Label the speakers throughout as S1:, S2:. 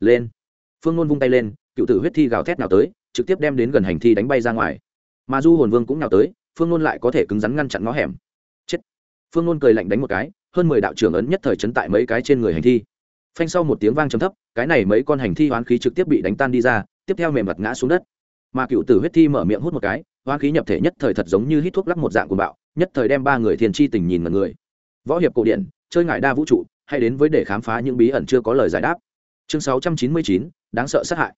S1: lên. Phương nôn vung tay lên, cựu tử huyết thi gào thét nào tới, trực tiếp đem đến gần hành thi đánh bay ra ngoài. Mà du hồn vương cũng nào tới, phương nôn lại có thể cứng rắn ngăn chặn ngõ hẻm. Chết. Phương nôn cười lạnh đánh một cái, hơn mười đạo trưởng ấn nhất thời chấn tại mấy cái trên người hành thi. Phanh sau một tiếng vang trầm thấp, cái này mấy con hành thi hoán khí trực tiếp bị đánh tan đi ra, tiếp theo mềm mặt ngã xuống đất. Mà cựu tử huyết thi mở miệng hút một cái, hoán khí nhập thể nhất thời thật giống như hít thuốc lắc một dạng của bạo, nhất thời đem ba người thiền chi tình nhìn mọi người. Võ hiệp cổ điển, chơi ngại đa vũ trụ hay đến với để khám phá những bí ẩn chưa có lời giải đáp chương sáu trăm chín mươi chín, đáng sợ sát hại.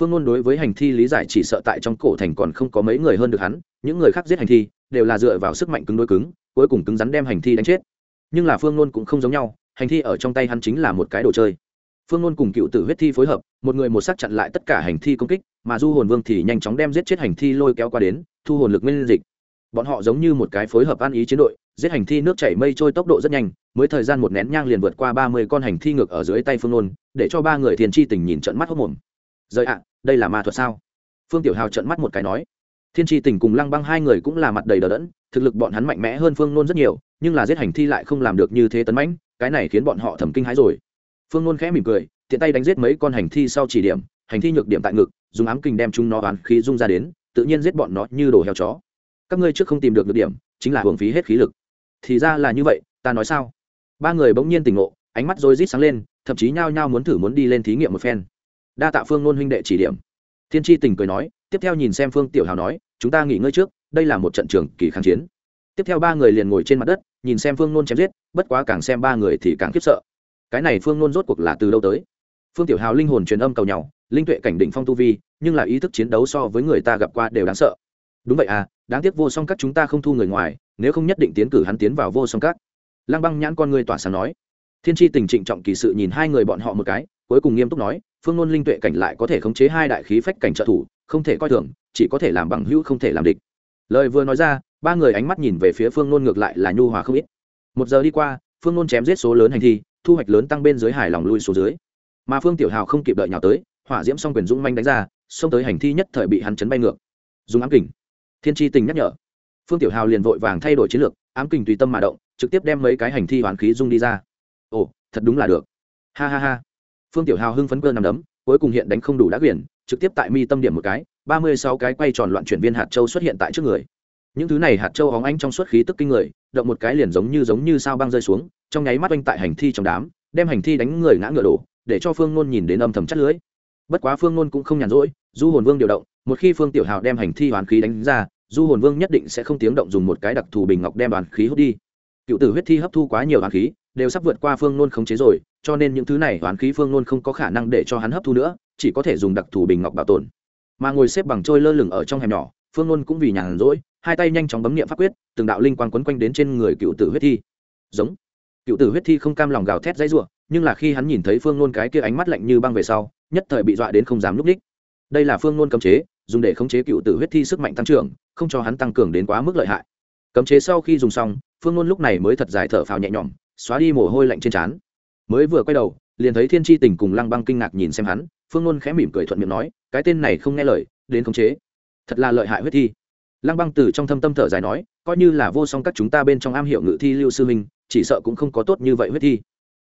S1: Phương ngôn đối với hành thi lý giải chỉ sợ tại trong cổ thành còn không có mấy người hơn được hắn, những người khác giết hành thi, đều là dựa vào sức mạnh cứng đối cứng, cuối cùng cứng rắn đem hành thi đánh chết. Nhưng là phương ngôn cũng không giống nhau, hành thi ở trong tay hắn chính là một cái đồ chơi. Phương ngôn cùng cựu tử huyết thi phối hợp, một người một sắc chặn lại tất cả hành thi công kích, mà du hồn vương thì nhanh chóng đem giết chết hành thi lôi kéo qua đến, thu hồn lực nguyên dịch. Bọn họ giống như một cái phối hợp ăn ý chiến đội giết hành thi nước chảy mây trôi tốc độ rất nhanh, mới thời gian một nén nhang liền vượt qua ba mươi con hành thi ngược ở dưới tay phương nôn để cho ba người thiền chi tình nhìn trận mắt hốc mồm rời ạ, đây là ma thuật sao? Phương tiểu hào trận mắt một cái nói. Thiên tri tình cùng lăng băng hai người cũng là mặt đầy đờ đẫn, thực lực bọn hắn mạnh mẽ hơn phương nôn rất nhiều, nhưng là giết hành thi lại không làm được như thế tấn mãnh, cái này khiến bọn họ thầm kinh hãi rồi. Phương nôn khẽ mỉm cười, tiện tay đánh giết mấy con hành thi sau chỉ điểm, hành thi nhược điểm tại ngực, dùng ám kinh đem chúng nó oán khí rung ra đến, tự nhiên giết bọn nó như đồ heo chó. Các ngươi trước không tìm được được điểm, chính là hưởng phí hết khí lực thì ra là như vậy, ta nói sao? Ba người bỗng nhiên tỉnh ngộ, ánh mắt rối rít sáng lên, thậm chí nhao nhao muốn thử muốn đi lên thí nghiệm một phen. Đa tạ phương nôn huynh đệ chỉ điểm. Thiên tri tình cười nói, tiếp theo nhìn xem phương tiểu hào nói, chúng ta nghỉ ngơi trước, đây là một trận trường kỳ kháng chiến. Tiếp theo ba người liền ngồi trên mặt đất, nhìn xem phương nôn chém giết, bất quá càng xem ba người thì càng khiếp sợ. Cái này phương nôn rốt cuộc là từ đâu tới? Phương tiểu hào linh hồn truyền âm cầu nhau, linh tuệ cảnh định phong tu vi, nhưng là ý thức chiến đấu so với người ta gặp qua đều đáng sợ. Đúng vậy à đáng tiếc vô song các chúng ta không thu người ngoài, nếu không nhất định tiến cử hắn tiến vào vô song các. Lăng băng nhãn con người tỏa sáng nói. Thiên tri tình trịnh trọng kỳ sự nhìn hai người bọn họ một cái, cuối cùng nghiêm túc nói, phương ngôn linh tuệ cảnh lại có thể khống chế hai đại khí phách cảnh trợ thủ, không thể coi thường, chỉ có thể làm bằng hữu không thể làm địch. Lời vừa nói ra, ba người ánh mắt nhìn về phía phương ngôn ngược lại là nhu hòa không ít. Một giờ đi qua, phương ngôn chém giết số lớn hành thi, thu hoạch lớn tăng bên dưới hài lòng lui xuống dưới. Mà phương tiểu hào không kịp đợi nhào tới, hỏa diễm xong quyền dũng manh đánh ra, xông tới hành thi nhất thời bị hắn chấn bay ngược. Dùng ám kình thiên tri tình nhắc nhở. Phương tiểu hào liền vội vàng thay đổi chiến lược, ám kình tùy tâm mà động, trực tiếp đem mấy cái hành thi hoán khí dung đi ra. Ồ, thật đúng là được. Ha ha ha. Phương tiểu hào hưng phấn cơ nằm đấm, cuối cùng hiện đánh không đủ đã quyền trực tiếp tại mi tâm điểm một cái, ba mươi sáu cái quay tròn loạn chuyển viên hạt châu xuất hiện tại trước người. Những thứ này hạt châu hóng ánh trong suốt khí tức kinh người, động một cái liền giống như giống như sao băng rơi xuống, trong nháy mắt oanh tại hành thi trong đám, đem hành thi đánh người ngã ngựa đổ, để cho phương nôn nhìn đến âm thầm chắt lưới. Bất quá phương nôn cũng không nhàn rỗi, du hồn vương điều động một khi phương tiểu hào đem hành thi hoàn khí đánh ra, du hồn vương nhất định sẽ không tiếng động dùng một cái đặc thù bình ngọc đem đoàn khí hút đi. Cựu tử huyết thi hấp thu quá nhiều hoàn khí, đều sắp vượt qua phương nôn khống chế rồi, cho nên những thứ này hoàn khí phương nôn không có khả năng để cho hắn hấp thu nữa, chỉ có thể dùng đặc thù bình ngọc bảo tồn. Mà ngồi xếp bằng trôi lơ lửng ở trong hẻm nhỏ, phương nôn cũng vì nhàn rỗi, hai tay nhanh chóng bấm nghiệm pháp quyết, từng đạo linh quang quấn quanh đến trên người cựu tử huyết thi. Giống. Cựu tử huyết thi không cam lòng gào thét dãy ruộng nhưng là khi hắn nhìn thấy phương nôn cái kia ánh mắt lạnh như băng về sau, nhất thời bị dọa đến không dám núp ních đây là phương nôn cấm chế dùng để khống chế cựu tử huyết thi sức mạnh tăng trưởng, không cho hắn tăng cường đến quá mức lợi hại. Cấm chế sau khi dùng xong, phương ngôn lúc này mới thật dài thở phào nhẹ nhõm, xóa đi mồ hôi lạnh trên trán. Mới vừa quay đầu, liền thấy thiên tri tình cùng lăng băng kinh ngạc nhìn xem hắn, phương ngôn khẽ mỉm cười thuận miệng nói, cái tên này không nghe lời, đến khống chế. Thật là lợi hại huyết thi. Lăng băng từ trong thâm tâm thở dài nói, coi như là vô song các chúng ta bên trong am hiểu ngự thi lưu sư minh, chỉ sợ cũng không có tốt như vậy huyết thi.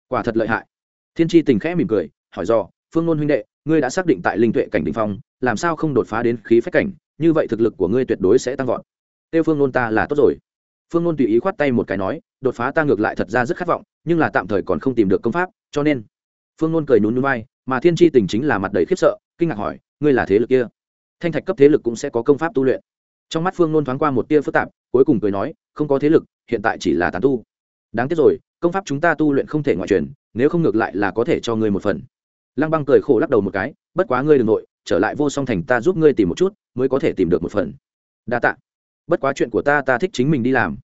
S1: Quả thật lợi hại. Thiên tri tình khẽ mỉm cười, hỏi do phương ngôn huynh đệ, ngươi đã xác định tại linh tuệ cảnh đình phong làm sao không đột phá đến khí phách cảnh, như vậy thực lực của ngươi tuyệt đối sẽ tăng vọt. Tiêu phương nôn ta là tốt rồi. Phương nôn tùy ý khoát tay một cái nói, đột phá ta ngược lại thật ra rất khát vọng, nhưng là tạm thời còn không tìm được công pháp, cho nên. Phương nôn cười nhún núi bay mà thiên tri tình chính là mặt đầy khiếp sợ, kinh ngạc hỏi, ngươi là thế lực kia? Thanh thạch cấp thế lực cũng sẽ có công pháp tu luyện. Trong mắt phương nôn thoáng qua một tia phức tạp, cuối cùng cười nói, không có thế lực, hiện tại chỉ là tàn tu. Đáng tiếc rồi, công pháp chúng ta tu luyện không thể ngoại truyền, nếu không ngược lại là có thể cho ngươi một phần. Lăng băng cười khổ lắc đầu một cái, bất quá ngươi đ ừ n g nội trở lại vô song thành ta giúp ngươi tìm một chút, mới có thể tìm được một phần. Đa t ạ bất quá chuyện của ta ta thích chính mình đi làm.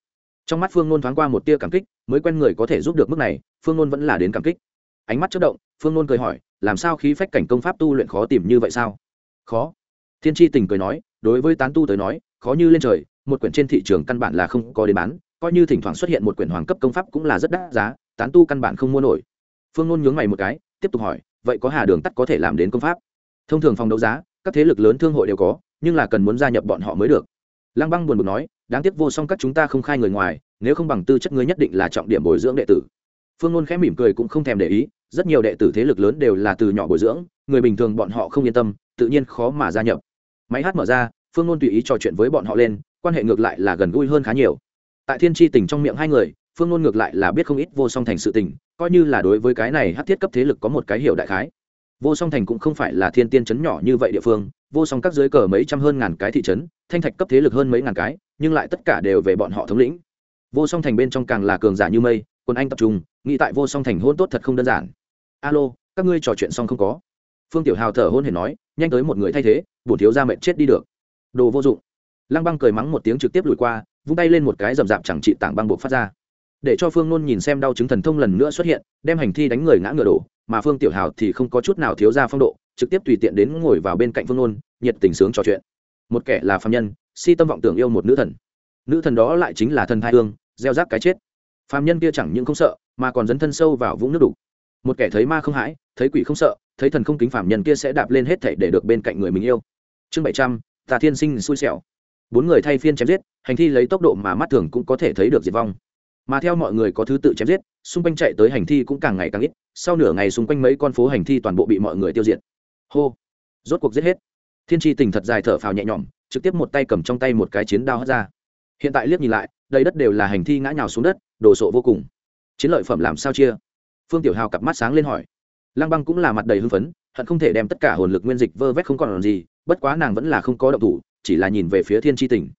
S1: Trong mắt phương nôn thoáng qua một tia cảm kích, mới quen người có thể giúp được mức này, phương nôn vẫn là đến cảm kích. Ánh mắt chất động, phương nôn cười hỏi, làm sao khí phách cảnh công pháp tu luyện khó tìm như vậy sao? Khó. Thiên tri tình cười nói, đối với tán tu tới nói, khó như lên trời, một quyển trên thị trường căn bản là không có đến bán, coi như thỉnh thoảng xuất hiện một quyển hoàng cấp công pháp cũng là rất đắt giá, tán tu căn bản không mua nổi. Phương nôn nhướng mày một cái, tiếp tục hỏi, vậy có hà đường tắt có thể làm đến công pháp? Thông thường phòng đấu giá, các thế lực lớn thương hội đều có, nhưng là cần muốn gia nhập bọn họ mới được. Lăng băng buồn buồn nói, đáng tiếc vô song các chúng ta không khai người ngoài, nếu không bằng tư chất ngươi nhất định là trọng điểm bồi dưỡng đệ tử. Phương ngôn khẽ mỉm cười cũng không thèm để ý, rất nhiều đệ tử thế lực lớn đều là từ nhỏ bồi dưỡng, người bình thường bọn họ không yên tâm, tự nhiên khó mà gia nhập. Máy hát mở ra, phương ngôn tùy ý trò chuyện với bọn họ lên, quan hệ ngược lại là gần gũi hơn khá nhiều. Tại thiên tri tình trong miệng hai người, phương ngôn ngược lại là biết không ít vô song thành sự tình, coi như là đối với cái này hát thiết cấp thế lực có một cái hiểu đại khái vô song thành cũng không phải là thiên tiên chấn nhỏ như vậy địa phương, vô song các dưới cờ mấy trăm hơn ngàn cái thị trấn, thanh thạch cấp thế lực hơn mấy ngàn cái, nhưng lại tất cả đều về bọn họ thống lĩnh. Vô song thành bên trong càng là cường giả như mây, quân anh tập trung, nghĩ tại vô song thành hôn tốt thật không đơn giản. Alo, các ngươi trò chuyện xong không có? Phương tiểu hào thở hôn hề nói, nhanh tới một người thay thế bổn thiếu ra mệnh chết đi được. Đồ vô dụng. Lăng băng cười mắng một tiếng trực tiếp lùi qua, vung tay lên một cái rầm rạp chẳng trị tảng băng buộc phát ra để cho phương nôn nhìn xem đau chứng thần thông lần nữa xuất hiện, đem hành thi đánh người ngã ngựa đổ, mà phương tiểu hào thì không có chút nào thiếu ra phong độ, trực tiếp tùy tiện đến ngồi vào bên cạnh phương nôn, nhiệt tình sướng trò chuyện. Một kẻ là phạm nhân, si tâm vọng tưởng yêu một nữ thần. Nữ thần đó lại chính là thần thai hương, gieo rác cái chết. Phạm nhân kia chẳng những không sợ, mà còn dấn thân sâu vào vũng nước đục. Một kẻ thấy ma không hãi, thấy quỷ không sợ, thấy thần không kính phạm nhân kia sẽ đạp lên hết thảy để được bên cạnh người mình yêu. Chương bảy trăm, tà thiên sinh xui xẻo. Bốn người thay phiên chém giết, hành thi lấy tốc độ mà mắt thường cũng có thể thấy được diệt vong mà theo mọi người có thứ tự chém giết, xung quanh chạy tới hành thi cũng càng ngày càng ít, sau nửa ngày xung quanh mấy con phố hành thi toàn bộ bị mọi người tiêu diệt. Hô! Rốt cuộc giết hết. Thiên tri tình thật dài thở phào nhẹ nhõm, trực tiếp một tay cầm trong tay một cái chiến đao hất ra. Hiện tại liếc nhìn lại, đầy đất đều là hành thi ngã nhào xuống đất, đồ sộ vô cùng. Chiến lợi phẩm làm sao chia? Phương tiểu hào cặp mắt sáng lên hỏi. Lăng băng cũng là mặt đầy hưng phấn, hận không thể đem tất cả hồn lực nguyên dịch vơ vét không còn làm gì, bất quá nàng vẫn là không có động thủ, chỉ là nhìn về phía thiên tri tình.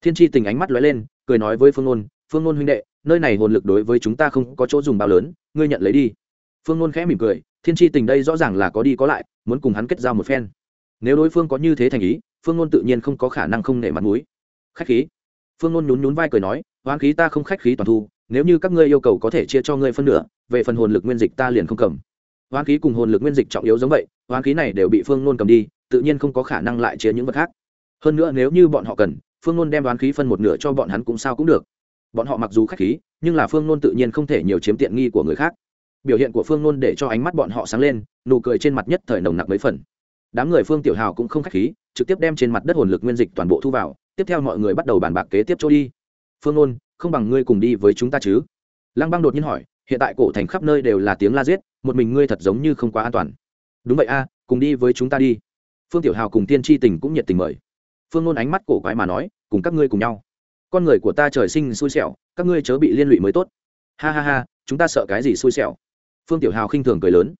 S1: Thiên tri tình ánh mắt lóe lên, cười nói với phương Ôn phương nôn huynh đệ, nơi này hồn lực đối với chúng ta không có chỗ dùng bao lớn, ngươi nhận lấy đi. Phương nôn khẽ mỉm cười, thiên tri tình đây rõ ràng là có đi có lại, muốn cùng hắn kết giao một phen. Nếu đối phương có như thế thành ý, phương nôn tự nhiên không có khả năng không nể mặt mũi. Khách khí. Phương nôn nhún nhún vai cười nói, hoán khí ta không khách khí toàn thu, nếu như các ngươi yêu cầu có thể chia cho ngươi phân nửa, về phần hồn lực nguyên dịch ta liền không cầm. Hoán khí cùng hồn lực nguyên dịch trọng yếu giống vậy, hoán khí này đều bị phương nôn cầm đi, tự nhiên không có khả năng lại chia những vật khác. Hơn nữa nếu như bọn họ cần, phương nôn đem đoán khí phân một nửa cho bọn hắn cũng sao cũng được bọn họ mặc dù k h á c h khí, nhưng là phương nôn tự nhiên không thể nhiều chiếm tiện nghi của người khác. Biểu hiện của phương nôn để cho ánh mắt bọn họ sáng lên, nụ cười trên mặt nhất thời nồng nặc mấy phần. Đám người phương tiểu hào cũng không k h á c h khí, trực tiếp đem trên mặt đất hồn lực nguyên dịch toàn bộ thu vào, tiếp theo mọi người bắt đầu bàn bạc kế tiếp chỗ đi. Phương nôn, không bằng ngươi cùng đi với chúng ta chứ? Lăng băng đột nhiên hỏi, hiện tại cổ thành khắp nơi đều là tiếng la giết, một mình ngươi thật giống như không quá an toàn. Đúng vậy a, cùng đi với chúng ta đi. Phương tiểu hào cùng tiên tri tình cũng nhiệt tình mời. Phương nôn ánh mắt cổ quái mà nói, cùng các ngươi cùng nhau con người của ta trời sinh xui xẻo, các ngươi chớ bị liên lụy mới tốt. Ha ha ha, chúng ta sợ cái gì xui xẻo? Phương tiểu hào khinh thường cười lớn.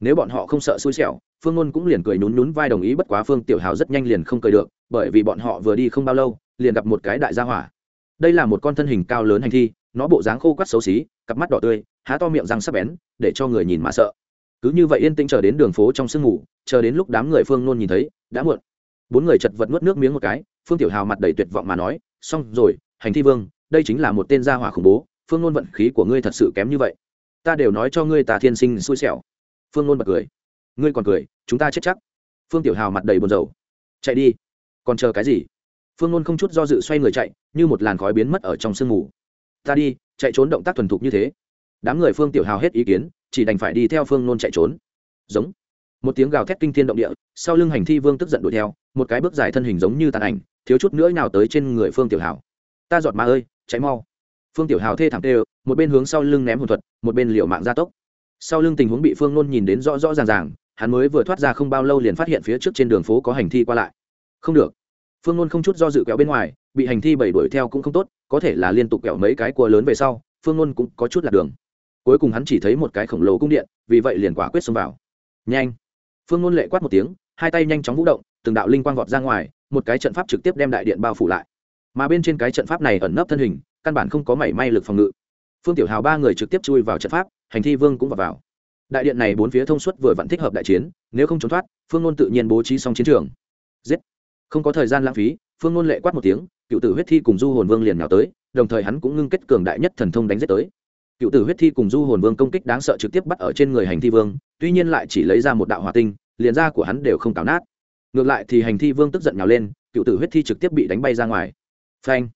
S1: Nếu bọn họ không sợ xui xẻo, phương ngôn cũng liền cười nhún nhún vai đồng ý, bất quá phương tiểu hào rất nhanh liền không cười được, bởi vì bọn họ vừa đi không bao lâu, liền gặp một cái đại gia hỏa. Đây là một con thân hình cao lớn hành thi, nó bộ dáng khô quắt xấu xí, cặp mắt đỏ tươi, há to miệng răng sắc bén, để cho người nhìn mà sợ. Cứ như vậy yên tĩnh chờ đến đường phố trong sương ngủ chờ đến lúc đám người phương nôn nhìn thấy, đã muộn. Bốn người chật vật nuốt nước miếng một cái, phương tiểu hào mặt đầy tuyệt vọng mà nói xong rồi, hành thi vương, đây chính là một tên gia hỏa khủng bố, phương ngôn vận khí của ngươi thật sự kém như vậy. Ta đều nói cho ngươi ta thiên sinh xui xẻo. Phương ngôn bật cười. Ngươi còn cười, chúng ta chết chắc. Phương tiểu hào mặt đầy buồn rầu. Chạy đi. Còn chờ cái gì? Phương ngôn không chút do dự xoay người chạy, như một làn khói biến mất ở trong sương mù. Ta đi, chạy trốn động tác thuần thục như thế. Đám người phương tiểu hào hết ý kiến, chỉ đành phải đi theo phương ngôn chạy trốn. Giống. Một tiếng gào thét kinh thiên động địa, sau lưng hành thi vương tức giận đuổi theo, một cái bước dài thân hình giống như tàn ảnh thiếu chút nữa nào tới trên người phương tiểu hào. Ta giọt ma ơi cháy mau. Phương tiểu hào thê thảm tê một bên hướng sau lưng ném hồn thuật, một bên liệu mạng gia tốc. Sau lưng tình huống bị phương nôn nhìn đến rõ rõ ràng ràng, hắn mới vừa thoát ra không bao lâu liền phát hiện phía trước trên đường phố có hành thi qua lại. Không được. Phương nôn không chút do dự kéo bên ngoài, bị hành thi bẩy đuổi theo cũng không tốt, có thể là liên tục kéo mấy cái cua lớn về sau, phương nôn cũng có chút lạc đường. Cuối cùng hắn chỉ thấy một cái khổng lồ cung điện, vì vậy liền quả quyết xông vào. Nhanh. Phương nôn lệ quát một tiếng, hai tay nhanh chóng vũ động, từng đạo linh quang vọt ra ngoài một cái trận pháp trực tiếp đem đại điện bao phủ lại. Mà bên trên cái trận pháp này ẩn nấp thân hình căn bản không có mảy may lực phòng ngự. Phương tiểu hào ba người trực tiếp chui vào trận pháp hành thi vương cũng vào, vào. đại điện này bốn phía thông suốt vừa vặn thích hợp đại chiến nếu không trốn thoát phương ngôn tự nhiên bố trí xong chiến trường. Giết! Không có thời gian lãng phí phương ngôn lệ quát một tiếng cựu tử huyết thi cùng du hồn vương liền nào tới đồng thời hắn cũng ngưng kết cường đại nhất thần thông đánh giết tới. Cựu tử huyết thi cùng du hồn vương công kích đáng sợ trực tiếp bắt ở trên người hành thi vương tuy nhiên lại chỉ lấy ra một đạo hòa tinh liền ra của hắn đều không cào nát ngược lại thì hành thi vương tức giận nhào lên, cựu tử huyết thi trực tiếp bị đánh bay ra ngoài. Phanh!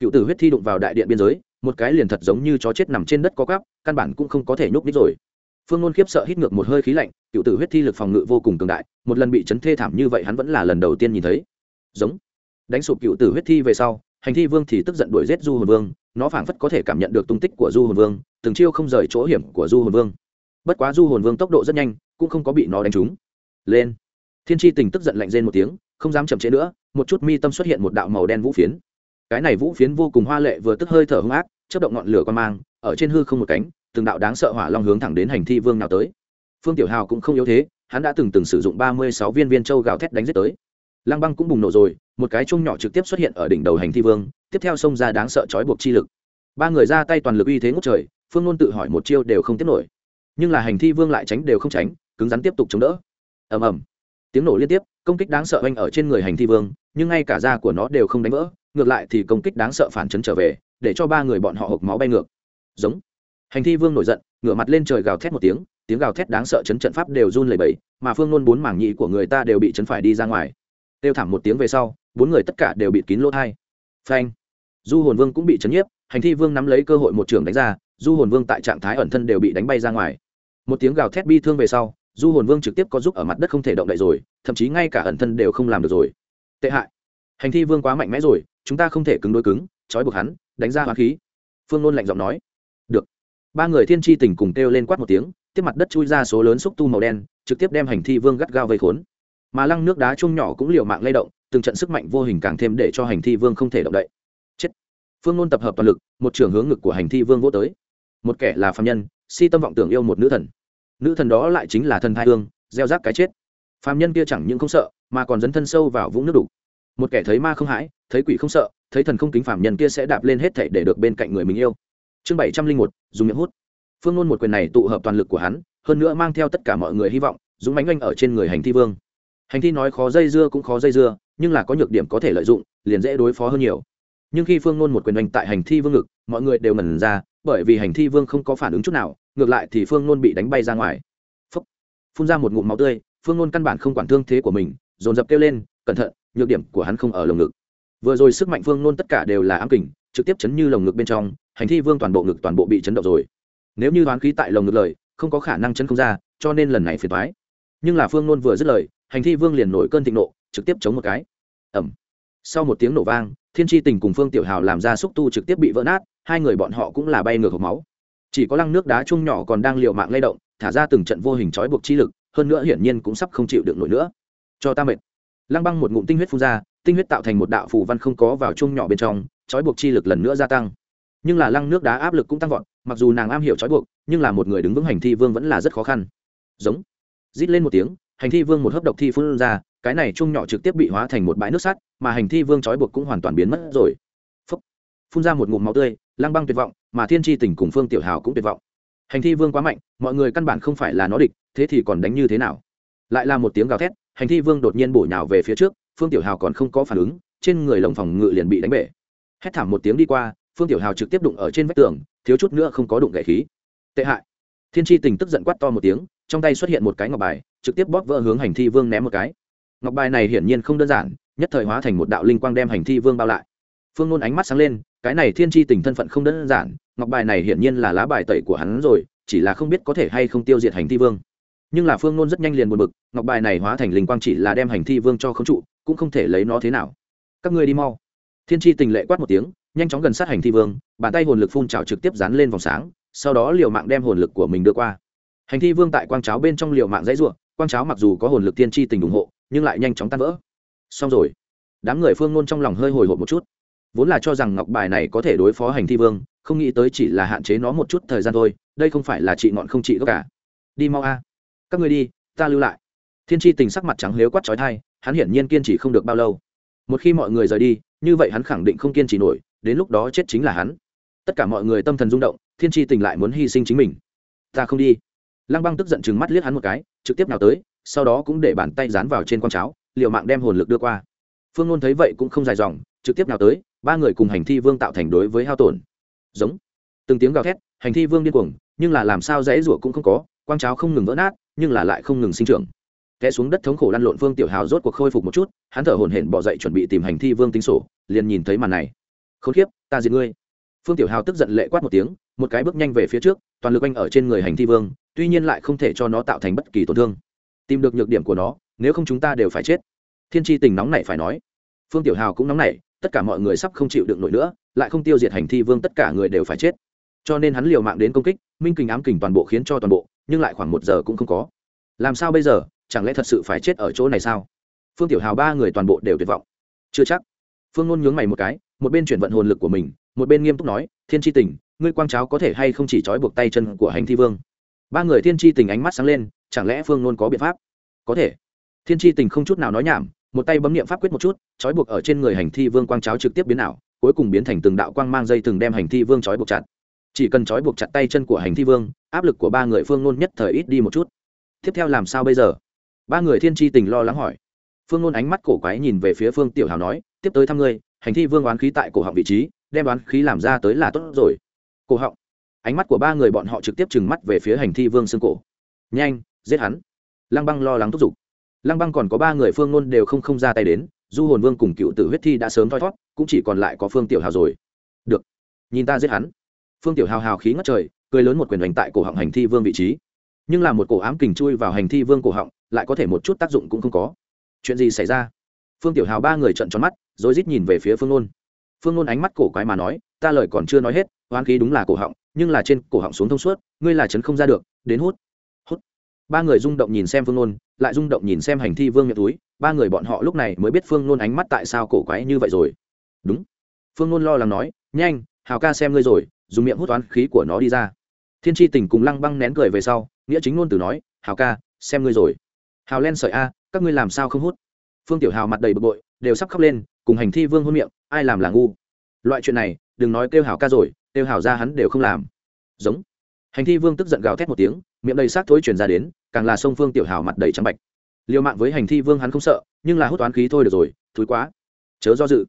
S1: Cựu tử huyết thi đụng vào đại điện biên giới, một cái liền thật giống như chó chết nằm trên đất có cắp căn bản cũng không có thể nhúc nít rồi. Phương ngôn khiếp sợ hít ngược một hơi khí lạnh, cựu tử huyết thi lực phòng ngự vô cùng cường đại, một lần bị chấn thê thảm như vậy hắn vẫn là lần đầu tiên nhìn thấy. Giống! Đánh sụp cựu tử huyết thi về sau, hành thi vương thì tức giận đuổi giết du hồn vương, nó phảng phất có thể cảm nhận được tung tích của du hồn vương, từng chiêu không rời chỗ hiểm của du hồn vương. Bất quá du hồn vương tốc độ rất nhanh, cũng không có bị nó đánh trúng. Lên! Thiên tri tình tức giận lạnh rên một tiếng, không dám chậm trễ nữa, một chút mi tâm xuất hiện một đạo màu đen vũ phiến. Cái này vũ phiến vô cùng hoa lệ vừa tức hơi thở hung ác chất động ngọn lửa quan mang, ở trên hư không một cánh, từng đạo đáng sợ hỏa long hướng thẳng đến hành thi vương nào tới. Phương tiểu hào cũng không yếu thế, hắn đã từng từng sử dụng ba mươi sáu viên viên châu gào thét đánh giết tới. Lăng băng cũng bùng nổ rồi, một cái chung nhỏ trực tiếp xuất hiện ở đỉnh đầu hành thi vương, tiếp theo xông ra đáng sợ trói buộc chi lực. Ba người ra tay toàn lực uy thế ngút trời, phương luôn tự hỏi một chiêu đều không tiếp nổi. Nhưng là hành thi vương lại tránh đều không tránh, cứng rắn tiếp tục chống đỡ. Ầm ầm tiếng nổ liên tiếp, công kích đáng sợ oanh ở trên người hành thi vương, nhưng ngay cả da của nó đều không đánh vỡ, ngược lại thì công kích đáng sợ phản chấn trở về, để cho ba người bọn họ hộp máu bay ngược. Giống. Hành thi vương nổi giận, ngửa mặt lên trời gào thét một tiếng tiếng gào thét đáng sợ chấn trận pháp đều run lẩy bẩy, mà phương nôn bốn mảng nhị của người ta đều bị chấn phải đi ra ngoài. Tiêu thảm một tiếng về sau, bốn người tất cả đều bị kín lỗ thai. Phanh. Du hồn vương cũng bị chấn nhiếp, hành thi vương nắm lấy cơ hội một trường đánh ra, du hồn vương tại trạng thái ẩn thân đều bị đánh bay ra ngoài. Một tiếng gào thét bi thương về sau du hồn vương trực tiếp có giúp ở mặt đất không thể động đậy rồi, thậm chí ngay cả ẩn thân đều không làm được rồi. Tệ hại. Hành thi vương quá mạnh mẽ rồi, chúng ta không thể cứng đôi cứng, trói buộc hắn, đánh ra hoa khí. Phương nôn lạnh giọng nói. Được. Ba người thiên tri tình cùng kêu lên quát một tiếng, tiếp mặt đất chui ra số lớn xúc tu màu đen, trực tiếp đem hành thi vương gắt gao vây khốn. Mà lăng nước đá chung nhỏ cũng liều mạng lay động, từng trận sức mạnh vô hình càng thêm để cho hành thi vương không thể động đậy. Chết. Phương nôn tập hợp toàn lực, một trường hướng ngực của hành thi vương vô tới. Một kẻ là phạm nhân, si tâm vọng tưởng yêu một nữ thần nữ thần đó lại chính là thần thai hương, gieo rác cái chết. Phạm nhân kia chẳng những không sợ, mà còn dấn thân sâu vào vũng nước đục. Một kẻ thấy ma không hãi, thấy quỷ không sợ, thấy thần không kính phạm nhân kia sẽ đạp lên hết thảy để được bên cạnh người mình yêu. Chương bảy trăm linh một, dùng miệng hút. Phương ngôn một quyền này tụ hợp toàn lực của hắn, hơn nữa mang theo tất cả mọi người hy vọng, dũng bánh oanh ở trên người hành thi vương. Hành thi nói khó dây dưa cũng khó dây dưa, nhưng là có nhược điểm có thể lợi dụng, liền dễ đối phó hơn nhiều. Nhưng khi phương ngôn một quyền oanh tại hành thi vương ngực, mọi người đều ngẩn ra, bởi vì hành thi vương không có phản ứng chút nào ngược lại thì phương nôn bị đánh bay ra ngoài. Phúc. phun ra một ngụm máu tươi, phương nôn căn bản không quản thương thế của mình, dồn dập kêu lên, cẩn thận, nhược điểm của hắn không ở lồng ngực. Vừa rồi sức mạnh phương nôn tất cả đều là ám kình, trực tiếp chấn như lồng ngực bên trong, hành thi vương toàn bộ ngực toàn bộ bị chấn động rồi. Nếu như đoán khí tại lồng ngực lời, không có khả năng chấn không ra, cho nên lần này phiền thoái nhưng là phương nôn vừa dứt lời, hành thi vương liền nổi cơn thịnh nộ, trực tiếp chống một cái. Ẩm sau một tiếng nổ vang, thiên tri tình cùng phương tiểu hào làm ra xúc tu trực tiếp bị vỡ nát, hai người bọn họ cũng là bay ngược hộp máu chỉ có lăng nước đá chung nhỏ còn đang liều mạng lay động, thả ra từng trận vô hình trói buộc chi lực, hơn nữa hiển nhiên cũng sắp không chịu được nổi nữa. Cho ta mệt. Lăng băng một ngụm tinh huyết phun ra, tinh huyết tạo thành một đạo phù văn không có vào chung nhỏ bên trong, trói buộc chi lực lần nữa gia tăng. Nhưng là lăng nước đá áp lực cũng tăng vọt, mặc dù nàng am hiểu trói buộc, nhưng là một người đứng vững hành thi vương vẫn là rất khó khăn. Giống. Rít lên một tiếng, hành thi vương một hớp độc thi phun ra, cái này chung nhỏ trực tiếp bị hóa thành một bãi nước sắt, mà hành thi vương trói buộc cũng hoàn toàn biến mất rồi. Phúc. phun ra một ngụm máu tươi, lăng băng tuyệt vọng mà thiên tri tỉnh cùng phương tiểu hào cũng tuyệt vọng. Hành thi vương quá mạnh, mọi người căn bản không phải là nó địch, thế thì còn đánh như thế nào? Lại là một tiếng gào thét, hành thi vương đột nhiên bổ nhào về phía trước, phương tiểu hào còn không có phản ứng, trên người lồng phòng ngự liền bị đánh bể. Hét thảm một tiếng đi qua, phương tiểu hào trực tiếp đụng ở trên vách tường, thiếu chút nữa không có đụng gậy khí. Tệ hại. Thiên tri tình tức giận quát to một tiếng, trong tay xuất hiện một cái ngọc bài, trực tiếp bóp vỡ hướng hành thi vương ném một cái. Ngọc bài này hiển nhiên không đơn giản, nhất thời hóa thành một đạo linh quang đem hành thi vương bao lại. Phương nôn ánh mắt sáng lên cái này thiên tri tình thân phận không đơn giản, ngọc bài này hiển nhiên là lá bài tẩy của hắn rồi, chỉ là không biết có thể hay không tiêu diệt hành thi vương. Nhưng là phương nôn rất nhanh liền buồn bực, ngọc bài này hóa thành linh quang chỉ là đem hành thi vương cho khống trụ, cũng không thể lấy nó thế nào. Các ngươi đi mau. Thiên tri tình lệ quát một tiếng, nhanh chóng gần sát hành thi vương, bàn tay hồn lực phun trào trực tiếp dán lên vòng sáng, sau đó liều mạng đem hồn lực của mình đưa qua. Hành thi vương tại quang cháo bên trong liều mạng dãy ruộng quang cháo mặc dù có hồn lực thiên tri tình ủng hộ, nhưng lại nhanh chóng tan vỡ. Xong rồi. Đám người phương ngôn trong lòng hơi hồi hộp một chút vốn là cho rằng ngọc bài này có thể đối phó hành thi vương, không nghĩ tới chỉ là hạn chế nó một chút thời gian thôi, đây không phải là trị ngọn không trị gốc cả. Đi mau a. À. Các người đi, ta lưu lại. Thiên tri tình sắc mặt trắng nếu quát trói thai hắn hiển nhiên kiên trì không được bao lâu. Một khi mọi người rời đi, như vậy hắn khẳng định không kiên trì nổi, đến lúc đó chết chính là hắn. Tất cả mọi người tâm thần rung động, thiên tri tình lại muốn hy sinh chính mình. Ta không đi. Lăng băng tức giận chừng mắt liếc hắn một cái, trực tiếp nào tới, sau đó cũng để bàn tay dán vào trên con cháo liệu mạng đem hồn lực đưa qua. Phương ngôn thấy vậy cũng không dài dòng, trực tiếp nào tới ba người cùng hành thi vương tạo thành đối với hao tổn. Giống. Từng tiếng gào thét, hành thi vương điên cuồng, nhưng là làm sao dãy rủa cũng không có, quang cháo không ngừng vỡ nát, nhưng là lại không ngừng sinh trưởng. Té xuống đất thống khổ lăn lộn vương tiểu hào rốt cuộc khôi phục một chút, hắn thở hổn hển bỏ dậy chuẩn bị tìm hành thi vương tính sổ, liền nhìn thấy màn này. Khốn kiếp, ta diệt ngươi. Phương tiểu hào tức giận lệ quát một tiếng, một cái bước nhanh về phía trước, toàn lực anh ở trên người hành thi vương, tuy nhiên lại không thể cho nó tạo thành bất kỳ tổn thương. Tìm được nhược điểm của nó, nếu không chúng ta đều phải chết. Thiên tri tình nóng này phải nói. Phương tiểu hào cũng nóng nảy tất cả mọi người sắp không chịu đựng nổi nữa, lại không tiêu diệt hành thi vương tất cả người đều phải chết. Cho nên hắn liều mạng đến công kích, minh kình ám kình toàn bộ khiến cho toàn bộ, nhưng lại khoảng một giờ cũng không có. Làm sao bây giờ, chẳng lẽ thật sự phải chết ở chỗ này sao? Phương tiểu hào ba người toàn bộ đều tuyệt vọng. Chưa chắc. Phương ngôn nhướng mày một cái, một bên chuyển vận hồn lực của mình, một bên nghiêm túc nói, thiên tri tình, ngươi quang cháo có thể hay không chỉ trói buộc tay chân của hành thi vương? Ba người thiên tri tình ánh mắt sáng lên, chẳng lẽ phương ngôn có biện pháp? Có thể. Thiên tri tình không chút nào nói nhảm một tay bấm niệm pháp quyết một chút, trói buộc ở trên người hành thi vương quang cháo trực tiếp biến ảo, cuối cùng biến thành từng đạo quang mang dây từng đem hành thi vương trói buộc chặt. Chỉ cần trói buộc chặt tay chân của hành thi vương, áp lực của ba người phương nôn nhất thời ít đi một chút. Tiếp theo làm sao bây giờ? Ba người thiên tri tình lo lắng hỏi. Phương nôn ánh mắt cổ quái nhìn về phía phương tiểu hào nói, tiếp tới thăm ngươi, hành thi vương oán khí tại cổ họng vị trí, đem oán khí làm ra tới là tốt rồi. Cổ họng. Ánh mắt của ba người bọn họ trực tiếp trừng mắt về phía hành thi vương xương cổ. Nhanh, giết hắn. Lăng băng lo lắng thúc giục lăng băng còn có ba người phương nôn đều không không ra tay đến, du hồn vương cùng cựu tử huyết thi đã sớm thoi thót, cũng chỉ còn lại có phương tiểu hào rồi. Được, nhìn ta giết hắn. Phương tiểu hào hào khí ngất trời, cười lớn một quyền hoành tại cổ họng hành thi vương vị trí. Nhưng là một cổ ám kình chui vào hành thi vương cổ họng, lại có thể một chút tác dụng cũng không có. Chuyện gì xảy ra? Phương tiểu hào ba người trận tròn mắt rồi rít nhìn về phía phương nôn. Phương nôn ánh mắt cổ quái mà nói, ta lời còn chưa nói hết, oán khí đúng là cổ họng, nhưng là trên cổ họng xuống thông suốt, ngươi là chấn không ra được, đến hút hút ba người rung động nhìn xem phương nôn, lại rung động nhìn xem hành thi vương miệng túi, ba người bọn họ lúc này mới biết phương nôn ánh mắt tại sao cổ quái như vậy rồi. Đúng. Phương nôn lo lắng nói, nhanh, hào ca xem ngươi rồi, dùng miệng hút toán khí của nó đi ra. Thiên tri tình cùng lăng băng nén cười về sau, nghĩa chính ngôn từ nói, hào ca, xem ngươi rồi. Hào len sợi a, các ngươi làm sao không hút? Phương tiểu hào mặt đầy bực bội, đều sắp khóc lên, cùng hành thi vương hôn miệng, ai làm là ngu? Loại chuyện này, đừng nói kêu hào ca rồi, kêu hào ra hắn đều không làm. Giống. Hành thi vương tức giận gào thét một tiếng miệng đầy xác thối truyền ra đến, càng là sông phương tiểu hào mặt đầy trắng bạch. Liều mạng với hành thi vương hắn không sợ, nhưng là hút toán khí thôi được rồi thúi quá. Chớ do dự.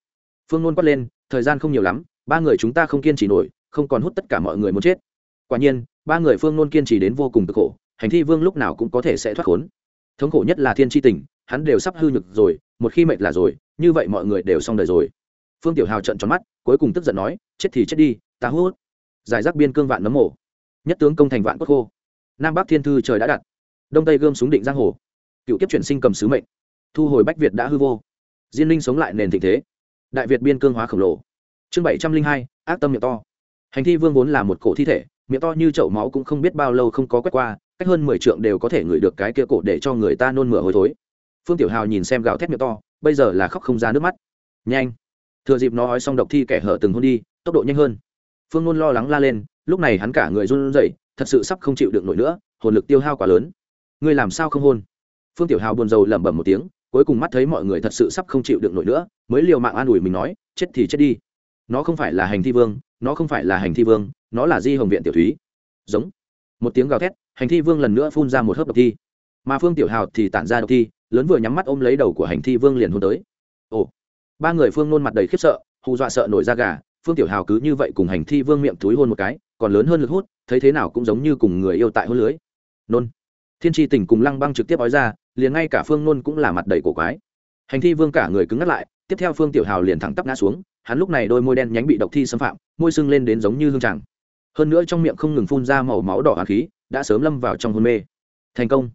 S1: Phương nôn quát lên, thời gian không nhiều lắm, ba người chúng ta không kiên trì nổi, không còn hút tất cả mọi người muốn chết. Quả nhiên, ba người phương nôn kiên trì đến vô cùng cực khổ, hành thi vương lúc nào cũng có thể sẽ thoát khốn. Thống khổ nhất là thiên tri tình, hắn đều sắp hư nhược rồi, một khi mệt là rồi, như vậy mọi người đều xong đời rồi. Phương tiểu hào trận tròn mắt, cuối cùng tức giận nói, chết thì chết đi, ta hút. Giải rác biên cương vạn nấm mổ nhất tướng công thành vạn cốt khô nam bắc thiên thư trời đã đặt. Đông tây gươm súng định giang hồ. Cựu kiếp chuyển sinh cầm sứ mệnh. Thu hồi bách việt đã hư vô. Diên linh sống lại nền thịnh thế. Đại việt biên cương hóa khổng lồ. Chương bảy trăm linh hai, ác tâm miệng to. Hành thi vương vốn là một cổ thi thể, miệng to như chậu máu cũng không biết bao lâu không có quét qua, cách hơn mười trượng đều có thể ngửi được cái kia cổ để cho người ta nôn mửa hồi thối. Phương tiểu hào nhìn xem gạo thét miệng to, bây giờ là khóc không ra nước mắt. Nhanh. Thừa dịp nó ói xong độc thi kẻ hở từng hôn đi, tốc độ nhanh hơn. Phương nôn lo lắng la lên, lúc này hắn cả người run rẩy thật sự sắp không chịu được nổi nữa, hồn lực tiêu hao quá lớn. Ngươi làm sao không hôn? Phương tiểu hào buồn rầu lẩm bẩm một tiếng, cuối cùng mắt thấy mọi người thật sự sắp không chịu được nổi nữa, mới liều mạng an ủi mình nói, chết thì chết đi. Nó không phải là hành thi vương, nó không phải là hành thi vương, nó là di hồng viện tiểu thúy. Giống. Một tiếng gào thét, hành thi vương lần nữa phun ra một hớp độc thi. Mà phương tiểu hào thì tản ra độc thi, lớn vừa nhắm mắt ôm lấy đầu của hành thi vương liền hôn tới. Ồ. Ba người phương nôn mặt đầy khiếp sợ, hù dọa sợ nổi da gà, phương tiểu hào cứ như vậy cùng hành thi vương miệng túi hôn một cái, còn lớn hơn lực hút thấy thế nào cũng giống như cùng người yêu tại hôn lưới. Nôn. Thiên tri tỉnh cùng lăng băng trực tiếp ói ra, liền ngay cả phương nôn cũng là mặt đầy cổ quái. Hành thi vương cả người cứng ngắt lại, tiếp theo phương tiểu hào liền thẳng tắp ngã xuống, hắn lúc này đôi môi đen nhánh bị độc thi xâm phạm, môi sưng lên đến giống như hương tràng. Hơn nữa trong miệng không ngừng phun ra màu máu đỏ hạt khí, đã sớm lâm vào trong hôn mê. Thành công.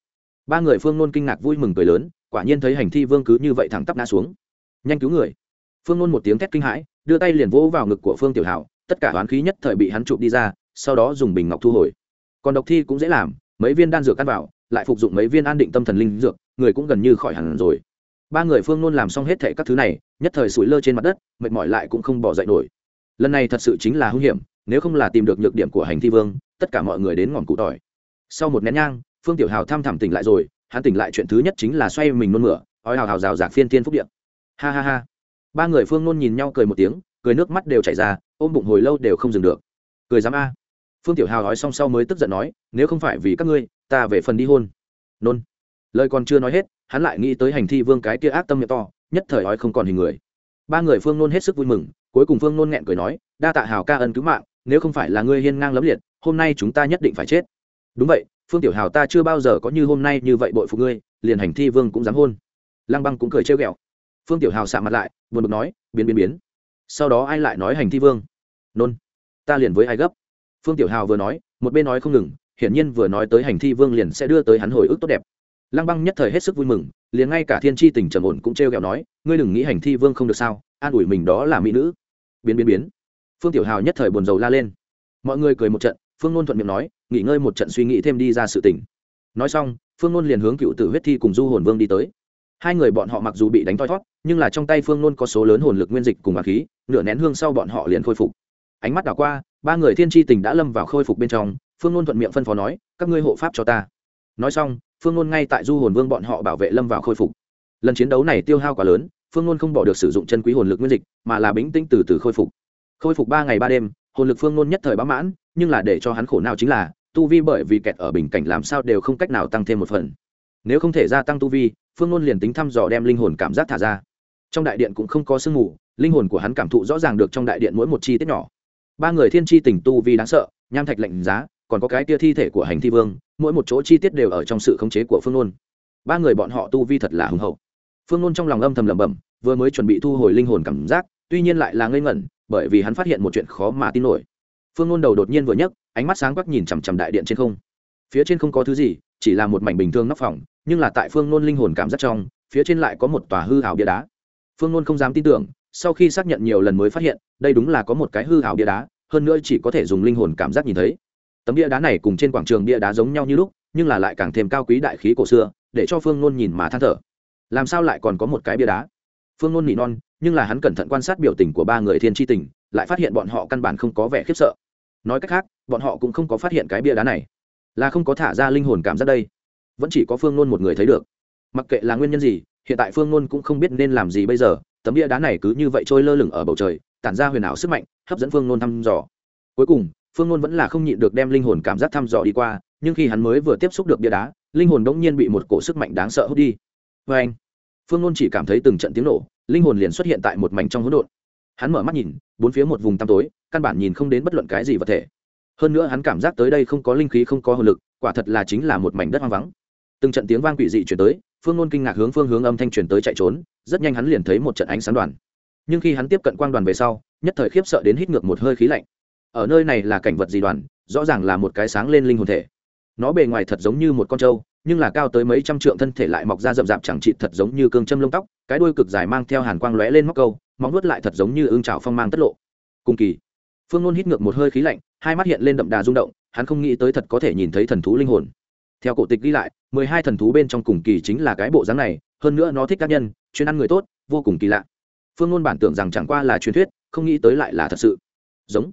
S1: Ba người phương nôn kinh ngạc vui mừng cười lớn, quả nhiên thấy hành thi vương cứ như vậy thẳng tắp ngã xuống. Nhanh cứu người. Phương nôn một tiếng thét kinh hãi, đưa tay liền vỗ vào ngực của phương tiểu hào, tất cả hoán khí nhất thời bị hắn chụp đi ra sau đó dùng bình ngọc thu hồi. Còn độc thi cũng dễ làm, mấy viên đan dược ăn vào, lại phục dụng mấy viên an định tâm thần linh dược, người cũng gần như khỏi hẳn rồi. Ba người phương nôn làm xong hết thệ các thứ này, nhất thời sủi lơ trên mặt đất, mệt mỏi lại cũng không bỏ dậy nổi. Lần này thật sự chính là hung hiểm, nếu không là tìm được nhược điểm của hành thi vương, tất cả mọi người đến ngọn cụ tỏi. Sau một nén nhang, phương tiểu hào thăm thẳm tỉnh lại rồi, hắn tỉnh lại chuyện thứ nhất chính là xoay mình nôn mửa ói hào hào rào rạc phiên tiên phúc điện ha ha ha. Ba người phương nôn nhìn nhau cười một tiếng, cười nước mắt đều chảy ra, ôm bụng hồi lâu đều không dừng được. Cười dám a phương tiểu hào nói xong sau mới tức giận nói, nếu không phải vì các ngươi, ta về phần đi hôn. Nôn. Lời còn chưa nói hết, hắn lại nghĩ tới hành thi vương cái kia ác tâm miệng to, nhất thời ói không còn hình người. Ba người phương nôn hết sức vui mừng, cuối cùng phương nôn nghẹn cười nói, đa tạ hào ca ân cứu mạng, nếu không phải là ngươi hiên ngang lấm liệt, hôm nay chúng ta nhất định phải chết. Đúng vậy, phương tiểu hào ta chưa bao giờ có như hôm nay như vậy bội phụ ngươi, liền hành thi vương cũng dám hôn. Lăng băng cũng cười trêu ghẹo. Phương tiểu hào xạ mặt lại, buồn bực nói, biến biến biến, sau đó ai lại nói hành thi vương? Nôn, ta liền với ai gấp? Phương tiểu hào vừa nói, một bên nói không ngừng, hiển nhiên vừa nói tới hành thi vương liền sẽ đưa tới hắn hồi ức tốt đẹp. Lăng băng nhất thời hết sức vui mừng, liền ngay cả thiên tri tình trầm ổn cũng t r e o kẹo nói, ngươi đừng nghĩ hành thi vương không được sao, an ủi mình đó là mỹ nữ. Biến biến biến. Phương tiểu hào nhất thời buồn rầu la lên. Mọi người cười một trận, phương nôn thuận miệng nói, nghỉ ngơi một trận suy nghĩ thêm đi ra sự tỉnh nói xong, phương nôn liền hướng cựu tử huyết thi cùng du hồn vương đi tới. Hai người bọn họ mặc dù bị đánh thoi thót, nhưng là trong tay phương nôn có số lớn hồn lực nguyên dịch cùng bà khí, nửa nén hương sau bọn họ liền khôi phục. Ánh mắt đảo qua ba người thiên tri tình đã lâm vào khôi phục bên trong, phương nôn thuận miệng phân phó nói, các ngươi hộ pháp cho ta. Nói xong, phương nôn ngay tại du hồn vương bọn họ bảo vệ lâm vào khôi phục. Lần chiến đấu này tiêu hao quá lớn, phương nôn không bỏ được sử dụng chân quý hồn lực nguyên dịch, mà là bính tinh từ từ khôi phục. Khôi phục ba ngày ba đêm, hồn lực phương nôn nhất thời bá mãn, nhưng là để cho hắn khổ nào chính là, tu vi bởi vì kẹt ở bình cảnh làm sao đều không cách nào tăng thêm một phần. Nếu không thể gia tăng tu vi, phương nôn liền tính thăm dò đem linh hồn cảm giác thả ra. Trong đại điện cũng không có sương mù, linh hồn của hắn cảm thụ rõ ràng được trong đại điện mỗi một chi tiết nhỏ ba người thiên tri tình tu vi đáng sợ, nham thạch lạnh giá, còn có cái tia thi thể của hành thi vương, mỗi một chỗ chi tiết đều ở trong sự khống chế của phương nôn. Ba người bọn họ tu vi thật là hùng hậu. Phương nôn trong lòng âm thầm lẩm bẩm, vừa mới chuẩn bị thu hồi linh hồn cảm giác, tuy nhiên lại là ngây ngẩn, bởi vì hắn phát hiện một chuyện khó mà tin nổi. Phương nôn đầu đột nhiên vừa nhấc, ánh mắt sáng quắc nhìn chằm chằm đại điện trên không. Phía trên không có thứ gì, chỉ là một mảnh bình thường nóc phòng, nhưng là tại phương nôn linh hồn cảm giác trong, phía trên lại có một tòa hư hảo bia đá. Phương nôn không dám tin tưởng sau khi xác nhận nhiều lần mới phát hiện, đây đúng là có một cái hư hảo bia đá, hơn nữa chỉ có thể dùng linh hồn cảm giác nhìn thấy. Tấm bia đá này cùng trên quảng trường bia đá giống nhau như lúc, nhưng là lại càng thêm cao quý đại khí cổ xưa, để cho phương nôn nhìn mà than thở. Làm sao lại còn có một cái bia đá? Phương nôn nỉ non, nhưng là hắn cẩn thận quan sát biểu tình của ba người thiên tri tình, lại phát hiện bọn họ căn bản không có vẻ khiếp sợ. Nói cách khác, bọn họ cũng không có phát hiện cái bia đá này. Là không có thả ra linh hồn cảm giác đây. Vẫn chỉ có phương nôn một người thấy được. Mặc kệ là nguyên nhân gì, hiện tại phương nôn cũng không biết nên làm gì bây giờ tấm bia đá này cứ như vậy trôi lơ lửng ở bầu trời, tản ra huyền ảo sức mạnh, hấp dẫn phương nôn thăm dò. Cuối cùng, phương nôn vẫn là không nhịn được đem linh hồn cảm giác thăm dò đi qua, nhưng khi hắn mới vừa tiếp xúc được bia đá, linh hồn đ nhiên bị một cổ sức mạnh đáng sợ hút đi. Vê anh, phương nôn chỉ cảm thấy từng trận tiếng nổ, linh hồn liền xuất hiện tại một mảnh trong hỗn độn. Hắn mở mắt nhìn, bốn phía một vùng tăm tối, căn bản nhìn không đến bất luận cái gì vật thể. Hơn nữa hắn cảm giác tới đây không có linh khí, không có hồn lực, quả thật là chính là một mảnh đất hoang vắng. Từng trận tiếng vang quỷ dị chuyển tới phương nôn kinh ngạc hướng phương hướng âm thanh truyền tới chạy trốn, rất nhanh hắn liền thấy một trận ánh sáng đoàn. Nhưng khi hắn tiếp cận quang đoàn về sau, nhất thời khiếp sợ đến hít ngược một hơi khí lạnh. Ở nơi này là cảnh vật gì đoàn? Rõ ràng là một cái sáng lên linh hồn thể. Nó bề ngoài thật giống như một con trâu, nhưng là cao tới mấy trăm trượng thân thể lại mọc ra rậm rạp chẳng trị thật giống như cương châm lông tóc, cái đuôi cực dài mang theo hàn quang lóe lên móc câu, móng nuốt lại thật giống như ương trào phong mang tất lộ. Cùng kỳ. Phương nôn hít ngược một hơi khí lạnh, hai mắt hiện lên đậm đà rung động, hắn không nghĩ tới thật có thể nhìn thấy thần thú linh hồn theo cổ tịch ghi lại, mười hai thần thú bên trong cùng kỳ chính là cái bộ dáng này, hơn nữa nó thích cá nhân, chuyên ăn người tốt, vô cùng kỳ lạ. Phương ngôn bản tưởng rằng chẳng qua là truyền thuyết, không nghĩ tới lại là thật sự. Giống.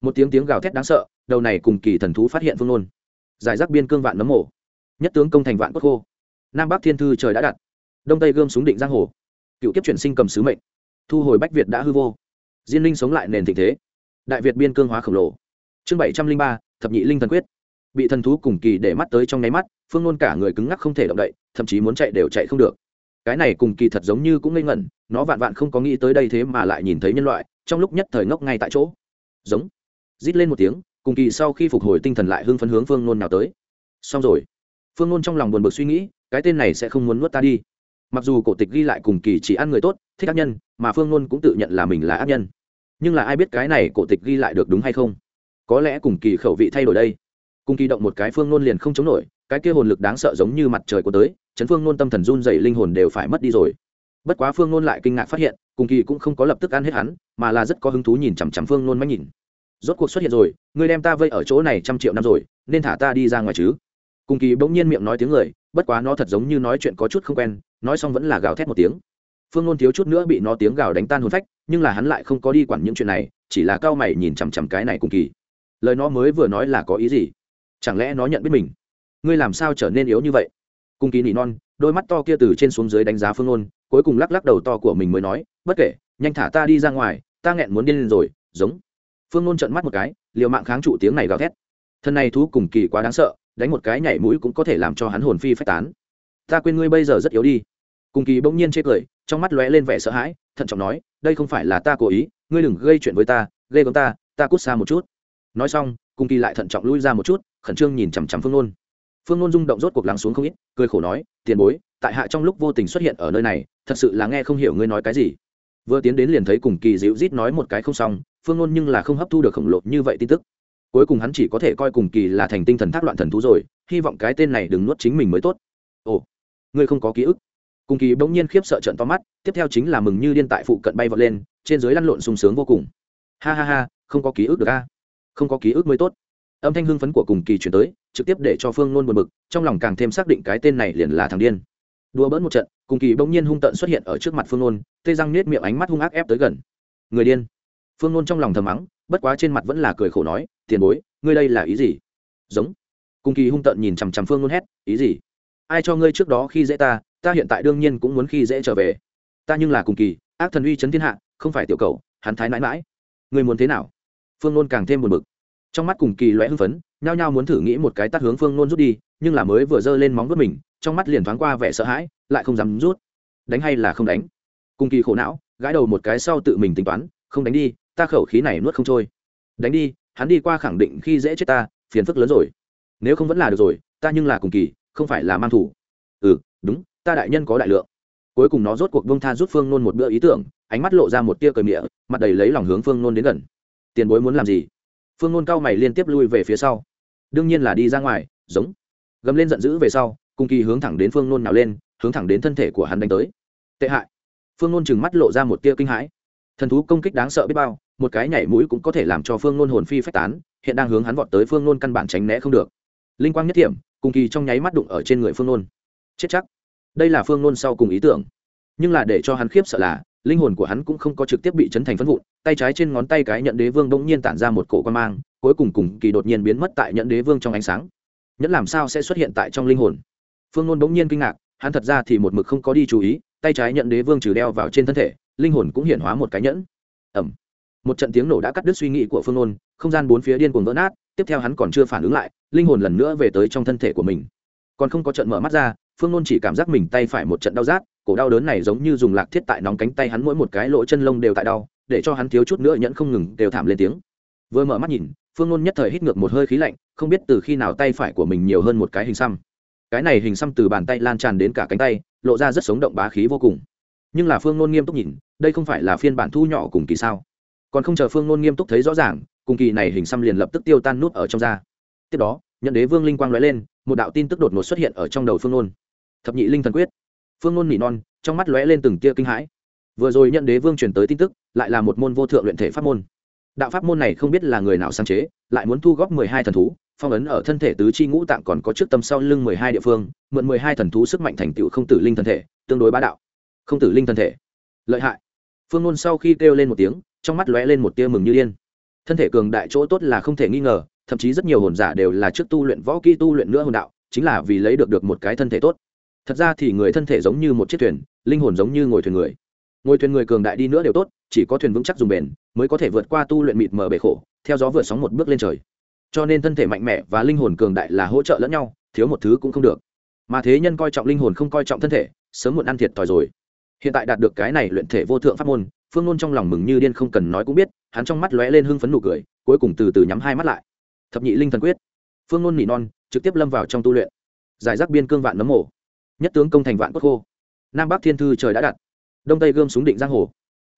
S1: Một tiếng tiếng gào thét đáng sợ, đầu này cùng kỳ thần thú phát hiện phương ngôn. Giải rác biên cương vạn nấm mổ nhất tướng công thành vạn cốt khô. Nam bắc thiên thư trời đã đặt. Đông tây gươm súng định giang hồ. Cựu kiếp chuyển sinh cầm sứ mệnh. Thu hồi bách việt đã hư vô. Diên linh sống lại nền thịnh thế. Đại việt biên cương hóa khổng lồ. Chương bảy trăm linh ba, thập nhị linh thần quyết bị thần thú cùng kỳ để mắt tới trong nháy mắt, phương nôn cả người cứng ngắc không thể động đậy, thậm chí muốn chạy đều chạy không được. Cái này cùng kỳ thật giống như cũng ngây ngẩn, nó vạn vạn không có nghĩ tới đây thế mà lại nhìn thấy nhân loại, trong lúc nhất thời ngốc ngay tại chỗ. Giống. Rít lên một tiếng, cùng kỳ sau khi phục hồi tinh thần lại hưng phấn hướng phương nôn nào tới. Xong rồi. Phương nôn trong lòng buồn bực suy nghĩ, cái tên này sẽ không muốn nuốt ta đi. Mặc dù cổ tịch ghi lại cùng kỳ chỉ ăn người tốt, thích ác nhân, mà phương nôn cũng tự nhận là mình là ác nhân. Nhưng là ai biết cái này cổ tịch ghi lại được đúng hay không? Có lẽ cùng kỳ khẩu vị thay đổi đây cùng kỳ động một cái phương nôn liền không chống nổi, cái kia hồn lực đáng sợ giống như mặt trời của tới, chấn phương nôn tâm thần run dày linh hồn đều phải mất đi rồi. Bất quá phương nôn lại kinh ngạc phát hiện, cùng kỳ cũng không có lập tức ăn hết hắn, mà là rất có hứng thú nhìn chằm chằm phương nôn mách nhìn. Rốt cuộc xuất hiện rồi, ngươi đem ta vây ở chỗ này trăm triệu năm rồi, nên thả ta đi ra ngoài chứ? Cùng kỳ bỗng nhiên miệng nói tiếng người, bất quá nó thật giống như nói chuyện có chút không quen, nói xong vẫn là gào thét một tiếng. Phương nôn thiếu chút nữa bị nó tiếng gào đánh tan hồn phách, nhưng là hắn lại không có đi quản những chuyện này, chỉ là cao mày nhìn chằm chằm cái này cùng kỳ. Lời nó mới vừa nói là có ý gì? Chẳng lẽ nó nhận biết mình? Ngươi làm sao trở nên yếu như vậy? Cung kỳ nỉ non, đôi mắt to kia từ trên xuống dưới đánh giá phương ôn cuối cùng lắc lắc đầu to của mình mới nói, bất kể, nhanh thả ta đi ra ngoài, ta nghẹn muốn điên lên rồi, giống. Phương ôn trợn mắt một cái, liều mạng kháng trụ tiếng này gào thét. Thân này thú cùng kỳ quá đáng sợ, đánh một cái nhảy mũi cũng có thể làm cho hắn hồn phi phách tán. Ta quên ngươi bây giờ rất yếu đi. Cùng kỳ bỗng nhiên chê cười, trong mắt lóe lên vẻ sợ hãi, thận trọng nói, đây không phải là ta cố ý, ngươi đừng gây chuyện với ta gây con ta ta cút xa một chút. Nói xong cùng kỳ lại thận trọng lui ra một chút, khẩn trương nhìn chằm chằm phương nôn. Phương nôn rung động rốt cuộc lắng xuống không ít, cười khổ nói, tiền bối, tại hạ trong lúc vô tình xuất hiện ở nơi này, thật sự là nghe không hiểu ngươi nói cái gì. Vừa tiến đến liền thấy cùng kỳ dịu rít nói một cái không xong, phương nôn nhưng là không hấp thu được khổng lồ như vậy tin tức. Cuối cùng hắn chỉ có thể coi cùng kỳ là thành tinh thần thác loạn thần thú rồi, hy vọng cái tên này đừng nuốt chính mình mới tốt. Ồ, ngươi không có ký ức. Cùng kỳ bỗng nhiên khiếp sợ trận to mắt, tiếp theo chính là mừng như điên tại phụ cận bay vọt lên, trên dưới lăn lộn sung sướng vô cùng. Ha ha ha, không có ký ức được a không có ký ức mới tốt. Âm thanh hưng phấn của cùng kỳ chuyển tới, trực tiếp để cho phương nôn buồn bực, trong lòng càng thêm xác định cái tên này liền là thằng điên. Đùa bỡn một trận, cùng kỳ bỗng nhiên hung tận xuất hiện ở trước mặt phương nôn, tê răng nết miệng ánh mắt hung ác ép tới gần. Người điên. Phương nôn trong lòng thầm mắng, bất quá trên mặt vẫn là cười khổ nói, tiền bối, ngươi đây là ý gì? Giống. Cùng kỳ hung tận nhìn chằm chằm phương nôn hét, ý gì? Ai cho ngươi trước đó khi dễ ta ta hiện tại đương nhiên cũng muốn khi dễ trở về. Ta nhưng là cùng kỳ, ác thần uy chấn thiên hạ, không phải tiểu cầu, hắn thái mãi mãi. Ngươi muốn thế nào? Phương nôn càng thêm buồn bực. Trong mắt cùng kỳ loé hưng phấn, nhao nhao muốn thử nghĩ một cái tắt hướng phương nôn rút đi, nhưng là mới vừa giơ lên móng vuốt mình, trong mắt liền thoáng qua vẻ sợ hãi, lại không dám rút. Đánh hay là không đánh? Cùng kỳ khổ não, gãi đầu một cái sau tự mình tính toán, không đánh đi, ta khẩu khí này nuốt không trôi. Đánh đi, hắn đi qua khẳng định khi dễ chết ta, phiền phức lớn rồi. Nếu không vẫn là được rồi, ta nhưng là cùng kỳ, không phải là mang thủ. Ừ đúng, ta đại nhân có đại lượng. Cuối cùng nó rốt cuộc bông tha rút phương nôn một bữa ý tưởng, ánh mắt lộ ra một tia cờ miệng mặt đầy lấy lòng hướng phương nôn đến gần tiền bối muốn làm gì? Phương nôn cao mày liên tiếp lui về phía sau. Đương nhiên là đi ra ngoài, giống. Gầm lên giận dữ về sau, cùng kỳ hướng thẳng đến phương nôn nào lên, hướng thẳng đến thân thể của hắn đánh tới. Tệ hại. Phương nôn chừng mắt lộ ra một tia kinh hãi. Thần thú công kích đáng sợ biết bao, một cái nhảy mũi cũng có thể làm cho phương nôn hồn phi phách tán, hiện đang hướng hắn vọt tới phương nôn căn bản tránh né không được. Linh quang nhất điểm cùng kỳ trong nháy mắt đụng ở trên người phương nôn. Chết chắc. Đây là phương nôn sau cùng ý tưởng. Nhưng là để cho hắn khiếp sợ là linh hồn của hắn cũng không có trực tiếp bị chấn thành phân vụn, tay trái trên ngón tay cái nhận đế vương bỗng nhiên tản ra một cổ quan mang, cuối cùng cùng kỳ đột nhiên biến mất tại nhận đế vương trong ánh sáng. Nhẫn làm sao sẽ xuất hiện tại trong linh hồn? Phương nôn bỗng nhiên kinh ngạc, hắn thật ra thì một mực không có đi chú ý, tay trái nhận đế vương trừ đeo vào trên thân thể, linh hồn cũng hiện hóa một cái nhẫn. Ẩm một trận tiếng nổ đã cắt đứt suy nghĩ của phương nôn, không gian bốn phía điên cuồng vỡ nát, tiếp theo hắn còn chưa phản ứng lại, linh hồn lần nữa về tới trong thân thể của mình. Còn không có trận mở mắt ra, phương nôn chỉ cảm giác mình tay phải một trận đau rát cổ đau đớn này giống như dùng lạc thiết tại nóng cánh tay hắn mỗi một cái lỗ chân lông đều tại đau, để cho hắn thiếu chút nữa nhẫn không ngừng đều thảm lên tiếng. Vừa mở mắt nhìn, phương ngôn nhất thời hít ngược một hơi khí lạnh, không biết từ khi nào tay phải của mình nhiều hơn một cái hình xăm. Cái này hình xăm từ bàn tay lan tràn đến cả cánh tay, lộ ra rất sống động bá khí vô cùng. Nhưng là phương ngôn nghiêm túc nhìn, đây không phải là phiên bản thu nhỏ cùng kỳ sao? Còn không chờ phương ngôn nghiêm túc thấy rõ ràng, cùng kỳ này hình xăm liền lập tức tiêu tan nút ở trong da. Tiếp đó, nhận đế vương linh quang nói lên, một đạo tin tức đột ngột xuất hiện ở trong đầu phương ngôn. Thập nhị linh thần quyết phương nôn nỉ non, trong mắt lóe lên từng tia kinh hãi. Vừa rồi nhận đế vương truyền tới tin tức, lại là một môn vô thượng luyện thể pháp môn. Đạo pháp môn này không biết là người nào sáng chế, lại muốn thu góp mười hai thần thú, phong ấn ở thân thể tứ chi ngũ tạng còn có trước tâm sau lưng mười hai địa phương, mượn mười hai thần thú sức mạnh thành tựu không tử linh thân thể, tương đối bá đạo. Không tử linh thân thể. Lợi hại. Phương nôn sau khi kêu lên một tiếng, trong mắt lóe lên một tia mừng như điên. Thân thể cường đại chỗ tốt là không thể nghi ngờ, thậm chí rất nhiều hồn giả đều là trước tu luyện võ kỹ tu luyện nữa hồn đạo, chính là vì lấy được được một cái thân thể tốt thật ra thì người thân thể giống như một chiếc thuyền, linh hồn giống như ngồi thuyền người. Ngồi thuyền người cường đại đi nữa đều tốt, chỉ có thuyền vững chắc dùng bền, mới có thể vượt qua tu luyện mịt mờ bể khổ, theo gió vượt sóng một bước lên trời. Cho nên thân thể mạnh mẽ và linh hồn cường đại là hỗ trợ lẫn nhau, thiếu một thứ cũng không được. Mà thế nhân coi trọng linh hồn không coi trọng thân thể, sớm muộn ăn thiệt thòi rồi. Hiện tại đạt được cái này luyện thể vô thượng pháp môn, phương nôn trong lòng mừng như điên không cần nói cũng biết, hắn trong mắt lóe lên hưng phấn nụ cười, cuối cùng từ từ nhắm hai mắt lại. Thập nhị linh thần quyết. Phương nôn nỉ non, trực tiếp lâm vào trong tu luyện. Giải rác biên cương vạn nấm mổ nhất tướng công thành vạn quốc khô. Nam bắc thiên thư trời đã đặt. Đông tây gươm súng định giang hồ.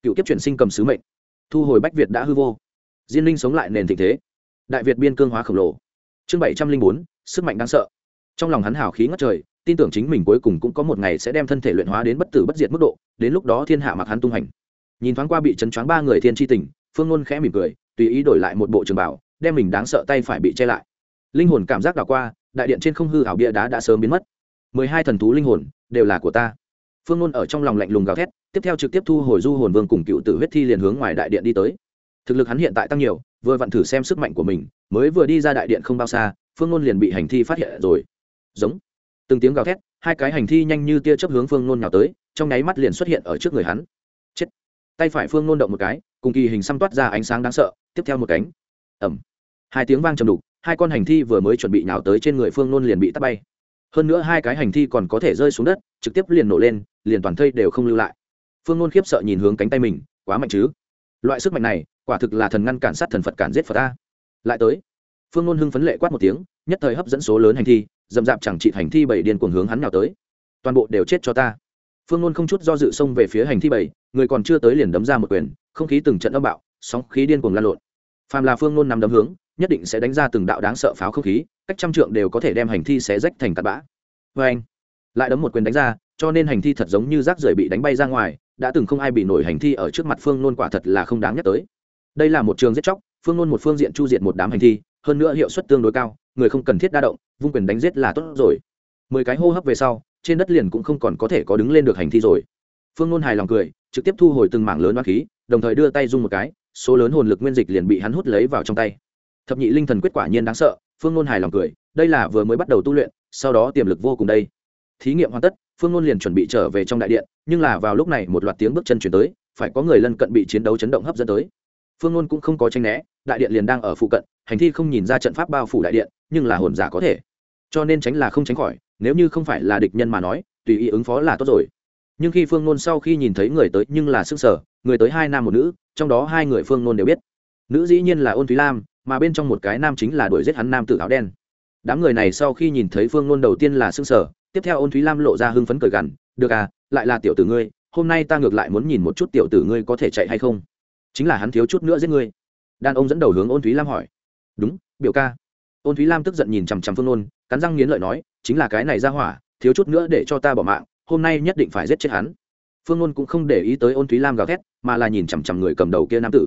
S1: Cựu kiếp chuyển sinh cầm sứ mệnh. Thu hồi bách việt đã hư vô. Diên linh sống lại nền thịnh thế. Đại việt biên cương hóa khổng lồ. Chương bảy trăm linh bốn, sức mạnh đáng sợ. Trong lòng hắn hào khí ngất trời, tin tưởng chính mình cuối cùng cũng có một ngày sẽ đem thân thể luyện hóa đến bất tử bất diệt mức độ, đến lúc đó thiên hạ mặc hắn tung hành. Nhìn thoáng qua bị chấn choáng ba người thiên tri tình, phương ngôn khẽ mỉm cười, tùy ý đổi lại một bộ trường bảo đem mình đáng sợ tay phải bị che lại. Linh hồn cảm giác đảo qua, đại điện trên không hư hảo bia đá đã sớm biến mất mười hai thần thú linh hồn, đều là của ta. Phương nôn ở trong lòng lạnh lùng gào thét, tiếp theo trực tiếp thu hồi du hồn vương cùng cựu tử huyết thi liền hướng ngoài đại điện đi tới. Thực lực hắn hiện tại tăng nhiều, vừa vặn thử xem sức mạnh của mình, mới vừa đi ra đại điện không bao xa, phương nôn liền bị hành thi phát hiện rồi. Giống. Từng tiếng gào thét, hai cái hành thi nhanh như tia chớp hướng phương nôn nào tới, trong nháy mắt liền xuất hiện ở trước người hắn. Chết. Tay phải phương nôn động một cái, cùng kỳ hình xăm toát ra ánh sáng đáng sợ, tiếp theo một cánh. Ẩm hai tiếng vang trầm đục, hai con hành thi vừa mới chuẩn bị nào tới trên người phương nôn liền bị tắt bay hơn nữa hai cái hành thi còn có thể rơi xuống đất, trực tiếp liền nổ lên, liền toàn thây đều không lưu lại. Phương ngôn khiếp sợ nhìn hướng cánh tay mình, quá mạnh chứ? Loại sức mạnh này, quả thực là thần ngăn cản sát thần phật cản giết phật ta. Lại tới, phương ngôn hưng phấn lệ quát một tiếng, nhất thời hấp dẫn số lớn hành thi dầm p chẳng trị hành thi bảy điên cuồng hướng hắn nào tới. Toàn bộ đều chết cho ta. Phương ngôn không chút do dự xông về phía hành thi bảy, người còn chưa tới liền đấm ra một quyền, không khí từng trận âm bạo, sóng khí điên cuồng lan lộn. Phàm là phương ngôn nằm đấm hướng nhất định sẽ đánh ra từng đạo đáng sợ pháo không khí, cách trăm trượng đều có thể đem hành thi xé rách thành tạt bã. Vê anh, lại đấm một quyền đánh ra, cho nên hành thi thật giống như rác rưởi bị đánh bay ra ngoài, đã từng không ai bị nổi hành thi ở trước mặt phương nôn quả thật là không đáng nhắc tới. Đây là một trường giết chóc, phương nôn một phương diện chu diệt một đám hành thi, hơn nữa hiệu suất tương đối cao, người không cần thiết đa động, vung quyền đánh giết là tốt rồi. Mười cái hô hấp về sau, trên đất liền cũng không còn có thể có đứng lên được hành thi rồi. Phương nôn hài lòng cười, trực tiếp thu hồi từng mảng lớn hoa khí, đồng thời đưa tay dung một cái, số lớn hồn lực nguyên dịch liền bị hắn hút lấy vào trong tay thập nhị linh thần quyết quả nhiên đáng sợ, phương nôn hài lòng cười, đây là vừa mới bắt đầu tu luyện, sau đó tiềm lực vô cùng đây. Thí nghiệm hoàn tất, phương nôn liền chuẩn bị trở về trong đại điện, nhưng là vào lúc này một loạt tiếng bước chân chuyển tới, phải có người lân cận bị chiến đấu chấn động hấp dẫn tới. Phương nôn cũng không có tranh né, đại điện liền đang ở phụ cận, hành thi không nhìn ra trận pháp bao phủ đại điện, nhưng là hồn giả có thể. Cho nên tránh là không tránh khỏi, nếu như không phải là địch nhân mà nói, tùy ý ứng phó là tốt rồi. Nhưng khi phương nôn sau khi nhìn thấy người tới, nhưng là sức sở người tới hai nam một nữ, trong đó hai người phương nôn đều biết. Nữ dĩ nhiên là ôn thúy lam mà bên trong một cái nam chính là đuổi giết hắn nam tử áo đen. Đám người này sau khi nhìn thấy phương nôn đầu tiên là sức sở tiếp theo ôn thúy lam lộ ra hưng phấn cười gằn, được à lại là tiểu tử ngươi, hôm nay ta ngược lại muốn nhìn một chút tiểu tử ngươi có thể chạy hay không? Chính là hắn thiếu chút nữa giết ngươi. Đàn ông dẫn đầu hướng ôn thúy lam hỏi. Đúng, biểu ca. Ôn thúy lam tức giận nhìn chằm chằm phương nôn cắn răng nghiến lợi nói, chính là cái này ra hỏa, thiếu chút nữa để cho ta bỏ mạng, hôm nay nhất định phải giết chết hắn. Phương nôn cũng không để ý tới ôn thúy lam gào thét, mà là nhìn chằm chằm người cầm đầu kia nam tử.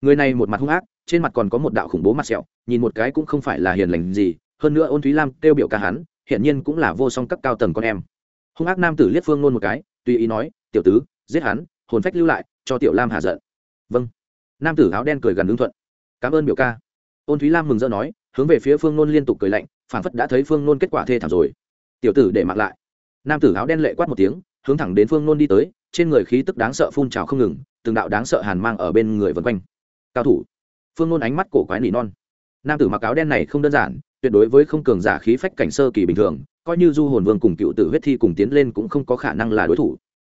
S1: Người này một mặt hung ác trên mặt còn có một đạo khủng bố mặt sẹo, nhìn một cái cũng không phải là hiền lành gì, hơn nữa ôn thúy lam kêu biểu ca hắn hiện nhiên cũng là vô song cấp cao tầng con em. Hung ác nam tử liếc phương nôn một cái, tùy ý nói, tiểu tứ, giết hắn, hồn phách lưu lại, cho tiểu lam hạ giận. Vâng. Nam tử áo đen cười gần ứng thuận. Cảm ơn biểu ca. Ôn thúy lam mừng rỡ nói, hướng về phía phương nôn liên tục cười lạnh phản phất đã thấy phương nôn kết quả thê thảm rồi. Tiểu tử để mặc lại. Nam tử áo đen lệ quát một tiếng, hướng thẳng đến phương nôn đi tới, trên người khí tức đáng sợ phun trào không ngừng, từng đạo đáng sợ hàn mang ở bên người vân quanh. Cao thủ phương nôn ánh mắt cổ quái nỉ non. Nam tử mặc áo đen này không đơn giản, tuyệt đối với không cường giả khí phách cảnh sơ kỳ bình thường, coi như du hồn vương cùng cựu tử huyết thi cùng tiến lên cũng không có khả năng là đối thủ.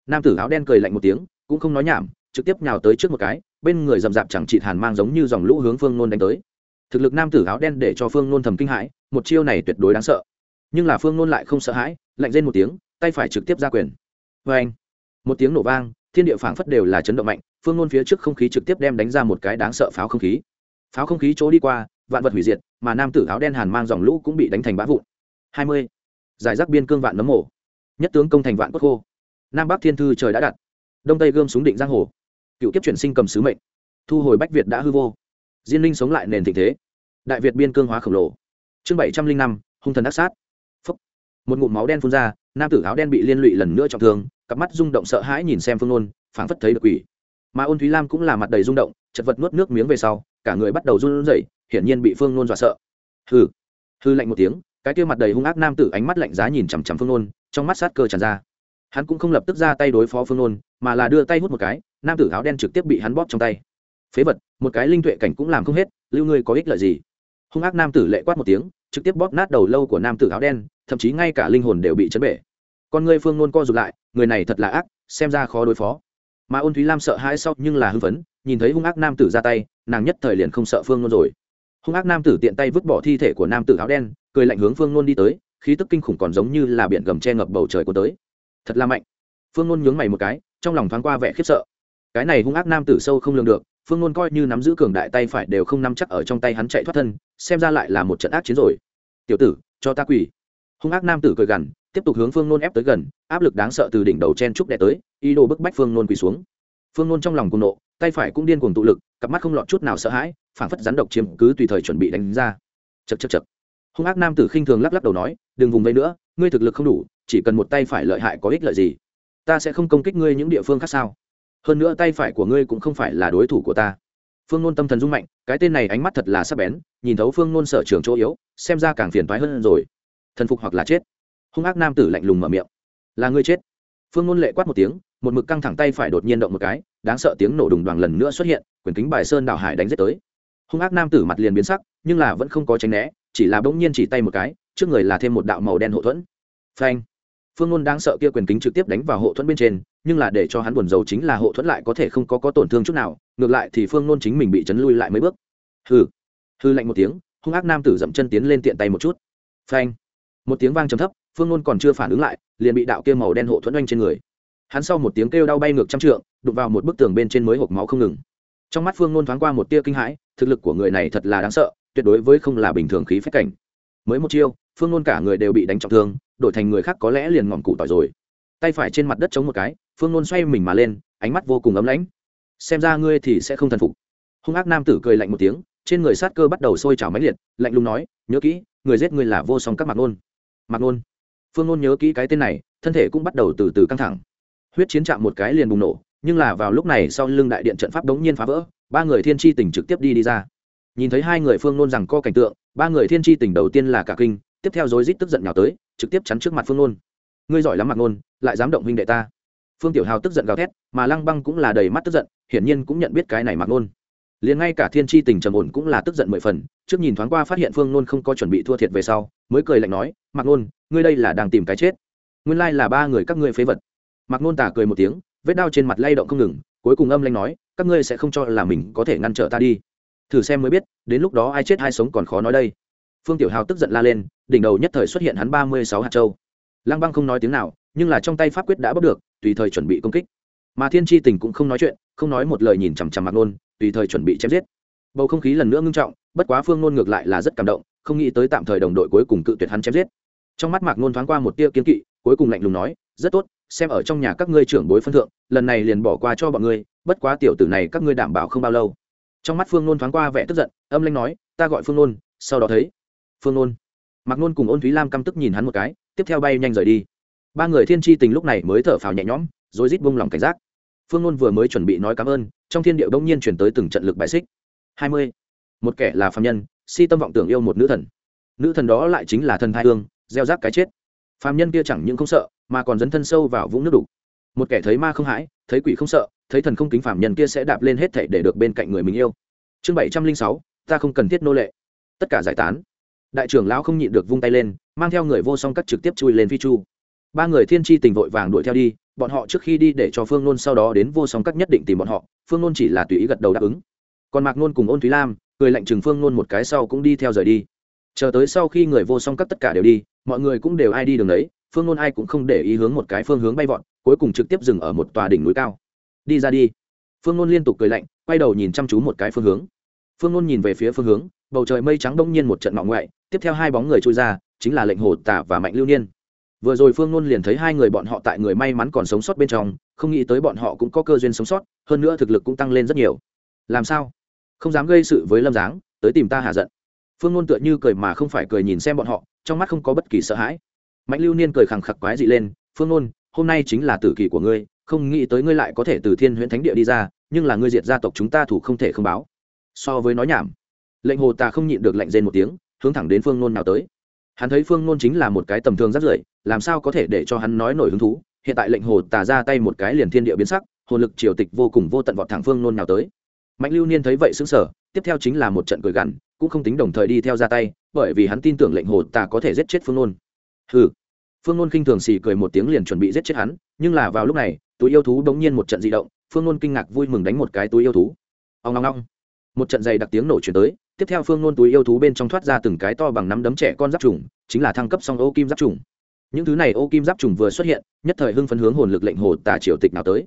S1: Nam tử áo đen cười lạnh một tiếng, cũng không nói nhảm, trực tiếp nhào tới trước một cái, bên người rậm rạp chẳng trị hàn mang giống như dòng lũ hướng phương nôn đánh tới. Thực lực nam tử áo đen để cho phương nôn thầm kinh hãi, một chiêu này tuyệt đối đáng sợ. Nhưng là phương nôn lại không sợ hãi, lạnh lên một tiếng, tay phải trực tiếp ra quyền. Vê anh một tiếng nổ vang thiên địa phảng phất đều là chấn động mạnh, phương nôn phía trước không khí trực tiếp đem đánh ra một cái đáng sợ pháo không khí. Pháo không khí chỗ đi qua, vạn vật hủy diệt, mà nam tử áo đen hàn mang dòng lũ cũng bị đánh thành bã vụn. Hai mươi. Giải rác biên cương vạn nấm mổ nhất tướng công thành vạn quốc khô. Nam bắc thiên thư trời đã đặt. Đông tây gươm súng định giang hồ. Cựu kiếp chuyển sinh cầm sứ mệnh. Thu hồi bách việt đã hư vô. Diên linh sống lại nền thịnh thế. Đại việt biên cương hóa khổng lồ. Chương bảy trăm linh năm, hung thần đắc sát. Phúc. một ngụm máu đen phun ra, nam tử áo đen bị liên lụy lần nữa trọng thương cặp mắt rung động sợ hãi nhìn xem phương nôn, phảng phất thấy được quỷ. Mà ôn thúy lam cũng là mặt đầy rung động, chật vật nuốt nước miếng về sau, cả người bắt đầu run rẩy, hiển nhiên bị phương nôn dọa sợ. Hừ. Hư lạnh một tiếng, cái kia mặt đầy hung ác nam tử ánh mắt lạnh giá nhìn chằm chằm phương nôn, trong mắt sát cơ tràn ra. Hắn cũng không lập tức ra tay đối phó phương nôn, mà là đưa tay hút một cái, nam tử áo đen trực tiếp bị hắn bóp trong tay. Phế vật, một cái linh tuệ cảnh cũng làm không hết, lưu ngươi có ích lợi gì? Hung ác nam tử lệ quát một tiếng, trực tiếp bóp nát đầu lâu của nam tử áo đen, thậm chí ngay cả linh hồn đều bị chấn bể con ngươi phương nôn co rụt lại, người này thật là ác, xem ra khó đối phó. Mà ôn thúy lam sợ hãi sau nhưng là hưng phấn, nhìn thấy hung ác nam tử ra tay, nàng nhất thời liền không sợ phương nôn rồi. Hung ác nam tử tiện tay vứt bỏ thi thể của nam tử áo đen, cười lạnh hướng phương nôn đi tới, khí tức kinh khủng còn giống như là biển gầm che ngập bầu trời của tới. Thật là mạnh. Phương nôn nhướng mày một cái, trong lòng thoáng qua vẻ khiếp sợ. Cái này hung ác nam tử sâu không lường được, phương nôn coi như nắm giữ cường đại tay phải đều không nắm chắc ở trong tay hắn chạy thoát thân, xem ra lại là một trận ác chiến rồi. Tiểu tử, cho ta quỳ. Hung ác nam tử cười gằn tiếp tục hướng phương nôn ép tới gần, áp lực đáng sợ từ đỉnh đầu chen trúc đẻ tới, ý đồ bức bách phương nôn quỳ xuống. Phương nôn trong lòng cùng nộ, tay phải cũng điên cuồng tụ lực, cặp mắt không lọt chút nào sợ hãi, phảng phất rắn độc chiếm cứ tùy thời chuẩn bị đánh ra. Chật chật chật hung ác nam tử khinh thường lắc lắc đầu nói, đừng vùng vây nữa, ngươi thực lực không đủ, chỉ cần một tay phải lợi hại có ích lợi gì, ta sẽ không công kích ngươi những địa phương khác sao? Hơn nữa tay phải của ngươi cũng không phải là đối thủ của ta. Phương nôn tâm thần rung mạnh, cái tên này ánh mắt thật là sắc bén, nhìn thấu phương nôn sở trường chỗ yếu, xem ra càng phiền thoái hơn rồi. Thần phục hoặc là chết hung ác nam tử lạnh lùng mở miệng. Là ngươi chết. Phương ngôn lệ quát một tiếng, một mực căng thẳng tay phải đột nhiên động một cái, đáng sợ tiếng nổ đùng đoàn lần nữa xuất hiện, quyền kính bài sơn đảo hải đánh giết tới. Hung ác nam tử mặt liền biến sắc, nhưng là vẫn không có tránh né, chỉ là bỗng nhiên chỉ tay một cái, trước người là thêm một đạo màu đen hộ thuẫn. Phanh! Phương ngôn đáng sợ kia quyền kính trực tiếp đánh vào hộ thuẫn bên trên, nhưng là để cho hắn buồn rầu chính là hộ thuẫn lại có thể không có có tổn thương chút nào, ngược lại thì phương ngôn chính mình bị chấn lui lại mấy bước. Hư hư lạnh một tiếng, hung ác nam tử dậm chân tiến lên tiện tay một chút. Phanh! Một tiếng vang trầm thấp phương ngôn còn chưa phản ứng lại, liền bị đạo kia màu đen hộ thuẫn oanh trên người. Hắn sau một tiếng kêu đau bay ngược trăm trượng, đụng vào một bức tường bên trên mới hộp máu không ngừng. Trong mắt phương ngôn thoáng qua một tia kinh hãi, thực lực của người này thật là đáng sợ, tuyệt đối với không là bình thường khí phách cảnh. Mới một chiêu, phương ngôn cả người đều bị đánh trọng thương, đổi thành người khác có lẽ liền ngọn cụ tỏi rồi. Tay phải trên mặt đất chống một cái, phương nôn xoay mình mà lên, ánh mắt vô cùng ấm lãnh. Xem ra ngươi thì sẽ không thần phục. Hung ác nam tử cười lạnh một tiếng, trên người sát cơ bắt đầu sôi trào máy liệt, lạnh lùng nói, nhớ kỹ, người giết người là vô song các mạc nôn. Mạc nôn phương nôn nhớ kỹ cái tên này, thân thể cũng bắt đầu từ từ căng thẳng. Huyết chiến chạm một cái liền bùng nổ, nhưng là vào lúc này sau lưng đại điện trận pháp đống nhiên phá vỡ, ba người thiên tri tỉnh trực tiếp đi đi ra. Nhìn thấy hai người phương nôn rằng co cảnh tượng, ba người thiên tri tỉnh đầu tiên là cả kinh, tiếp theo rối rít tức giận nhào tới, trực tiếp chắn trước mặt phương nôn ngươi giỏi lắm mặt nôn lại dám động huynh đệ ta. Phương tiểu hào tức giận gào thét, mà lăng băng cũng là đầy mắt tức giận, hiển nhiên cũng nhận biết cái này mặc nôn liền ngay cả thiên tri tình trầm ổn cũng là tức giận mười phần, trước nhìn thoáng qua phát hiện phương nôn không có chuẩn bị thua thiệt về sau, mới cười lạnh nói mặc nôn ngươi đây là đang tìm cái chết. Nguyên lai là ba người các ngươi phế vật. Mặc nôn tả cười một tiếng, vết đao trên mặt lay động không ngừng, cuối cùng âm lanh nói, các ngươi sẽ không cho là mình có thể ngăn trở ta đi. Thử xem mới biết, đến lúc đó ai chết ai sống còn khó nói đây. Phương tiểu hào tức giận la lên, đỉnh đầu nhất thời xuất hiện hắn ba mươi sáu hạt châu. Lăng băng không nói tiếng nào, nhưng là trong tay pháp quyết đã bóc được, tùy thời chuẩn bị công kích. Mà thiên tri tình cũng không nói chuyện, không nói một lời nhìn chằm chằm mặc nôn, tùy thời chuẩn bị chém giết. Bầu không khí lần nữa ngưng trọng, bất quá phương nôn ngược lại là rất cảm động, không nghĩ tới tạm thời đồng đội cuối cùng cự tuyệt hắn chém giết trong mắt mạc nôn thoáng qua một tia kiên kỵ, cuối cùng lạnh lùng nói, rất tốt, xem ở trong nhà các ngươi trưởng bối phân thượng, lần này liền bỏ qua cho bọn ngươi, bất quá tiểu tử này các ngươi đảm bảo không bao lâu. Trong mắt phương nôn thoáng qua vẻ tức giận, âm lanh nói, ta gọi phương nôn, sau đó thấy. Phương nôn. Mạc nôn cùng ôn thúy lam căm tức nhìn hắn một cái, tiếp theo bay nhanh rời đi. Ba người thiên tri tình lúc này mới thở phào nhẹ nhõm, rồi rít bung lòng cảnh giác. Phương nôn vừa mới chuẩn bị nói cảm ơn, trong thiên điệu đông nhiên chuyển tới từng trận lực bài xích. Hai mươi. Một kẻ là phạm nhân, si tâm vọng tưởng yêu một nữ thần. Nữ thần đó lại chính là thần thai hương gieo rác cái chết. Phạm nhân kia chẳng những không sợ, mà còn dấn thân sâu vào vũng nước đục. Một kẻ thấy ma không hãi, thấy quỷ không sợ, thấy thần không kính phạm nhân kia sẽ đạp lên hết thảy để được bên cạnh người mình yêu. Chương bảy trăm linh sáu, ta không cần thiết nô lệ. Tất cả giải tán. Đại trưởng lão không nhịn được vung tay lên, mang theo người vô song cắt trực tiếp chui lên phi chu. Ba người thiên tri tình vội vàng đuổi theo đi, bọn họ trước khi đi để cho phương nôn sau đó đến vô song cắt nhất định tìm bọn họ, phương nôn chỉ là tùy ý gật đầu đáp ứng. Còn mạc nôn cùng ôn thúy lam, cười lạnh chừng phương nôn một cái sau cũng đi theo rời đi. Chờ tới sau khi người vô song cắt tất cả đều đi mọi người cũng đều ai đi đường đấy, phương nôn ai cũng không để ý hướng một cái phương hướng bay vọt, cuối cùng trực tiếp dừng ở một tòa đỉnh núi cao. Đi ra đi. Phương nôn liên tục cười lạnh, quay đầu nhìn chăm chú một cái phương hướng. Phương nôn nhìn về phía phương hướng, bầu trời mây trắng đông nhiên một trận ngọ ngoại, tiếp theo hai bóng người trôi ra, chính là lệnh hồ tả và mạnh lưu niên. Vừa rồi phương ngôn liền thấy hai người bọn họ tại người may mắn còn sống sót bên trong, không nghĩ tới bọn họ cũng có cơ duyên sống sót, hơn nữa thực lực cũng tăng lên rất nhiều. Làm sao? Không dám gây sự với lâm giáng, tới tìm ta hạ giận phương ngôn tựa như cười mà không phải cười nhìn xem bọn họ, trong mắt không có bất kỳ sợ hãi. Mạnh lưu niên cười khẳng khặc quái dị lên, phương ngôn hôm nay chính là tử kỳ của ngươi, không nghĩ tới ngươi lại có thể từ thiên huyễn thánh địa đi ra, nhưng là ngươi diệt gia tộc chúng ta thủ không thể không báo. So với nói nhảm, lệnh hồ ta không nhịn được lệnh rên một tiếng, hướng thẳng đến phương nôn nào tới. Hắn thấy phương nôn chính là một cái tầm thường rất rưởi, làm sao có thể để cho hắn nói nổi hứng thú? Hiện tại lệnh hồ tà ra tay một cái liền thiên địa biến sắc, hồn lực triều tịch vô cùng vô tận vọt thẳng phương nôn nào tới. Mạnh lưu niên thấy vậy xứng sở tiếp theo chính là một trận cười gằn cũng không tính đồng thời đi theo ra tay, bởi vì hắn tin tưởng lệnh hồ tà có thể giết chết phương nôn. Hừ. Phương nôn kinh thường xì cười một tiếng liền chuẩn bị giết chết hắn, nhưng là vào lúc này, túi yêu thú đống nhiên một trận di động, phương nôn kinh ngạc vui mừng đánh một cái túi yêu thú. Ông ngong ngong một trận dày đặc tiếng nổ chuyển tới, tiếp theo phương nôn túi yêu thú bên trong thoát ra từng cái to bằng nắm đấm trẻ con giáp trùng, chính là thăng cấp song ô kim giáp trùng. Những thứ này ô kim giáp trùng vừa xuất hiện, nhất thời hưng phấn hướng hồn lực lệnh hồ tà triều tịch nào tới.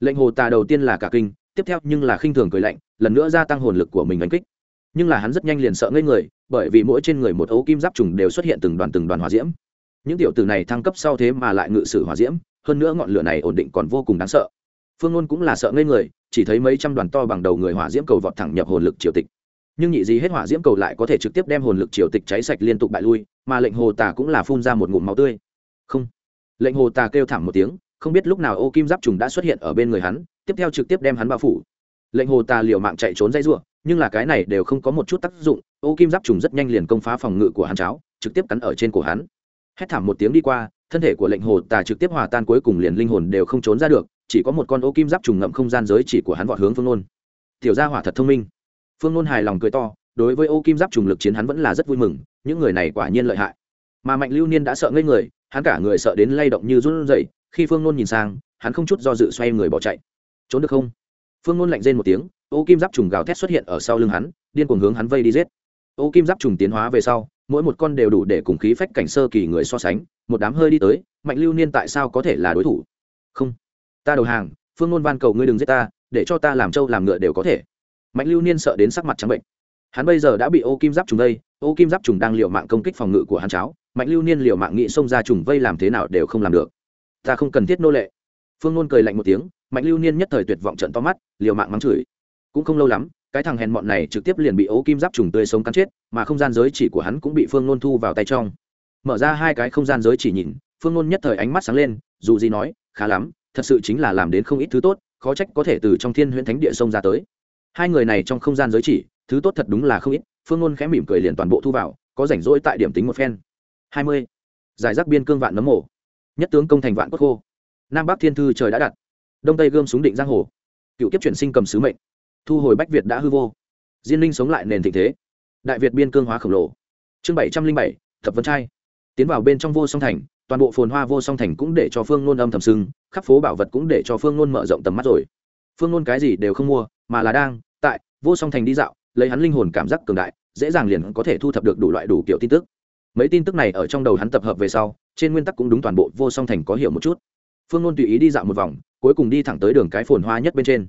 S1: Lệnh hồ tà đầu tiên là cả kinh, tiếp theo nhưng là khinh thường cười lạnh, lần nữa gia tăng hồn lực của mình đánh kích nhưng là hắn rất nhanh liền sợ ngây người, bởi vì mỗi trên người một ấu kim giáp trùng đều xuất hiện từng đoàn từng đoàn hỏa diễm. Những tiểu tử này thăng cấp sau thế mà lại ngự sử hỏa diễm, hơn nữa ngọn lửa này ổn định còn vô cùng đáng sợ. Phương ngôn cũng là sợ ngây người, chỉ thấy mấy trăm đoàn to bằng đầu người hỏa diễm cầu vọt thẳng nhập hồn lực triều tịch. Nhưng nhị gì hết hỏa diễm cầu lại có thể trực tiếp đem hồn lực triều tịch cháy sạch liên tục bại lui, mà lệnh hồ tà cũng là phun ra một ngụm máu tươi. Không. Lệnh hồ tà kêu thảm một tiếng, không biết lúc nào ô kim giáp trùng đã xuất hiện ở bên người hắn, tiếp theo trực tiếp đem hắn bao phủ. Lệnh hồ tà liều mạng chạy trốn dây ruộng nhưng là cái này đều không có một chút tác dụng, ô kim giáp trùng rất nhanh liền công phá phòng ngự của hắn cháo, trực tiếp cắn ở trên cổ hắn. Hét thảm một tiếng đi qua, thân thể của lệnh hồ tà trực tiếp hòa tan cuối cùng liền linh hồn đều không trốn ra được, chỉ có một con ô kim giáp trùng ngậm không gian giới chỉ của hắn vọt hướng phương nôn. Tiểu gia hỏa thật thông minh. Phương nôn hài lòng cười to, đối với ô kim giáp trùng lực chiến hắn vẫn là rất vui mừng, những người này quả nhiên lợi hại. Mà mạnh lưu niên đã sợ ngây người, hắn cả người sợ đến lay động như run rẩy, khi phương nôn nhìn sang, hắn không chút do dự xoay người bỏ chạy. Trốn được không? Phương nôn lạnh rên một tiếng ô kim giáp trùng gào thét xuất hiện ở sau lưng hắn, điên cuồng hướng hắn vây đi giết. Ô kim giáp trùng tiến hóa về sau, mỗi một con đều đủ để cùng khí phách cảnh sơ kỳ người so sánh, một đám hơi đi tới, mạnh lưu niên tại sao có thể là đối thủ? Không. Ta đầu hàng, phương nôn van cầu ngươi đừng giết ta, để cho ta làm trâu làm ngựa đều có thể. Mạnh lưu niên sợ đến sắc mặt trắng bệnh. Hắn bây giờ đã bị ô kim giáp trùng vây, ô kim giáp trùng đang liều mạng công kích phòng ngự của hắn cháo. Mạnh lưu niên liều mạng nghị xông ra trùng vây làm thế nào đều không làm được. Ta không cần thiết nô lệ. Phương nôn cười lạnh một tiếng, mạnh lưu niên nhất thời tuyệt vọng trận to mắt, liều mạng mắng chửi cũng không lâu lắm, cái thằng hèn mọn này trực tiếp liền bị ấu kim giáp trùng tươi sống cắn chết, mà không gian giới chỉ của hắn cũng bị phương nôn thu vào tay trong. Mở ra hai cái không gian giới chỉ nhìn, phương nôn nhất thời ánh mắt sáng lên, dù gì nói, khá lắm, thật sự chính là làm đến không ít thứ tốt, khó trách có thể từ trong thiên huyễn thánh địa sông ra tới. Hai người này trong không gian giới chỉ, thứ tốt thật đúng là không ít, phương nôn khẽ mỉm cười liền toàn bộ thu vào, có rảnh rỗi tại điểm tính một phen. Hai mươi. Giải rác biên cương vạn nấm mổ nhất tướng công thành vạn quốc khô. Nam bắc thiên thư trời đã đặt. Đông tây gươm súng định giang hồ. Cựu kiếp chuyển sinh cầm sứ mệnh thu hồi bách việt đã hư vô. Diên linh sống lại nền thịnh thế. Đại việt biên cương hóa khổng lồ. Chương bảy trăm linh bảy, thập vân trai. Tiến vào bên trong vô song thành, toàn bộ phồn hoa vô song thành cũng để cho phương nôn âm thầm sưng, khắp phố bảo vật cũng để cho phương nôn mở rộng tầm mắt rồi. Phương nôn cái gì đều không mua, mà là đang, tại, vô song thành đi dạo, lấy hắn linh hồn cảm giác cường đại, dễ dàng liền có thể thu thập được đủ loại đủ kiểu tin tức. Mấy tin tức này ở trong đầu hắn tập hợp về sau, trên nguyên tắc cũng đúng toàn bộ vô song thành có hiểu một chút. Phương nôn tùy ý đi dạo một vòng, cuối cùng đi thẳng tới đường cái phồn hoa nhất bên trên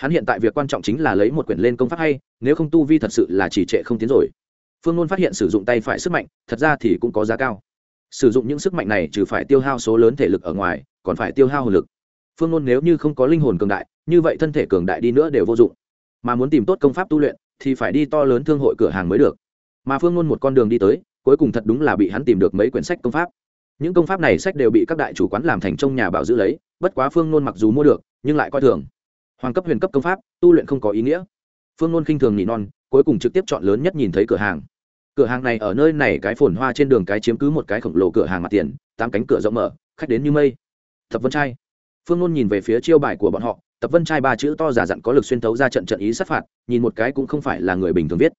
S1: hắn hiện tại việc quan trọng chính là lấy một quyển lên công pháp hay, nếu không tu vi thật sự là chỉ trệ không tiến rồi. Phương nôn phát hiện sử dụng tay phải sức mạnh, thật ra thì cũng có giá cao. Sử dụng những sức mạnh này trừ phải tiêu hao số lớn thể lực ở ngoài, còn phải tiêu hao hồn lực. Phương nôn nếu như không có linh hồn cường đại, như vậy thân thể cường đại đi nữa đều vô dụng. Mà muốn tìm tốt công pháp tu luyện, thì phải đi to lớn thương hội cửa hàng mới được. Mà phương nôn một con đường đi tới, cuối cùng thật đúng là bị hắn tìm được mấy quyển sách công pháp. Những công pháp này sách đều bị các đại chủ quán làm thành trong nhà bảo giữ lấy, bất quá phương nôn mặc dù mua được, nhưng lại coi thường hoàng cấp huyền cấp công pháp, tu luyện không có ý nghĩa. Phương nôn khinh thường nỉ non, cuối cùng trực tiếp chọn lớn nhất nhìn thấy cửa hàng. Cửa hàng này ở nơi này, cái phồn hoa trên đường cái chiếm cứ một cái khổng lồ cửa hàng mặt tiền, tám cánh cửa rộng mở, khách đến như mây. Tập vân trai. Phương nôn nhìn về phía chiêu bài của bọn họ tập vân trai ba chữ to giả dặn có lực xuyên thấu ra trận trận ý sát phạt, nhìn một cái cũng không phải là người bình thường viết.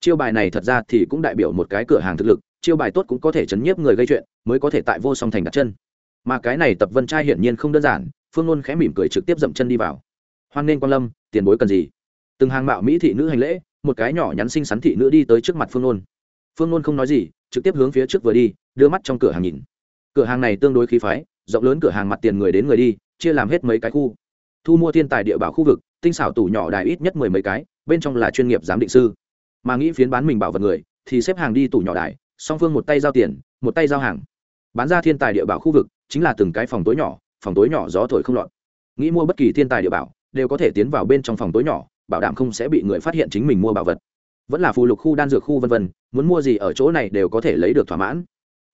S1: Chiêu bài này thật ra thì cũng đại biểu một cái cửa hàng thực lực, chiêu bài tốt cũng có thể chấn nhiếp người gây chuyện, mới có thể tại vô song thành đặt chân. Mà cái này tập vân trai hiển nhiên không đơn giản, phương nôn khẽ mỉm cười trực tiếp dậm chân đi vào hoan nghênh quan lâm, tiền bối cần gì? Từng hàng mạo mỹ thị nữ hành lễ, một cái nhỏ nhắn xinh xắn thị nữ đi tới trước mặt phương nôn. Phương nôn không nói gì, trực tiếp hướng phía trước vừa đi, đưa mắt trong cửa hàng nhìn. Cửa hàng này tương đối khí phái, rộng lớn cửa hàng mặt tiền người đến người đi, chia làm hết mấy cái khu. Thu mua thiên tài địa bảo khu vực, tinh xảo tủ nhỏ đài ít nhất mười mấy cái, bên trong là chuyên nghiệp giám định sư. Mà nghĩ phiến bán mình bảo vật người, thì xếp hàng đi tủ nhỏ đài, song phương một tay giao tiền, một tay giao hàng. Bán ra thiên tài địa bảo khu vực, chính là từng cái phòng tối nhỏ, phòng tối nhỏ gió thổi không lọt. Nghĩ mua bất kỳ thiên tài địa bảo đều có thể tiến vào bên trong phòng tối nhỏ, bảo đảm không sẽ bị người phát hiện chính mình mua bảo vật. Vẫn là phù lục khu, đan dược khu vân vân, muốn mua gì ở chỗ này đều có thể lấy được thỏa mãn.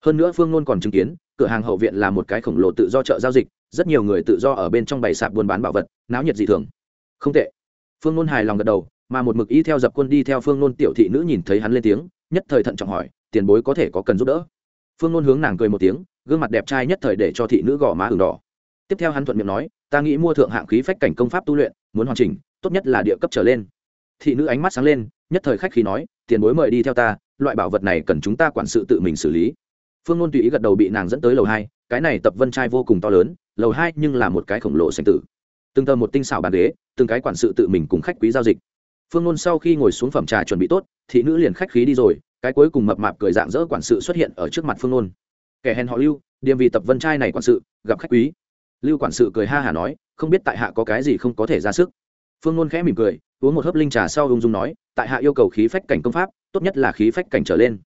S1: Hơn nữa phương nôn còn chứng kiến, cửa hàng hậu viện là một cái khổng lồ tự do chợ giao dịch, rất nhiều người tự do ở bên trong bày sạp buôn bán bảo vật, náo nhiệt dị thường. Không tệ. Phương nôn hài lòng gật đầu, mà một mực y theo dập quân đi theo phương nôn tiểu thị nữ nhìn thấy hắn lên tiếng, nhất thời thận trọng hỏi, tiền bối có thể có cần giúp đỡ? Phương nôn hướng nàng cười một tiếng, gương mặt đẹp trai nhất thời để cho thị nữ gò má hừng đỏ tiếp theo hắn thuận miệng nói, ta nghĩ mua thượng hạng khí phách cảnh công pháp tu luyện, muốn hoàn chỉnh, tốt nhất là địa cấp trở lên. Thị nữ ánh mắt sáng lên, nhất thời khách khí nói, tiền bối mời đi theo ta, loại bảo vật này cần chúng ta quản sự tự mình xử lý. Phương ngôn tùy ý gật đầu bị nàng dẫn tới lầu hai, cái này tập vân trai vô cùng to lớn, lầu hai nhưng là một cái khổng lồ sành tử. Từng tờ một tinh xảo bàn ghế, từng cái quản sự tự mình cùng khách quý giao dịch. Phương ngôn sau khi ngồi xuống phẩm trà chuẩn bị tốt, thị nữ liền khách khí đi rồi, cái cuối cùng mập mạp cười dạng dỡ quản sự xuất hiện ở trước mặt phương ngôn. Kẻ hèn họ lưu, điềm vì tập vân trai này quản sự, gặp khách quý lưu quản sự cười ha hả nói, không biết tại hạ có cái gì không có thể ra sức. Phương ngôn khẽ mỉm cười, uống một hớp linh trà sau ung dung nói, tại hạ yêu cầu khí phách cảnh công pháp, tốt nhất là khí phách cảnh trở lên.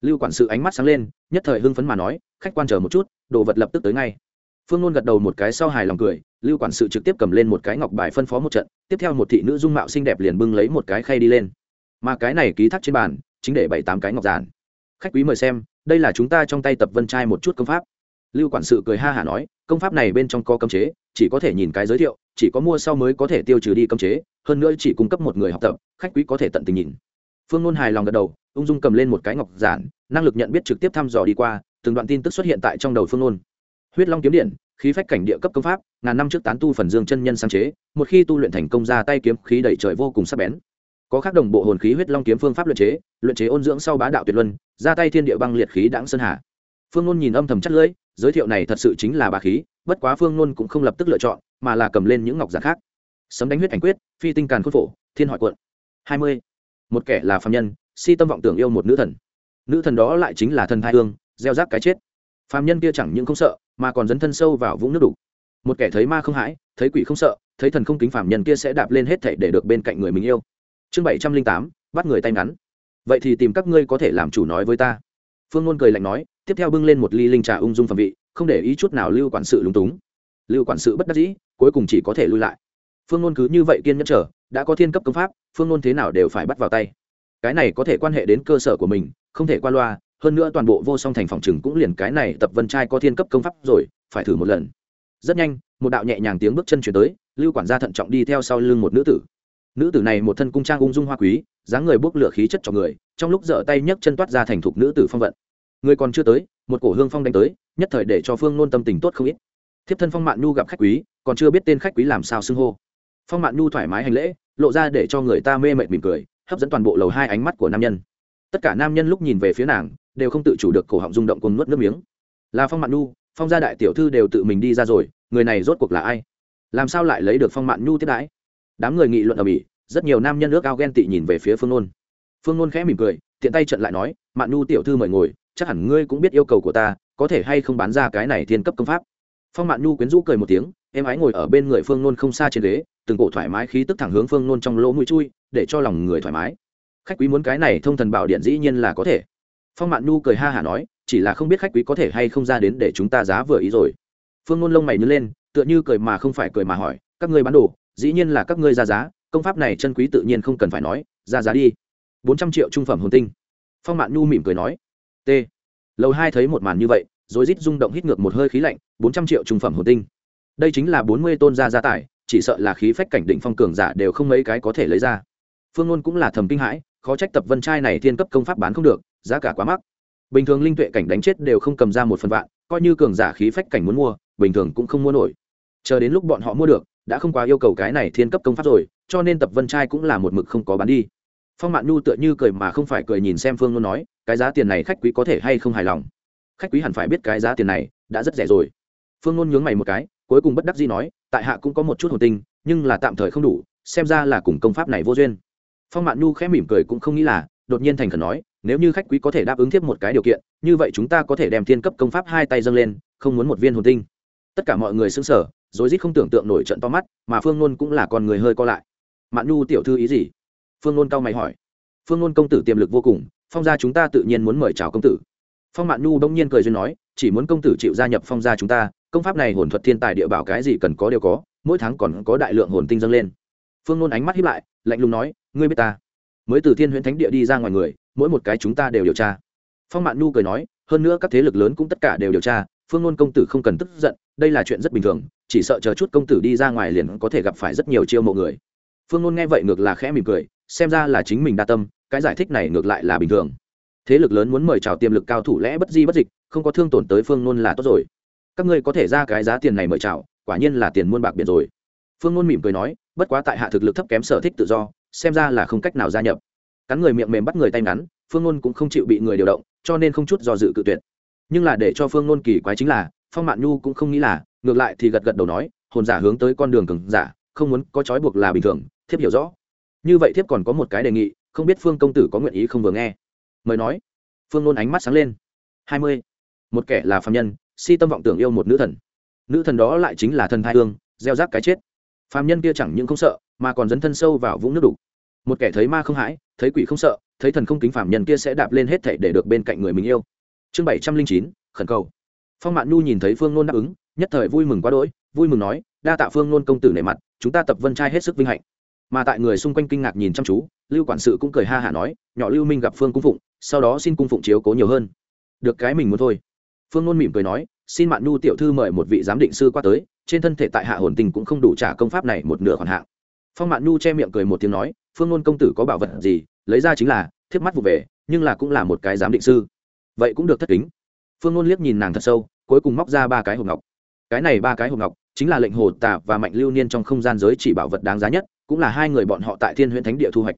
S1: Lưu quản sự ánh mắt sáng lên, nhất thời hưng phấn mà nói, khách quan chờ một chút, đồ vật lập tức tới ngay. Phương ngôn gật đầu một cái sau hài lòng cười, lưu quản sự trực tiếp cầm lên một cái ngọc bài phân phó một trận, tiếp theo một thị nữ dung mạo xinh đẹp liền bưng lấy một cái khay đi lên. Mà cái này ký thác trên bàn, chính để bảy tám cái ngọc giản. Khách quý mời xem, đây là chúng ta trong tay tập vân trai một chút công pháp lưu quản sự cười ha hả nói, công pháp này bên trong có cấm chế, chỉ có thể nhìn cái giới thiệu, chỉ có mua sau mới có thể tiêu trừ đi cấm chế, hơn nữa chỉ cung cấp một người học tập, khách quý có thể tận tình nhìn. Phương ngôn hài lòng gật đầu, ung dung cầm lên một cái ngọc giản, năng lực nhận biết trực tiếp thăm dò đi qua, từng đoạn tin tức xuất hiện tại trong đầu phương ngôn huyết long kiếm điện, khí phách cảnh địa cấp công pháp, ngàn năm trước tán tu phần dương chân nhân sáng chế, một khi tu luyện thành công ra tay kiếm khí đẩy trời vô cùng sắc bén. Có khác đồng bộ hồn khí huyết long kiếm phương pháp luyện chế luyện chế ôn dưỡng sau bá đạo tuyệt luân, ra tay thiên địa băng liệt khí đãng sơn hà phương nôn nhìn âm thầm chất lưỡi, giới thiệu này thật sự chính là bà khí, bất quá phương nôn cũng không lập tức lựa chọn, mà là cầm lên những ngọc giả khác. Sấm đánh huyết ảnh quyết, phi tinh càn khôn phổ, thiên hỏi quận hai mươi. Một kẻ là phạm nhân, si tâm vọng tưởng yêu một nữ thần. Nữ thần đó lại chính là thần thai hương, gieo rác cái chết. Phạm nhân kia chẳng những không sợ, mà còn dấn thân sâu vào vũng nước đục. Một kẻ thấy ma không hãi, thấy quỷ không sợ, thấy thần không kính phạm nhân kia sẽ đạp lên hết thảy để được bên cạnh người mình yêu. Chương bảy trăm linh tám, bắt người tay ngắn. Vậy thì tìm các ngươi có thể làm chủ nói với ta. Phương ngôn cười lạnh nói tiếp theo bưng lên một ly linh trà ung dung phẩm vị, không để ý chút nào lưu quản sự lúng túng. Lưu quản sự bất đắc dĩ, cuối cùng chỉ có thể lui lại. Phương ngôn cứ như vậy kiên nhẫn trở đã có thiên cấp công pháp, phương ngôn thế nào đều phải bắt vào tay. Cái này có thể quan hệ đến cơ sở của mình, không thể qua loa, hơn nữa toàn bộ vô song thành phòng trừng cũng liền cái này tập vân trai có thiên cấp công pháp rồi, phải thử một lần. Rất nhanh, một đạo nhẹ nhàng tiếng bước chân chuyển tới, lưu quản gia thận trọng đi theo sau lưng một nữ tử. Nữ tử này một thân cung trang ung dung hoa quý, dáng người bốc lửa khí chất cho người, trong lúc dở tay nhấc chân toát ra thành thục nữ tử phong vận người còn chưa tới, một cổ hương phong đánh tới, nhất thời để cho phương nôn tâm tình tốt không ít. Thiếp thân phong mạn nhu gặp khách quý, còn chưa biết tên khách quý làm sao xưng hô. Phong mạn nhu thoải mái hành lễ, lộ ra để cho người ta mê mệt mỉm cười, hấp dẫn toàn bộ lầu hai ánh mắt của nam nhân. Tất cả nam nhân lúc nhìn về phía nàng, đều không tự chủ được cổ họng rung động cùng nuốt nước miếng. Là phong mạn nhu, phong gia đại tiểu thư đều tự mình đi ra rồi, người này rốt cuộc là ai? Làm sao lại lấy được phong mạn nhu tiếp đãi? Đám người nghị luận ở mỹ, rất nhiều nam nhân ước ao ghen tị nhìn về phía phương nôn. Phương nôn khẽ mỉm cười, tiện tay trận lại nói, mạn nhu tiểu thư mời ngồi chắc hẳn ngươi cũng biết yêu cầu của ta, có thể hay không bán ra cái này thiên cấp công pháp. Phong mạn nhu quyến rũ cười một tiếng, em ái ngồi ở bên người phương nôn không xa trên ghế, từng cổ thoải mái khí tức thẳng hướng phương nôn trong lỗ mũi chui, để cho lòng người thoải mái. Khách quý muốn cái này thông thần bảo điện dĩ nhiên là có thể. Phong mạn nhu cười ha hả nói, chỉ là không biết khách quý có thể hay không ra đến để chúng ta giá vừa ý rồi. Phương nôn lông mày nhớ lên, tựa như cười mà không phải cười mà hỏi, các ngươi bán đồ, dĩ nhiên là các ngươi ra giá, công pháp này chân quý tự nhiên không cần phải nói, ra giá đi. Bốn trăm triệu trung phẩm hồn tinh. Phong mạn nhu mỉm cười nói t. Lầu hai thấy một màn như vậy, rồi rít rung động hít ngược một hơi khí lạnh, bốn trăm triệu trung phẩm hồn tinh. Đây chính là bốn mươi tôn gia gia tài, chỉ sợ là khí phách cảnh định phong cường giả đều không mấy cái có thể lấy ra. Phương ngôn cũng là thầm kinh hãi, khó trách tập vân trai này thiên cấp công pháp bán không được, giá cả quá mắc. Bình thường linh tuệ cảnh đánh chết đều không cầm ra một phần vạn, coi như cường giả khí phách cảnh muốn mua, bình thường cũng không mua nổi. Chờ đến lúc bọn họ mua được, đã không quá yêu cầu cái này thiên cấp công pháp rồi, cho nên tập vân trai cũng là một mực không có bán đi. Phong mạn nhu tựa như cười mà không phải cười nhìn xem phương ngôn nói cái giá tiền này khách quý có thể hay không hài lòng? Khách quý hẳn phải biết cái giá tiền này đã rất rẻ rồi. Phương nôn nhướng mày một cái, cuối cùng bất đắc dĩ nói, tại hạ cũng có một chút hồn tinh nhưng là tạm thời không đủ, xem ra là cùng công pháp này vô duyên. Phong mạn nhu khẽ mỉm cười cũng không nghĩ là, đột nhiên thành khẩn nói, nếu như khách quý có thể đáp ứng tiếp một cái điều kiện, như vậy chúng ta có thể đem thiên cấp công pháp hai tay dâng lên, không muốn một viên hồn tinh. Tất cả mọi người xứng sở rối rít không tưởng tượng nổi trận to mắt, mà phương nôn cũng là con người hơi co lại. Mạn nhu tiểu thư ý gì? Phương nôn cao mày hỏi. Phương nôn công tử tiềm lực vô cùng phong gia chúng ta tự nhiên muốn mời chào công tử. Phong mạn nhu bỗng nhiên cười duyên nói, chỉ muốn công tử chịu gia nhập phong gia chúng ta, công pháp này hồn thuật thiên tài địa bảo cái gì cần có đều có, mỗi tháng còn có đại lượng hồn tinh dâng lên. Phương nôn ánh mắt hiếp lại, lạnh lùng nói, ngươi biết ta. Mới từ thiên huyễn thánh địa đi ra ngoài người, mỗi một cái chúng ta đều điều tra. Phong mạn nhu cười nói, hơn nữa các thế lực lớn cũng tất cả đều điều tra, phương nôn công tử không cần tức giận, đây là chuyện rất bình thường, chỉ sợ chờ chút công tử đi ra ngoài liền có thể gặp phải rất nhiều chiêu mộ người. Phương nôn nghe vậy ngược là khẽ mỉm cười xem ra là chính mình đa tâm, cái giải thích này ngược lại là bình thường. Thế lực lớn muốn mời chào tiềm lực cao thủ lẽ bất di bất dịch, không có thương tổn tới phương nôn là tốt rồi. Các ngươi có thể ra cái giá tiền này mời chào quả nhiên là tiền muôn bạc biển rồi. Phương nôn mỉm cười nói, bất quá tại hạ thực lực thấp kém sở thích tự do, xem ra là không cách nào gia nhập. Cắn người miệng mềm bắt người tay ngắn, phương nôn cũng không chịu bị người điều động, cho nên không chút do dự cự tuyệt. Nhưng là để cho phương nôn kỳ quái chính là, phong mạn nhu cũng không nghĩ là, ngược lại thì gật gật đầu nói, hồn giả hướng tới con đường cường giả, không muốn có trói buộc là bình thường, thiếp hiểu rõ như vậy thiếp còn có một cái đề nghị, không biết phương công tử có nguyện ý không vừa nghe. Mời nói. Phương nôn ánh mắt sáng lên. Hai mươi. Một kẻ là phạm nhân, si tâm vọng tưởng yêu một nữ thần. Nữ thần đó lại chính là thần thai hương, gieo rác cái chết. Phạm nhân kia chẳng những không sợ, mà còn dấn thân sâu vào vũng nước đục. Một kẻ thấy ma không hãi, thấy quỷ không sợ, thấy thần không kính phạm nhân kia sẽ đạp lên hết thảy để được bên cạnh người mình yêu. Chương bảy trăm linh chín, khẩn cầu. Phong mạn nhu nhìn thấy phương nôn đáp ứng, nhất thời vui mừng quá đỗi, vui mừng nói, đa tạ phương nôn công tử nể mặt, chúng ta tập vân trai hết sức vinh hạnh mà tại người xung quanh kinh ngạc nhìn chăm chú, lưu quản sự cũng cười ha hả nói, nhỏ lưu minh gặp phương cung phụng, sau đó xin cung phụng chiếu cố nhiều hơn. Được cái mình muốn thôi. Phương nôn mỉm cười nói, xin mạn nhu tiểu thư mời một vị giám định sư qua tới, trên thân thể tại hạ hồn tình cũng không đủ trả công pháp này một nửa khoản hạng. Phong mạn nhu che miệng cười một tiếng nói, phương nôn công tử có bảo vật gì? Lấy ra chính là, thiếp mắt vụ về, nhưng là cũng là một cái giám định sư. Vậy cũng được thất kính. Phương nôn liếc nhìn nàng thật sâu, cuối cùng móc ra ba cái hộp ngọc. Cái này ba cái hộp ngọc chính là lệnh hồ tà và mạnh lưu niên trong không gian giới chỉ bảo vật đáng giá nhất cũng là hai người bọn họ tại thiên huyện thánh địa thu hoạch.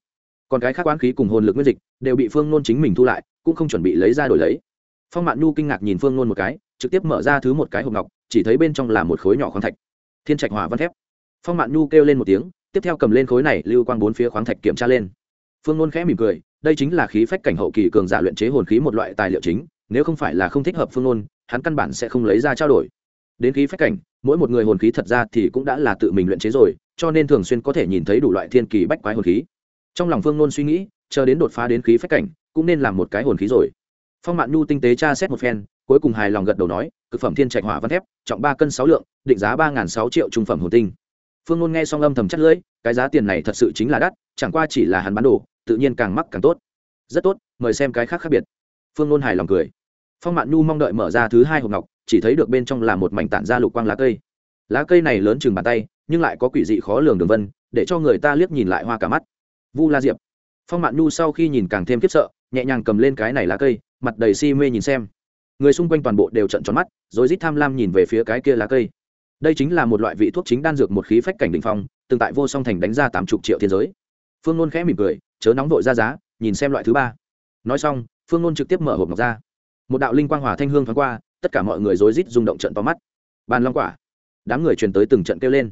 S1: Còn cái khác quán khí cùng hồn lực nguyên dịch đều bị phương nôn chính mình thu lại, cũng không chuẩn bị lấy ra đổi lấy. Phong mạn nhu kinh ngạc nhìn phương nôn một cái, trực tiếp mở ra thứ một cái hộp ngọc, chỉ thấy bên trong là một khối nhỏ khoáng thạch. Thiên trạch hỏa văn thép. Phong mạn nhu kêu lên một tiếng, tiếp theo cầm lên khối này, lưu quang bốn phía khoáng thạch kiểm tra lên. Phương nôn khẽ mỉm cười, đây chính là khí phách cảnh hậu kỳ cường giả luyện chế hồn khí một loại tài liệu chính, nếu không phải là không thích hợp phương nôn, hắn căn bản sẽ không lấy ra trao đổi. Đến khí phách cảnh, mỗi một người hồn khí thật ra thì cũng đã là tự mình luyện chế rồi cho nên thường xuyên có thể nhìn thấy đủ loại thiên kỳ bách quái hồn khí. Trong lòng phương nôn suy nghĩ, chờ đến đột phá đến khí phách cảnh, cũng nên làm một cái hồn khí rồi. Phong mạn nhu tinh tế tra xét một phen, cuối cùng hài lòng gật đầu nói, cực phẩm thiên trạch hỏa văn thép, trọng ba cân sáu lượng, định giá ba sáu triệu trung phẩm hồn tinh. Phương nôn nghe xong âm thầm chắc lưỡi, cái giá tiền này thật sự chính là đắt, chẳng qua chỉ là hắn bán đồ, tự nhiên càng mắc càng tốt. Rất tốt, mời xem cái khác khác biệt. Phương nôn hài lòng cười. Phong mạn nhu mong đợi mở ra thứ hai hộp ngọc, chỉ thấy được bên trong là một mảnh tản ra lục quang lá cây lá cây này lớn chừng bàn tay, nhưng lại có quỷ dị khó lường đường vân, để cho người ta liếc nhìn lại hoa cả mắt. Vu la diệp. Phong mạn nhu sau khi nhìn càng thêm khiếp sợ, nhẹ nhàng cầm lên cái này lá cây, mặt đầy si mê nhìn xem. Người xung quanh toàn bộ đều trận tròn mắt, rồi rít tham lam nhìn về phía cái kia lá cây. Đây chính là một loại vị thuốc chính đan dược một khí phách cảnh đ ỉ n h phong, từng tại vô song thành đánh ra tám chục triệu thiên giới. Phương nôn khẽ mỉm cười, chớ nóng vội ra giá, nhìn xem loại thứ ba. Nói xong, phương nôn trực tiếp mở hộp ngọc ra. Một đạo linh quang hòa thanh hương thoáng qua, tất cả mọi người rối rít rung động trận to mắt. Bàn long quả đám người truyền tới từng trận kêu lên.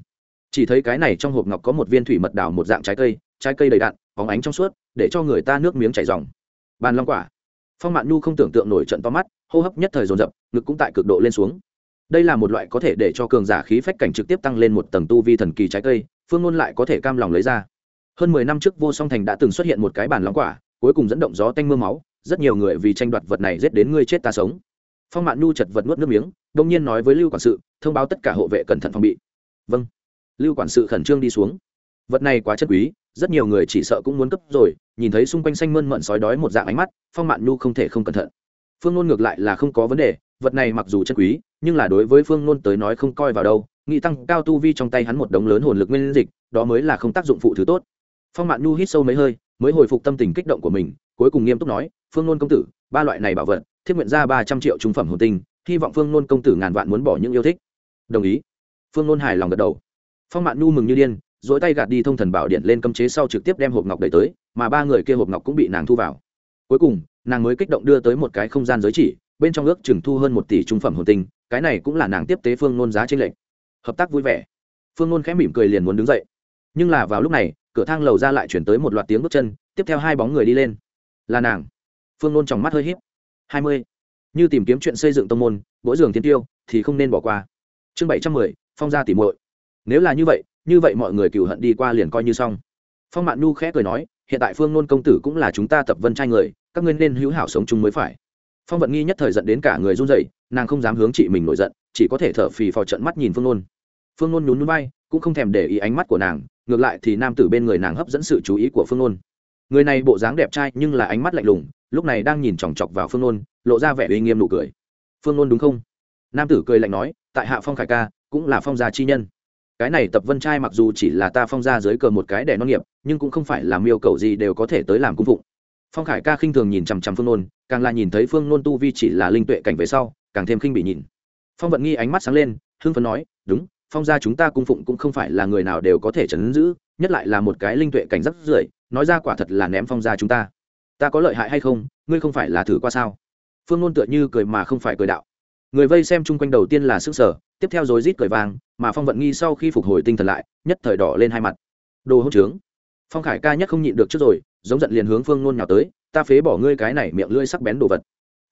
S1: Chỉ thấy cái này trong hộp ngọc có một viên thủy mật đào một dạng trái cây trái cây đầy đạn bóng ánh trong suốt, để cho người ta nước miếng chảy dòng bàn long quả. Phong mạn nhu không tưởng tượng nổi trận to mắt, hô hấp nhất thời dồn dập, ngực cũng tại cực độ lên xuống. Đây là một loại có thể để cho cường giả khí phách cảnh trực tiếp tăng lên một tầng tu vi thần kỳ trái cây, phương ngôn lại có thể cam lòng lấy ra. Hơn mười năm trước vô song thành đã từng xuất hiện một cái bàn long quả, cuối cùng dẫn động gió tanh mưa máu, rất nhiều người vì tranh đoạt vật này giết đến ngươi chết ta sống. Phong mạn nhu chật vật nuốt nước miếng, đông nhiên nói với lưu quản sự thông báo tất cả hộ vệ cẩn thận phòng bị. Vâng. Lưu quản sự khẩn trương đi xuống. Vật này quá chất quý, rất nhiều người chỉ sợ cũng muốn cấp rồi, nhìn thấy xung quanh xanh mơn mận sói đói một dạng ánh mắt, phong mạn nhu không thể không cẩn thận. Phương nôn ngược lại là không có vấn đề, vật này mặc dù chất quý, nhưng là đối với phương nôn tới nói không coi vào đâu, nghĩ tăng cao tu vi trong tay hắn một đống lớn hồn lực nguyên dịch, đó mới là không tác dụng phụ thứ tốt. Phong mạn nhu hít sâu mấy hơi, mới hồi phục tâm tình kích động của mình, cuối cùng nghiêm túc nói, phương nôn công tử, ba loại này bảo vật, thiết nguyện ra ba trăm triệu trung phẩm hồn tinh hy vọng phương nôn công tử ngàn vạn muốn bỏ những yêu thích. Đồng ý. Phương nôn hài lòng gật đầu. Phong mạn nhu mừng như điên dỗi tay gạt đi thông thần bảo điện lên cấm chế sau trực tiếp đem hộp ngọc đẩy tới, mà ba người kia hộp ngọc cũng bị nàng thu vào. Cuối cùng, nàng mới kích động đưa tới một cái không gian giới chỉ, bên trong ước chừng thu hơn một tỷ trung phẩm hồn tinh, cái này cũng là nàng tiếp tế phương nôn giá trên lệnh hợp tác vui vẻ. Phương nôn khẽ mỉm cười liền muốn đứng dậy. Nhưng là vào lúc này, cửa thang lầu ra lại chuyển tới một loạt tiếng bước chân, tiếp theo hai bóng người đi lên. Là nàng. Phương nôn trong mắt hơi h í p hai mươi như tìm kiếm chuyện xây dựng tông môn, mỗi giường thiên tiêu thì không nên bỏ qua. Chương bảy trăm mười, phong gia tỉ muội. Nếu là như vậy như vậy mọi người cựu hận đi qua liền coi như xong. Phong mạn nu khẽ cười nói, hiện tại phương nôn công tử cũng là chúng ta tập vân trai người, các ngươi nên hữu hảo sống chung mới phải. Phong vận nghi nhất thời giận đến cả người run rẩy, nàng không dám hướng chị mình nổi giận, chỉ có thể thở phì phò trận mắt nhìn phương nôn. Phương nôn nhún núi bay cũng không thèm để ý ánh mắt của nàng, ngược lại thì nam tử bên người nàng hấp dẫn sự chú ý của phương nôn người này bộ dáng đẹp trai nhưng là ánh mắt lạnh lùng, lúc này đang nhìn chòng chọc vào phương nôn, lộ ra vẻ uy nghiêm nụ cười. Phương nôn đúng không? Nam tử cười lạnh nói, tại hạ phong khải ca, cũng là phong gia chi nhân. Cái này tập vân trai mặc dù chỉ là ta phong gia dưới cờ một cái đẻ non nghiệp, nhưng cũng không phải làm yêu cầu gì đều có thể tới làm cung phụng. Phong khải ca khinh thường nhìn chằm chằm phương nôn, càng là nhìn thấy phương nôn tu vi chỉ là linh tuệ cảnh về sau, càng thêm khinh bị nhìn. Phong vận nghi ánh mắt sáng lên, hưng phấn nói, đúng, phong gia chúng ta cung phụng cũng không phải là người nào đều có thể chấn giữ, nhất lại là một cái linh tuệ cảnh rất rưỡi nói ra quả thật là ném phong ra chúng ta. Ta có lợi hại hay không, ngươi không phải là thử qua sao? Phương nôn tựa như cười mà không phải cười đạo. Người vây xem chung quanh đầu tiên là sức sở tiếp theo rồi rít cười vang, mà phong vận nghi sau khi phục hồi tinh thần lại, nhất thời đỏ lên hai mặt. Đồ hỗn trướng. Phong khải ca nhất không nhịn được trước rồi, giống giận liền hướng phương nôn nhào tới, ta phế bỏ ngươi cái này miệng lưỡi sắc bén đồ vật.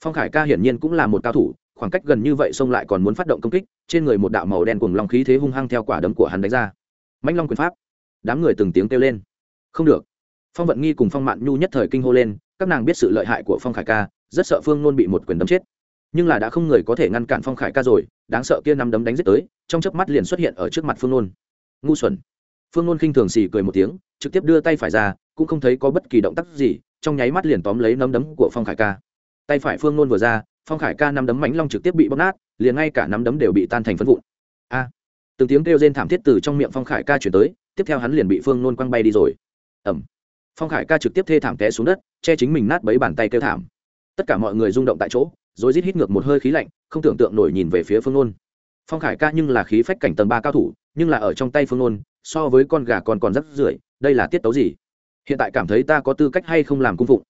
S1: Phong khải ca hiển nhiên cũng là một cao thủ, khoảng cách gần như vậy xông lại còn muốn phát động công kích, trên người một đạo màu đen cùng long khí thế hung hăng theo quả đấm của hắn đánh ra. Mạnh long quyền pháp. Đám người từng tiếng kêu lên. Không được phong vận nghi cùng phong mạn nhu nhất thời kinh hô lên, các nàng biết sự lợi hại của phong khải ca, rất sợ phương nôn bị một quyền đấm chết. Nhưng là đã không người có thể ngăn cản phong khải ca rồi, đáng sợ kia nắm đấm đánh giết tới, trong chớp mắt liền xuất hiện ở trước mặt phương nôn. Ngu xuẩn. Phương nôn khinh thường xì cười một tiếng, trực tiếp đưa tay phải ra, cũng không thấy có bất kỳ động tác gì, trong nháy mắt liền tóm lấy nắm đấm của phong khải ca. Tay phải phương nôn vừa ra, phong khải ca nắm đấm mánh long trực tiếp bị bóp nát, liền ngay cả nắm đấm đều bị tan thành phân vụn. A! Từng tiếng kêu rên thảm thiết từ trong miệng phong khải ca chuyển tới, tiếp theo hắn liền bị phương nôn quăng bay đi rồi. Ẩm phong khải ca trực tiếp thê thảm té xuống đất, che chính mình nát bấy bàn tay kêu thảm. Tất cả mọi người rung động tại chỗ rồi rít hít ngược một hơi khí lạnh, không tưởng tượng nổi nhìn về phía phương nôn. Phong khải ca nhưng là khí phách cảnh tầng ba cao thủ, nhưng là ở trong tay phương nôn, so với con gà còn còn rất rưởi, đây là tiết tấu gì? Hiện tại cảm thấy ta có tư cách hay không làm cung phụng?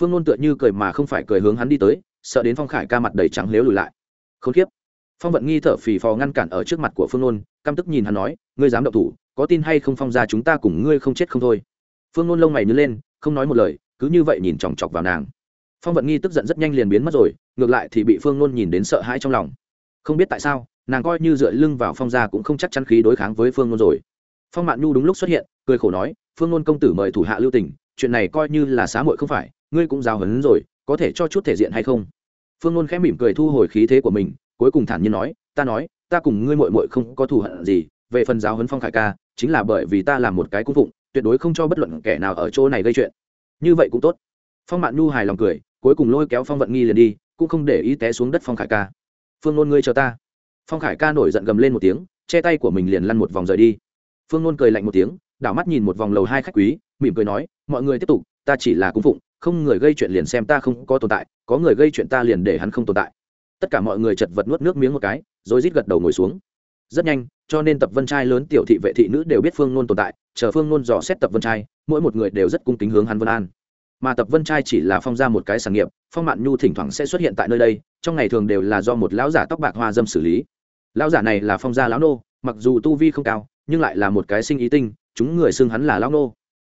S1: Phương nôn tựa như cười mà không phải cười hướng hắn đi tới, sợ đến phong khải ca mặt đầy trắng lếu lùi lại. K h phong vận nghi thở phì phò ngăn cản ở trước mặt của phương nôn, căm tức nhìn hắn nói, ngươi dám động thủ, có tin hay không phong ra chúng ta cùng ngươi không chết không thôi? Phương nôn lông mày nhớ lên, không nói một lời, cứ như vậy nhìn chòng chọc vào nàng. Phong vận nghi tức giận rất nhanh liền biến mất rồi, ngược lại thì bị phương nôn nhìn đến sợ hãi trong lòng. Không biết tại sao, nàng coi như dựa lưng vào phong gia cũng không chắc chắn khí đối kháng với phương nôn rồi. Phong mạn nhu đúng lúc xuất hiện, cười khổ nói, phương nôn công tử mời thủ hạ lưu tỉnh chuyện này coi như là xá muội không phải, ngươi cũng giao hấn rồi, có thể cho chút thể diện hay không? Phương nôn khẽ mỉm cười thu hồi khí thế của mình, cuối cùng thản nhiên nói, ta nói, ta cùng ngươi muội muội không có thù hận gì, về phần giáo huấn phong khải ca, chính là bởi vì ta làm một cái cung phụng tuyệt đối không cho bất luận kẻ nào ở chỗ này gây chuyện. Như vậy cũng tốt. Phong mạn nhu hài lòng cười, cuối cùng lôi kéo phong vận nghi liền đi, cũng không để ý té xuống đất phong khải ca. Phương nôn ngươi chờ ta. Phong khải ca nổi giận gầm lên một tiếng, che tay của mình liền lăn một vòng rời đi. Phương nôn cười lạnh một tiếng, đảo mắt nhìn một vòng lầu hai khách quý, mỉm cười nói, mọi người tiếp tục, ta chỉ là cung phụng, không người gây chuyện liền xem ta không có tồn tại, có người gây chuyện ta liền để hắn không tồn tại. Tất cả mọi người chật vật nuốt nước miếng một cái, rồi rít gật đầu ngồi xuống. Rất nhanh cho nên tập vân trai lớn tiểu thị vệ thị nữ đều biết phương nôn tồn tại, chờ phương nôn dò xét tập vân trai, mỗi một người đều rất cung kính hướng hắn vân an. Mà tập vân trai chỉ là phong ra một cái sản nghiệp, phong mạn nhu thỉnh thoảng sẽ xuất hiện tại nơi đây, trong ngày thường đều là do một lão giả tóc bạc hoa dâm xử lý. Lão giả này là phong gia lão nô, mặc dù tu vi không cao, nhưng lại là một cái sinh ý tinh, chúng người xưng hắn là lão nô.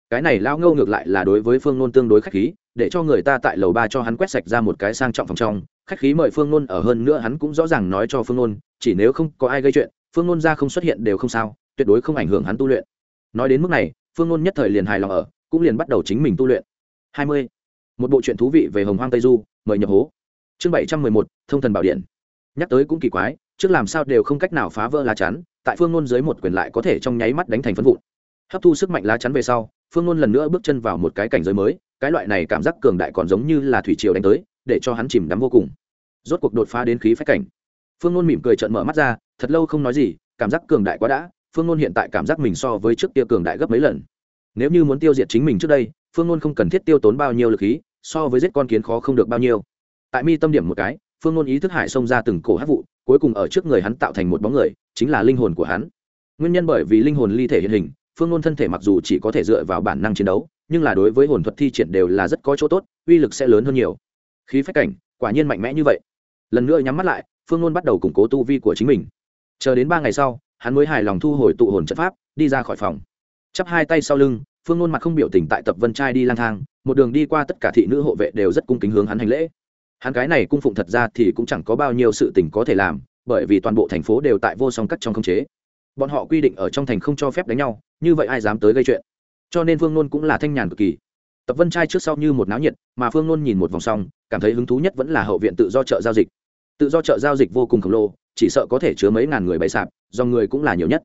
S1: Cái này lão ngô ngược lại là đối với phương nôn tương đối khách khí, để cho người ta tại lầu ba cho hắn quét sạch ra một cái sang trọng phòng trong, khách khí mời phương nôn ở hơn nữa hắn cũng rõ ràng nói cho phương nôn, chỉ nếu không có ai gây chuyện phương nôn ra không xuất hiện đều không sao, tuyệt đối không ảnh hưởng hắn tu luyện. Nói đến mức này, phương nôn nhất thời liền hài lòng ở, cũng liền bắt đầu chính mình tu luyện. Hai mươi. Một bộ chuyện thú vị về hồng hoang tây du, mời nhập hố. Chương bảy trăm mười một, thông thần bảo điện. Nhắc tới cũng kỳ quái, trước làm sao đều không cách nào phá vỡ lá chắn, tại phương nôn dưới một quyền lại có thể trong nháy mắt đánh thành phân vụn. Hấp thu sức mạnh lá chắn về sau, phương nôn lần nữa bước chân vào một cái cảnh giới mới, cái loại này cảm giác cường đại còn giống như là thủy triều đánh tới, để cho hắn chìm đắm vô cùng. Rốt cuộc đột phá đến khí phách cảnh. Phương nôn mỉm cười trợn mở mắt ra thật lâu không nói gì, cảm giác cường đại quá đã, phương ngôn hiện tại cảm giác mình so với trước kia cường đại gấp mấy lần. Nếu như muốn tiêu diệt chính mình trước đây, phương ngôn không cần thiết tiêu tốn bao nhiêu lực khí, so với giết con kiến khó không được bao nhiêu. Tại mi tâm điểm một cái, phương ngôn ý thức hải xông ra từng cổ hát vụ, cuối cùng ở trước người hắn tạo thành một bóng người, chính là linh hồn của hắn. Nguyên nhân bởi vì linh hồn ly thể hiện hình, phương ngôn thân thể mặc dù chỉ có thể dựa vào bản năng chiến đấu, nhưng là đối với hồn thuật thi triển đều là rất có chỗ tốt, uy lực sẽ lớn hơn nhiều. Khí phách cảnh, quả nhiên mạnh mẽ như vậy. Lần nữa nhắm mắt lại, phương ngôn bắt đầu củng cố tu vi của chính mình chờ đến ba ngày sau, hắn mới hài lòng thu hồi tụ hồn trận pháp, đi ra khỏi phòng. Chắp hai tay sau lưng, phương nôn mặt không biểu tình tại tập vân trai đi lang thang, một đường đi qua tất cả thị nữ hộ vệ đều rất cung kính hướng hắn hành lễ. Hắn cái này cung phụng thật ra thì cũng chẳng có bao nhiêu sự tình có thể làm, bởi vì toàn bộ thành phố đều tại vô song cắt trong không chế. Bọn họ quy định ở trong thành không cho phép đánh nhau, như vậy ai dám tới gây chuyện? Cho nên phương nôn cũng là thanh nhàn cực kỳ. Tập vân trai trước sau như một náo nhiệt, mà phương nôn nhìn một vòng xong, cảm thấy hứng thú nhất vẫn là hậu viện tự do chợ giao dịch. Tự do chợ giao dịch vô cùng khổng lồ chỉ sợ có thể chứa mấy ngàn người bày sạp do người cũng là nhiều nhất.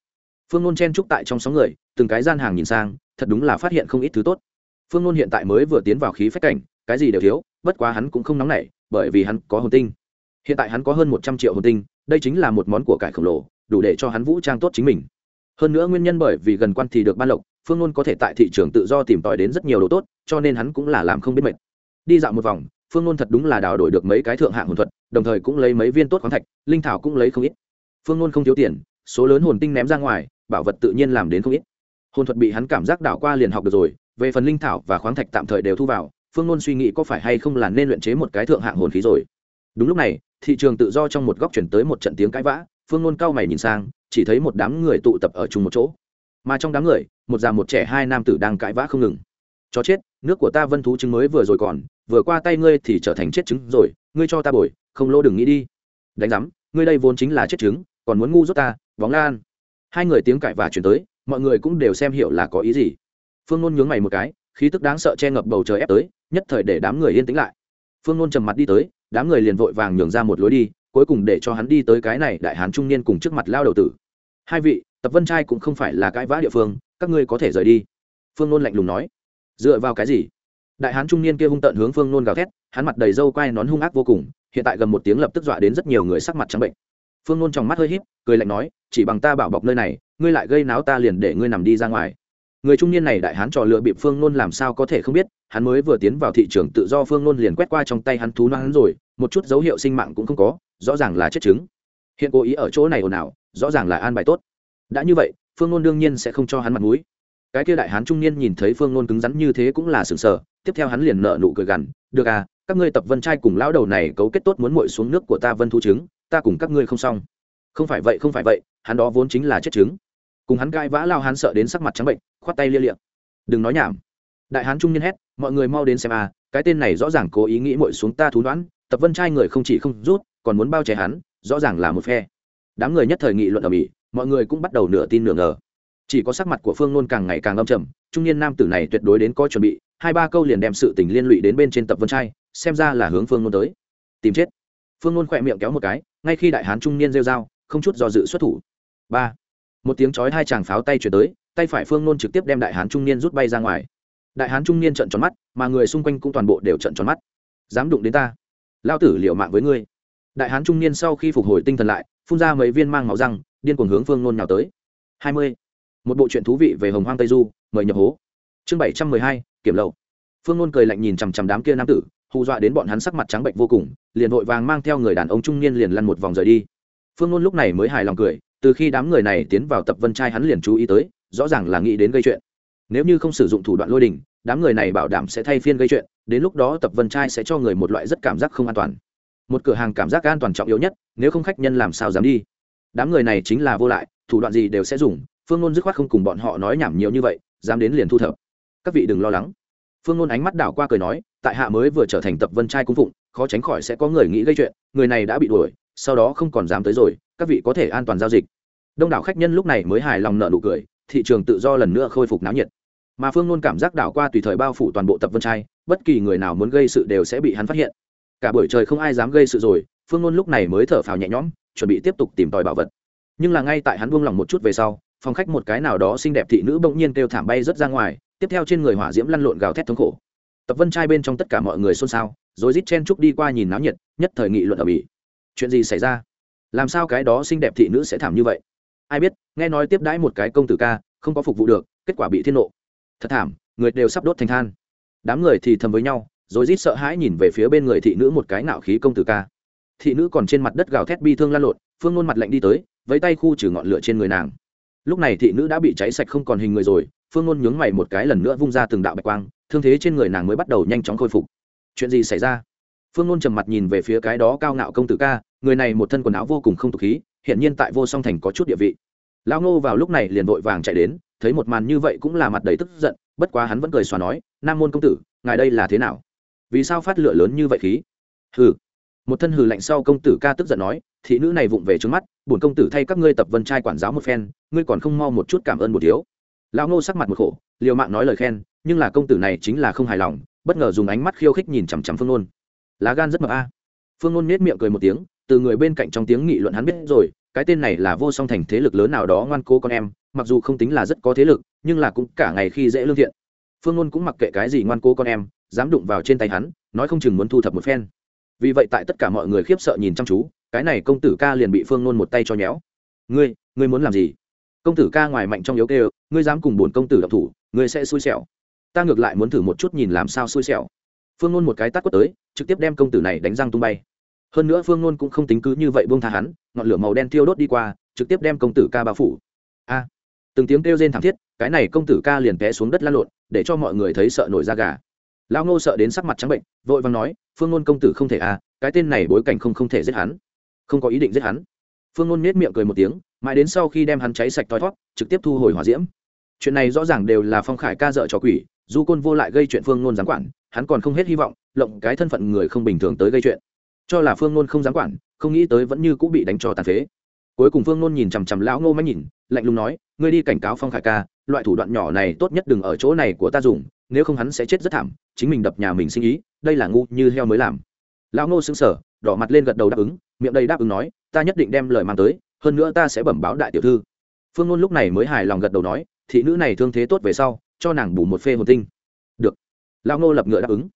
S1: Phương nôn chen trúc tại trong sóng người, từng cái gian hàng nhìn sang, thật đúng là phát hiện không ít thứ tốt. Phương nôn hiện tại mới vừa tiến vào khí phách cảnh, cái gì đều thiếu, bất quá hắn cũng không nóng nảy, bởi vì hắn có hồn tinh. Hiện tại hắn có hơn một trăm triệu hồn tinh, đây chính là một món của cải khổng lồ, đủ để cho hắn vũ trang tốt chính mình. Hơn nữa nguyên nhân bởi vì gần quan thì được ban lộc, phương nôn có thể tại thị trường tự do tìm tòi đến rất nhiều đồ tốt, cho nên hắn cũng là làm không biết mệt. Đi dạo một vòng phương nôn thật đúng là đào đổi được mấy cái thượng hạng hồn thuật, đồng thời cũng lấy mấy viên tốt khoáng thạch, linh thảo cũng lấy không ít. Phương nôn không thiếu tiền, số lớn hồn tinh ném ra ngoài, bảo vật tự nhiên làm đến không ít. Hồn thuật bị hắn cảm giác đảo qua liền học được rồi, về phần linh thảo và khoáng thạch tạm thời đều thu vào, phương nôn suy nghĩ có phải hay không là nên luyện chế một cái thượng hạng hồn khí rồi. Đúng lúc này, thị trường tự do trong một góc chuyển tới một trận tiếng cãi vã, phương nôn cao mày nhìn sang, chỉ thấy một đám người tụ tập ở chung một chỗ. Mà trong đám người, một già một trẻ hai nam tử đang cãi vã không ngừng. Chó chết, nước của ta vân thú chứng mới vừa rồi còn vừa qua tay ngươi thì trở thành chết trứng rồi, ngươi cho ta bồi, không lỗ đừng nghĩ đi. Đánh giám, ngươi đây vốn chính là chết trứng, còn muốn ngu dốt ta, bóng lan hai người tiếng cãi và chuyển tới, mọi người cũng đều xem hiểu là có ý gì. Phương nôn nhướng mày một cái, khí tức đáng sợ che ngập bầu trời ép tới, nhất thời để đám người yên tĩnh lại. Phương nôn trầm mặt đi tới, đám người liền vội vàng nhường ra một lối đi, cuối cùng để cho hắn đi tới cái này đại hán trung niên cùng trước mặt lao đầu tử. Hai vị, tập vân trai cũng không phải là cãi vã địa phương, các ngươi có thể rời đi. Phương nôn lạnh lùng nói. Dựa vào cái gì? Đại hán trung niên kia hung tợn hướng phương nôn gào thét, hắn mặt đầy râu quai nón hung ác vô cùng, hiện tại gần một tiếng lập tức dọa đến rất nhiều người sắc mặt trắng bệnh. Phương nôn trong mắt hơi h í p cười lạnh nói, chỉ bằng ta bảo bọc nơi này, ngươi lại gây náo ta liền để ngươi nằm đi ra ngoài. Người trung niên này đại hán trò lựa bị phương nôn làm sao có thể không biết, hắn mới vừa tiến vào thị trường tự do phương nôn liền quét qua trong tay hắn thú noan hắn rồi, một chút dấu hiệu sinh mạng cũng không có, rõ ràng là chết chứng hiện cố ý ở chỗ này ồn ào, rõ ràng là an bài tốt. Đã như vậy, phương nôn đương nhiên sẽ không cho hắn mặt mũi. Cái kia đại hán trung niên nhìn thấy phương nôn cứng rắn như thế cũng là sừng sờ tiếp theo hắn liền nợ nụ cười gằn, được à các ngươi tập vân trai cùng lão đầu này cấu kết tốt muốn muội xuống nước của ta vân thu chứng ta cùng các ngươi không xong. Không phải vậy, không phải vậy, hắn đó vốn chính là chết chứng cùng hắn gai vã lao hắn sợ đến sắc mặt trắng bệnh, khoát tay lia liệm đừng nói nhảm. Đại hán trung niên hét, mọi người mau đến xem à cái tên này rõ ràng cố ý nghĩ muội xuống ta thú đoán, tập vân trai người không chỉ không rút, còn muốn bao che hắn, rõ ràng là một phe. Đám người nhất thời nghị luận ở mỹ mọi người cũng bắt đầu nửa tin nửa ngờ. Chỉ có sắc mặt của phương nôn càng ngày càng âm trầm, trung niên nam tử này tuyệt đối đến có chuẩn bị hai ba câu liền đem sự tình liên lụy đến bên trên tập vân trai, xem ra là hướng phương nôn tới. Tìm chết. Phương nôn khỏe miệng kéo một cái, ngay khi đại hán trung niên rêu dao không chút do dự xuất thủ. Ba. Một tiếng chói hai chàng pháo tay chuyển tới, tay phải phương nôn trực tiếp đem đại hán trung niên rút bay ra ngoài. Đại hán trung niên trận tròn mắt, mà người xung quanh cũng toàn bộ đều trận tròn mắt. Dám đụng đến ta. Lao tử liệu mạng với ngươi. Đại hán trung niên sau khi phục hồi tinh thần lại, phun ra mấy viên mang máu răng, điên cuồng hướng phương nôn nhào tới. Hai mươi. Một bộ chuyện thú vị về hồng hoang tây du, mời nhập hố. Chương bảy trăm mười hai kiểm lậu. Phương nôn cười lạnh nhìn chằm chằm đám kia nam tử, hù dọa đến bọn hắn sắc mặt trắng bệnh vô cùng, liền vội vàng mang theo người đàn ông trung niên liền lăn một vòng rời đi. Phương nôn lúc này mới hài lòng cười, từ khi đám người này tiến vào tập vân trai hắn liền chú ý tới, rõ ràng là nghĩ đến gây chuyện. Nếu như không sử dụng thủ đoạn lôi đình, đám người này bảo đảm sẽ thay phiên gây chuyện, đến lúc đó tập vân trai sẽ cho người một loại rất cảm giác không an toàn. Một cửa hàng cảm giác an toàn trọng yếu nhất, nếu không khách nhân làm sao dám đi. Đám người này chính là vô lại, thủ đoạn gì đều sẽ dùng, phương ngôn dứt khoát không cùng bọn họ nói nhảm nhiều như vậy, dám đến liền thu thập các vị đừng lo lắng. Phương ngôn ánh mắt đảo qua cười nói, tại hạ mới vừa trở thành tập vân trai cung phụng, khó tránh khỏi sẽ có người nghĩ gây chuyện, người này đã bị đuổi, sau đó không còn dám tới rồi, các vị có thể an toàn giao dịch. Đông đảo khách nhân lúc này mới hài lòng nợ nụ cười, thị trường tự do lần nữa khôi phục náo nhiệt. Mà phương ngôn cảm giác đảo qua tùy thời bao phủ toàn bộ tập vân trai, bất kỳ người nào muốn gây sự đều sẽ bị hắn phát hiện. Cả buổi trời không ai dám gây sự rồi, phương ngôn lúc này mới thở phào nhẹ nhõm, chuẩn bị tiếp tục tìm tòi bảo vật. Nhưng là ngay tại hắn buông lỏng một chút về sau, phòng khách một cái nào đó xinh đẹp thị nữ bỗng nhiên kêu thảm bay rớt ra ngoài tiếp theo trên người hỏa diễm lăn lộn gào thét thống khổ. Tập vân trai bên trong tất cả mọi người xôn xao, rồi rít chen trúc đi qua nhìn náo nhiệt, nhất thời nghị luận ở bỉ. Chuyện gì xảy ra? Làm sao cái đó xinh đẹp thị nữ sẽ thảm như vậy? Ai biết, nghe nói tiếp đãi một cái công tử ca, không có phục vụ được, kết quả bị thiên nộ thật thảm, người đều sắp đốt thành than. Đám người thì thầm với nhau, rồi rít sợ hãi nhìn về phía bên người thị nữ một cái nạo khí công tử ca. Thị nữ còn trên mặt đất gào thét bi thương lan lộn, phương nôn mặt lạnh đi tới với tay khu trừ ngọn lửa trên người nàng. Lúc này thị nữ đã bị cháy sạch không còn hình người rồi phương ngôn nhướng mày một cái lần nữa vung ra từng đạo bạch quang, thương thế trên người nàng mới bắt đầu nhanh chóng khôi phục. Chuyện gì xảy ra? Phương ngôn trầm mặt nhìn về phía cái đó cao ngạo công tử ca, người này một thân quần áo vô cùng không tục khí hiện nhiên tại vô song thành có chút địa vị. Lão ngô vào lúc này liền vội vàng chạy đến, thấy một màn như vậy cũng là mặt đầy tức giận, bất quá hắn vẫn cười xòa nói, nam môn công tử, ngài đây là thế nào? Vì sao phát lửa lớn như vậy khí? Hừ. Một thân hừ lạnh sau công tử ca tức giận nói, thị nữ này vụng về trước mắt, bổn công tử thay các ngươi tập vân trai quản giáo một phen, ngươi còn không mau một chút cảm ơn một thiếu lão ngô sắc mặt một khổ, liều mạng nói lời khen, nhưng là công tử này chính là không hài lòng, bất ngờ dùng ánh mắt khiêu khích nhìn chằm chằm phương nôn. Lá gan rất mập a. À. Phương nôn nết miệng cười một tiếng, từ người bên cạnh trong tiếng nghị luận hắn biết rồi, cái tên này là vô song thành thế lực lớn nào đó ngoan cố con em, mặc dù không tính là rất có thế lực, nhưng là cũng cả ngày khi dễ lương thiện. Phương nôn cũng mặc kệ cái gì ngoan cố con em, dám đụng vào trên tay hắn, nói không chừng muốn thu thập một phen. Vì vậy tại tất cả mọi người khiếp sợ nhìn chăm chú, cái này công tử ca liền bị phương nôn một tay cho nhéo. Ngươi ngươi muốn làm gì? Công tử ca ngoài mạnh trong yếu kêu, ngươi dám cùng bổn công tử độc thủ, ngươi sẽ xui xẻo. Ta ngược lại muốn thử một chút nhìn làm sao xui xẻo. Phương nôn một cái tắt quất tới, trực tiếp đem công tử này đánh răng tung bay. Hơn nữa phương nôn cũng không tính cứ như vậy buông tha hắn, ngọn lửa màu đen thiêu đốt đi qua, trực tiếp đem công tử ca bao phủ. A! Từng tiếng kêu rên thảm thiết, cái này công tử ca liền té xuống đất lăn lộn, để cho mọi người thấy sợ nổi da gà. Lão ngô sợ đến sắc mặt trắng bệnh, vội vàng nói, phương nôn công tử không thể à cái tên này bối cảnh không không thể giết hắn. Không có ý định giết hắn. Phương nôn nết miệng cười một tiếng mãi đến sau khi đem hắn cháy sạch toi thoát trực tiếp thu hồi hỏa diễm. Chuyện này rõ ràng đều là phong khải ca dợ cho quỷ, du côn vô lại gây chuyện phương Nôn giám quản, hắn còn không hết hy vọng, lộng cái thân phận người không bình thường tới gây chuyện. Cho là phương Nôn không dám quản, không nghĩ tới vẫn như cũng bị đánh cho tàn phế. Cuối cùng phương Nôn nhìn chằm chằm lão ngô máy nhìn, lạnh lùng nói, ngươi đi cảnh cáo phong khải ca, loại thủ đoạn nhỏ này tốt nhất đừng ở chỗ này của ta dùng, nếu không hắn sẽ chết rất thảm, chính mình đập nhà mình sinh ý, đây là ngu như heo mới làm. Lão ngô xứng sở đỏ mặt lên gật đầu đáp ứng, miệng đầy đáp ứng nói, ta nhất định đem lời mang tới hơn nữa ta sẽ bẩm báo đại tiểu thư. Phương ngôn lúc này mới hài lòng gật đầu nói, thị nữ này thương thế tốt về sau, cho nàng bù một phê hồn tinh. Được. Lao ngô lập ngựa đáp ứng.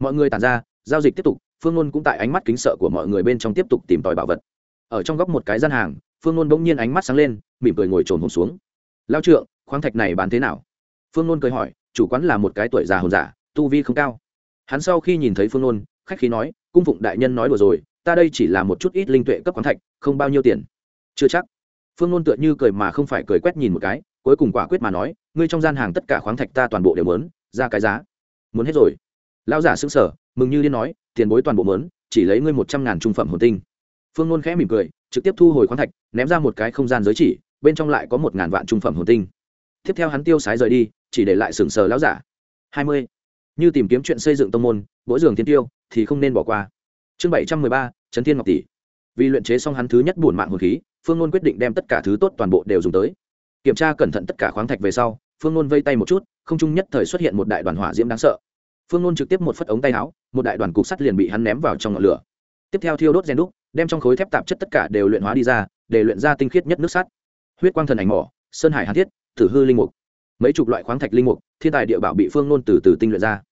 S1: Mọi người tàn ra, giao dịch tiếp tục, phương ngôn cũng tại ánh mắt kính sợ của mọi người bên trong tiếp tục tìm tòi bảo vật. Ở trong góc một cái gian hàng, phương ngôn bỗng nhiên ánh mắt sáng lên, mỉm cười ngồi trồn hồn xuống. Lao trượng, khoáng thạch này bán thế nào? Phương ngôn cười hỏi, chủ quán là một cái tuổi già hồn giả, tu vi không cao. Hắn sau khi nhìn thấy phương ngôn khách khí nói, cung phụng đại nhân nói đùa rồi, ta đây chỉ là một chút ít linh tuệ cấp khoáng thạch, không bao nhiêu tiền chưa chắc. Phương nôn tựa như cười mà không phải cười quét nhìn một cái, cuối cùng quả quyết mà nói, ngươi trong gian hàng tất cả khoáng thạch ta toàn bộ đều muốn, ra cái giá. Muốn hết rồi. Lão giả xứng sở mừng như điên nói, tiền bối toàn bộ mớn chỉ lấy ngươi một trăm ngàn trung phẩm hồn tinh. Phương nôn khẽ mỉm cười, trực tiếp thu hồi khoáng thạch, ném ra một cái không gian giới chỉ, bên trong lại có một ngàn vạn trung phẩm hồn tinh. Tiếp theo hắn tiêu sái rời đi, chỉ để lại sừng sờ lão giả. Hai mươi. Như tìm kiếm chuyện xây dựng tông môn mỗi giường tiên tiêu, thì không nên bỏ qua. Chương bảy trăm mười ba trấn thiên ngọc tỷ. Vì luyện chế xong hắn thứ nhất bổn mạng hồn khí phương nôn quyết định đem tất cả thứ tốt toàn bộ đều dùng tới. Kiểm tra cẩn thận tất cả khoáng thạch về sau, phương nôn vây tay một chút, không trung nhất thời xuất hiện một đại đoàn hỏa diễm đáng sợ. Phương nôn trực tiếp một phất ống tay áo, một đại đoàn cục sắt liền bị hắn ném vào trong ngọn lửa. Tiếp theo thiêu đốt gen đúc, đem trong khối thép tạp chất tất cả đều luyện hóa đi ra, để luyện ra tinh khiết nhất nước sắt. Huyết quang thần ảnh mỏ, sơn hải hàn thiết, tử hư linh mục. Mấy chục loại khoáng thạch linh mục, thiên tài địa bảo bị phương nôn từ từ tinh luyện ra.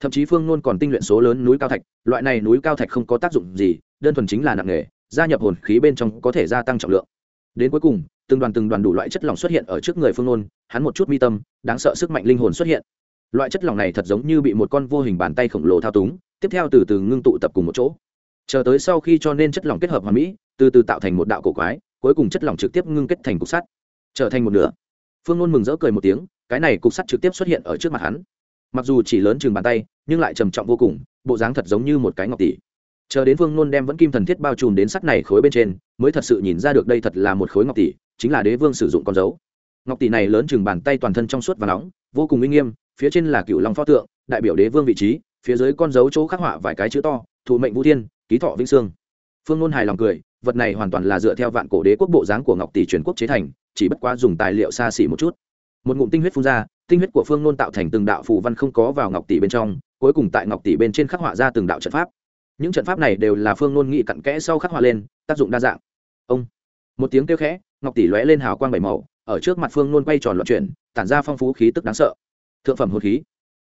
S1: Thậm chí phương nôn còn tinh luyện số lớn núi cao thạch, loại này núi cao thạch không có tác dụng gì, đơn thuần chính là nặng nghề gia nhập hồn khí bên trong có thể gia tăng trọng lượng. Đến cuối cùng, từng đoàn từng đoàn đủ loại chất lỏng xuất hiện ở trước người phương nôn, hắn một chút mi tâm, đáng sợ sức mạnh linh hồn xuất hiện. Loại chất lỏng này thật giống như bị một con vô hình bàn tay khổng lồ thao túng, tiếp theo từ từ ngưng tụ tập cùng một chỗ. Chờ tới sau khi cho nên chất lỏng kết hợp hoàn mỹ, từ từ tạo thành một đạo cổ quái, cuối cùng chất lỏng trực tiếp ngưng kết thành cục sắt. Trở thành một nửa. Phương nôn mừng rỡ cười một tiếng, cái này cục sắt trực tiếp xuất hiện ở trước mặt hắn. Mặc dù chỉ lớn chừng bàn tay, nhưng lại trầm trọng vô cùng, bộ dáng thật giống như một cái ngọc tỷ chờ đến vương nôn đem vẫn kim thần thiết bao trùm đến sắt này khối bên trên, mới thật sự nhìn ra được đây thật là một khối ngọc tỷ, chính là đế vương sử dụng con dấu. Ngọc tỷ này lớn chừng bàn tay toàn thân trong suốt và nóng, vô cùng uy nghiêm, phía trên là cựu long pho tượng, đại biểu đế vương vị trí, phía dưới con dấu chỗ khắc họa vài cái chữ to, thụ mệnh vũ thiên, ký thọ vĩnh sương. Phương nôn hài lòng cười, vật này hoàn toàn là dựa theo vạn cổ đế quốc bộ dáng của ngọc tỷ truyền quốc chế thành, chỉ bất quá dùng tài liệu xa xỉ một chút. Một ngụm tinh huyết phun ra, tinh huyết của phương nôn tạo thành từng đạo phù văn không có vào ngọc tỷ bên trong, cuối cùng tại ngọc tỷ bên trên khắc họa ra từng đạo trận pháp những trận pháp này đều là phương nôn nghị cặn kẽ sau khắc họa lên, tác dụng đa dạng. Ông, một tiếng kêu khẽ, ngọc tỷ lóe lên hào quang bảy màu, ở trước mặt phương nôn quay tròn loạn chuyển, tản ra phong phú khí tức đáng sợ. Thượng phẩm hồn khí.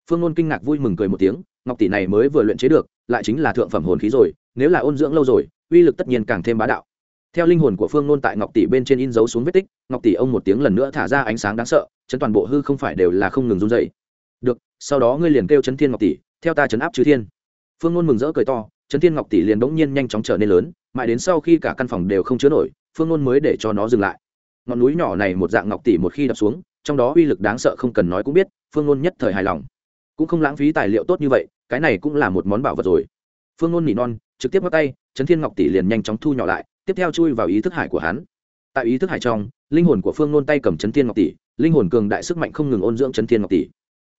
S1: Phương nôn kinh ngạc vui mừng cười một tiếng, ngọc tỷ này mới vừa luyện chế được, lại chính là thượng phẩm hồn khí rồi, nếu là ôn dưỡng lâu rồi, uy lực tất nhiên càng thêm bá đạo. Theo linh hồn của phương nôn tại ngọc tỷ bên trên in dấu xuống vết tích, ngọc tỷ ông một tiếng lần nữa thả ra ánh sáng đáng sợ, chấn toàn bộ hư không phải đều là không ngừng run dậy được, sau đó ngươi liền kêu chấn thiên ngọc tỷ, theo ta chấn áp chư thiên. Phương nôn mừng rỡ cười to chấn thiên ngọc tỷ liền bỗng nhiên nhanh chóng trở nên lớn, mãi đến sau khi cả căn phòng đều không chứa nổi, phương nôn mới để cho nó dừng lại. Ngọn núi nhỏ này một dạng ngọc tỷ một khi đập xuống, trong đó uy lực đáng sợ không cần nói cũng biết, phương nôn nhất thời hài lòng. Cũng không lãng phí tài liệu tốt như vậy, cái này cũng là một món bảo vật rồi. Phương nôn nỉ non, trực tiếp bắt tay chấn thiên ngọc tỷ liền nhanh chóng thu nhỏ lại, tiếp theo chui vào ý thức hải của hắn. Tại ý thức hải trong, linh hồn của phương nôn tay cầm chấn thiên ngọc tỷ, linh hồn cường đại sức mạnh không ngừng ôn dưỡng chấn thiên ngọc tỷ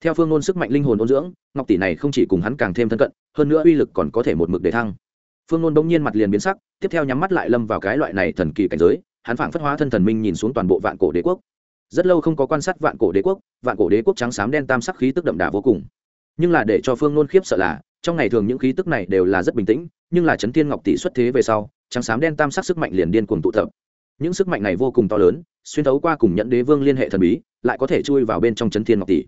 S1: theo phương nôn sức mạnh linh hồn ôn dưỡng, ngọc tỷ này không chỉ cùng hắn càng thêm thân cận, hơn nữa uy lực còn có thể một mực để thăng. Phương nôn bỗng nhiên mặt liền biến sắc, tiếp theo nhắm mắt lại lâm vào cái loại này thần kỳ cảnh giới, hắn phảng phất hóa thân thần minh nhìn xuống toàn bộ vạn cổ đế quốc. Rất lâu không có quan sát vạn cổ đế quốc, vạn cổ đế quốc trắng xám đen tam sắc khí tức đậm đà vô cùng. Nhưng là để cho phương nôn khiếp sợ là, trong ngày thường những khí tức này đều là rất bình tĩnh, nhưng là chấn thiên ngọc tỷ xuất thế về sau, trắng xám đen tam sắc sức mạnh liền điên cuồng tụ tập. Những sức mạnh này vô cùng to lớn, xuyên thấu qua cùng nhận đế vương liên hệ thần bí, lại có thể chui vào bên trong chấn thiên ngọc tỷ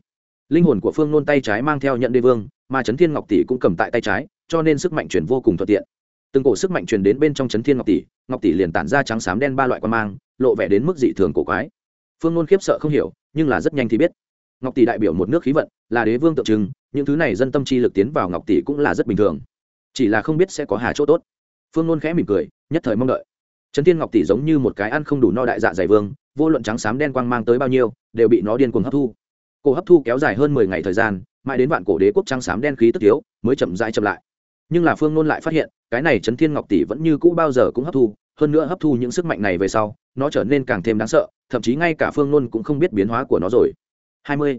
S1: linh hồn của phương nôn tay trái mang theo nhận đế vương, mà Trấn thiên ngọc tỷ cũng cầm tại tay trái, cho nên sức mạnh chuyển vô cùng thuận tiện. Từng cổ sức mạnh truyền đến bên trong chấn thiên ngọc tỷ ngọc tỷ liền tản ra trắng xám đen ba loại quan mang, lộ vẻ đến mức dị thường cổ quái. Phương nôn khiếp sợ không hiểu, nhưng là rất nhanh thì biết. Ngọc tỷ đại biểu một nước khí vận, là đế vương tượng trưng, những thứ này dân tâm chi lực tiến vào ngọc tỷ cũng là rất bình thường. Chỉ là không biết sẽ có hà chỗ tốt. Phương nôn khẽ mỉm cười, nhất thời mong đợi. Trấn thiên ngọc tỷ giống như một cái ăn không đủ no đại dạ dày vương, vô luận trắng xám đen quang mang tới bao nhiêu, đều bị nó điên cuồng hấp thu cổ hấp thu kéo dài hơn mười ngày thời gian, mãi đến vạn cổ đế quốc trăng xám đen khí tức thiếu mới chậm rãi chậm lại. Nhưng là phương nôn lại phát hiện, cái này trấn thiên ngọc tỷ vẫn như cũ bao giờ cũng hấp thu, hơn nữa hấp thu những sức mạnh này về sau, nó trở nên càng thêm đáng sợ, thậm chí ngay cả phương nôn cũng không biết biến hóa của nó rồi. Hai mươi.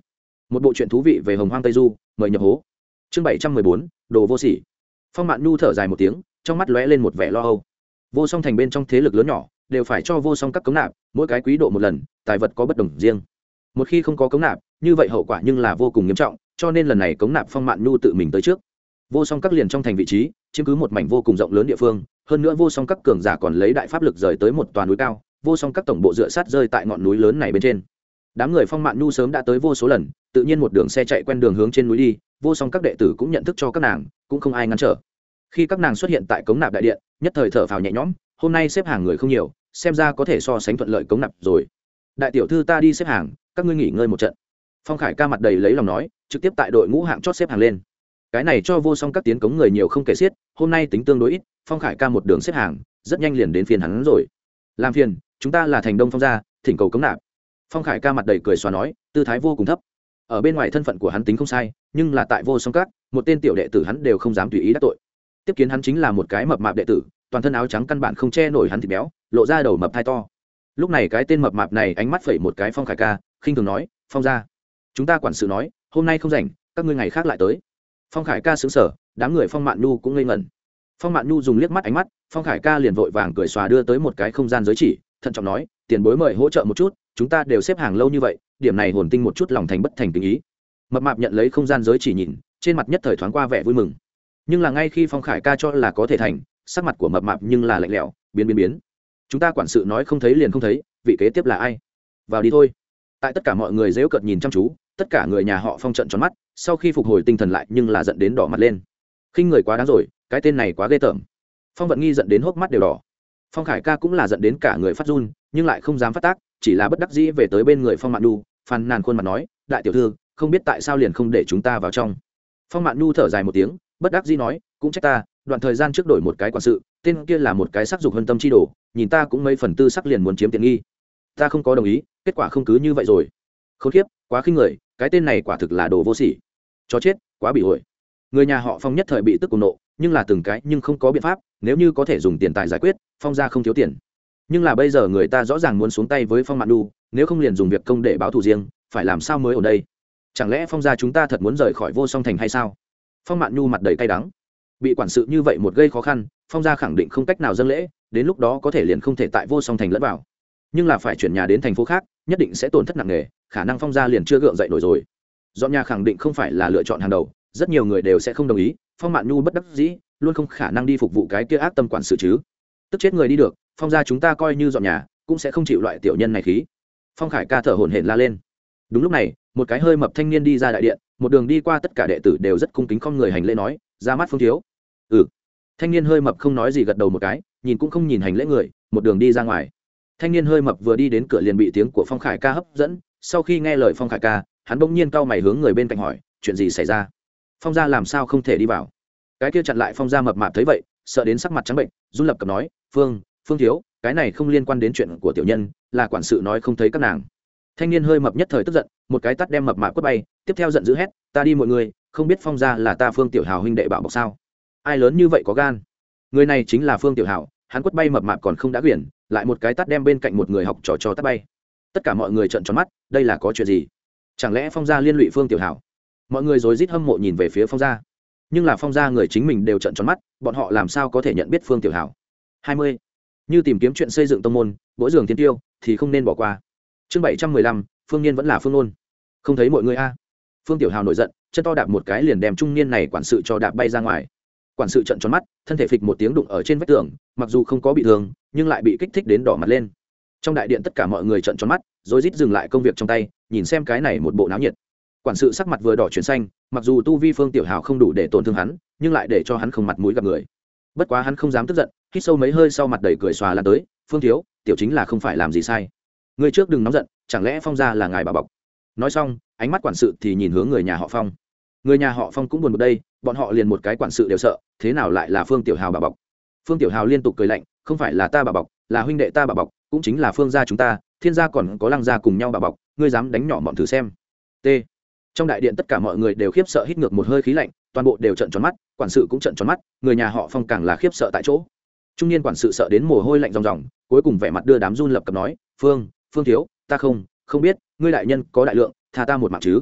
S1: Một bộ truyện thú vị về hồng hoang tây du, mời nhập hố. Chương bảy trăm mười bốn, đồ vô sỉ. Phong mạn nhu thở dài một tiếng, trong mắt lóe lên một vẻ lo âu. Vô song thành bên trong thế lực lớn nhỏ, đều phải cho vô song các cống nạp, mỗi cái quý độ một lần, tài vật có bất đồng riêng. Một khi không có cống nạp như vậy hậu quả nhưng là vô cùng nghiêm trọng, cho nên lần này cống nạp phong mạn nhu tự mình tới trước. Vô song các liền trong thành vị trí, chiếm cứ một mảnh vô cùng rộng lớn địa phương, hơn nữa vô song các cường giả còn lấy đại pháp lực rời tới một toàn núi cao, vô song các tổng bộ dựa sát rơi tại ngọn núi lớn này bên trên. Đám người phong mạn nhu sớm đã tới vô số lần, tự nhiên một đường xe chạy quen đường hướng trên núi đi, vô song các đệ tử cũng nhận thức cho các nàng, cũng không ai ngăn trở. Khi các nàng xuất hiện tại cống nạp đại điện, nhất thời thở phào nhẹ nhõm, hôm nay xếp hàng người không nhiều, xem ra có thể so sánh thuận lợi cống nạp rồi. Đại tiểu thư ta đi xếp hàng, các ngươi nghỉ ngơi một trận phong khải ca mặt đầy lấy lòng nói, trực tiếp tại đội ngũ hạng chót xếp hàng lên. Cái này cho vô song các tiến cống người nhiều không kể xiết, hôm nay tính tương đối ít, phong khải ca một đường xếp hàng, rất nhanh liền đến phiền hắn rồi. Làm phiền, chúng ta là thành đông phong gia, thỉnh cầu cống nạp. Phong khải ca mặt đầy cười xóa nói, tư thái vô cùng thấp. Ở bên ngoài thân phận của hắn tính không sai, nhưng là tại vô song các, một tên tiểu đệ tử hắn đều không dám tùy ý đắc tội. Tiếp kiến hắn chính là một cái mập mạp đệ tử, toàn thân áo trắng căn bản không che nổi hắn thịt béo, lộ ra đầu mập thai to. Lúc này cái tên mập mạp này ánh mắt phẩy một cái phong khải ca, khinh thường nói, phong ra chúng ta quản sự nói, hôm nay không rảnh, các ngươi ngày khác lại tới. Phong khải ca xứng sở đám người phong mạn nhu cũng ngây ngẩn. Phong mạn nhu dùng liếc mắt ánh mắt, phong khải ca liền vội vàng cười xòa đưa tới một cái không gian giới chỉ, thận trọng nói, tiền bối mời hỗ trợ một chút, chúng ta đều xếp hàng lâu như vậy, điểm này hồn tinh một chút lòng thành bất thành tình ý. Mập mạp nhận lấy không gian giới chỉ nhìn, trên mặt nhất thời thoáng qua vẻ vui mừng. Nhưng là ngay khi phong khải ca cho là có thể thành, sắc mặt của mập mạp nhưng là lạnh lẽo, biến biến biến. Chúng ta quản sự nói không thấy liền không thấy, vị kế tiếp là ai? Vào đi thôi. Tại tất cả mọi người dễu cợt nhìn chăm chú tất cả người nhà họ phong trận tròn mắt, sau khi phục hồi tinh thần lại nhưng là dẫn đến đỏ mặt lên. Khinh người quá đáng rồi, cái tên này quá ghê tởm. Phong vận nghi dẫn đến hốc mắt đều đỏ. Phong khải ca cũng là dẫn đến cả người phát run, nhưng lại không dám phát tác, chỉ là bất đắc dĩ về tới bên người phong mạn nu phàn nàn khuôn mặt nói, đại tiểu thư, không biết tại sao liền không để chúng ta vào trong. Phong mạn nu thở dài một tiếng, bất đắc dĩ nói, cũng trách ta, đoạn thời gian trước đổi một cái quản sự, tên kia là một cái sắc dục hơn tâm chi đồ, nhìn ta cũng mấy phần tư sắc liền muốn chiếm tiện nghi. Ta không có đồng ý, kết quả không cứ như vậy rồi khốn kiếp quá khinh người, cái tên này quả thực là đồ vô sỉ. Chó chết, quá bị ổi người nhà họ phong nhất thời bị tức cùng nộ, nhưng là từng cái nhưng không có biện pháp, nếu như có thể dùng tiền tài giải quyết, phong ra không thiếu tiền. Nhưng là bây giờ người ta rõ ràng muốn xuống tay với phong mạn đu nếu không liền dùng việc công để báo thù riêng, phải làm sao mới ở đây? Chẳng lẽ phong gia chúng ta thật muốn rời khỏi vô song thành hay sao? Phong mạn nhu mặt đầy cay đắng. Bị quản sự như vậy một gây khó khăn, phong gia khẳng định không cách nào dâng lễ, đến lúc đó có thể liền không thể tại vô song thành lẫn vào. Nhưng là phải chuyển nhà đến thành phố khác, nhất định sẽ tổn thất nặng nề khả năng phong gia liền chưa gượng dậy nổi rồi. Dọn nhà khẳng định không phải là lựa chọn hàng đầu, rất nhiều người đều sẽ không đồng ý, phong mạn nhu bất đắc dĩ, luôn không khả năng đi phục vụ cái kia ác tâm quản sự chứ. Tức chết người đi được, phong gia chúng ta coi như dọn nhà, cũng sẽ không chịu loại tiểu nhân này khí. Phong khải ca thở hổn hển la lên. Đúng lúc này, một cái hơi mập thanh niên đi ra đại điện, một đường đi qua tất cả đệ tử đều rất cung kính không người hành lễ nói, ra mắt phương thiếu. Ừ. Thanh niên hơi mập không nói gì gật đầu một cái, nhìn cũng không nhìn hành lễ người, một đường đi ra ngoài thanh niên hơi mập vừa đi đến cửa liền bị tiếng của phong khải ca hấp dẫn. Sau khi nghe lời phong khải ca, hắn bỗng nhiên cau mày hướng người bên cạnh hỏi, chuyện gì xảy ra? Phong gia làm sao không thể đi vào? Cái kia chặn lại phong gia mập mạp thấy vậy, sợ đến sắc mặt trắng bệnh, run lập cập nói, phương phương thiếu, cái này không liên quan đến chuyện của tiểu nhân, là quản sự nói không thấy các nàng. Thanh niên hơi mập nhất thời tức giận, một cái tắt đem mập mạp quất bay, tiếp theo giận dữ hét, ta đi mọi người, không biết phong gia là ta phương tiểu hào huynh đệ bảo bọc sao? Ai lớn như vậy có gan? Người này chính là phương tiểu hào hắn quất bay mập mạp còn không đã quyển, lại một cái tắt đem bên cạnh một người học trò cho tắt bay. Tất cả mọi người trợn tròn mắt, đây là có chuyện gì? Chẳng lẽ phong gia liên lụy phương tiểu Hảo? mọi người rồi rít hâm mộ nhìn về phía phong gia. Nhưng là phong gia người chính mình đều trợn tròn mắt, bọn họ làm sao có thể nhận biết phương tiểu Hảo? hai mươi. Như tìm kiếm chuyện xây dựng tông môn mỗi giường tiên tiêu, thì không nên bỏ qua. Chương bảy trăm mười lăm, phương niên vẫn là phương ôn không thấy mọi người a? Phương tiểu hào nổi giận, chân to đạp một cái liền đem trung niên này quản sự cho đạp bay ra ngoài quản sự trận tròn mắt, thân thể phịch một tiếng đụng ở trên vách tường, mặc dù không có bị thương, nhưng lại bị kích thích đến đỏ mặt lên. Trong đại điện tất cả mọi người trận tròn mắt, rồi rít dừng lại công việc trong tay, nhìn xem cái này một bộ náo nhiệt. Quản sự sắc mặt vừa đỏ chuyển xanh, mặc dù tu vi phương tiểu hào không đủ để tổn thương hắn, nhưng lại để cho hắn không mặt mũi gặp người. Bất quá hắn không dám tức giận, hít sâu mấy hơi sau mặt đầy cười xòa lan tới, phương thiếu, tiểu chính là không phải làm gì sai. Người trước đừng nóng giận, chẳng lẽ phong gia là ngài bà bọc? Nói xong, ánh mắt quản sự thì nhìn hướng người nhà họ phong người nhà họ phong cũng buồn một đây, bọn họ liền một cái quản sự đều sợ, thế nào lại là phương tiểu hào bà bọc? Phương tiểu hào liên tục cười lạnh, không phải là ta bà bọc, là huynh đệ ta bà bọc, cũng chính là phương gia chúng ta, thiên gia còn có lăng gia cùng nhau bà bọc, ngươi dám đánh nhỏ bọn thử xem. T. Trong đại điện tất cả mọi người đều khiếp sợ hít ngược một hơi khí lạnh, toàn bộ đều trận tròn mắt, quản sự cũng trận tròn mắt, người nhà họ phong càng là khiếp sợ tại chỗ. Trung niên quản sự sợ đến mồ hôi lạnh ròng ròng, cuối cùng vẻ mặt đưa đám run lập cập nói, phương phương thiếu, ta không không biết, ngươi đại nhân có đại lượng, tha ta một mạng chứ?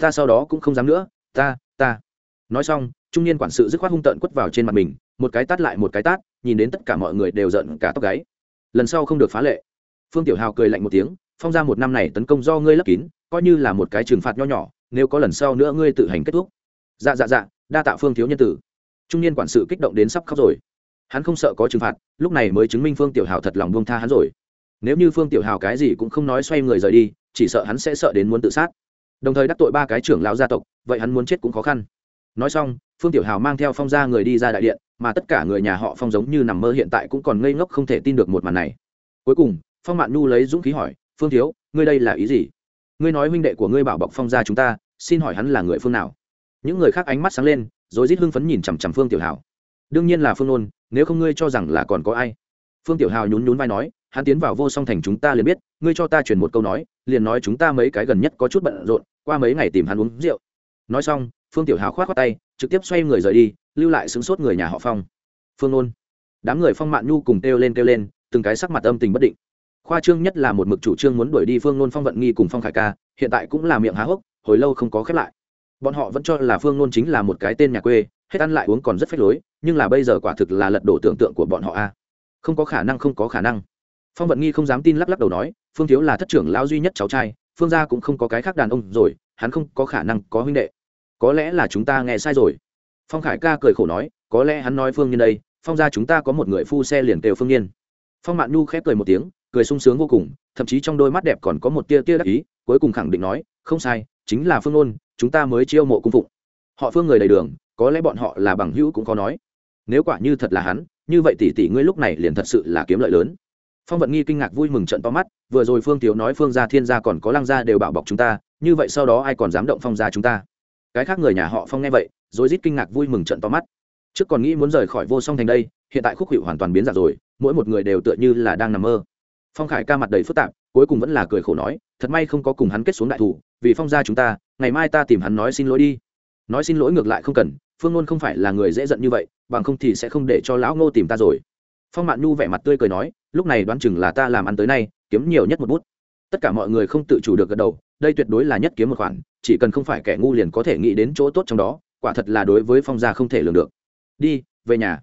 S1: Ta sau đó cũng không dám nữa ta ta. Nói xong, trung niên quản sự dứt khoát hung tợn quất vào trên mặt mình, một cái tát lại một cái tát, nhìn đến tất cả mọi người đều giận cả tóc gáy. Lần sau không được phá lệ. Phương tiểu hào cười lạnh một tiếng, phong ra một năm này tấn công do ngươi lấp kín, coi như là một cái trừng phạt nho nhỏ, nếu có lần sau nữa ngươi tự hành kết thúc. Dạ dạ dạ đa tạ phương thiếu nhân tử. Trung niên quản sự kích động đến sắp khóc rồi. Hắn không sợ có trừng phạt, lúc này mới chứng minh phương tiểu hào thật lòng buông tha hắn rồi. Nếu như phương tiểu hào cái gì cũng không nói xoay người rời đi, chỉ sợ hắn sẽ sợ đến muốn tự sát đồng thời đắc tội ba cái trưởng lão gia tộc, vậy hắn muốn chết cũng khó khăn. Nói xong, phương tiểu hào mang theo phong gia người đi ra đại điện, mà tất cả người nhà họ phong giống như nằm mơ hiện tại cũng còn ngây ngốc không thể tin được một màn này. Cuối cùng, phong mạn nhu lấy dũng khí hỏi, phương thiếu, ngươi đây là ý gì? Ngươi nói huynh đệ của ngươi bảo bọc phong gia chúng ta, xin hỏi hắn là người phương nào? Những người khác ánh mắt sáng lên rồi rít hưng phấn nhìn chằm chằm phương tiểu hào. Đương nhiên là phương ôn nếu không ngươi cho rằng là còn có ai? Phương tiểu hào nhún nhún vai nói, hắn tiến vào vô song thành chúng ta liền biết, ngươi cho ta truyền một câu nói, liền nói chúng ta mấy cái gần nhất có chút bận rộn qua mấy ngày tìm hắn uống rượu. Nói xong, phương tiểu hào khoát khoác tay, trực tiếp xoay người rời đi, lưu lại xứng sốt người nhà họ phong. Phương ôn đám người phong mạn nhu cùng kêu lên kêu lên, từng cái sắc mặt âm tình bất định. Khoa trương nhất là một mực chủ trương muốn đuổi đi phương nôn phong vận nghi cùng phong khải ca, hiện tại cũng là miệng há hốc, hồi lâu không có khép lại. Bọn họ vẫn cho là phương nôn chính là một cái tên nhà quê, hết ăn lại uống còn rất phách lối, nhưng là bây giờ quả thực là lật đổ tưởng tượng của bọn họ a. À. Không có khả năng, không có khả năng. Phong vận nghi không dám tin lắc lắc đầu nói, phương thiếu là thất trưởng lão duy nhất cháu trai phương gia cũng không có cái khác đàn ông rồi hắn không có khả năng có huynh đệ. Có lẽ là chúng ta nghe sai rồi. Phong khải ca cười khổ nói có lẽ hắn nói phương nhiên đây phong gia chúng ta có một người phu xe liền kêu phương nhiên. Phong mạn nhu khép cười một tiếng cười sung sướng vô cùng thậm chí trong đôi mắt đẹp còn có một tia tia đắc ý cuối cùng khẳng định nói không sai chính là phương Ôn, chúng ta mới chiêu mộ cung phụng. Họ phương người đầy đường có lẽ bọn họ là bằng hữu cũng có nói. Nếu quả như thật là hắn như vậy tỷ tỷ ngươi lúc này liền thật sự là kiếm lợi lớn phong vận nghi kinh ngạc vui mừng trận to mắt, vừa rồi phương tiếu nói phương gia thiên gia còn có lăng gia đều bảo bọc chúng ta, như vậy sau đó ai còn dám động phong gia chúng ta? Cái khác người nhà họ phong nghe vậy rồi rít kinh ngạc vui mừng trận to mắt. Trước còn nghĩ muốn rời khỏi vô song thành đây, hiện tại khúc hiệu hoàn toàn biến dạng rồi, mỗi một người đều tựa như là đang nằm mơ. Phong khải ca mặt đầy phức tạp, cuối cùng vẫn là cười khổ nói, thật may không có cùng hắn kết xuống đại thủ, vì phong gia chúng ta, ngày mai ta tìm hắn nói xin lỗi đi. Nói xin lỗi ngược lại không cần, phương luôn không phải là người dễ giận như vậy, bằng không thì sẽ không để cho lão ngô tìm ta rồi. Phong mạn nhu vẻ mặt tươi cười nói lúc này đoán chừng là ta làm ăn tới nay, kiếm nhiều nhất một bút. Tất cả mọi người không tự chủ được gật đầu, đây tuyệt đối là nhất kiếm một khoản, chỉ cần không phải kẻ ngu liền có thể nghĩ đến chỗ tốt trong đó, quả thật là đối với phong gia không thể lường được. Đi, về nhà.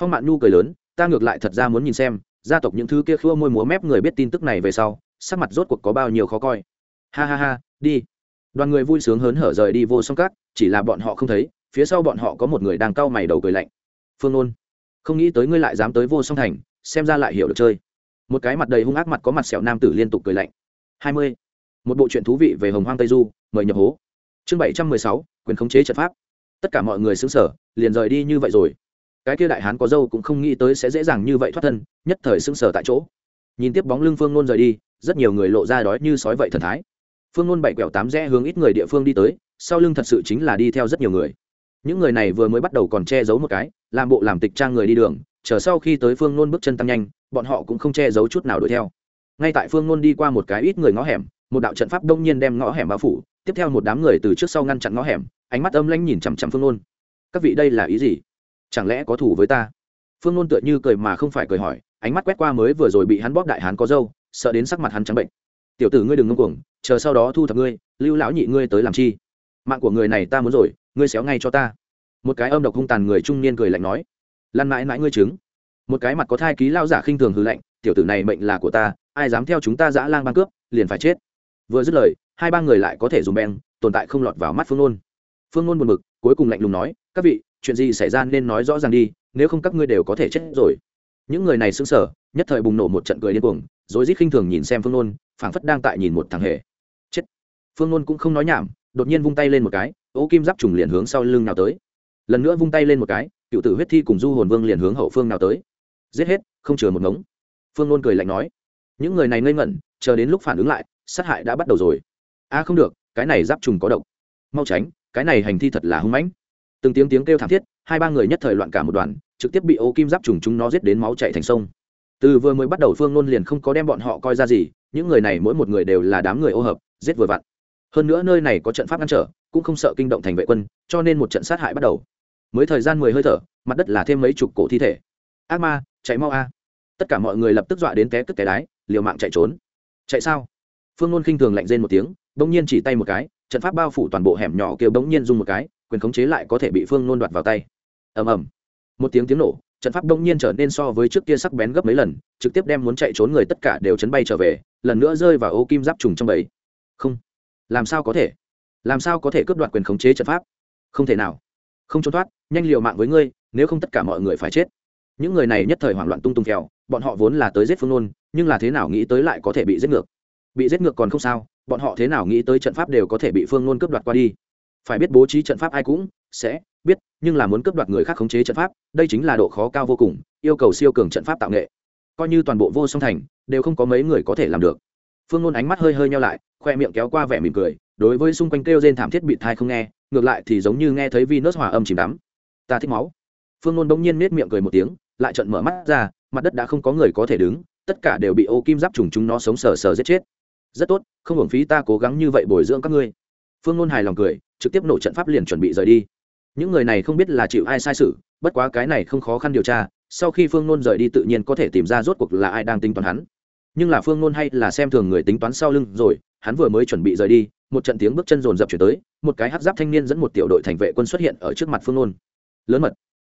S1: Phong mạn nhu cười lớn, ta ngược lại thật ra muốn nhìn xem, gia tộc những thứ kia khua môi múa mép người biết tin tức này về sau, sắc mặt rốt cuộc có bao nhiêu khó coi. Ha ha ha, đi. Đoàn người vui sướng hớn hở rời đi vô song cát chỉ là bọn họ không thấy, phía sau bọn họ có một người đang cau mày đầu cười lạnh. Phương ôn không nghĩ tới ngươi lại dám tới vô song thành xem ra lại hiểu được chơi. Một cái mặt đầy hung ác mặt có mặt sẹo nam tử liên tục cười lạnh. Hai mươi. Một bộ truyện thú vị về hồng hoang tây du, mời nhập hố. Chương bảy trăm mười sáu, quyền khống chế trật pháp. Tất cả mọi người xứng sở liền rời đi như vậy rồi. Cái kia đại hán có dâu cũng không nghĩ tới sẽ dễ dàng như vậy thoát thân, nhất thời xứng sở tại chỗ. Nhìn tiếp bóng lưng phương nôn rời đi, rất nhiều người lộ ra đói như sói vậy thần thái. Phương nôn bảy quẹo tám rẽ hướng ít người địa phương đi tới, sau lưng thật sự chính là đi theo rất nhiều người. Những người này vừa mới bắt đầu còn che giấu một cái, làm bộ làm tịch trang người đi đường chờ sau khi tới phương nôn bước chân tăng nhanh, bọn họ cũng không che giấu chút nào đuổi theo. Ngay tại phương nôn đi qua một cái ít người ngõ hẻm, một đạo trận pháp đông nhiên đem ngõ hẻm bao phủ, tiếp theo một đám người từ trước sau ngăn chặn ngõ hẻm, ánh mắt âm lãnh nhìn chằm chằm phương nôn. Các vị đây là ý gì? Chẳng lẽ có thủ với ta? Phương nôn tựa như cười mà không phải cười hỏi, ánh mắt quét qua mới vừa rồi bị hắn bóp đại hắn có dâu, sợ đến sắc mặt hắn trắng bệnh. Tiểu tử ngươi đừng ngông cuồng, chờ sau đó thu thập ngươi, lưu lão nhị ngươi tới làm chi? Mạng của người này ta muốn rồi, ngươi xéo ngay cho ta. Một cái âm độc hung tàn người trung niên cười lạnh nói lăn mãi mãi ngươi trứng. Một cái mặt có thai ký lao giả khinh thường hư lệnh tiểu tử này mệnh là của ta, ai dám theo chúng ta dã lang băng cướp, liền phải chết. Vừa dứt lời, hai ba người lại có thể dùng beng, tồn tại không lọt vào mắt phương nôn. Phương nôn buồn bực, cuối cùng lạnh lùng nói, các vị, chuyện gì xảy ra nên nói rõ ràng đi, nếu không các ngươi đều có thể chết rồi. Những người này xứng sở nhất thời bùng nổ một trận cười điên cuồng rồi rít khinh thường nhìn xem phương nôn, phảng phất đang tại nhìn một thằng hề. Chết. Phương nôn cũng không nói nhảm, đột nhiên vung tay lên một cái, ô kim giáp trùng liền hướng sau lưng nào tới. Lần nữa vung tay lên một cái cựu tử huyết thi cùng du hồn vương liền hướng hậu phương nào tới. Giết hết, không chừa một ngống. Phương nôn cười lạnh nói, những người này ngây ngẩn, chờ đến lúc phản ứng lại, sát hại đã bắt đầu rồi. A, không được, cái này giáp trùng có độc. Mau tránh, cái này hành thi thật là hung mãnh. Từng tiếng tiếng kêu thảm thiết, hai ba người nhất thời loạn cả một đoàn, trực tiếp bị ô kim giáp trùng chúng nó giết đến máu chạy thành sông. Từ vừa mới bắt đầu phương nôn liền không có đem bọn họ coi ra gì, những người này mỗi một người đều là đám người ô hợp, giết vừa vặn. Hơn nữa nơi này có trận pháp ngăn trở, cũng không sợ kinh động thành vệ quân, cho nên một trận sát hại bắt đầu mới thời gian mười hơi thở, mặt đất là thêm mấy chục cổ thi thể. Ác ma, chạy mau a. Tất cả mọi người lập tức dọa đến té cất cái đái, liều mạng chạy trốn. Chạy sao? Phương nôn khinh thường lạnh rên một tiếng, bỗng nhiên chỉ tay một cái, trận pháp bao phủ toàn bộ hẻm nhỏ kêu bỗng nhiên dùng một cái, quyền khống chế lại có thể bị phương nôn đoạt vào tay. Ầm ầm. Một tiếng tiếng nổ, trận pháp bỗng nhiên trở nên so với trước kia sắc bén gấp mấy lần, trực tiếp đem muốn chạy trốn người tất cả đều chấn bay trở về, lần nữa rơi vào ô kim giáp trùng trong bầy. Không. Làm sao có thể? Làm sao có thể cướp đoạt quyền khống chế trận pháp? Không thể nào không trốn thoát, nhanh liều mạng với ngươi, nếu không tất cả mọi người phải chết. Những người này nhất thời hoảng loạn tung tung kẹo, bọn họ vốn là tới giết phương nôn, nhưng là thế nào nghĩ tới lại có thể bị giết ngược. Bị giết ngược còn không sao, bọn họ thế nào nghĩ tới trận pháp đều có thể bị phương nôn cướp đoạt qua đi. Phải biết bố trí trận pháp ai cũng sẽ biết, nhưng là muốn cướp đoạt người khác khống chế trận pháp, đây chính là độ khó cao vô cùng, yêu cầu siêu cường trận pháp tạo nghệ. Coi như toàn bộ vô song thành, đều không có mấy người có thể làm được. Phương nôn ánh mắt hơi hơi nhau lại, khoe miệng kéo qua vẻ mỉm cười đối với xung quanh kêu rên thảm thiết bị thai không nghe ngược lại thì giống như nghe thấy Venus hòa âm chìm đắm. Ta thích máu. Phương nôn bỗng nhiên nết miệng cười một tiếng, lại trận mở mắt ra, mặt đất đã không có người có thể đứng, tất cả đều bị ô kim giáp trùng chúng nó sống sờ sờ giết chết. Rất tốt, không hưởng phí ta cố gắng như vậy bồi dưỡng các ngươi. Phương nôn hài lòng cười, trực tiếp nổ trận pháp liền chuẩn bị rời đi. Những người này không biết là chịu ai sai sự, bất quá cái này không khó khăn điều tra, sau khi Phương nôn rời đi tự nhiên có thể tìm ra rốt cuộc là ai đang tính toán hắn. Nhưng là Phương nôn hay là xem thường người tính toán sau lưng rồi, hắn vừa mới chuẩn bị rời đi, một trận tiếng bước chân rồn rập chuyển tới, một cái hát giáp thanh niên dẫn một tiểu đội thành vệ quân xuất hiện ở trước mặt phương nôn. Lớn mật.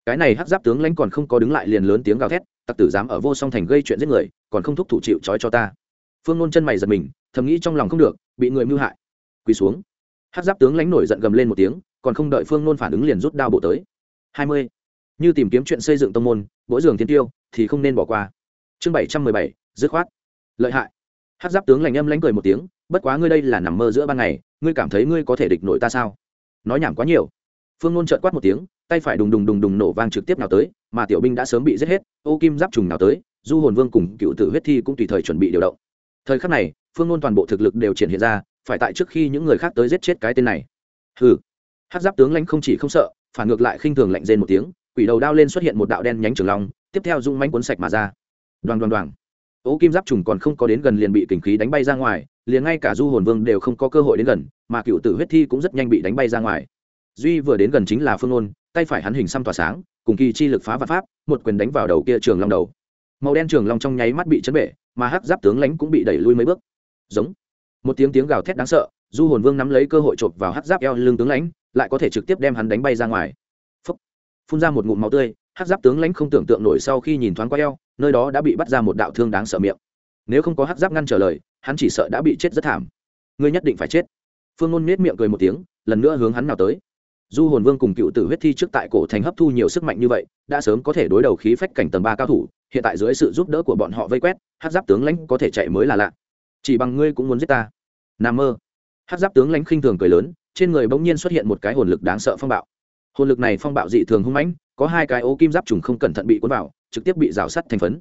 S1: Cái này hát giáp tướng lãnh còn không có đứng lại liền lớn tiếng gào thét, tặc tử dám ở vô song thành gây chuyện giết người, còn không thúc thủ chịu trói cho ta. Phương nôn chân mày giật mình, thầm nghĩ trong lòng không được, bị người mưu hại. Quỳ xuống. Hát giáp tướng lãnh nổi giận gầm lên một tiếng, còn không đợi phương nôn phản ứng liền rút đao bộ tới. Hai mươi. Như tìm kiếm chuyện xây dựng tông môn mỗi giường thiên tiêu, thì không nên bỏ qua. Chương bảy trăm mười bảy, dứt khoát. Lợi hại hát giáp tướng lành âm lánh cười một tiếng, bất quá ngươi đây là nằm mơ giữa ban ngày, ngươi cảm thấy ngươi có thể địch nội ta sao? Nói nhảm quá nhiều. Phương nôn trợn quát một tiếng, tay phải đùng đùng đùng đùng nổ vang trực tiếp nào tới, mà tiểu binh đã sớm bị giết hết, ô kim giáp trùng nào tới, du hồn vương cùng cựu tử huyết thi cũng tùy thời chuẩn bị điều động. Thời khắc này, phương nôn toàn bộ thực lực đều triển hiện ra, phải tại trước khi những người khác tới giết chết cái tên này. Hừ. Hát giáp tướng lãnh không chỉ không sợ, phản ngược lại khinh thường lạnh rên một tiếng, quỷ đầu đao lên xuất hiện một đạo đen nhánh trường long, tiếp theo dung manh cuốn sạch mà ra. Đoàn đoàn đoàn ố kim giáp trùng còn không có đến gần liền bị kình khí đánh bay ra ngoài, liền ngay cả du hồn vương đều không có cơ hội đến gần, mà cựu tử huyết thi cũng rất nhanh bị đánh bay ra ngoài. Duy vừa đến gần chính là phương ôn tay phải hắn hình xăm tỏa sáng, cùng kỳ chi lực phá và pháp, một quyền đánh vào đầu kia trường long đầu. Màu đen trường long trong nháy mắt bị chấn bể, mà hắc giáp tướng lãnh cũng bị đẩy lui mấy bước. Giống. Một tiếng tiếng gào thét đáng sợ, du hồn vương nắm lấy cơ hội chộp vào hắc giáp eo lưng tướng lãnh, lại có thể trực tiếp đem hắn đánh bay ra ngoài. Phúc. phun ra một ngụm máu tươi, hắc giáp tướng lãnh không tưởng tượng nổi sau khi nhìn thoáng qua eo nơi đó đã bị bắt ra một đạo thương đáng sợ miệng. Nếu không có hắc giáp ngăn trở lời, hắn chỉ sợ đã bị chết rất thảm. Ngươi nhất định phải chết. Phương ngôn nết miệng cười một tiếng, lần nữa hướng hắn nào tới. Du hồn vương cùng cựu tử huyết thi trước tại cổ thành hấp thu nhiều sức mạnh như vậy, đã sớm có thể đối đầu khí phách cảnh tầng ba cao thủ, hiện tại dưới sự giúp đỡ của bọn họ vây quét hát giáp tướng lãnh có thể chạy mới là lạ. Chỉ bằng ngươi cũng muốn giết ta. N a mơ. Hát giáp tướng lãnh khinh thường cười lớn, trên người bỗng nhiên xuất hiện một cái hồn lực đáng sợ phong bạo. Hồn lực này phong bạo dị thường hung mãnh, có hai cái ô kim giáp trùng không cẩn thận bị cuốn vào trực tiếp bị rào sắt thành phấn.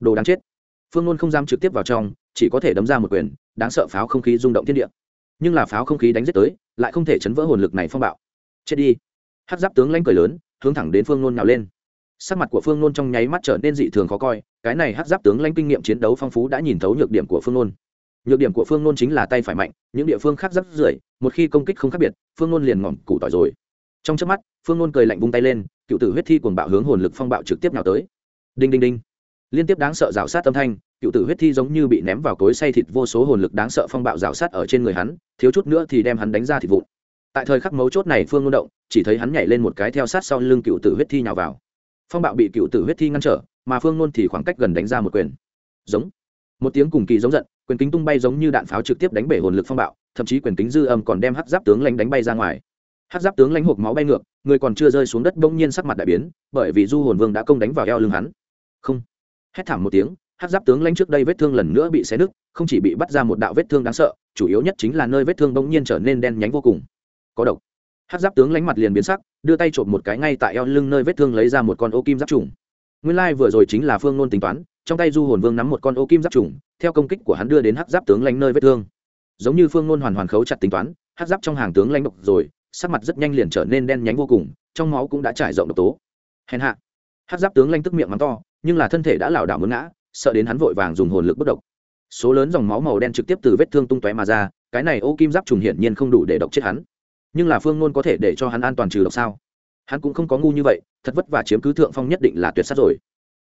S1: Đồ đáng chết. Phương nôn không dám trực tiếp vào trong, chỉ có thể đấm ra một quyền, đáng sợ pháo không khí rung động thiên địa. Nhưng là pháo không khí đánh giết tới, lại không thể chấn vỡ hồn lực này phong bạo. Chết đi. Hát giáp tướng lãnh cười lớn, hướng thẳng đến phương nôn nào lên. Sắc mặt của phương nôn trong nháy mắt trở nên dị thường khó coi, cái này hát giáp tướng lãnh kinh nghiệm chiến đấu phong phú đã nhìn thấu nhược điểm của phương nôn nhược điểm của phương nôn chính là tay phải mạnh, những địa phương khác rắp rưởi, một khi công kích không khác biệt, phương nôn liền ngỏm củ tỏi rồi. Trong trước mắt, phương nôn cười lạnh vung tay lên, cựu tử huyết thi cuồng bạo hướng hồn lực phong bạo trực tiếp nào tới đinh đinh đinh. Liên tiếp đáng sợ rào sát âm thanh, cựu tử huyết thi giống như bị ném vào cối say thịt vô số hồn lực đáng sợ phong bạo rào sát ở trên người hắn, thiếu chút nữa thì đem hắn đánh ra thịt vụn. Tại thời khắc mấu chốt này phương ngôn động, chỉ thấy hắn nhảy lên một cái theo sát sau lưng cựu tử huyết thi nhào vào. Phong bạo bị cựu tử huyết thi ngăn trở, mà phương ngôn thì khoảng cách gần đánh ra một quyền. Giống. Một tiếng cùng kỳ giống giận, quyền kính tung bay giống như đạn pháo trực tiếp đánh bể hồn lực phong bạo, thậm chí quyền kính dư âm còn đem hắc giáp tướng lãnh đánh bay ra ngoài. Hắc giáp tướng lãnh hộp máu bay ngược, người còn chưa rơi xuống đất bỗng nhiên sắc mặt đại biến, bởi vì du hồn vương đã công đánh vào eo lưng hắn không. Hét thảm một tiếng hắc giáp tướng lãnh trước đây vết thương lần nữa bị xé nứt, không chỉ bị bắt ra một đạo vết thương đáng sợ, chủ yếu nhất chính là nơi vết thương bỗng nhiên trở nên đen nhánh vô cùng. Có độc. Hát giáp tướng lánh mặt liền biến sắc, đưa tay trộm một cái ngay tại eo lưng nơi vết thương lấy ra một con ô kim giáp trùng. Nguyên lai、like、vừa rồi chính là phương nôn tính toán, trong tay du hồn vương nắm một con ô kim giáp trùng, theo công kích của hắn đưa đến hát giáp tướng lánh nơi vết thương. Giống như phương nôn hoàn hoàn khấu chặt tính toán, hát giáp trong hàng tướng lánh độc rồi, sắc mặt rất nhanh liền trở nên đen nhánh vô cùng, trong máu cũng đã trải rộng độc tố. Hèn hạ. Hát giáp tướng lanh tức miệng mắng to nhưng là thân thể đã lảo đảo muốn ngã, sợ đến hắn vội vàng dùng hồn lực bất độc. Số lớn dòng máu màu đen trực tiếp từ vết thương tung tóe mà ra, cái này ô kim giáp trùng hiển nhiên không đủ để độc chết hắn. Nhưng là phương ngôn có thể để cho hắn an toàn trừ độc sao? Hắn cũng không có ngu như vậy, thật vất vả chiếm cứ thượng phong nhất định là tuyệt sát rồi.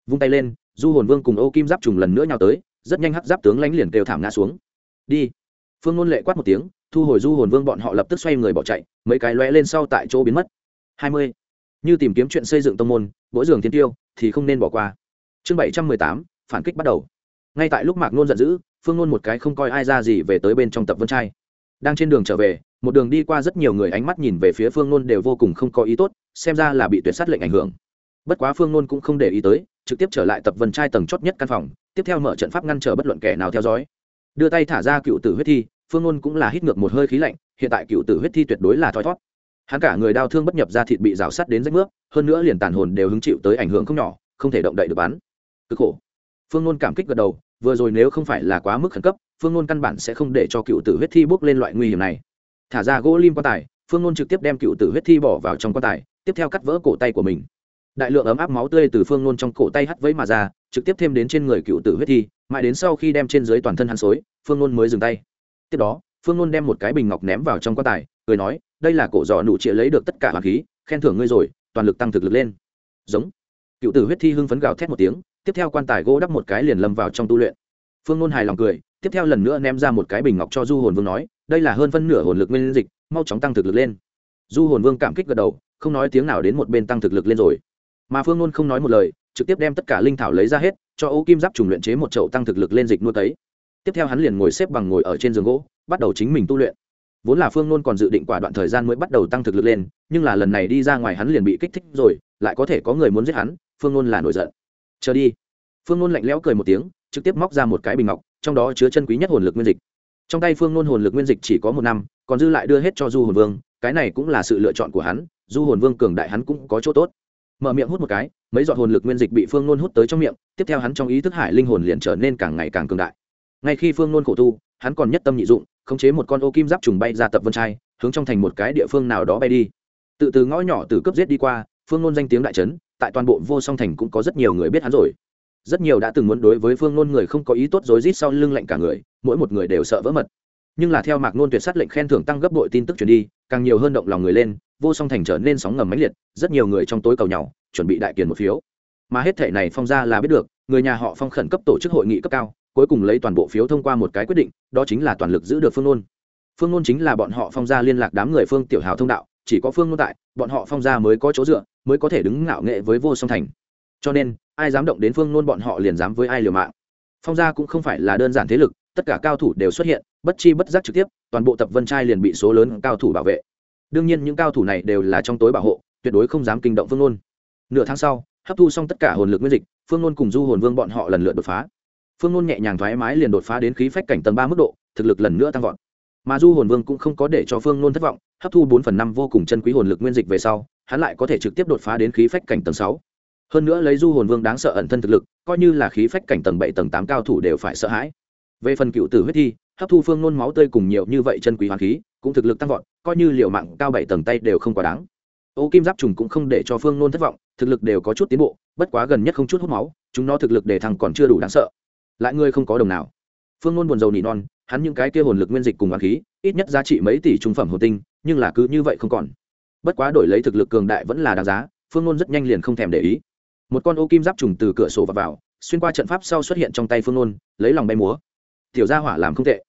S1: Vung tay lên, du hồn vương cùng ô kim giáp trùng lần nữa nhào tới, rất nhanh hắc giáp tướng lánh liền kêu thảm ngã xuống. Đi. Phương ngôn lệ quát một tiếng, thu hồi du hồn vương bọn họ lập tức xoay người bỏ chạy, mấy cái lóe lên sau tại chỗ biến mất. Hai mươi. Như tìm kiếm chuyện xây dựng tông môn, mỗi giường thiên tiêu, thì không nên bỏ qua chương bảy trăm mười tám, phản kích bắt đầu. Ngay tại lúc mạc nôn giận dữ, phương nôn một cái không coi ai ra gì về tới bên trong tập vân trai đang trên đường trở về, một đường đi qua rất nhiều người ánh mắt nhìn về phía phương nôn đều vô cùng không có ý tốt, xem ra là bị tuyệt sát lệnh ảnh hưởng. Bất quá phương nôn cũng không để ý tới, trực tiếp trở lại tập vân trai tầng chót nhất căn phòng, tiếp theo mở trận pháp ngăn trở bất luận kẻ nào theo dõi. Đưa tay thả ra cựu tử huyết thi, phương nôn cũng là hít ngược một hơi khí lạnh, hiện tại cựu tử huyết thi tuyệt đối là thoi thót hắn cả người đau thương bất nhập ra thịt bị rào sắt đến rách nước hơn nữa liền tàn hồn đều hứng chịu tới ảnh hưởng không nhỏ, không thể động đậy được bắn cực khổ. Phương nôn cảm kích gật đầu, vừa rồi nếu không phải là quá mức khẩn cấp, phương nôn căn bản sẽ không để cho cựu tử huyết thi bước lên loại nguy hiểm này. Thả ra gỗ lim quan tài, phương nôn trực tiếp đem cựu tử huyết thi bỏ vào trong quan tài, tiếp theo cắt vỡ cổ tay của mình. Đại lượng ấm áp máu tươi từ phương nôn trong cổ tay hắt vẫy mà ra, trực tiếp thêm đến trên người cựu tử huyết thi, mãi đến sau khi đem trên dưới toàn thân hắn xối, phương nôn mới dừng tay. Tiếp đó, phương nôn đem một cái bình ngọc ném vào trong quan tài, cười nói, đây là cổ giỏ nụ trịa lấy được tất cả hoàng khí, khen thưởng ngươi rồi, toàn lực tăng thực lực lên. Giống. Cựu tử huyết thi hưng phấn gào thét một tiếng tiếp theo quan tài gỗ đắp một cái liền lâm vào trong tu luyện. Phương nôn hài lòng cười, tiếp theo lần nữa ném ra một cái bình ngọc cho du hồn vương nói, đây là hơn phân nửa hồn lực nguyên dịch, mau chóng tăng thực lực lên. Du hồn vương cảm kích gật đầu, không nói tiếng nào đến một bên tăng thực lực lên rồi. Mà phương nôn không nói một lời, trực tiếp đem tất cả linh thảo lấy ra hết, cho ô kim giáp trùng luyện chế một chậu tăng thực lực lên dịch nuôi tấy tiếp theo hắn liền ngồi xếp bằng ngồi ở trên giường gỗ, bắt đầu chính mình tu luyện. Vốn là phương nôn còn dự định quả đoạn thời gian mới bắt đầu tăng thực lực lên, nhưng là lần này đi ra ngoài hắn liền bị kích thích rồi, lại có thể có người muốn giết hắn, phương nôn là nổi giận chờ đi. Phương nôn lạnh lẽo cười một tiếng, trực tiếp móc ra một cái bình ngọc, trong đó chứa chân quý nhất hồn lực nguyên dịch. Trong tay phương nôn hồn lực nguyên dịch chỉ có một năm, còn dư lại đưa hết cho du hồn vương, cái này cũng là sự lựa chọn của hắn, du hồn vương cường đại hắn cũng có chỗ tốt. Mở miệng hút một cái, mấy giọt hồn lực nguyên dịch bị phương nôn hút tới trong miệng, tiếp theo hắn trong ý thức hải linh hồn liền trở nên càng ngày càng cường đại. Ngay khi phương nôn khổ tu, hắn còn nhất tâm nhị dụng, khống chế một con ô kim giáp trùng bay ra tập vân trai, hướng trong thành một cái địa phương nào đó bay đi. Tự từ ngõ nhỏ từ cấp giết đi qua, phương nôn danh tiếng đại trấn tại toàn bộ vô song thành cũng có rất nhiều người biết hắn rồi. Rất nhiều đã từng muốn đối với phương nôn người không có ý tốt rối rít sau lưng lạnh cả người, mỗi một người đều sợ vỡ mật. Nhưng là theo mạc nôn tuyệt sát lệnh khen thưởng tăng gấp đội tin tức truyền đi, càng nhiều hơn động lòng người lên, vô song thành trở nên sóng ngầm mãnh liệt, rất nhiều người trong tối cầu nhau, chuẩn bị đại kiền một phiếu. Mà hết thể này phong ra là biết được, người nhà họ phong khẩn cấp tổ chức hội nghị cấp cao, cuối cùng lấy toàn bộ phiếu thông qua một cái quyết định, đó chính là toàn lực giữ được phương nôn. Phương nôn chính là bọn họ phong gia liên lạc đám người phương tiểu hào thông đạo chỉ có phương ngôn tại, bọn họ phong gia mới có chỗ dựa, mới có thể đứng ngạo nghệ với vô song thành. Cho nên, ai dám động đến phương nôn bọn họ liền dám với ai liều mạng. Phong gia cũng không phải là đơn giản thế lực, tất cả cao thủ đều xuất hiện, bất chi bất giác trực tiếp, toàn bộ tập vân trai liền bị số lớn cao thủ bảo vệ. Đương nhiên những cao thủ này đều là trong tối bảo hộ, tuyệt đối không dám kinh động phương nôn nửa tháng sau, hấp thu xong tất cả hồn lực nguyên dịch, phương nôn cùng du hồn vương bọn họ lần lượt đột phá. Phương nôn nhẹ nhàng thoải mái liền đột phá đến khí phách cảnh tầng ba mức độ, thực lực lần nữa tăng vọt mà du hồn vương cũng không có để cho phương nôn thất vọng, hấp thu bốn phần năm vô cùng chân quý hồn lực nguyên dịch về sau, hắn lại có thể trực tiếp đột phá đến khí phách cảnh tầng sáu. Hơn nữa lấy du hồn vương đáng sợ ẩn thân thực lực, coi như là khí phách cảnh tầng bảy, tầng tám cao thủ đều phải sợ hãi. Về phần cựu tử huyết thi, hấp thu phương nôn máu tươi cùng nhiều như vậy chân quý hoàng khí, cũng thực lực tăng vọt, coi như liệu mạng cao bảy tầng tay đều không quá đáng. Ô kim giáp trùng cũng không để cho phương nôn thất vọng, thực lực đều có chút tiến bộ, bất quá gần nhất không chút hút máu, chúng nó thực lực để thằng còn chưa đủ đáng sợ. Lại ngươi không có đồng nào. Phương nôn buồn rầu nỉ non hắn những cái kia hồn lực nguyên dịch cùng oán khí ít nhất giá trị mấy tỷ trung phẩm hồn tinh nhưng là cứ như vậy không còn. Bất quá đổi lấy thực lực cường đại vẫn là đáng giá phương nôn rất nhanh liền không thèm để ý. Một con ô kim giáp trùng từ cửa sổ vào, vào xuyên qua trận pháp sau xuất hiện trong tay phương nôn lấy lòng bay múa. Tiểu gia hỏa làm không tệ.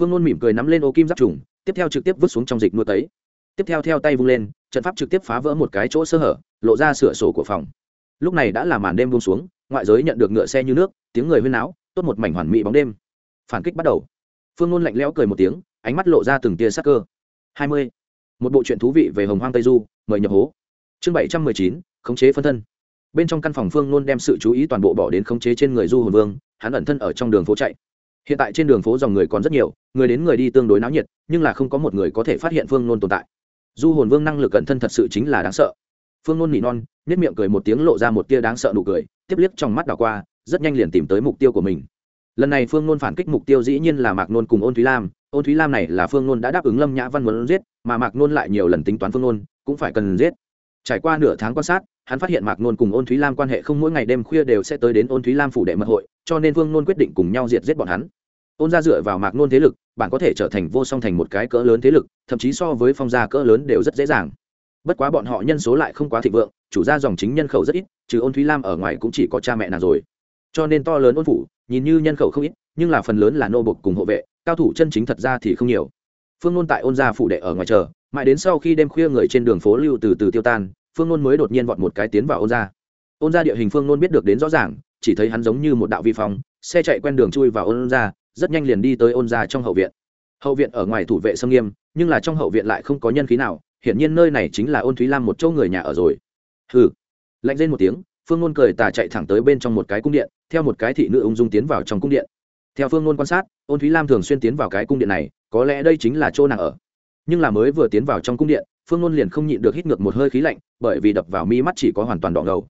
S1: Phương nôn mỉm cười nắm lên ô kim giáp trùng tiếp theo trực tiếp vứt xuống trong dịch nuôi tấy. Tiếp theo theo tay vung lên trận pháp trực tiếp phá vỡ một cái chỗ sơ hở lộ ra sửa sổ của phòng. Lúc này đã là màn đêm buông xuống ngoại giới nhận được ngựa xe như nước tiếng người huyên náo tốt một mảnh hoàn mỹ bóng đêm. Phản kích bắt đầu phương nôn lạnh lẽo cười một tiếng, ánh mắt lộ ra từng tia sắc cơ. Hai mươi. Một bộ truyện thú vị về hồng hoang tây du, mời nhập hố. Chương bảy trăm mười chín, khống chế phân thân. Bên trong căn phòng phương nôn đem sự chú ý toàn bộ bỏ đến khống chế trên người du hồn vương, hắn ẩn thân ở trong đường phố chạy. Hiện tại trên đường phố dòng người còn rất nhiều, người đến người đi tương đối náo nhiệt, nhưng là không có một người có thể phát hiện phương nôn tồn tại. Du hồn vương năng lực cẩn thân thật sự chính là đáng sợ. Phương nôn nỉ non nếp miệng cười một tiếng lộ ra một tia đáng sợ nụ cười, tiếp liếc trong mắt đảo qua, rất nhanh liền tìm tới mục tiêu của mình lần này phương nôn phản kích mục tiêu dĩ nhiên là mạc nôn cùng ôn thúy lam. Ôn thúy lam này là phương nôn đã đáp ứng lâm nhã văn muốn giết, mà mạc nôn lại nhiều lần tính toán phương nôn, cũng phải cần giết. Trải qua nửa tháng quan sát, hắn phát hiện mạc nôn cùng ôn thúy lam quan hệ không mỗi ngày đêm khuya đều sẽ tới đến ôn thúy lam phủ đệ mật hội, cho nên phương nôn quyết định cùng nhau diệt giết bọn hắn. Ôn ra dựa vào mạc nôn thế lực, bạn có thể trở thành vô song thành một cái cỡ lớn thế lực, thậm chí so với phong gia cỡ lớn đều rất dễ dàng. Bất quá bọn họ nhân số lại không quá thịnh vượng, chủ gia dòng chính nhân khẩu rất ít, trừ ôn thúy lam ở ngoài cũng chỉ có cha mẹ nàng rồi. Cho nên to lớn ôn phủ nhìn như nhân khẩu không ít, nhưng là phần lớn là nô bộc cùng hộ vệ, cao thủ chân chính thật ra thì không nhiều. Phương nôn tại ôn gia phủ đệ ở ngoài chờ, mãi đến sau khi đêm khuya người trên đường phố lưu từ từ tiêu tan, phương nôn mới đột nhiên vọt một cái tiến vào ôn gia. Ôn gia địa hình phương nôn biết được đến rõ ràng, chỉ thấy hắn giống như một đạo vi phong, xe chạy quen đường chui vào ôn gia, rất nhanh liền đi tới ôn gia trong hậu viện. Hậu viện ở ngoài thủ vệ sâm nghiêm, nhưng là trong hậu viện lại không có nhân khí nào, hiển nhiên nơi này chính là ôn thúy lam một chỗ người nhà ở rồi. Hừ. Lạnh lên một tiếng phương ngôn cười tà chạy thẳng tới bên trong một cái cung điện, theo một cái thị nữ ung dung tiến vào trong cung điện. Theo phương ngôn quan sát, ôn thúy lam thường xuyên tiến vào cái cung điện này, có lẽ đây chính là chỗ nàng ở. Nhưng là mới vừa tiến vào trong cung điện, phương ngôn liền không nhịn được hít ngược một hơi khí lạnh, bởi vì đập vào mi mắt chỉ có hoàn toàn đỏ ngầu.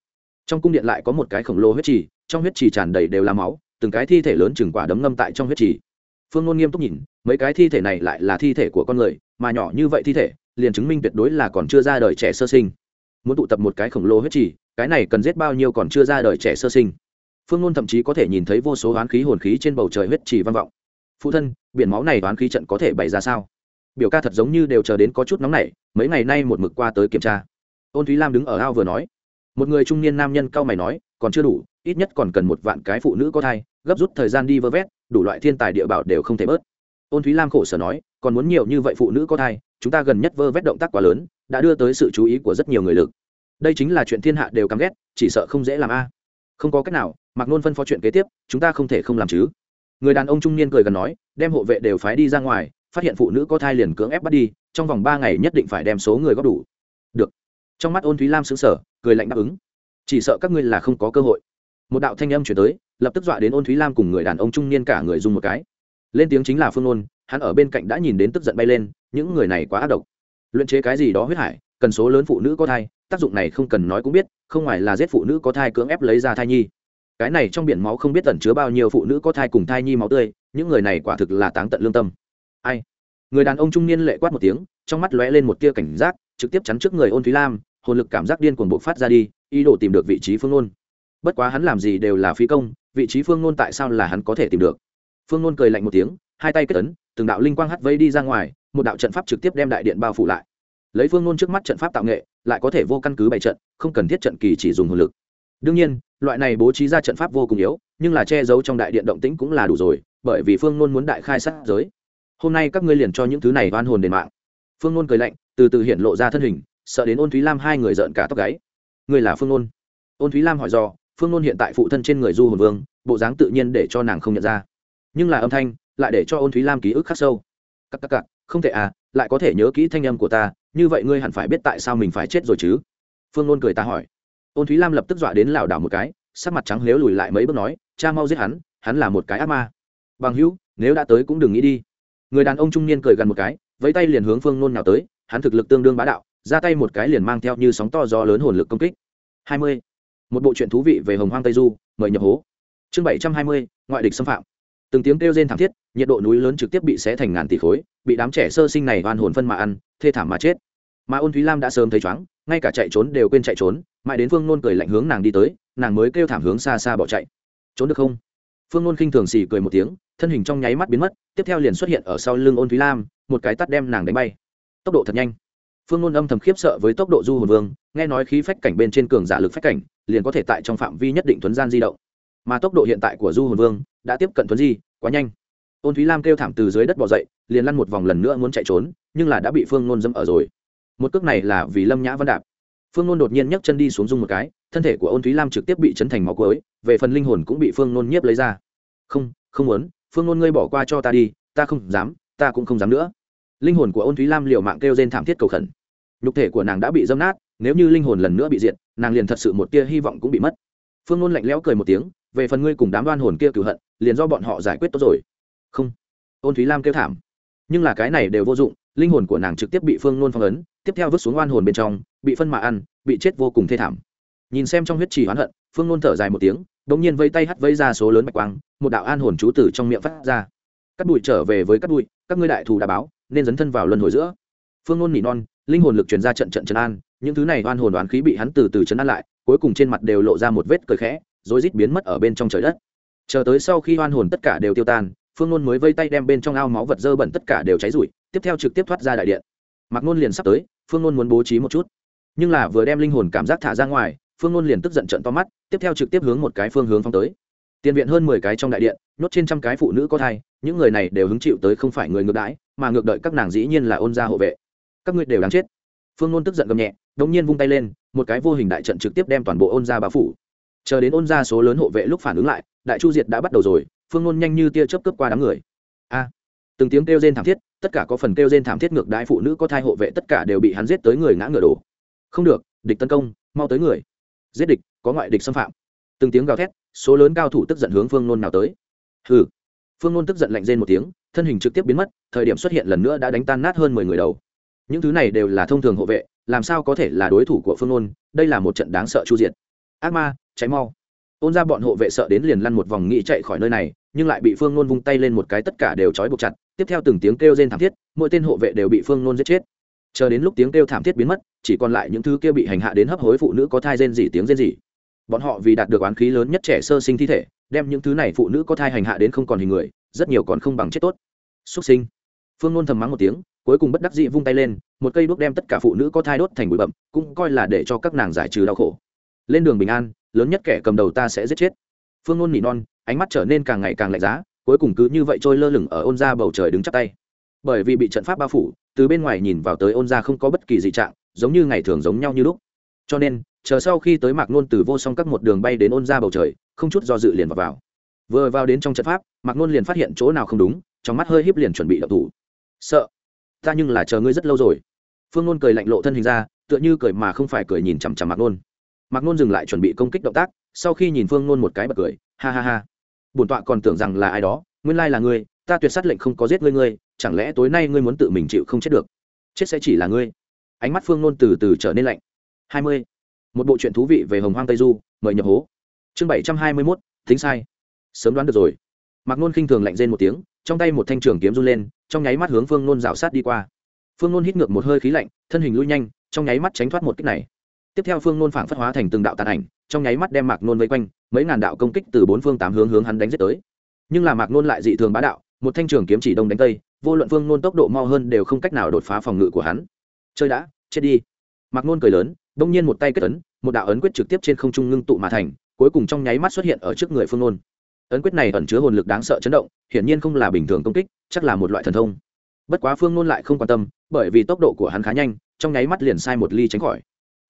S1: Trong cung điện lại có một cái khổng lồ huyết trì, trong huyết trì tràn đầy đều là máu, từng cái thi thể lớn chừng quả đấm ngâm tại trong huyết trì. Phương ngôn nghiêm túc nhìn, mấy cái thi thể này lại là thi thể của con người, mà nhỏ như vậy thi thể, liền chứng minh tuyệt đối là còn chưa ra đời trẻ sơ sinh. Muốn tụ tập một cái khổng lồ huyết trì cái này cần giết bao nhiêu còn chưa ra đời trẻ sơ sinh. Phương ngôn thậm chí có thể nhìn thấy vô số oán khí hồn khí trên bầu trời huyết trì vang vọng. Phụ thân, biển máu này oán khí trận có thể bày ra sao? Biểu ca thật giống như đều chờ đến có chút nóng nảy, mấy ngày nay một mực qua tới kiểm tra. Ôn thúy lam đứng ở ao vừa nói. Một người trung niên nam nhân cao mày nói, còn chưa đủ, ít nhất còn cần một vạn cái phụ nữ có thai, gấp rút thời gian đi vơ vét, đủ loại thiên tài địa bảo đều không thể bớt. Ôn thúy lam khổ sở nói, còn muốn nhiều như vậy phụ nữ có thai, chúng ta gần nhất vơ vét động tác quá lớn, đã đưa tới sự chú ý của rất nhiều người lực đây chính là chuyện thiên hạ đều căm ghét, chỉ sợ không dễ làm a. Không có cách nào mặc nôn phân phó chuyện kế tiếp, chúng ta không thể không làm chứ. Người đàn ông trung niên cười gần nói, đem hộ vệ đều phái đi ra ngoài, phát hiện phụ nữ có thai liền cưỡng ép bắt đi, trong vòng ba ngày nhất định phải đem số người góp đủ. Được. Trong mắt ôn thúy lam xứng sở cười lạnh đáp ứng. Chỉ sợ các ngươi là không có cơ hội. Một đạo thanh âm chuyển tới, lập tức dọa đến ôn thúy lam cùng người đàn ông trung niên cả người dùng một cái. Lên tiếng chính là phương ôn hắn ở bên cạnh đã nhìn đến tức giận bay lên, những người này quá ác độc. Luyện chế cái gì đó huyết hải cần số lớn phụ nữ có thai, tác dụng này không cần nói cũng biết, không ngoài là giết phụ nữ có thai cưỡng ép lấy ra thai nhi. Cái này trong biển máu không biết tẩn chứa bao nhiêu phụ nữ có thai cùng thai nhi máu tươi, những người này quả thực là táng tận lương tâm. Ai? Người đàn ông trung niên lệ quát một tiếng, trong mắt lóe lên một tia cảnh giác, trực tiếp chắn trước người ôn thúy lam, hồn lực cảm giác điên cuồng bộc phát ra đi, ý đồ tìm được vị trí phương nôn bất quá hắn làm gì đều là phí công, vị trí phương nôn tại sao là hắn có thể tìm được? Phương nôn cười lạnh một tiếng, hai tay kết ấn, từng đạo linh quang hắt vây đi ra ngoài, một đạo trận pháp trực tiếp đem đại điện bao phủ lại lấy phương nôn trước mắt trận pháp tạo nghệ, lại có thể vô căn cứ bày trận, không cần thiết trận kỳ chỉ dùng hồn lực. Đương nhiên, loại này bố trí ra trận pháp vô cùng yếu, nhưng là che giấu trong đại điện động tĩnh cũng là đủ rồi, bởi vì phương nôn muốn đại khai sát giới. Hôm nay các ngươi liền cho những thứ này oan hồn đền mạng. Phương nôn cười lạnh, từ từ hiện lộ ra thân hình, sợ đến ôn thúy lam hai người rợn cả tóc gáy. Người là phương nôn ôn thúy lam hỏi do phương nôn hiện tại phụ thân trên người du hồn vương, bộ dáng tự nhiên để cho nàng không nhận ra. Nhưng là âm thanh, lại để cho ôn thúy lam ký ức khắc sâu. Cắc cắc cắc không thể à lại có thể nhớ kỹ thanh âm của ta, như vậy ngươi hẳn phải biết tại sao mình phải chết rồi chứ? Phương nôn cười ta hỏi. Ôn thúy lam lập tức dọa đến lảo đảo một cái, sắc mặt trắng lếu lùi lại mấy bước nói, cha mau giết hắn hắn là một cái ác ma. Bằng hữu, nếu đã tới cũng đừng nghĩ đi. Người đàn ông trung niên cười gần một cái, vẫy tay liền hướng phương nôn nào tới, hắn thực lực tương đương bá đạo, ra tay một cái liền mang theo như sóng to gió lớn hồn lực công kích. Hai mươi. Một bộ truyện thú vị về hồng hoang tây du, mời nhập hố. Chương bảy trăm hai mươi, ngoại địch xâm phạm từng tiếng kêu rên thảm thiết, nhiệt độ núi lớn trực tiếp bị xé thành ngàn tỷ khối, bị đám trẻ sơ sinh này oan hồn phân mà ăn, thê thảm mà chết. Mà ôn thúy lam đã sớm thấy chóng, ngay cả chạy trốn đều quên chạy trốn, mãi đến phương nôn cười lạnh hướng nàng đi tới, nàng mới kêu thảm hướng xa xa bỏ chạy. Trốn được không? Phương nôn khinh thường xì cười một tiếng, thân hình trong nháy mắt biến mất, tiếp theo liền xuất hiện ở sau lưng ôn thúy lam, một cái tắt đem nàng đánh bay. Tốc độ thật nhanh. Phương nôn âm thầm khiếp sợ với tốc độ du hồn vương, nghe nói khí phách cảnh bên trên cường giả lực phách cảnh, liền có thể tại trong phạm vi nhất định thuấn gian di động mà tốc độ hiện tại của du hồn vương đã tiếp cận thuấn di quá nhanh. Ôn thúy lam kêu thảm từ dưới đất bỏ dậy, liền lăn một vòng lần nữa muốn chạy trốn, nhưng là đã bị phương nôn dâm ở rồi. Một cước này là vì lâm nhã văn đạp. Phương nôn đột nhiên nhấc chân đi xuống dung một cái, thân thể của ôn thúy lam trực tiếp bị chấn thành máu cối về phần linh hồn cũng bị phương nôn nhiếp lấy ra. Không không muốn, phương nôn ngươi bỏ qua cho ta đi, ta không dám, ta cũng không dám nữa. Linh hồn của ôn thúy lam liều mạng kêu trên thảm thiết cầu khẩn. Nhục thể của nàng đã bị dâm nát, nếu như linh hồn lần nữa bị diệt, nàng liền thật sự một tia hy vọng cũng bị mất. Phương nôn lạnh lẽo cười một tiếng về phần ngươi cùng đám đoan hồn kia cửu hận, liền do bọn họ giải quyết tốt rồi. Không. Ôn thúy lam kêu thảm. Nhưng là cái này đều vô dụng, linh hồn của nàng trực tiếp bị phương nôn phong ấn, tiếp theo vứt xuống oan hồn bên trong, bị phân mà ăn, bị chết vô cùng thê thảm. Nhìn xem trong huyết trì oán hận, phương nôn thở dài một tiếng đ ỗ n g nhiên vây tay hắt vây ra số lớn bạch quang, một đạo an hồn chú tử trong miệng phát ra. Cắt bụi trở về với cắt bụi, các ngươi đại thù đã báo, nên dấn thân vào luân hồi giữa. Phương nôn nỉ non, linh hồn lực truyền ra trận trận trấn an, những thứ này oan hồn đoán khí bị hắn từ từ trấn an lại, cuối cùng trên mặt đều lộ ra một vết cười khẽ rồi rít biến mất ở bên trong trời đất. Chờ tới sau khi oan hồn tất cả đều tiêu tan, phương nôn mới vây tay đem bên trong ao máu vật dơ bẩn tất cả đều cháy rụi, tiếp theo trực tiếp thoát ra đại điện. Mặc nôn liền sắp tới, phương nôn muốn bố trí một chút. Nhưng là vừa đem linh hồn cảm giác thả ra ngoài, phương nôn liền tức giận trận to mắt, tiếp theo trực tiếp hướng một cái phương hướng phóng tới. Tiền viện hơn mười cái trong đại điện, nhốt trên trăm cái phụ nữ có thai, những người này đều hứng chịu tới không phải người ngược đãi, mà ngược đợi các nàng dĩ nhiên là ôn gia hộ vệ. Các ngươi đều đáng chết. Phương nôn tức giận gầm nhẹ đống nhiên vung tay lên, một cái vô hình đại trận trực tiếp đem toàn bộ ôn gia bao phủ chờ đến ôn ra số lớn hộ vệ lúc phản ứng lại, đại chu diệt đã bắt đầu rồi, phương ngôn nhanh như tia chớp cướp qua đám người. A! Từng tiếng kêu rên thảm thiết, tất cả có phần kêu rên thảm thiết ngược đại phụ nữ có thai hộ vệ tất cả đều bị hắn giết tới người ngã ngựa đổ. Không được, địch tấn công, mau tới người. Giết địch, có ngoại địch xâm phạm. Từng tiếng gào thét, số lớn cao thủ tức giận hướng phương nôn nào tới. Hừ! Phương nôn tức giận lạnh rên một tiếng, thân hình trực tiếp biến mất, thời điểm xuất hiện lần nữa đã đánh tan nát hơn mười người đầu. Những thứ này đều là thông thường hộ vệ, làm sao có thể là đối thủ của phương nôn đây là một trận đáng sợ chu diệt ác ma, cháy mau. Ôn ra bọn hộ vệ sợ đến liền lăn một vòng nghĩ chạy khỏi nơi này, nhưng lại bị phương nôn vung tay lên một cái tất cả đều trói buộc chặt. Tiếp theo từng tiếng kêu rên thảm thiết, mỗi tên hộ vệ đều bị phương nôn giết chết. Chờ đến lúc tiếng kêu thảm thiết biến mất, chỉ còn lại những thứ kia bị hành hạ đến hấp hối phụ nữ có thai rên gì tiếng rên gì. bọn họ vì đạt được oán khí lớn nhất trẻ sơ sinh thi thể, đem những thứ này phụ nữ có thai hành hạ đến không còn hình người, rất nhiều còn không bằng chết tốt. Xuất sinh. Phương nôn thầm mắng một tiếng, cuối cùng bất đắc dĩ vung tay lên, một cây đuốc đem tất cả phụ nữ có thai đốt thành bụi bậm cũng coi là để cho các nàng giải trừ đau khổ lên đường bình an lớn nhất kẻ cầm đầu ta sẽ giết chết. Phương ngôn nỉ non ánh mắt trở nên càng ngày càng lạnh giá cuối cùng cứ như vậy trôi lơ lửng ở ôn ra bầu trời đứng chắp tay. Bởi vì bị trận pháp bao phủ từ bên ngoài nhìn vào tới ôn ra không có bất kỳ dị trạng giống như ngày thường giống nhau như lúc. Cho nên chờ sau khi tới mạc nôn từ vô song các một đường bay đến ôn ra bầu trời không chút do dự liền vào, vào. vừa vào đến trong trận pháp mạc nôn liền phát hiện chỗ nào không đúng trong mắt hơi híp liền chuẩn bị đập thủ. Sợ ta nhưng là chờ ngươi rất lâu rồi. Phương nôn cười lạnh lộ thân hình ra tựa như cười mà không phải cười nhìn chằm chằm mạc nôn mạc nôn dừng lại chuẩn bị công kích động tác, sau khi nhìn phương nôn một cái bật cười, ha ha ha. Bổn tọa còn tưởng rằng là ai đó, nguyên lai là ngươi, ta tuyệt sát lệnh không có giết ngươi ngươi, chẳng lẽ tối nay ngươi muốn tự mình chịu không chết được? Chết sẽ chỉ là ngươi. Ánh mắt phương nôn từ từ trở nên lạnh. Hai mươi. Một bộ truyện thú vị về hồng hoang tây du, mời nhập hố. Chương bảy trăm hai mươi mốt thính sai. Sớm đoán được rồi. Mạc nôn khinh thường lạnh rên một tiếng, trong tay một thanh trường kiếm run lên, trong nháy mắt hướng phương nôn rào sát đi qua. Phương nôn hít ngược một hơi khí lạnh, thân hình lui nhanh, trong nháy mắt tránh thoát một kích này tiếp theo phương nôn phảng phất hóa thành từng đạo tàn ảnh, trong nháy mắt đem mạc nôn vây quanh, mấy ngàn đạo công kích từ bốn phương tám hướng hướng hắn đánh giết tới. Nhưng là mạc nôn lại dị thường bá đạo, một thanh trường kiếm chỉ đông đánh tây, vô luận phương nôn tốc độ mau hơn đều không cách nào đột phá phòng ngự của hắn. Chơi đã, chết đi. Mạc nôn cười lớn, đông nhiên một tay kết ấn, một đạo ấn quyết trực tiếp trên không trung ngưng tụ mà thành, cuối cùng trong nháy mắt xuất hiện ở trước người phương nôn. Ấn quyết này ẩn chứa hồn lực đáng sợ chấn động, hiển nhiên không là bình thường công kích, chắc là một loại thần thông. Bất quá phương nôn lại không quan tâm, bởi vì tốc độ của hắn khá nhanh, trong nháy mắt liền sai một ly tránh khỏi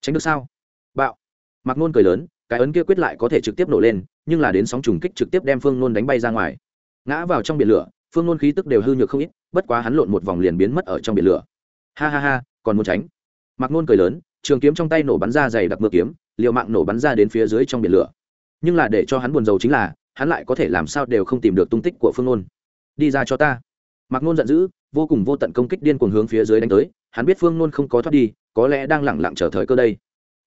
S1: tránh được sao? Bạo. Mạc nôn cười lớn, cái ấn kia quyết lại có thể trực tiếp nổ lên, nhưng là đến sóng trùng kích trực tiếp đem phương nôn đánh bay ra ngoài. Ngã vào trong biển lửa, phương nôn khí tức đều hư nhược không ít, bất quá hắn lộn một vòng liền biến mất ở trong biển lửa. Ha ha ha, còn muốn tránh? Mạc nôn cười lớn, trường kiếm trong tay nổ bắn ra dày đặc mưa kiếm liệu mạng nổ bắn ra đến phía dưới trong biển lửa. Nhưng là để cho hắn buồn rầu chính là, hắn lại có thể làm sao đều không tìm được tung tích của phương nôn. Đi ra cho ta. Mạc nôn giận dữ, vô cùng vô tận công kích điên cuồng hướng phía dưới đánh tới, hắn biết phương nôn không có thoát đi có lẽ đang lẳng lặng chờ thời cơ đây.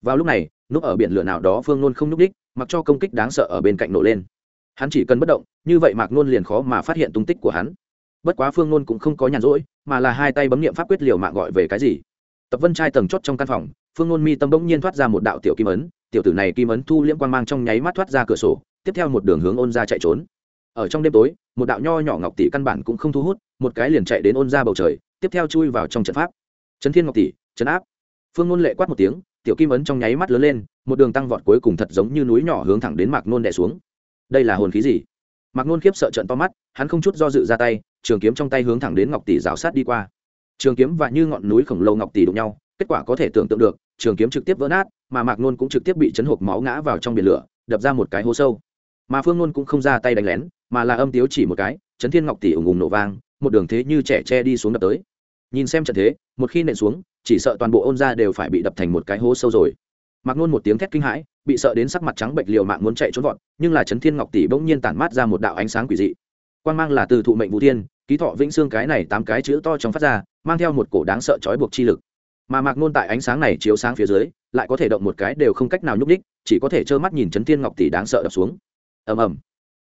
S1: Vào lúc này, núp ở biển lửa nào đó phương nôn không n ú c đích, mặc cho công kích đáng sợ ở bên cạnh nổ lên. Hắn chỉ cần bất động, như vậy mạc nôn liền khó mà phát hiện tung tích của hắn. Bất quá phương nôn cũng không có nhàn rỗi, mà là hai tay bấm nghiệm pháp quyết liều mạng gọi về cái gì. Tập vân trai tầng chót trong căn phòng, phương nôn mi tâm bỗng nhiên thoát ra một đạo tiểu kim ấn, tiểu tử này kim ấn thu liễm quan mang trong nháy mắt thoát ra cửa sổ, tiếp theo một đường hướng ôn ra chạy trốn. Ở trong đêm tối, một đạo nho nhỏ ngọc tỷ căn bản cũng không thu hút, một cái liền chạy đến ôn ra bầu trời, tiếp theo chui vào trong trận pháp. Trấn thiên ngọc tỷ trấn áp phương ngôn lệ quát một tiếng, tiểu kim ấn trong nháy mắt lớn lên, một đường tăng vọt cuối cùng thật giống như núi nhỏ hướng thẳng đến mạc nôn đẻ xuống. Đây là hồn khí gì? Mạc nôn khiếp sợ trận to mắt, hắn không chút do dự ra tay, trường kiếm trong tay hướng thẳng đến ngọc tỷ rào sát đi qua. Trường kiếm và như ngọn núi khổng lồ ngọc tỷ đụng nhau, kết quả có thể tưởng tượng được, trường kiếm trực tiếp vỡ nát, mà mạc nôn cũng trực tiếp bị chấn hộp máu ngã vào trong biển lửa, đập ra một cái hố sâu. Mà phương nôn cũng không ra tay đánh lén, mà là âm tiếu chỉ một cái, chấn thiên ngọc tỷ ủng ủng nổ vang, một đường thế như trẻ tre đi xuống đập tới nhìn xem trận thế, một khi nện xuống, chỉ sợ toàn bộ ôn ra đều phải bị đập thành một cái hố sâu rồi. Mặc nôn một tiếng thét kinh hãi, bị sợ đến sắc mặt trắng bệnh liều mạng muốn chạy trốn vọt, nhưng là chấn thiên ngọc tỷ bỗng nhiên tản mát ra một đạo ánh sáng quỷ dị. Quan mang là từ thụ mệnh vũ thiên, ký thọ vĩnh xương cái này tám cái chữ to trong phát ra, mang theo một cổ đáng sợ trói buộc chi lực. Mà mạc nôn tại ánh sáng này chiếu sáng phía dưới, lại có thể động một cái đều không cách nào nhúc ních chỉ có thể trơ mắt nhìn chấn thiên ngọc tỷ đáng sợ đập xuống. Ầm ầm.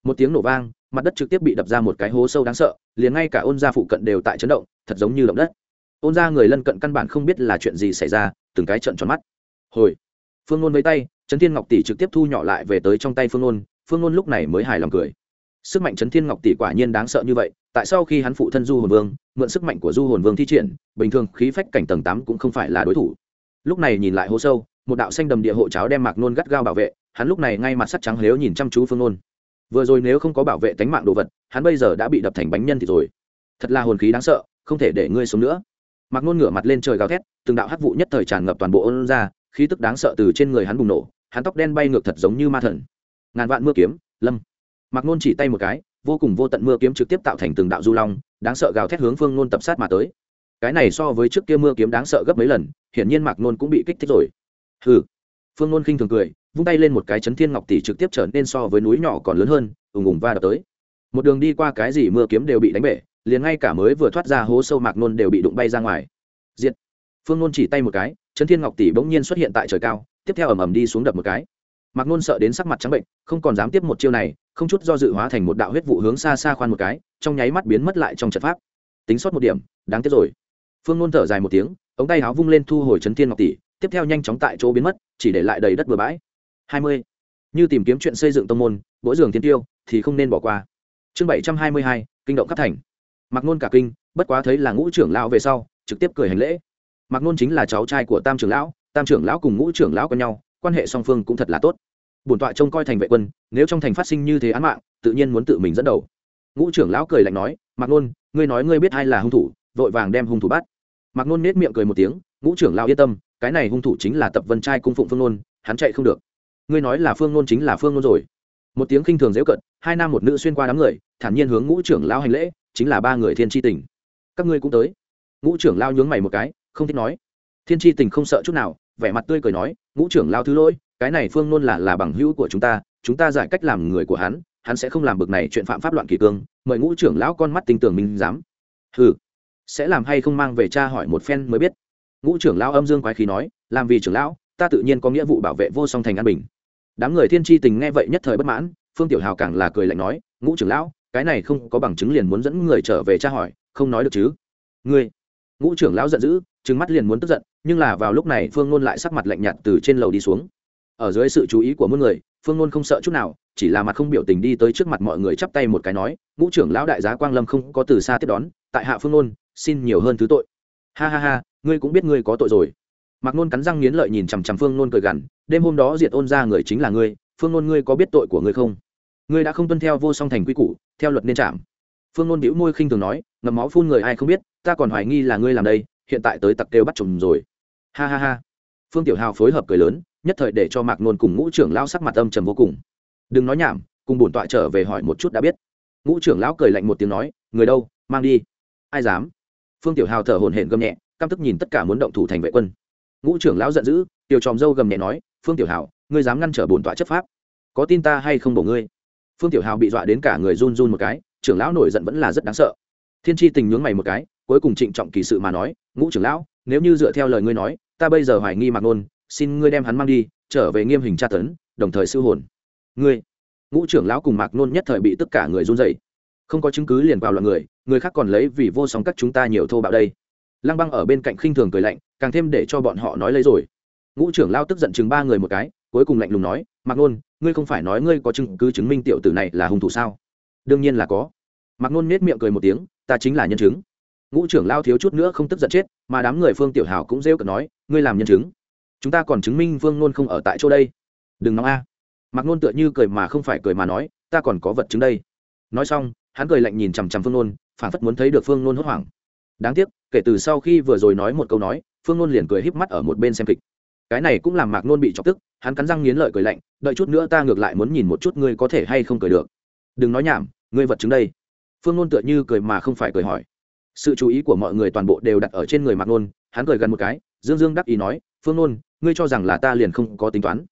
S1: Một tiếng nổ vang mặt đất trực tiếp bị đập ra một cái hố sâu đáng sợ, liền ngay cả ôn gia phụ cận đều tại chấn động, thật giống như động đất. Ôn gia người lân cận căn bản không biết là chuyện gì xảy ra, từng cái trận tròn mắt. Hồi, phương ngôn với tay, trấn thiên ngọc tỷ trực tiếp thu nhỏ lại về tới trong tay phương ngôn phương ngôn lúc này mới hài lòng cười. Sức mạnh trấn thiên ngọc tỷ quả nhiên đáng sợ như vậy, tại sao khi hắn phụ thân du hồn vương, mượn sức mạnh của du hồn vương thi triển, bình thường khí phách cảnh tầng tám cũng không phải là đối thủ. Lúc này nhìn lại hố sâu, một đạo xanh đầm địa hộ cháo đem mạc nôn gắt gao bảo vệ, hắn lúc này ngay mặt sắt trắng lếu nhìn chăm chú phương nôn vừa rồi nếu không có bảo vệ tánh mạng đồ vật, hắn bây giờ đã bị đập thành bánh nhân thì rồi. Thật là hồn khí đáng sợ, không thể để ngươi sống nữa. Mặc nôn ngửa mặt lên trời gào thét, từng đạo hắc vụ nhất thời tràn ngập toàn bộ ôn ra, khí tức đáng sợ từ trên người hắn bùng nổ, hắn tóc đen bay ngược thật giống như ma thần. Ngàn vạn mưa kiếm, lâm. Mặc nôn chỉ tay một cái, vô cùng vô tận mưa kiếm trực tiếp tạo thành từng đạo du long, đáng sợ gào thét hướng phương nôn tập sát mà tới. Cái này so với trước kia mưa kiếm đáng sợ gấp mấy lần, hiển nhiên mạc nôn cũng bị kích thích rồi. Hừ. Phương nôn khinh thường cười vung tay lên một cái chấn thiên ngọc tỷ trực tiếp trở nên so với núi nhỏ còn lớn hơn, ùng ùng va đập tới. Một đường đi qua cái gì mưa kiếm đều bị đánh bể, liền ngay cả mới vừa thoát ra hố sâu mạc nôn đều bị đụng bay ra ngoài. Diệt. Phương nôn chỉ tay một cái, chấn thiên ngọc tỷ bỗng nhiên xuất hiện tại trời cao, tiếp theo ầm ầm đi xuống đập một cái. Mạc nôn sợ đến sắc mặt trắng bệnh, không còn dám tiếp một chiêu này, không chút do dự hóa thành một đạo huyết vụ hướng xa xa khoan một cái, trong nháy mắt biến mất lại trong trận pháp. Tính sót một điểm, đáng tiếc rồi. Phương nôn thở dài một tiếng, ống tay áo vung lên thu hồi chấn thiên ngọc tỷ, tiếp theo nhanh chóng tại chỗ biến mất, chỉ để lại đầy đất bừa bãi hai mươi. Như tìm kiếm chuyện xây dựng tông môn, mỗi giường tiên tiêu, thì không nên bỏ qua. Chương bảy trăm hai mươi hai, kinh động khắp thành. Mặc nôn cả kinh, bất quá thấy là ngũ trưởng lão về sau, trực tiếp cười hành lễ. Mặc nôn chính là cháu trai của tam trưởng lão, tam trưởng lão cùng ngũ trưởng lão con nhau, quan hệ song phương cũng thật là tốt. Bổn tọa trông coi thành vệ quân, nếu trong thành phát sinh như thế án mạng, tự nhiên muốn tự mình dẫn đầu. Ngũ trưởng lão cười lạnh nói mặc nôn, ngươi nói ngươi biết ai là hung thủ, vội vàng đem hung thủ bắt. Mặc nôn nết miệng cười một tiếng, ngũ trưởng lão yên tâm, cái này hung thủ chính là tập vân trai cung phụng phương nôn, hắn chạy không được ngươi nói là phương nôn chính là phương nôn rồi. Một tiếng khinh thường dễu cận hai nam một nữ xuyên qua đám người, thản nhiên hướng ngũ trưởng lao hành lễ, chính là ba người thiên tri tình. Các ngươi cũng tới. Ngũ trưởng lao nhướng mày một cái, không thích nói. Thiên tri tình không sợ chút nào, vẻ mặt tươi cười nói, ngũ trưởng lao thứ lỗi, cái này phương nôn là là bằng hữu của chúng ta chúng ta giải cách làm người của hắn hắn sẽ không làm bực này chuyện phạm pháp loạn kỷ cương, mời ngũ trưởng lão con mắt tinh tưởng minh giám. Ừ sẽ làm hay không mang về cha hỏi một phen mới biết. Ngũ trưởng lão âm dương quái khí nói, làm vì trưởng lão, ta tự nhiên có nghĩa vụ bảo vệ vô song thành an bình đám người thiên tri tình nghe vậy nhất thời bất mãn, phương tiểu hào càng là cười lạnh nói, ngũ trưởng lão, cái này không có bằng chứng liền muốn dẫn người trở về tra hỏi, không nói được chứ? Ngươi? Ngũ trưởng lão giận dữ, trừng mắt liền muốn tức giận, nhưng là vào lúc này phương nôn lại sắc mặt lạnh nhạt từ trên lầu đi xuống. Ở dưới sự chú ý của muôn người, phương nôn không sợ chút nào, chỉ là mặt không biểu tình đi tới trước mặt mọi người chắp tay một cái nói, ngũ trưởng lão đại giá quang lâm không có từ xa tiếp đón, tại hạ phương nôn, xin nhiều hơn thứ tội. Ha ha ha, ngươi cũng biết ngươi có tội rồi. Mạc nôn cắn răng nghiến lợi nhìn chằm chằm phương nôn cười gằn đêm hôm đó diệt ôn ra người chính là ngươi, phương ngôn ngươi có biết tội của ngươi không? Ngươi đã không tuân theo vô song thành quy củ, theo luật nên chạm. Phương ngôn bĩu môi khinh thường nói ngầm máu phun người ai không biết, ta còn hoài nghi là ngươi làm đây, hiện tại tới tặc kêu bắt trùng rồi. Ha ha ha. Phương tiểu hào phối hợp cười lớn, nhất thời để cho mạc nôn cùng ngũ trưởng lão sắc mặt âm trầm vô cùng. Đừng nói nhảm, cùng bổn tọa trở về hỏi một chút đã biết. Ngũ trưởng lão cười lạnh một tiếng nói, người đâu, mang đi. Ai dám? Phương tiểu hào thở hổn hển gầm nhẹ, căm tức nhìn tất cả muốn động thủ thành vệ quân. Ngũ trưởng lão giận dữ, tiểu tròm dâu gầm nhẹ nói phương tiểu hào, ngươi dám ngăn trở bổn tọa chấp pháp? Có tin ta hay không bổ ngươi? Phương tiểu hào bị dọa đến cả người run run một cái, trưởng lão nổi giận vẫn là rất đáng sợ. Thiên tri tình nhướng mày một cái, cuối cùng trịnh trọng kỳ sự mà nói, ngũ trưởng lão, nếu như dựa theo lời ngươi nói, ta bây giờ hoài nghi mạc nôn, xin ngươi đem hắn mang đi, trở về nghiêm hình tra tấn, đồng thời siêu hồn. Ngươi, ngũ trưởng lão cùng mạc nôn nhất thời bị tất cả người run dậy không có chứng cứ liền vào loạn người người khác còn lấy vì vô song các chúng ta nhiều thô bạo đây. Lăng băng ở bên cạnh khinh thường cười lạnh, càng thêm để cho bọn họ nói lấy rồi ngũ trưởng lao tức giận chừng ba người một cái, cuối cùng lạnh lùng nói, mạc nôn, ngươi không phải nói ngươi có chứng cứ chứng minh tiểu tử này là hung thủ sao? Đương nhiên là có. Mạc nôn nết miệng cười một tiếng, ta chính là nhân chứng. Ngũ trưởng lao thiếu chút nữa không tức giận chết, mà đám người phương tiểu hào cũng rêu cực nói, ngươi làm nhân chứng? Chúng ta còn chứng minh phương nôn không ở tại chỗ đây. Đừng nói a. À. mạc nôn tựa như cười mà không phải cười mà nói, ta còn có vật chứng đây. Nói xong, hắn cười lạnh nhìn chằm chằm phương nôn, phản phất muốn thấy được phương nôn hốt hoảng. Đáng tiếc, kể từ sau khi vừa rồi nói một câu nói, phương nôn liền cười híp mắt ở một bên xem kịch cái này cũng làm mạc nôn bị chọc tức, hắn cắn răng nghiến lợi cười lạnh, đợi chút nữa ta ngược lại muốn nhìn một chút ngươi có thể hay không cười được. Đừng nói nhảm, ngươi vật chứng đây. Phương nôn tựa như cười mà không phải cười hỏi. Sự chú ý của mọi người toàn bộ đều đặt ở trên người mạc nôn, hắn cười gần một cái, dương dương đắc ý nói, phương nôn, ngươi cho rằng là ta liền không có tính toán.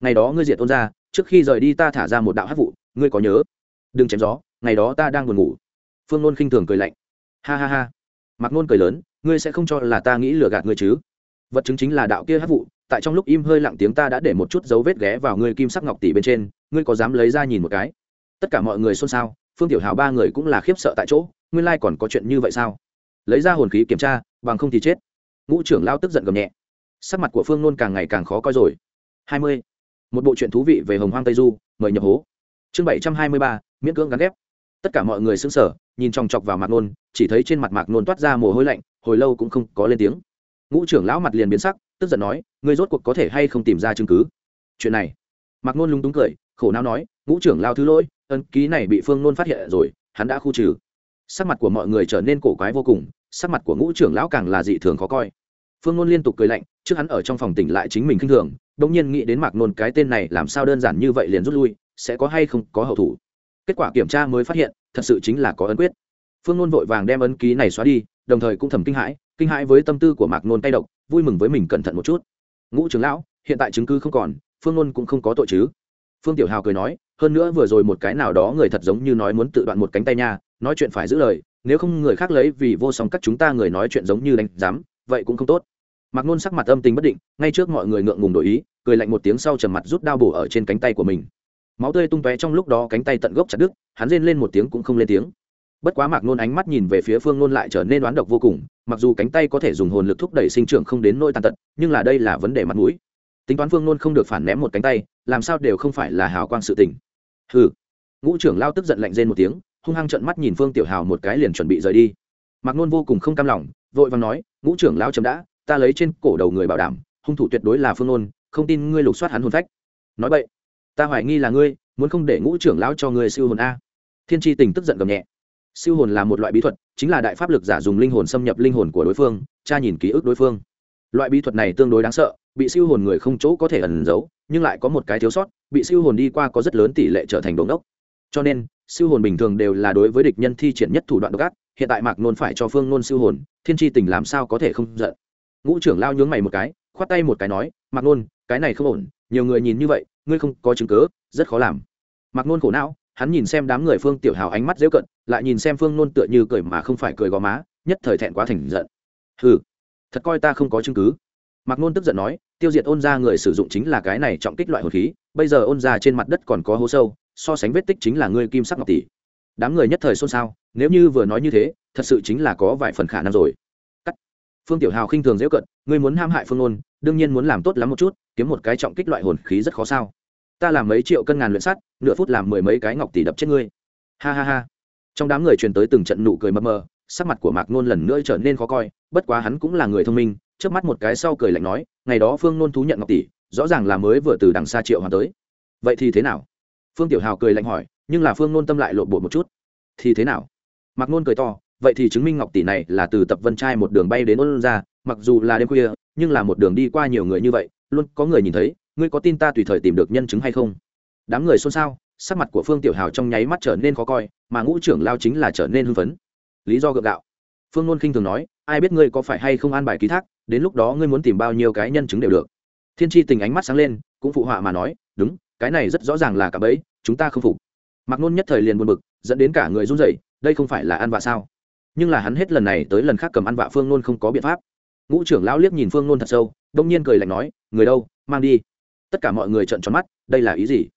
S1: Ngày đó ngươi diệt ôn ra trước khi rời đi ta thả ra một đạo hát vụ, ngươi có nhớ? Đừng chém gió, ngày đó ta đang buồn ngủ. Phương nôn khinh thường cười lạnh. Ha ha ha. Mạc nôn cười lớn, ngươi sẽ không cho là ta nghĩ lừa gạt ngươi chứ? Vật chứng chính là đạo kia hát vụ tại trong lúc im hơi lặng tiếng ta đã để một chút dấu vết ghé vào ngươi kim sắc ngọc tỷ bên trên, ngươi có dám lấy ra nhìn một cái? Tất cả mọi người xôn xao, phương tiểu hào ba người cũng là khiếp sợ tại chỗ, nguyên lai còn có chuyện như vậy sao? Lấy ra hồn khí kiểm tra, bằng không thì chết. Ngũ trưởng lao tức giận gầm nhẹ. Sắc mặt của phương nôn càng ngày càng khó coi rồi. Hai mươi. Một bộ chuyện thú vị về hồng hoang tây du, mời nhập hố. Chương bảy trăm hai mươi ba, miễn cưỡng gắn ghép. Tất cả mọi người xứng sở nhìn chòng chọc vào mạc nôn, chỉ thấy trên mặt mạc nôn toát ra mồ hôi lạnh, hồi lâu cũng không có lên tiếng. Ngũ trưởng lão mặt liền biến sắc tức giận nói, ngươi rốt cuộc có thể hay không tìm ra chứng cứ? Chuyện này, mạc nôn lúng túng cười, khổ não nói, ngũ trưởng lao thứ lỗi ân ký này bị phương nôn phát hiện rồi, hắn đã khu trừ. Sắc mặt của mọi người trở nên cổ quái vô cùng, sắc mặt của ngũ trưởng lão càng là dị thường khó coi. Phương nôn liên tục cười lạnh, trước hắn ở trong phòng tỉnh lại chính mình khinh thường đ nhiên nghĩ đến mạc nôn cái tên này làm sao đơn giản như vậy liền rút lui, sẽ có hay không có hậu thủ. Kết quả kiểm tra mới phát hiện, thật sự chính là có ấn quyết. Phương nôn vội vàng đem ấn ký này xóa đi, đồng thời cũng thầm kinh hãi kinh hãi với tâm tư của mạc nôn tay độc, vui mừng với mình cẩn thận một chút. Ngũ trưởng lão, hiện tại chứng cứ không còn, phương nôn cũng không có tội chứ? Phương tiểu hào cười nói, hơn nữa vừa rồi một cái nào đó người thật giống như nói muốn tự đoạn một cánh tay nha, nói chuyện phải giữ lời, nếu không người khác lấy vì vô song các chúng ta người nói chuyện giống như đánh giám, vậy cũng không tốt. Mạc nôn sắc mặt âm tình bất định, ngay trước mọi người ngượng ngùng đổi ý, cười lạnh một tiếng sau trầm mặt rút đao bổ ở trên cánh tay của mình. Máu tươi tung tóe trong lúc đó cánh tay tận gốc chặt đứt, hắn rên lên một tiếng cũng không lên tiếng bất quá mạc nôn ánh mắt nhìn về phía phương nôn lại trở nên đoán độc vô cùng, mặc dù cánh tay có thể dùng hồn lực thúc đẩy sinh trưởng không đến nỗi tàn tật, nhưng là đây là vấn đề mặt mũi. Tính toán phương nôn không được phản ném một cánh tay, làm sao đều không phải là hào quang sự tình. Hừ. Ngũ trưởng lao tức giận lạnh rên một tiếng, hung hăng trận mắt nhìn phương tiểu hào một cái liền chuẩn bị rời đi. Mạc nôn vô cùng không cam lòng, vội vàng nói, ngũ trưởng lao chấm đã, ta lấy trên cổ đầu người bảo đảm, hung thủ tuyệt đối là phương nôn, không tin ngươi lục soát hắn hồn phách. Nói vậy ta hoài nghi là ngươi, muốn không để ngũ trưởng lão cho ngươi siêu hồn a. Thiên tri tình tức giận gầm nhẹ siêu hồn là một loại bí thuật, chính là đại pháp lực giả dùng linh hồn xâm nhập linh hồn của đối phương, tra nhìn ký ức đối phương. Loại bí thuật này tương đối đáng sợ, bị siêu hồn người không chỗ có thể ẩn giấu, nhưng lại có một cái thiếu sót, bị siêu hồn đi qua có rất lớn tỷ lệ trở thành đống đốc cho nên, siêu hồn bình thường đều là đối với địch nhân thi triển nhất thủ đoạn độc ác, hiện tại mạc nôn phải cho phương nôn siêu hồn, thiên tri tình làm sao có thể không giận. Ngũ trưởng lao nhướng mày một cái, khoát tay một cái nói, mạc nôn, cái này không ổn, nhiều người nhìn như vậy, ngươi không có chứng cớ rất khó làm. Mạc nôn khổ não hắn nhìn xem đám người phương tiểu hào ánh mắt dễ cận lại nhìn xem phương nôn tựa như cười mà không phải cười gò má nhất thời thẹn quá thành giận. Ừ thật coi ta không có chứng cứ. Mạc nôn tức giận nói tiêu diệt ôn ra người sử dụng chính là cái này trọng kích loại hồn khí bây giờ ôn ra trên mặt đất còn có hố sâu so sánh vết tích chính là ngươi kim sắc ngọc tỷ. Đám người nhất thời xôn xao nếu như vừa nói như thế thật sự chính là có vài phần khả năng rồi. Cắt. Phương tiểu hào khinh thường dễ cận ngươi muốn ham hại phương nôn, đương nhiên muốn làm tốt lắm một chút kiếm một cái trọng kích loại hồn khí rất khó sao ta làm mấy triệu cân ngàn luyện sắt, nửa phút làm mười mấy cái ngọc tỷ đập chết ngươi. Ha ha ha. Trong đám người truyền tới từng trận nụ cười mờ mờ, sắc mặt của mạc nôn lần nữa trở nên khó coi, bất quá hắn cũng là người thông minh trước mắt một cái sau cười lạnh nói, ngày đó phương nôn thú nhận ngọc tỷ, rõ ràng là mới vừa từ đằng xa triệu hoàng tới. Vậy thì thế nào? Phương tiểu hào cười lạnh hỏi, nhưng là phương nôn tâm lại lộn bộ một chút. Thì thế nào? Mạc nôn cười to, vậy thì chứng minh ngọc tỷ này là từ tập vân trai một đường bay đến ôn ra mặc dù là đêm khuya, nhưng là một đường đi qua nhiều người như vậy, luôn có người nhìn thấy ngươi có tin ta tùy thời tìm được nhân chứng hay không? Đám người xôn xao, sắc mặt của phương tiểu hào trong nháy mắt trở nên khó coi, mà ngũ trưởng lao chính là trở nên hưng phấn. Lý do gượng gạo. Phương nôn khinh thường nói, ai biết ngươi có phải hay không an bài ký thác, đến lúc đó ngươi muốn tìm bao nhiêu cái nhân chứng đều được. Thiên tri tình ánh mắt sáng lên, cũng phụ họa mà nói, đúng, cái này rất rõ ràng là cả bẫy, chúng ta không phục. Mặc nôn nhất thời liền buồn bực, dẫn đến cả người run rẩy, đây không phải là ăn vạ sao? Nhưng là hắn hết lần này tới lần khác cầm ăn vạ phương nôn không có biện pháp. Ngũ trưởng lão liếc nhìn phương nôn thật sâu, đông nhiên cười lạnh nói, người đâu, mang đi tất cả mọi người trợn tròn mắt, đây là ý gì?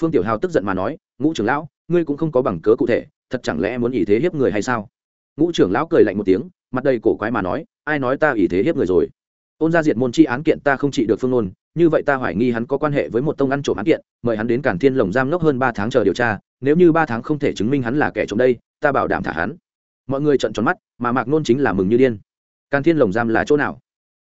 S1: Phương tiểu hào tức giận mà nói, ngũ trưởng lão, ngươi cũng không có bằng cớ cụ thể, thật chẳng lẽ muốn ý thế hiếp người hay sao? Ngũ trưởng lão cười lạnh một tiếng, mặt đầy cổ quái mà nói, ai nói ta ý thế hiếp người rồi? Ôn ra diệt môn chi án kiện ta không trị được phương nôn, như vậy ta hoài nghi hắn có quan hệ với một tông ăn trộm án kiện, mời hắn đến cản thiên lồng giam ngốc hơn ba tháng chờ điều tra, nếu như ba tháng không thể chứng minh hắn là kẻ trộm đây, ta bảo đảm thả hắn. Mọi người trợn tròn mắt, mà mạc nôn chính là mừng như điên. Càn thiên lồng giam là chỗ nào?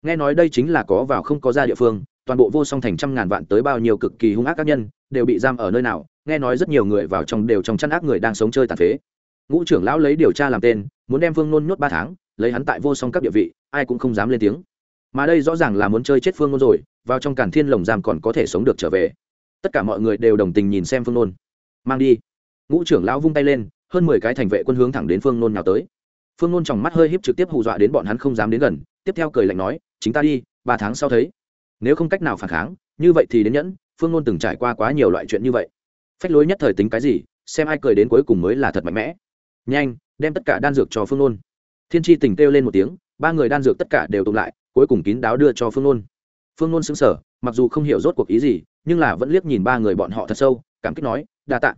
S1: Nghe nói đây chính là có vào không có ra địa phương toàn bộ vô song thành trăm ngàn vạn tới bao nhiêu cực kỳ hung ác các nhân, đều bị giam ở nơi nào, nghe nói rất nhiều người vào trong đều trong chăn ác người đang sống chơi tàn phế. Ngũ trưởng lão lấy điều tra làm tên, muốn đem phương nôn nhốt ba tháng, lấy hắn tại vô song các địa vị, ai cũng không dám lên tiếng. Mà đây rõ ràng là muốn chơi chết phương nôn rồi, vào trong cản thiên lồng giam còn có thể sống được trở về. Tất cả mọi người đều đồng tình nhìn xem phương nôn. Mang đi. Ngũ trưởng lão vung tay lên, hơn mười cái thành vệ quân hướng thẳng đến phương nôn nào tới. Phương nôn trong mắt hơi híp trực tiếp hù dọa đến bọn hắn không dám đến gần, tiếp theo cười lạnh nói, chính ta đi, ba tháng sau thấy nếu không cách nào phản kháng, như vậy thì đến nhẫn, phương ngôn từng trải qua quá nhiều loại chuyện như vậy. Phách lối nhất thời tính cái gì, xem ai cười đến cuối cùng mới là thật mạnh mẽ. Nhanh, đem tất cả đan dược cho phương ngôn. thiên tri tình kêu lên một tiếng, ba người đan dược tất cả đều tụng lại, cuối cùng kín đáo đưa cho phương ngôn. phương ngôn xứng sở mặc dù không hiểu rốt cuộc ý gì, nhưng là vẫn liếc nhìn ba người bọn họ thật sâu, cảm kích nói, đa tạ.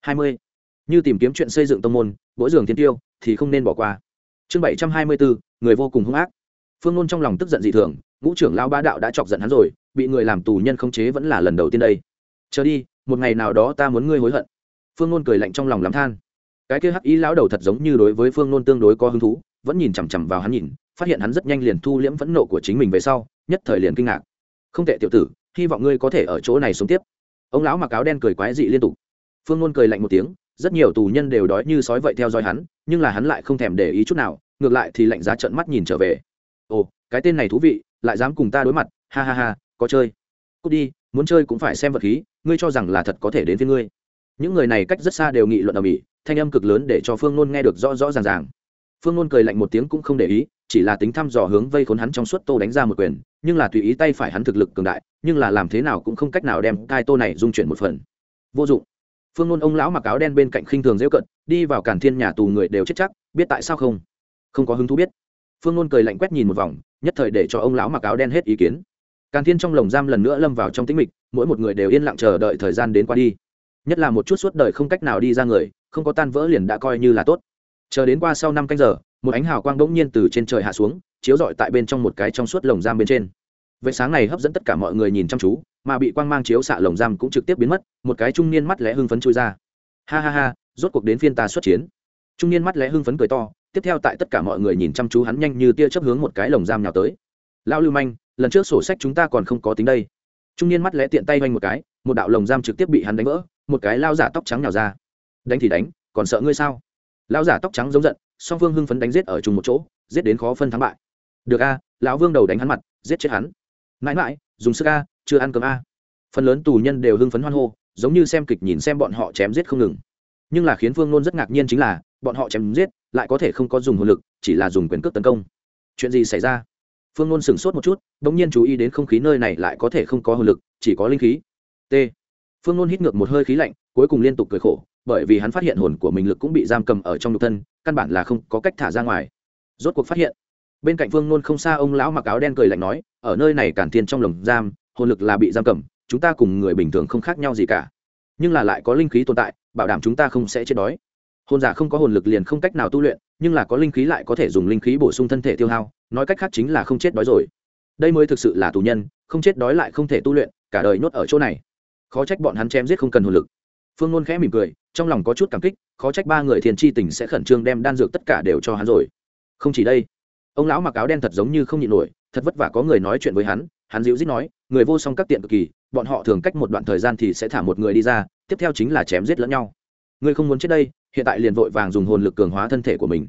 S1: Hai mươi. Như tìm kiếm chuyện xây dựng tông môn, mỗi giường thiên tiêu, thì không nên bỏ qua. Chương bảy trăm hai mươi bốn, người vô cùng hung ác. Phương ngôn trong lòng tức giận dị thường ngũ trưởng lao ba đạo đã chọc giận hắn rồi, bị người làm tù nhân khống chế vẫn là lần đầu tiên đây. Chờ đi, một ngày nào đó ta muốn ngươi hối hận. Phương nôn cười lạnh trong lòng lắm than. Cái kia hắc ý lão đầu thật giống như đối với phương nôn tương đối có hứng thú, vẫn nhìn chằm chằm vào hắn nhìn, phát hiện hắn rất nhanh liền thu liễm phẫn nộ của chính mình về sau, nhất thời liền kinh ngạc. Không tệ tiểu tử, hy vọng ngươi có thể ở chỗ này sống tiếp. Ông lão mặc áo đen cười quái dị liên tục. Phương nôn cười lạnh một tiếng, rất nhiều tù nhân đều đói như sói vậy theo dõi hắn, nhưng là hắn lại không thèm để ý chút nào, ngược lại thì lạnh giá trợn mắt nhìn trở về. Ồ, cái tên này thú vị lại dám cùng ta đối mặt, ha ha ha, có chơi. Cút đi, muốn chơi cũng phải xem vật khí, ngươi cho rằng là thật có thể đến với ngươi. Những người này cách rất xa đều nghị luận ở mỹ thanh âm cực lớn để cho phương nôn nghe được rõ rõ ràng ràng. Phương nôn cười lạnh một tiếng cũng không để ý, chỉ là tính thăm dò hướng vây khốn hắn trong suốt tô đánh ra một quyền, nhưng là tùy ý tay phải hắn thực lực cường đại, nhưng là làm thế nào cũng không cách nào đem cai tô này dung chuyển một phần. Vô dụng. Phương nôn ông lão mặc áo đen bên cạnh khinh thường dễ cận, đi vào cản thiên nhà tù người đều chết chắc, biết tại sao không? Không có hứng thú biết. Phương nôn cười lạnh quét nhìn một vòng nhất thời để cho ông lão mặc áo đen hết ý kiến. Càn thiên trong lồng giam lần nữa lâm vào trong tĩnh mịch, mỗi một người đều yên lặng chờ đợi thời gian đến qua đi. Nhất là một chút suốt đời không cách nào đi ra người, không có tan vỡ liền đã coi như là tốt. Chờ đến qua sau năm canh giờ, một ánh hào quang bỗng nhiên từ trên trời hạ xuống, chiếu rọi tại bên trong một cái trong suốt lồng giam bên trên. Vậy sáng này hấp dẫn tất cả mọi người nhìn chăm chú, mà bị quang mang chiếu xạ lồng giam cũng trực tiếp biến mất, một cái trung niên mắt lẽ hưng phấn chui ra. Ha ha ha, rốt cuộc đến phiên ta xuất chiến. Trung niên mắt lẽ hưng phấn cười to tiếp theo tại tất cả mọi người nhìn chăm chú hắn nhanh như tia chấp hướng một cái lồng giam nhào tới. Lao lưu manh, lần trước sổ sách chúng ta còn không có tính đây. Trung niên mắt lẽ tiện tay vanh một cái, một đạo lồng giam trực tiếp bị hắn đánh vỡ, một cái lao giả tóc trắng nhào ra. Đánh thì đánh, còn sợ ngươi sao? Lao giả tóc trắng giống giận, song phương hưng phấn đánh giết ở chung một chỗ, giết đến khó phân thắng bại. Được a, lão vương đầu đánh hắn mặt, giết chết hắn. Mãi mãi, dùng sức a, chưa ăn cơm a. Phần lớn tù nhân đều hưng phấn hoan hô, giống như xem kịch nhìn xem bọn họ chém giết không ngừng. Nhưng là khiến phương nôn rất ngạc nhiên chính là bọn họ chém giết, lại có thể không có dùng hồn lực, chỉ là dùng quyền cước tấn công. Chuyện gì xảy ra? Phương ngôn sửng sốt một chút đ ỗ n g nhiên chú ý đến không khí nơi này lại có thể không có hồn lực, chỉ có linh khí. T. Phương ngôn hít ngược một hơi khí lạnh, cuối cùng liên tục cười khổ, bởi vì hắn phát hiện hồn của mình lực cũng bị giam cầm ở trong nhục thân, căn bản là không có cách thả ra ngoài. Rốt cuộc phát hiện, bên cạnh phương ngôn không xa ông lão mặc áo đen cười lạnh nói, ở nơi này cản thiên trong lồng giam, hồn lực là bị giam cầm, chúng ta cùng người bình thường không khác nhau gì cả. Nhưng là lại có linh khí tồn tại, bảo đảm chúng ta không sẽ chết đói hồn giả không có hồn lực liền không cách nào tu luyện, nhưng là có linh khí lại có thể dùng linh khí bổ sung thân thể tiêu hao, nói cách khác chính là không chết đói rồi. Đây mới thực sự là tù nhân, không chết đói lại không thể tu luyện, cả đời nhốt ở chỗ này. Khó trách bọn hắn chém giết không cần hồn lực. Phương nôn khẽ mỉm cười, trong lòng có chút cảm kích, khó trách ba người thiền chi tình sẽ khẩn trương đem đan dược tất cả đều cho hắn rồi. Không chỉ đây, ông lão mặc áo đen thật giống như không nhịn nổi, thật vất vả có người nói chuyện với hắn hắn dịu dít nói, người vô song các tiện cực kỳ, bọn họ thường cách một đoạn thời gian thì sẽ thả một người đi ra, tiếp theo chính là chém giết lẫn nhau. Ngươi không muốn chết đây hiện tại liền vội vàng dùng hồn lực cường hóa thân thể của mình.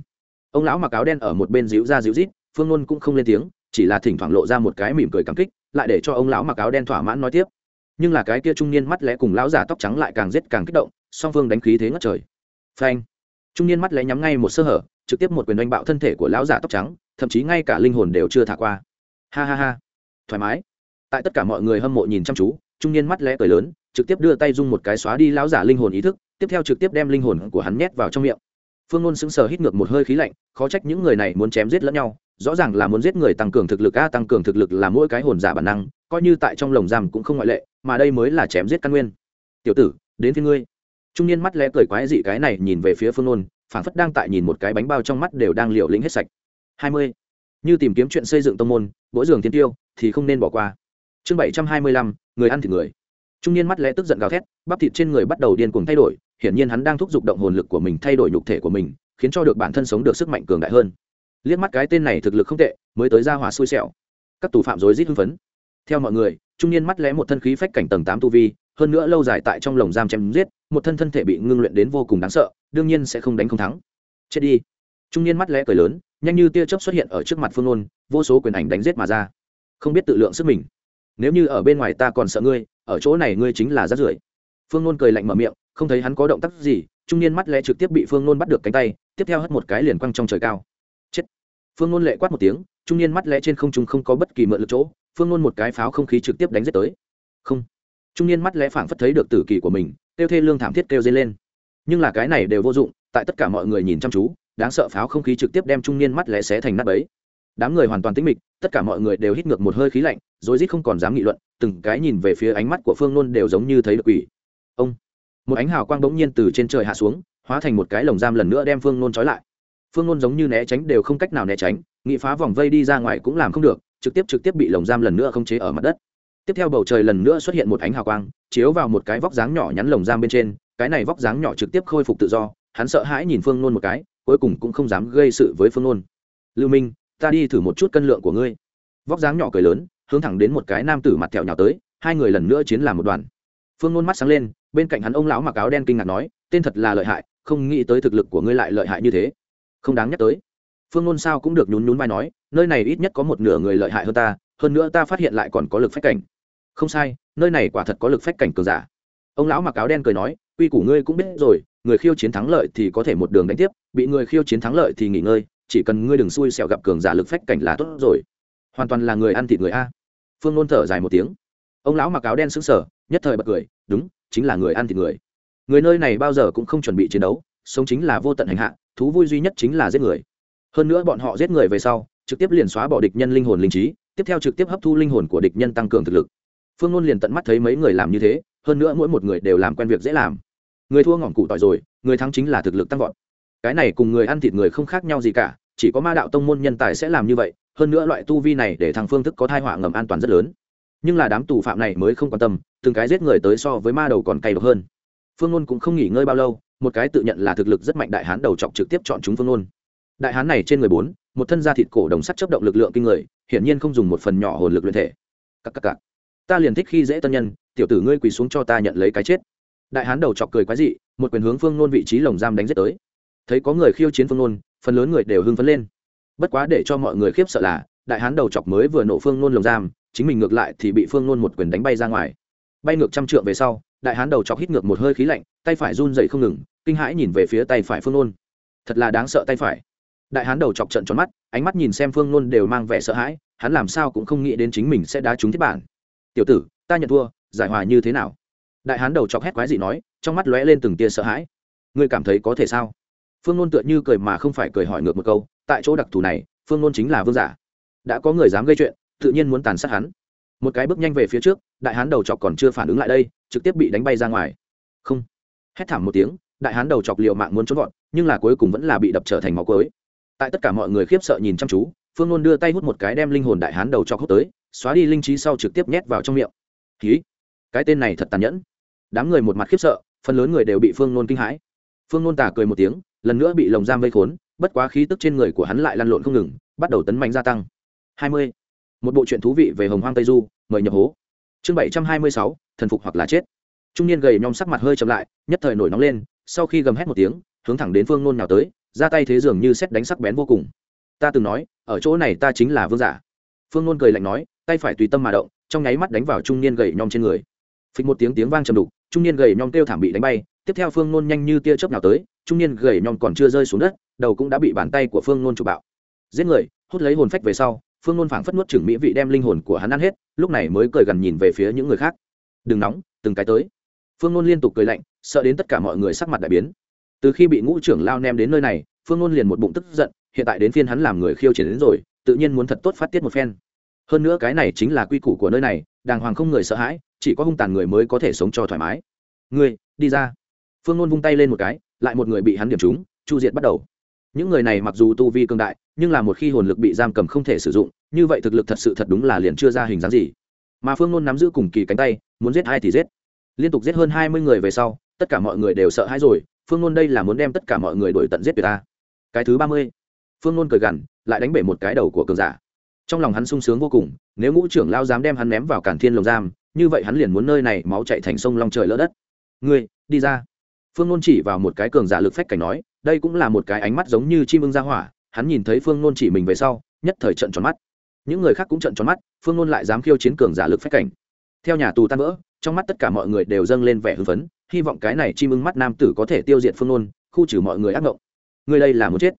S1: Ông lão mặc áo đen ở một bên dịu ra dịu rít, phương luân cũng không lên tiếng, chỉ là thỉnh thoảng lộ ra một cái mỉm cười cảm kích, lại để cho ông lão mặc áo đen thỏa mãn nói tiếp. Nhưng là cái kia trung niên mắt lẽ cùng lão giả tóc trắng lại càng giết càng kích động, song phương đánh khí thế ngất trời. Phanh! Trung niên mắt lẽ nhắm ngay một sơ hở, trực tiếp một quyền đánh bạo thân thể của lão giả tóc trắng, thậm chí ngay cả linh hồn đều chưa thả qua. Ha ha ha! Thoải mái! Tại tất cả mọi người hâm mộ nhìn chăm chú, trung niên mắt lẽ cười lớn, trực tiếp đưa tay dung một cái xóa đi lão giả linh hồn ý thức tiếp theo trực tiếp đem linh hồn của hắn nhét vào trong miệng. Phương luân sững sờ hít ngược một hơi khí lạnh khó trách những người này muốn chém giết lẫn nhau rõ ràng là muốn giết người tăng cường thực lực a tăng cường thực lực là mỗi cái hồn giả bản năng coi như tại trong lồng giam cũng không ngoại lệ mà đây mới là chém giết căn nguyên. Tiểu tử đến phía ngươi. Trung niên mắt lẽ cười quái dị cái này nhìn về phía phương luân, phảng phất đang tại nhìn một cái bánh bao trong mắt đều đang liều lĩnh hết sạch. Hai mươi. Như tìm kiếm chuyện xây dựng tông môn mỗi giường thiên tiêu thì không nên bỏ qua. Chương bảy trăm hai mươi lăm người ăn thịt người. Trung niên mắt lẽ tức giận gào thét bắp thịt trên người bắt đầu điên cuồng thay đổi hiển nhiên hắn đang thúc giục động hồn lực của mình thay đổi nhục thể của mình khiến cho được bản thân sống được sức mạnh cường đại hơn. Liếc mắt cái tên này thực lực không tệ mới tới ra hòa xui xẻo. Các tù phạm rối rít hưng phấn. Theo mọi người trung niên mắt lẽ một thân khí phách cảnh tầng tám tu vi hơn nữa lâu dài tại trong lồng giam chém giết một thân thân thể bị ngưng luyện đến vô cùng đáng sợ đương nhiên sẽ không đánh không thắng. Chết đi. Trung niên mắt lẽ cười lớn nhanh như tia chớp xuất hiện ở trước mặt phương Luân, vô số quyền ảnh đánh giết mà ra. Không biết tự lượng sức mình. Nếu như ở bên ngoài ta còn sợ ngươi ở chỗ này ngươi chính là rát rưởi. Phương nôn cười lạnh mở miệng không thấy hắn có động tác gì, trung niên mắt lẽ trực tiếp bị phương nôn bắt được cánh tay, tiếp theo hất một cái liền quăng trong trời cao. Chết. Phương nôn lệ quát một tiếng, trung niên mắt lẽ trên không trung không có bất kỳ mượn lực chỗ, phương nôn một cái pháo không khí trực tiếp đánh giết tới. Không. Trung niên mắt lẽ phảng phất thấy được tử kỳ của mình, kêu thê lương thảm thiết kêu dây lên. Nhưng là cái này đều vô dụng, tại tất cả mọi người nhìn chăm chú, đáng sợ pháo không khí trực tiếp đem trung niên mắt lẽ xé thành nắp ấy đám người hoàn toàn tĩnh mịch, tất cả mọi người đều hít ngược một hơi khí lạnh, rối rít không còn dám nghị luận, từng cái nhìn về phía ánh mắt của phương nôn đều giống như thấy được quỷ. Ông một ánh hào quang bỗng nhiên từ trên trời hạ xuống, hóa thành một cái lồng giam lần nữa đem phương nôn trói lại. Phương nôn giống như né tránh đều không cách nào né tránh, nghị phá vòng vây đi ra ngoài cũng làm không được, trực tiếp trực tiếp bị lồng giam lần nữa không chế ở mặt đất. Tiếp theo bầu trời lần nữa xuất hiện một ánh hào quang, chiếu vào một cái vóc dáng nhỏ nhắn lồng giam bên trên, cái này vóc dáng nhỏ trực tiếp khôi phục tự do, hắn sợ hãi nhìn phương nôn một cái, cuối cùng cũng không dám gây sự với phương nôn. Lưu minh, ta đi thử một chút cân lượng của ngươi. Vóc dáng nhỏ cười lớn, hướng thẳng đến một cái nam tử mặt thẹo nhào tới, hai người lần nữa chiến làm một đoàn phương nôn mắt sáng lên, bên cạnh hắn ông lão mặc áo đen kinh ngạc nói, tên thật là lợi hại, không nghĩ tới thực lực của ngươi lại lợi hại như thế. Không đáng nhắc tới. Phương nôn sao cũng được nhún nhún vai nói, nơi này ít nhất có một nửa người lợi hại hơn ta, hơn nữa ta phát hiện lại còn có lực phách cảnh. Không sai, nơi này quả thật có lực phách cảnh cường giả. Ông lão mặc áo đen cười nói, quy củ ngươi cũng biết rồi, người khiêu chiến thắng lợi thì có thể một đường đánh tiếp, bị người khiêu chiến thắng lợi thì nghỉ ngơi, chỉ cần ngươi đừng xui xẹo gặp cường giả lực phách cảnh là tốt rồi. Hoàn toàn là người ăn thịt người a. Phương nôn thở dài một tiếng. Ông lão mặc áo đen xứng sở nhất thời bật cười, đúng, chính là người ăn thịt người. Người nơi này bao giờ cũng không chuẩn bị chiến đấu, sống chính là vô tận hành hạ, thú vui duy nhất chính là giết người. Hơn nữa bọn họ giết người về sau, trực tiếp liền xóa bỏ địch nhân linh hồn linh trí, tiếp theo trực tiếp hấp thu linh hồn của địch nhân tăng cường thực lực. Phương luôn liền tận mắt thấy mấy người làm như thế, hơn nữa mỗi một người đều làm quen việc dễ làm. Người thua ngỏm cụ tỏi rồi, người thắng chính là thực lực tăng vọt. Cái này cùng người ăn thịt người không khác nhau gì cả, chỉ có ma đạo tông môn nhân tài sẽ làm như vậy, hơn nữa loại tu vi này để thằng phương thức có thai họa ngầm an toàn rất lớn nhưng là đám tù phạm này mới không quan tâm, từng cái giết người tới so với ma đầu còn cay độc hơn. Phương ngôn cũng không nghỉ ngơi bao lâu, một cái tự nhận là thực lực rất mạnh đại hán đầu chọc trực tiếp chọn chúng phương ngôn đại hán này trên người bốn, một thân da thịt cổ đồng sắt chấp động lực lượng kinh người, hiển nhiên không dùng một phần nhỏ hồn lực luyện thể. Các các các ta liền thích khi dễ tân nhân, tiểu tử ngươi quỳ xuống cho ta nhận lấy cái chết. Đại hán đầu chọc cười quái dị, một quyền hướng phương nôn vị trí lồng giam đánh giết tới. Thấy có người khiêu chiến phương nôn, phần lớn người đều hưng phấn lên. Bất quá để cho mọi người khiếp sợ là đại hán đầu chọc mới vừa nổ phương nôn lồng giam, chính mình ngược lại thì bị phương nôn một quyền đánh bay ra ngoài. Bay ngược trăm trượng về sau, đại hán đầu chọc hít ngược một hơi khí lạnh, tay phải run dậy không ngừng, kinh hãi nhìn về phía tay phải phương nôn thật là đáng sợ tay phải. Đại hán đầu chọc trận tròn mắt, ánh mắt nhìn xem phương nôn đều mang vẻ sợ hãi, hắn làm sao cũng không nghĩ đến chính mình sẽ đá trúng thiết bản. Tiểu tử, ta nhận thua, giải hòa như thế nào? Đại hán đầu chọc hét quái gì nói, trong mắt lóe lên từng tia sợ hãi. Ngươi cảm thấy có thể sao? Phương nôn tựa như cười mà không phải cười hỏi ngược một câu, tại chỗ đặc thù này, phương nôn chính là vương giả đã có người dám gây chuyện, tự nhiên muốn tàn sát hắn. Một cái bước nhanh về phía trước, đại hán đầu chọc còn chưa phản ứng lại đây, trực tiếp bị đánh bay ra ngoài. Không. Hét thảm một tiếng, đại hán đầu chọc liệu mạng muốn trốn gọn, nhưng là cuối cùng vẫn là bị đập trở thành máu cối tại tất cả mọi người khiếp sợ nhìn chăm chú, phương nôn đưa tay hút một cái đem linh hồn đại hán đầu chọc hút tới, xóa đi linh trí sau trực tiếp nhét vào trong miệng. Ký cái tên này thật tàn nhẫn. Đám người một mặt khiếp sợ, phần lớn người đều bị phương nôn kinh hãi. Phương nôn tả cười một tiếng, lần nữa bị lồng giam vây khốn, bất quá khí tức trên người của hắn lại lăn lộn không ngừng, bắt đầu tấn mạnh gia tăng hai mươi. Một bộ truyện thú vị về hồng hoang tây du, mời nhập hố. Chương bảy trăm hai mươi sáu, thần phục hoặc là chết. Trung niên gầy nhom sắc mặt hơi chậm lại, nhất thời nổi nóng lên, sau khi gầm hét một tiếng, hướng thẳng đến phương nôn nào tới, ra tay thế dường như xét đánh sắc bén vô cùng. Ta từng nói, ở chỗ này ta chính là vương giả. Phương nôn cười lạnh nói, tay phải tùy tâm mà động, trong nháy mắt đánh vào trung niên gầy nhom trên người. Phịch một tiếng tiếng vang trầm đục, trung niên gầy nhom kêu thảm bị đánh bay, tiếp theo phương nôn nhanh như tia chớp nào tới, trung niên gầy nhom còn chưa rơi xuống đất, đầu cũng đã bị bàn tay của phương nôn chụp bạo. Giết người, hút lấy hồn phách về sau phương nôn phảng phất nuốt chừng mỹ vị đem linh hồn của hắn ăn hết, lúc này mới cười gần nhìn về phía những người khác. Đừng nóng, từng cái tới. Phương nôn liên tục cười lạnh, sợ đến tất cả mọi người sắc mặt đại biến. Từ khi bị ngũ trưởng lao nem đến nơi này, phương nôn liền một bụng tức giận, hiện tại đến phiên hắn làm người khiêu chiến đến rồi, tự nhiên muốn thật tốt phát tiết một phen. Hơn nữa cái này chính là quy củ của nơi này, đàng hoàng không người sợ hãi, chỉ có hung tàn người mới có thể sống cho thoải mái. Ngươi, đi ra. Phương nôn vung tay lên một cái, lại một người bị hắn điểm trúng, chu diệt bắt đầu những người này mặc dù tu vi cường đại, nhưng là một khi hồn lực bị giam cầm không thể sử dụng, như vậy thực lực thật sự thật đúng là liền chưa ra hình dáng gì. Mà phương nôn nắm giữ cùng kỳ cánh tay, muốn giết ai thì giết. Liên tục giết hơn hai mươi người về sau, tất cả mọi người đều sợ hãi rồi, phương nôn đây là muốn đem tất cả mọi người đổi tận giết tuyệt ta. Cái thứ ba mươi, phương nôn cười gằn, lại đánh bể một cái đầu của cường giả. Trong lòng hắn sung sướng vô cùng, nếu ngũ trưởng lao dám đem hắn ném vào cản thiên lồng giam, như vậy hắn liền muốn nơi này máu chạy thành sông long trời lỡ đất. Ngươi, đi ra. Phương nôn chỉ vào một cái cường giả lực phách cảnh nói đây cũng là một cái ánh mắt giống như chim ưng ra hỏa, hắn nhìn thấy phương nôn chỉ mình về sau, nhất thời trận tròn mắt. Những người khác cũng trận tròn mắt, phương nôn lại dám khiêu chiến cường giả lực phách cảnh. Theo nhà tù tan vỡ, trong mắt tất cả mọi người đều dâng lên vẻ hưng phấn, hy vọng cái này chim ưng mắt nam tử có thể tiêu diệt phương nôn, khu trừ mọi người ác mộng người đây là muốn chết.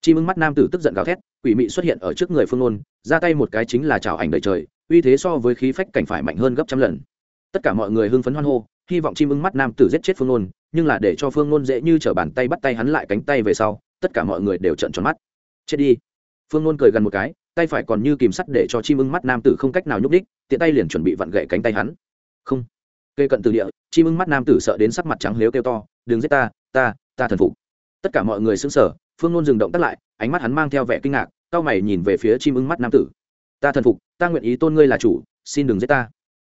S1: Chim ưng mắt nam tử tức giận gào thét, quỷ mị xuất hiện ở trước người phương nôn, ra tay một cái chính là chảo ảnh đầy trời, uy thế so với khí phách cảnh phải mạnh hơn gấp trăm lần. Tất cả mọi người hưng phấn hoan hô, hy vọng chim ưng mắt nam tử giết chết phương nôn nhưng là để cho phương nôn dễ như t r ở bàn tay bắt tay hắn lại cánh tay về sau, tất cả mọi người đều trận tròn mắt. Chết đi. Phương nôn cười gần một cái, tay phải còn như kìm sắt để cho chim ưng mắt nam tử không cách nào nhúc đích tiện tay liền chuẩn bị vặn gậy cánh tay hắn. Không. Cây cận từ địa, chim ưng mắt nam tử sợ đến sắc mặt trắng lếu kêu to, đừng giết ta ta ta thần phục. Tất cả mọi người xứng sở phương nôn dừng động tắt lại, ánh mắt hắn mang theo vẻ kinh ngạc c mày nhìn về phía chim ưng mắt nam tử. Ta thần phục, ta nguyện ý tôn ngươi là chủ, xin đừng giết ta.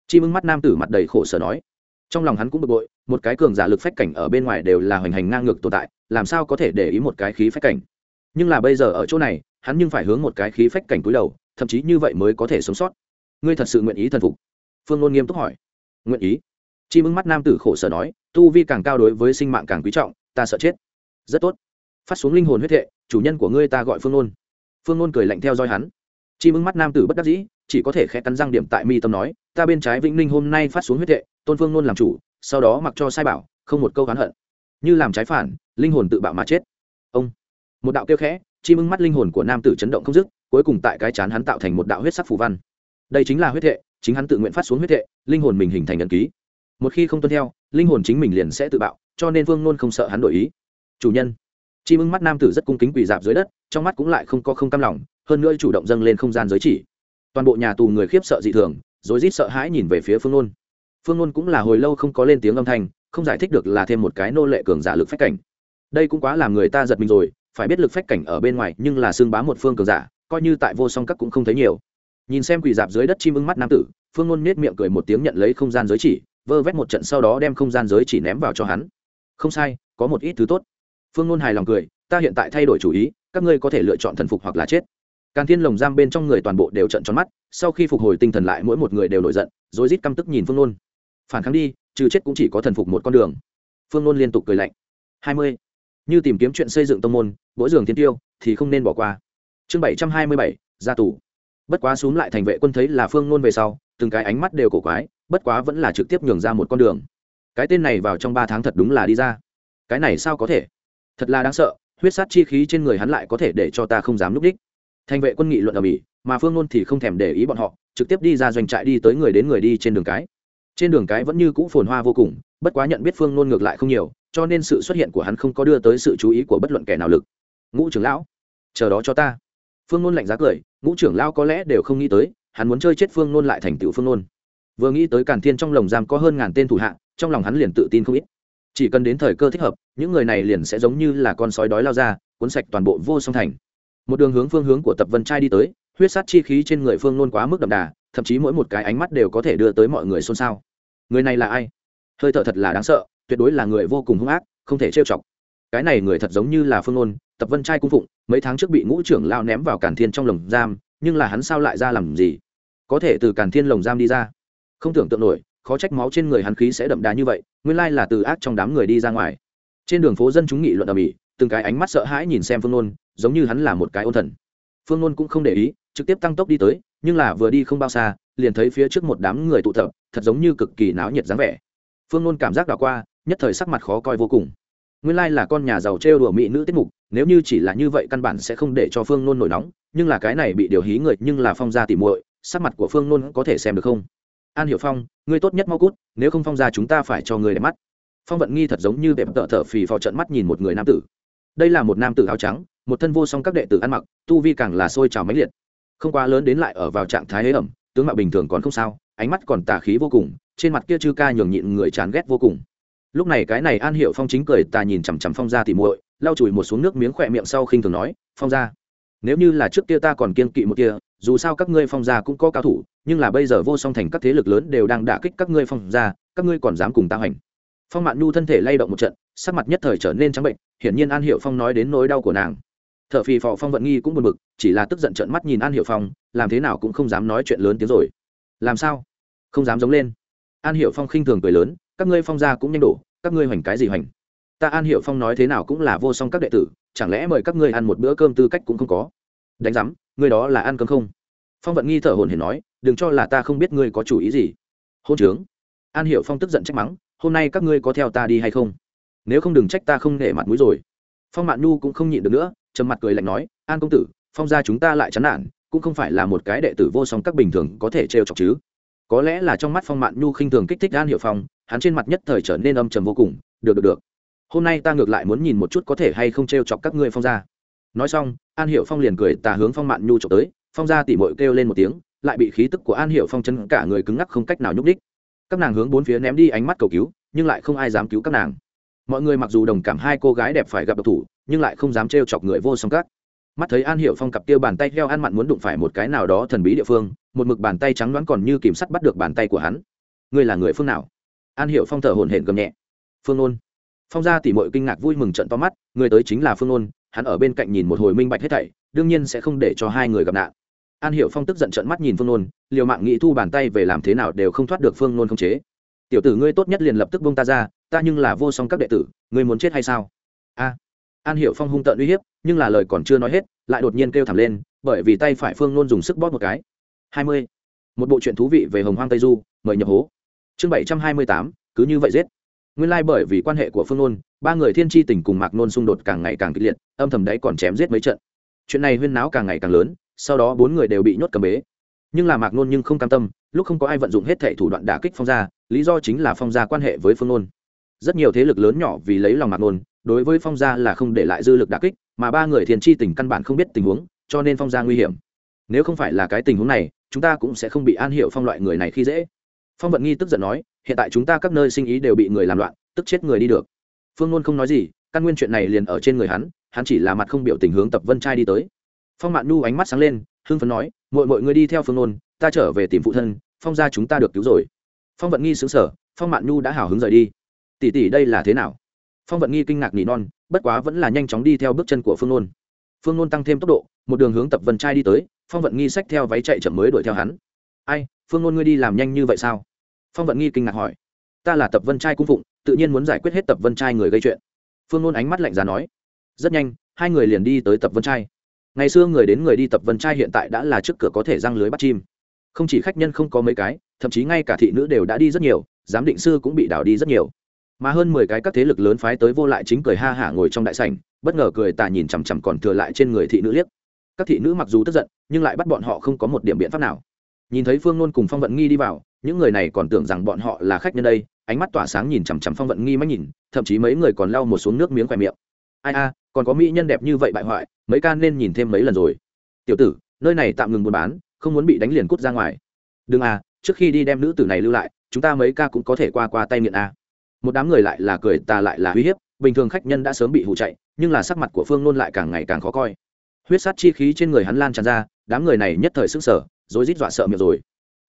S1: Chim ưng mắt nam tử mặt đầy khổ sở nói trong lòng hắn cũng bực bội, một cái cường giả lực phách cảnh ở bên ngoài đều là hoành hành ngang ngược tồn tại, làm sao có thể để ý một cái khí phách cảnh? Nhưng là bây giờ ở chỗ này, hắn nhưng phải hướng một cái khí phách cảnh túi đầu, thậm chí như vậy mới có thể sống sót. Ngươi thật sự nguyện ý thần phục? Phương ngôn nghiêm túc hỏi. Nguyện ý. Chim ưng mắt nam tử khổ sở nói, tu vi càng cao đối với sinh mạng càng quý trọng, ta sợ chết. Rất tốt. Phát xuống linh hồn huyết hệ chủ nhân của ngươi ta gọi phương ngôn phương ngôn cười lạnh theo dõi hắn. Chim ưng mắt nam tử bất đắc dĩ, chỉ có thể khẽ cắn răng điểm tại mi tâm nói, ta bên trái vĩnh ninh hôm nay phát xuống huyết hệ tôn phương nôn làm chủ, sau đó mặc cho sai bảo, không một câu oán hận. Như làm trái phản, linh hồn tự bạo mà chết. Ông. Một đạo kêu khẽ, chim ưng mắt linh hồn của nam tử chấn động không dứt, cuối cùng tại cái chán hắn tạo thành một đạo huyết sắc phù văn. Đây chính là huyết hệ, chính hắn tự nguyện phát xuống huyết hệ, linh hồn mình hình thành ấn ký. Một khi không tuân theo, linh hồn chính mình liền sẽ tự bạo, cho nên vương nôn không sợ hắn đổi ý. Chủ nhân. Chim ưng mắt nam tử rất cung kính quỳ dạp dưới đất, trong mắt cũng lại không có không cam lòng, hơn nữa chủ động dâng lên không gian giới chỉ. Toàn bộ nhà tù người khiếp sợ dị thường rồi rít sợ hãi nhìn về phía phương nôn phương nôn cũng là hồi lâu không có lên tiếng âm thanh, không giải thích được là thêm một cái nô lệ cường giả lực phách cảnh. Đây cũng quá làm người ta giật mình rồi, phải biết lực phách cảnh ở bên ngoài nhưng là xương bá một phương cường giả, coi như tại vô song các cũng không thấy nhiều. Nhìn xem quỳ dạp dưới đất chim ưng mắt nam tử, phương nôn nết miệng cười một tiếng nhận lấy không gian giới chỉ, vơ vét một trận sau đó đem không gian giới chỉ ném vào cho hắn. Không sai, có một ít thứ tốt. Phương nôn hài lòng cười, ta hiện tại thay đổi chủ ý, các ngươi có thể lựa chọn thần phục hoặc là chết. Càn thiên lồng giam bên trong người toàn bộ đều trận tròn mắt, sau khi phục hồi tinh thần lại mỗi một người đều nổi giận rồi rít căm tức nhìn phương Luân phản kháng đi, trừ chết cũng chỉ có thần phục một con đường. Phương nôn liên tục cười lạnh. Hai mươi. Như tìm kiếm chuyện xây dựng tông môn mỗi giường thiên tiêu, thì không nên bỏ qua. Chương bảy trăm hai mươi bảy, ra tù. Bất quá xúm lại thành vệ quân thấy là phương nôn về sau, từng cái ánh mắt đều cổ quái, bất quá vẫn là trực tiếp nhường ra một con đường. Cái tên này vào trong ba tháng thật đúng là đi ra. Cái này sao có thể? Thật là đáng sợ, huyết sát chi khí trên người hắn lại có thể để cho ta không dám núp đích. Thành vệ quân nghị luận ở mỹ, mà phương nôn thì không thèm để ý bọn họ, trực tiếp đi ra doanh trại đi tới người đến người đi trên đường cái trên đường cái vẫn như cũ phồn hoa vô cùng, bất quá nhận biết phương nôn ngược lại không nhiều, cho nên sự xuất hiện của hắn không có đưa tới sự chú ý của bất luận kẻ nào lực. Ngũ trưởng lão, chờ đó cho ta. Phương nôn lạnh giá cười, ngũ trưởng lão có lẽ đều không nghĩ tới, hắn muốn chơi chết phương nôn lại thành tựu phương nôn. Vừa nghĩ tới càn thiên trong lồng giam có hơn ngàn tên thủ hạ, trong lòng hắn liền tự tin không ít. Chỉ cần đến thời cơ thích hợp, những người này liền sẽ giống như là con sói đói lao ra, cuốn sạch toàn bộ vô song thành. Một đường hướng phương hướng của tập vân trai đi tới, huyết sát chi khí trên người phương nôn quá mức đậm đà, thậm chí mỗi một cái ánh mắt đều có thể đưa tới mọi người xôn xao người này là ai? Hơi thở thật là đáng sợ, tuyệt đối là người vô cùng hung ác, không thể trêu chọc. Cái này người thật giống như là phương ôn tập vân trai cung phụng, mấy tháng trước bị ngũ trưởng lao ném vào càn thiên trong lồng giam, nhưng là hắn sao lại ra làm gì? Có thể từ càn thiên lồng giam đi ra. Không tưởng tượng nổi, khó trách máu trên người hắn khí sẽ đậm đà như vậy, nguyên lai là từ ác trong đám người đi ra ngoài. Trên đường phố dân chúng nghị luận ở mỹ từng cái ánh mắt sợ hãi nhìn xem phương nôn, giống như hắn là một cái ôn thần. Phương nôn cũng không để ý, trực tiếp tăng tốc đi tới, nhưng là vừa đi không bao xa liền thấy phía trước một đám người tụ tập, thật giống như cực kỳ náo nhiệt dáng vẻ. Phương nôn cảm giác đảo qua, nhất thời sắc mặt khó coi vô cùng. Nguyên lai là con nhà giàu trêu đùa mỹ nữ tiết mục, nếu như chỉ là như vậy căn bản sẽ không để cho phương nôn nổi nóng, nhưng là cái này bị điều hí người nhưng là phong gia tỉ muội, sắc mặt của phương nôn có thể xem được không? An hiểu phong, ngươi tốt nhất mau cút, nếu không phong gia chúng ta phải cho ngươi đẹp mắt. Phong vận nghi thật giống như đẹp tợ thở phì phò trận mắt nhìn một người nam tử. Đây là một nam tử áo trắng, một thân vô song các đệ tử ăn mặc, tu vi càng là sôi trào mấy liệt. Không quá lớn đến lại ở vào trạng thái hế ẩm tướng mạo bình thường còn không sao, ánh mắt còn tà khí vô cùng, trên mặt kia chư ca nhường nhịn người chán ghét vô cùng. Lúc này cái này an hiệu phong chính cười tà nhìn chằm chằm phong ra thì muội, lau chùi một xuống nước miếng khỏe miệng sau khinh thường nói, phong ra nếu như là trước kia ta còn kiên kỵ một kia, dù sao các ngươi phong gia cũng có cao thủ, nhưng là bây giờ vô song thành các thế lực lớn đều đang đả kích các ngươi phong gia, các ngươi còn dám cùng ta hành? Phong mạn nhu thân thể lay động một trận, sắc mặt nhất thời trở nên trắng bệnh, hiển nhiên an hiệu phong nói đến nỗi đau của nàng t h ở phì phò phong vận nghi cũng buồn bực, chỉ là tức giận trợn mắt nhìn an hiệu phong, làm thế nào cũng không dám nói chuyện lớn tiếng rồi. Làm sao? Không dám giống lên. An hiệu phong khinh thường cười lớn, các ngươi phong gia cũng nhanh đổ, các ngươi hoành cái gì hoành? Ta an hiệu phong nói thế nào cũng là vô song các đệ tử, chẳng lẽ mời các ngươi ăn một bữa cơm tư cách cũng không có? Đánh giám, ngươi đó là ăn cơm không? Phong vận nghi thở hồn hển nói, đừng cho là ta không biết ngươi có chủ ý gì. Hôn trướng. An hiệu phong tức giận trách mắng, hôm nay các ngươi có theo ta đi hay không? Nếu không đừng trách ta không nể mặt mũi rồi. Phong mạn nhu cũng không nhịn được nữa trầm mặt cười lạnh nói, an công tử, phong gia chúng ta lại chán nản, cũng không phải là một cái đệ tử vô song các bình thường có thể trêu chọc chứ. Có lẽ là trong mắt phong mạn nhu khinh thường kích thích an hiệu phong, hắn trên mặt nhất thời trở nên âm trầm vô cùng, được được được. Hôm nay ta ngược lại muốn nhìn một chút có thể hay không trêu chọc các ngươi phong gia. Nói xong, an hiệu phong liền cười tà hướng phong mạn nhu trộm tới, phong gia tỉ mội kêu lên một tiếng, lại bị khí tức của an hiệu phong chân cả người cứng ngắc không cách nào nhúc đích các nàng hướng bốn phía ném đi ánh mắt cầu cứu, nhưng lại không ai dám cứu các nàng. Mọi người mặc dù đồng cảm hai cô gái đẹp phải gặp độc thủ nhưng lại không dám trêu chọc người vô song các. Mắt thấy an hiệu phong cặp kia bàn tay heo ăn mặn muốn đụng phải một cái nào đó thần bí địa phương, một mực bàn tay trắng đoán còn như kìm sắt bắt được bàn tay của hắn. Ngươi là người phương nào? An hiệu phong thở hổn hển gầm nhẹ. Phương ôn phong gia tỉ mội kinh ngạc vui mừng trận to mắt, người tới chính là phương ôn hắn ở bên cạnh nhìn một hồi minh bạch hết thảy, đương nhiên sẽ không để cho hai người gặp nạn. An hiệu phong tức giận trận mắt nhìn phương nôn, liều mạng nghĩ thu bàn tay về làm thế nào đều không thoát được phương nôn không chế. Tiểu tử ngươi tốt nhất liền lập tức bông ta ra, ta nhưng là vô song các đệ tử, ngươi muốn chết hay sao? A an hiểu phong hung tợn uy hiếp, nhưng là lời còn chưa nói hết, lại đột nhiên kêu thảm lên, bởi vì tay phải phương nôn dùng sức bóp một cái. Hai mươi. Một bộ chuyện thú vị về hồng hoang tây du, mời nhập hố. Chương bảy trăm hai mươi tám, cứ như vậy giết. Nguyên lai bởi vì quan hệ của phương nôn, ba người thiên tri Tỉnh cùng mạc nôn xung đột càng ngày càng kịch liệt, âm thầm đấy còn chém giết mấy trận. Chuyện này huyên náo càng ngày càng lớn, sau đó bốn người đều bị nhốt cầm bế. Nhưng là mạc nôn nhưng không cam tâm, lúc không có ai vận dụng hết thệ thủ đoạn đả kích phong gia, lý do chính là phong gia quan hệ với phương nôn. Rất nhiều thế lực lớn nhỏ vì lấy lòng mạc nôn đối với phong gia là không để lại dư lực đả kích, mà ba người thiên tri tỉnh căn bản không biết tình huống, cho nên phong gia nguy hiểm. Nếu không phải là cái tình huống này, chúng ta cũng sẽ không bị an hiệu phong loại người này khi dễ. Phong vận nghi tức giận nói, hiện tại chúng ta các nơi sinh ý đều bị người làm loạn, tức chết người đi được. Phương luôn không nói gì, căn nguyên chuyện này liền ở trên người hắn hắn chỉ là mặt không biểu tình hướng tập vân trai đi tới. Phong mạn nhu ánh mắt sáng lên, hưng phấn nói mọi mọi người đi theo phương luôn ta trở về tìm phụ thân, phong ra chúng ta được cứu rồi. Phong vận nghi xứng sở phong mạn nhu đã hào hứng rời đi. Tỷ tỷ đây là thế nào? Phong vận nghi kinh ngạc nỉ non, bất quá vẫn là nhanh chóng đi theo bước chân của phương nôn. Phương nôn tăng thêm tốc độ, một đường hướng tập vân trai đi tới, phong vận nghi xách theo váy chạy chậm mới đuổi theo hắn. Ai, phương nôn ngươi đi làm nhanh như vậy sao? Phong vận nghi kinh ngạc hỏi. Ta là tập vân trai cung phụng, tự nhiên muốn giải quyết hết tập vân trai người gây chuyện. Phương nôn ánh mắt lạnh giá nói. Rất nhanh, hai người liền đi tới tập vân trai. Ngày xưa người đến người đi tập vân trai hiện tại đã là trước cửa có thể răng lưới bắt chim. Không chỉ khách nhân không có mấy cái, thậm chí ngay cả thị nữ đều đã đi rất nhiều, giám định sư cũng bị đảo đi rất nhiều mà hơn mười cái các thế lực lớn phái tới vô lại chính cười ha hả ngồi trong đại sảnh, bất ngờ cười tà nhìn chằm chằm còn thừa lại trên người thị nữ liếc. Các thị nữ mặc dù tức giận, nhưng lại bắt bọn họ không có một điểm biện pháp nào. Nhìn thấy phương nôn cùng phong vận nghi đi vào, những người này còn tưởng rằng bọn họ là khách nhân đây, ánh mắt tỏa sáng nhìn chằm chằm phong vận nghi mắt nhìn, thậm chí mấy người còn lau một xuống nước miếng khoe miệng. Ai a, còn có mỹ nhân đẹp như vậy bại hoại, mấy ca nên nhìn thêm mấy lần rồi. Tiểu tử, nơi này tạm ngừng buôn bán, không muốn bị đánh liền cút ra ngoài. Đừng à trước khi đi đem nữ tử này lưu lại, chúng ta mấy ca cũng có thể qua qua tay nghiện a một đám người lại là cười, ta lại là uy hiếp, bình thường khách nhân đã sớm bị hụ chạy, nhưng là sắc mặt của phương nôn lại càng ngày càng khó coi. Huyết sát chi khí trên người hắn lan tràn ra, đám người này nhất thời sức sở rồi rít dọa sợ miệng rồi.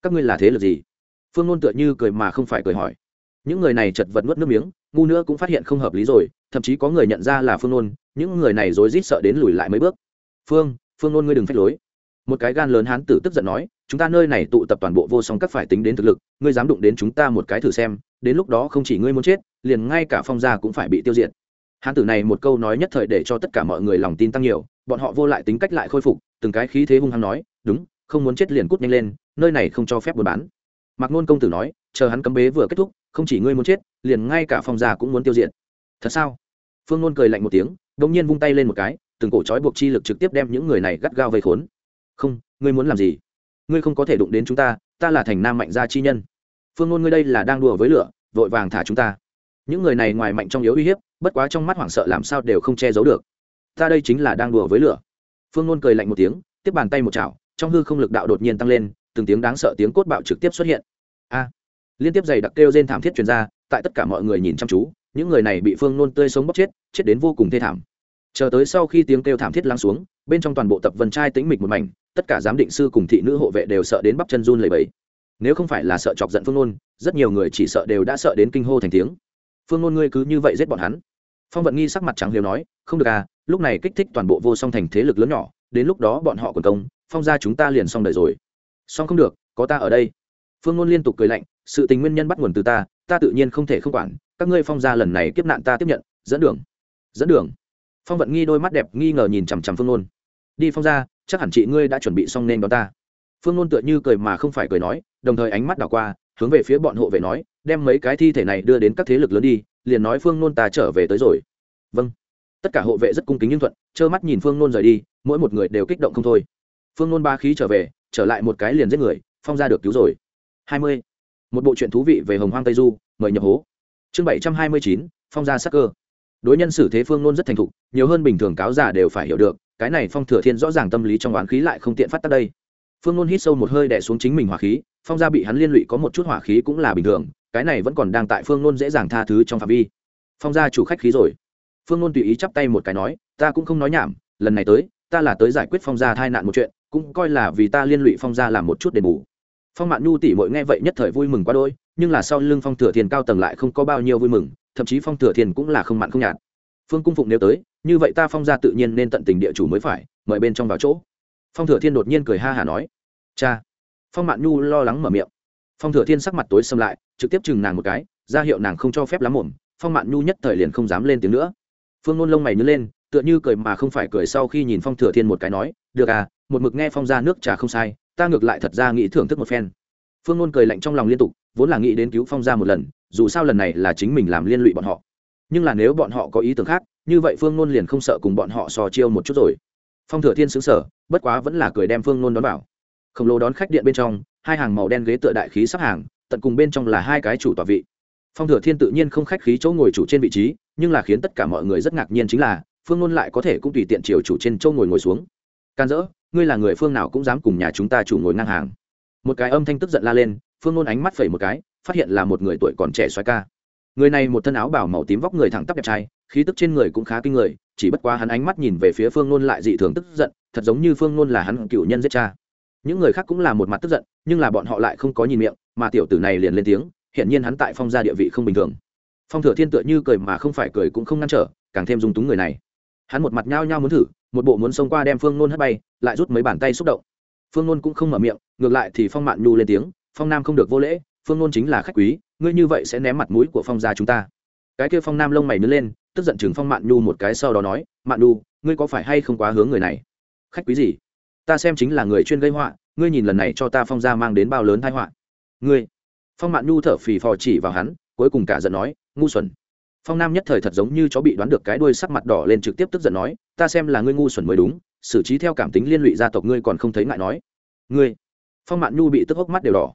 S1: Các ngươi là thế lực gì? Phương nôn tựa như cười mà không phải cười hỏi. Những người này chật vật nuốt nước miếng, ngu nữa cũng phát hiện không hợp lý rồi, thậm chí có người nhận ra là phương nôn, những người này rối rít sợ đến lùi lại mấy bước. Phương phương nôn ngươi đừng phép lối. Một cái gan lớn hán tử tức giận nói, chúng ta nơi này tụ tập toàn bộ vô song các phải tính đến thực lực, ngươi dám đụng đến chúng ta một cái thử xem đến lúc đó không chỉ ngươi muốn chết, liền ngay cả phong gia cũng phải bị tiêu diệt. Hán tử này một câu nói nhất thời để cho tất cả mọi người lòng tin tăng nhiều, bọn họ vô lại tính cách lại khôi phục, từng cái khí thế hung hăng nói, đúng, không muốn chết liền cút nhanh lên, nơi này không cho phép buôn bán. Mạc nôn công tử nói, chờ hắn cấm bế vừa kết thúc, không chỉ ngươi muốn chết, liền ngay cả phong gia cũng muốn tiêu diệt. Thật sao? Phương nôn cười lạnh một tiếng đ ỗ n g nhiên vung tay lên một cái, từng cổ trói buộc chi lực trực tiếp đem những người này gắt gao vây khốn. Không, ngươi muốn làm gì? Ngươi không có thể đụng đến chúng ta ta là thành nam mạnh gia chi nhân phương ngôn ngươi đây là đang đùa với lửa, vội vàng thả chúng ta. Những người này ngoài mạnh trong yếu uy hiếp, bất quá trong mắt hoảng sợ làm sao đều không che giấu được. Ta đây chính là đang đùa với lửa. Phương ngôn cười lạnh một tiếng, tiếp bàn tay một chảo, trong hư không lực đạo đột nhiên tăng lên, từng tiếng đáng sợ tiếng cốt bạo trực tiếp xuất hiện. A! Liên tiếp giày đặc kêu trên thảm thiết truyền ra, tại tất cả mọi người nhìn chăm chú, những người này bị phương nôn tươi sống bóc chết chết đến vô cùng thê thảm. Chờ tới sau khi tiếng kêu thảm thiết lắng xuống, bên trong toàn bộ tập vân trai tĩnh mịch một mảnh, tất cả giám định sư cùng thị nữ hộ vệ đều sợ đến bắp chân run lầy bẫy nếu không phải là sợ chọc giận phương nôn, rất nhiều người chỉ sợ đều đã sợ đến kinh hô thành tiếng. Phương nôn ngươi cứ như vậy giết bọn hắn. Phong vận nghi sắc mặt trắng liều nói, không được à lúc này kích thích toàn bộ vô song thành thế lực lớn nhỏ, đến lúc đó bọn họ còn công, phong ra chúng ta liền xong đời rồi. Xong không được, có ta ở đây. Phương nôn liên tục cười lạnh, sự tình nguyên nhân bắt nguồn từ ta ta tự nhiên không thể không quản, các ngươi phong gia lần này kiếp nạn ta tiếp nhận, dẫn đường. Dẫn đường. Phong vận nghi đôi mắt đẹp nghi ngờ nhìn chằm chằm phương nôn. Đi phong gia, chắc hẳn chị ngươi đã chuẩn bị xong nên đón ta phương nôn tựa như cười mà không phải cười nói, đồng thời ánh mắt đảo qua, hướng về phía bọn hộ vệ nói, đem mấy cái thi thể này đưa đến các thế lực lớn đi, liền nói phương nôn ta trở về tới rồi. Vâng. Tất cả hộ vệ rất cung kính nhưng thuận, trơ mắt nhìn phương nôn rời đi, mỗi một người đều kích động không thôi. Phương nôn ba khí trở về, trở lại một cái liền giết người, phong ra được cứu rồi. Hai mươi. Một bộ truyện thú vị về hồng hoang tây du, mời nhập hố. Chương bảy trăm hai mươi chín, phong gia sắc cơ. Đối nhân xử thế phương nôn rất thành thục, nhiều hơn bình thường cáo giả đều phải hiểu được, cái này phong thừa thiên rõ ràng tâm lý trong oán khí lại không tiện phát tác đây phương nôn hít sâu một hơi đẻ xuống chính mình hỏa khí, phong gia bị hắn liên lụy có một chút hỏa khí cũng là bình thường, cái này vẫn còn đang tại phương nôn dễ dàng tha thứ trong phạm vi. Phong gia chủ khách khí rồi. Phương nôn tùy ý chắp tay một cái nói, ta cũng không nói nhảm, lần này tới, ta là tới giải quyết phong gia tai nạn một chuyện, cũng coi là vì ta liên lụy phong gia làm một chút đền bù. Phong mạn nhu Tỉ mội nghe vậy nhất thời vui mừng quá đôi nhưng là sau lưng phong thừa thiền cao tầng lại không có bao nhiêu vui mừng, thậm chí phong thừa thiền cũng là không mặn không nhạt. Phương cung phụng nếu tới, như vậy ta phong gia tự nhiên nên tận tình địa chủ mới phải, mời bên trong vào chỗ phong thừa thiên đột nhiên cười ha hả nói, cha. Phong mạn nhu lo lắng mở miệng. Phong thừa thiên sắc mặt tối xâm lại, trực tiếp chừng nàng một cái, ra hiệu nàng không cho phép lắm mồm. Phong mạn nhu nhất thời liền không dám lên tiếng nữa. Phương nôn lông mày nhớ lên, tựa như cười mà không phải cười sau khi nhìn phong thừa thiên một cái nói, được à một mực nghe phong ra nước trà không sai, ta ngược lại thật ra nghĩ thưởng thức một phen. Phương nôn cười lạnh trong lòng liên tục, vốn là nghĩ đến cứu phong ra một lần, dù sao lần này là chính mình làm liên lụy bọn họ. Nhưng là nếu bọn họ có ý tưởng khác, như vậy phương nôn liền không sợ cùng bọn họ so chiêu một chút rồi phong thừa thiên xứng sở, bất quá vẫn là cười đem phương nôn đón vào. Khổng lồ đón khách điện bên trong, hai hàng màu đen ghế tựa đại khí sắp hàng, tận cùng bên trong là hai cái chủ tọa vị. Phong thừa thiên tự nhiên không khách khí chỗ ngồi chủ trên vị trí, nhưng là khiến tất cả mọi người rất ngạc nhiên chính là, phương nôn lại có thể cũng tùy tiện chiều chủ trên châu ngồi ngồi xuống. Can dỡ, ngươi là người phương nào cũng dám cùng nhà chúng ta chủ ngồi ngang hàng. Một cái âm thanh tức giận la lên, phương nôn ánh mắt phẩy một cái, phát hiện là một người tuổi còn trẻ xoái ca. Người này một thân áo bảo màu tím vóc người thẳng tắp đẹp trai, khí tức trên người cũng khá kinh người chỉ bất quá hắn ánh mắt nhìn về phía phương nôn lại dị thường tức giận, thật giống như phương nôn là hắn cựu nhân giết cha. Những người khác cũng là một mặt tức giận, nhưng là bọn họ lại không có nhìn miệng, mà tiểu tử này liền lên tiếng hiện nhiên hắn tại phong gia địa vị không bình thường. Phong thừa thiên tựa như cười mà không phải cười cũng không ngăn trở, càng thêm dung túng người này. Hắn một mặt nhao nhao muốn thử, một bộ muốn xông qua đem phương nôn hất bay, lại rút mấy bàn tay xúc động. Phương nôn cũng không mở miệng, ngược lại thì phong mạn nhu lên tiếng, phong nam không được vô lễ, phương nôn chính là khách quý, ngươi như vậy sẽ ném mặt mũi của phong gia chúng ta. Cái kia phong nam lông mày nứt lên tức giận chừng phong mạn nhu một cái sau đó nói, mạn nhu, ngươi có phải hay không quá hướng người này? Khách quý gì? Ta xem chính là người chuyên gây họa, ngươi nhìn lần này cho ta phong gia mang đến bao lớn tai họa. Ngươi? Phong mạn nhu thở phì phò chỉ vào hắn, cuối cùng cả giận nói, ngu xuẩn. Phong nam nhất thời thật giống như chó bị đoán được cái đuôi sắc mặt đỏ lên trực tiếp tức giận nói, ta xem là ngươi ngu xuẩn mới đúng, xử trí theo cảm tính liên lụy gia tộc ngươi còn không thấy ngại nói. Ngươi? Phong mạn nhu bị tức hốc mắt đều đỏ.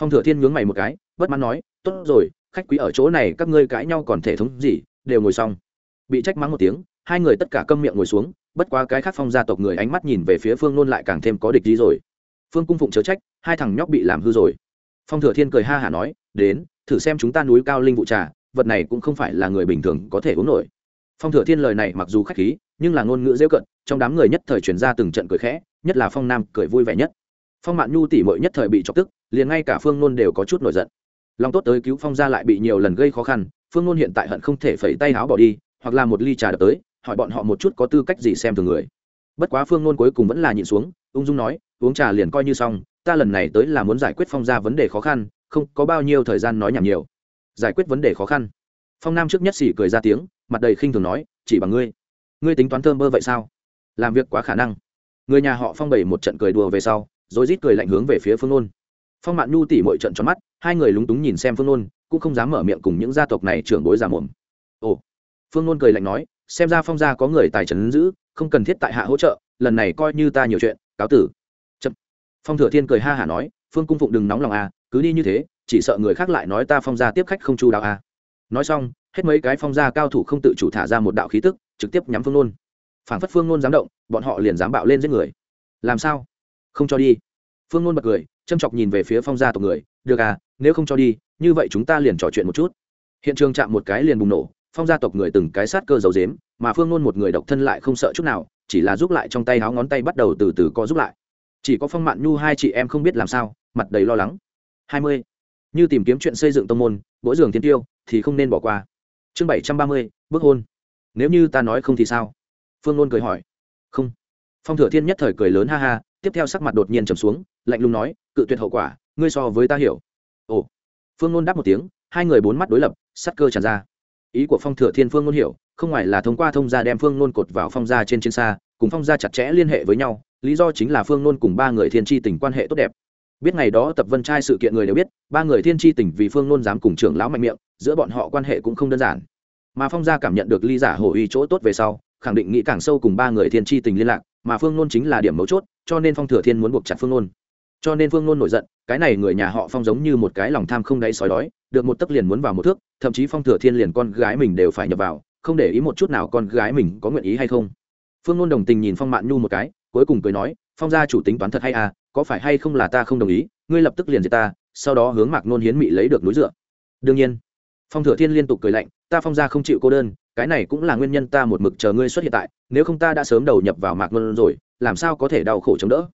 S1: Phong thừa thiên nhướng mày một cái, bất mãn nói, tốt rồi, khách quý ở chỗ này các ngươi cãi nhau còn thể thống gì đều ngồi xong. Bị trách mắng một tiếng, hai người tất cả câm miệng ngồi xuống, bất quá cái khác phong gia tộc người ánh mắt nhìn về phía phương nôn lại càng thêm có địch gì rồi. Phương cung phụng chớ trách, hai thằng nhóc bị làm hư rồi. Phong thừa thiên cười ha hả nói, đến, thử xem chúng ta núi cao linh vụ trà, vật này cũng không phải là người bình thường có thể uống nổi. Phong thừa thiên lời này mặc dù khách khí, nhưng là ngôn ngữ dễ cận, trong đám người nhất thời chuyển ra từng trận cười khẽ, nhất là phong nam cười vui vẻ nhất. Phong mạn nhu tỉ mội nhất thời bị chọc tức, liền ngay cả phương nôn đều có chút nổi giận. Lòng tốt tới cứu phong gia lại bị nhiều lần gây khó khăn phương ngôn hiện tại hận không thể phẩy tay áo bỏ đi, hoặc là một ly trà đập tới, hỏi bọn họ một chút có tư cách gì xem thường người. Bất quá phương ngôn cuối cùng vẫn là nhịn xuống, ung dung nói, uống trà liền coi như xong, ta lần này tới là muốn giải quyết phong gia vấn đề khó khăn, không có bao nhiêu thời gian nói nhảm nhiều. Giải quyết vấn đề khó khăn? Phong nam trước nhất xỉ cười ra tiếng, mặt đầy khinh thường nói, chỉ bằng ngươi. Ngươi tính toán thơm bơ vậy sao? Làm việc quá khả năng. Người nhà họ phong bày một trận cười đùa về sau, rồi rít cười lạnh hướng về phía phương nôn. Phong mạn nhu tỉ mọi trận tròn mắt, hai người lúng túng nhìn xem phương nôn cũng không dám mở miệng cùng những gia tộc này trưởng bối giả mồm. Ồ, phương nôn cười lạnh nói, xem ra phong gia có người tài trấn giữ, không cần thiết tại hạ hỗ trợ, lần này coi như ta nhiều chuyện, cáo tử. Chậm. phong thừa thiên cười ha hả nói, phương cung phụng đừng nóng lòng à cứ đi như thế, chỉ sợ người khác lại nói ta phong gia tiếp khách không chu đáo à. Nói xong, hết mấy cái phong gia cao thủ không tự chủ thả ra một đạo khí tức, trực tiếp nhắm phương nôn. Phản phất phương nôn dám động, bọn họ liền dám bạo lên giết người. Làm sao? Không cho đi. Phương nôn bật cười, châm chọc nhìn về phía phong gia tộc người, được à nếu không cho đi như vậy chúng ta liền trò chuyện một chút. Hiện trường chạm một cái liền bùng nổ, phong gia tộc người từng cái sát cơ dầu dếm mà phương nôn một người độc thân lại không sợ chút nào, chỉ là giúp lại trong tay háo ngón tay bắt đầu từ từ co giúp lại. Chỉ có phong mạn nhu hai chị em không biết làm sao, mặt đầy lo lắng. Hai mươi. Như tìm kiếm chuyện xây dựng tông môn mỗi giường tiên tiêu, thì không nên bỏ qua. Chương bảy trăm ba mươi, bước hôn. Nếu như ta nói không thì sao? Phương nôn cười hỏi. Không. Phong thừa thiên nhất thời cười lớn ha ha, tiếp theo sắc mặt đột nhiên trầm xuống, lạnh lùng nói, cự tuyệt hậu quả, ngươi so với ta hiểu. Ồ phương nôn đáp một tiếng, hai người bốn mắt đối lập, sắt cơ tràn ra. Ý của phong thừa thiên phương nôn hiểu, không ngoài là thông qua thông gia đem phương nôn cột vào phong gia trên chiến xa, cùng phong gia chặt chẽ liên hệ với nhau, lý do chính là phương nôn cùng ba người thiên tri tình quan hệ tốt đẹp. Biết ngày đó tập vân trai sự kiện người đều biết, ba người thiên tri tình vì phương nôn dám cùng trưởng lão mạnh miệng, giữa bọn họ quan hệ cũng không đơn giản. Mà phong gia cảm nhận được ly giả hổ uy chỗ tốt về sau, khẳng định nghĩ càng sâu cùng ba người thiên tri tình liên lạc, mà phương nôn chính là điểm mấu chốt, cho nên phong thừa thiên muốn buộc chặt phương nôn cho nên phương nôn nổi giận, cái này người nhà họ phong giống như một cái lòng tham không đáy sói đói, được một tấc liền muốn vào một thước, thậm chí phong thừa thiên liền con gái mình đều phải nhập vào, không để ý một chút nào con gái mình có nguyện ý hay không. Phương nôn đồng tình nhìn phong mạn nhu một cái, cuối cùng cười nói, phong gia chủ tính toán thật hay à có phải hay không là ta không đồng ý, ngươi lập tức liền giết ta, sau đó hướng mạc nôn hiến mị lấy được núi dựa. Đương nhiên. Phong thừa thiên liên tục cười lạnh, ta phong gia không chịu cô đơn, cái này cũng là nguyên nhân ta một mực chờ ngươi xuất hiện tại, nếu không ta đã sớm đầu nhập vào mạc nôn rồi, làm sao có thể đau khổ chống đỡ?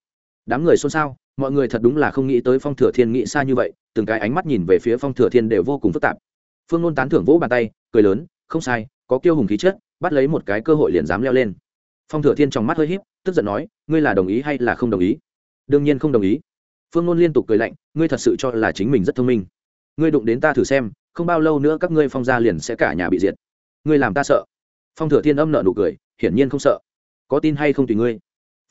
S1: Đám người xôn xao mọi người thật đúng là không nghĩ tới phong thừa thiên nghĩ xa như vậy, từng cái ánh mắt nhìn về phía phong thừa thiên đều vô cùng phức tạp. Phương ngôn tán thưởng vỗ bàn tay, cười lớn, không sai, có kiêu hùng khí chất, bắt lấy một cái cơ hội liền dám leo lên. Phong thừa thiên trong mắt hơi híp, tức giận nói, ngươi là đồng ý hay là không đồng ý? Đương nhiên không đồng ý. Phương ngôn liên tục cười lạnh, ngươi thật sự cho là chính mình rất thông minh. Ngươi đụng đến ta thử xem, không bao lâu nữa các ngươi phong gia liền sẽ cả nhà bị diệt. Ngươi làm ta sợ. Phong thừa thiên âm nợ nụ cười, hiển nhiên không sợ. Có tin hay không tùy ngươi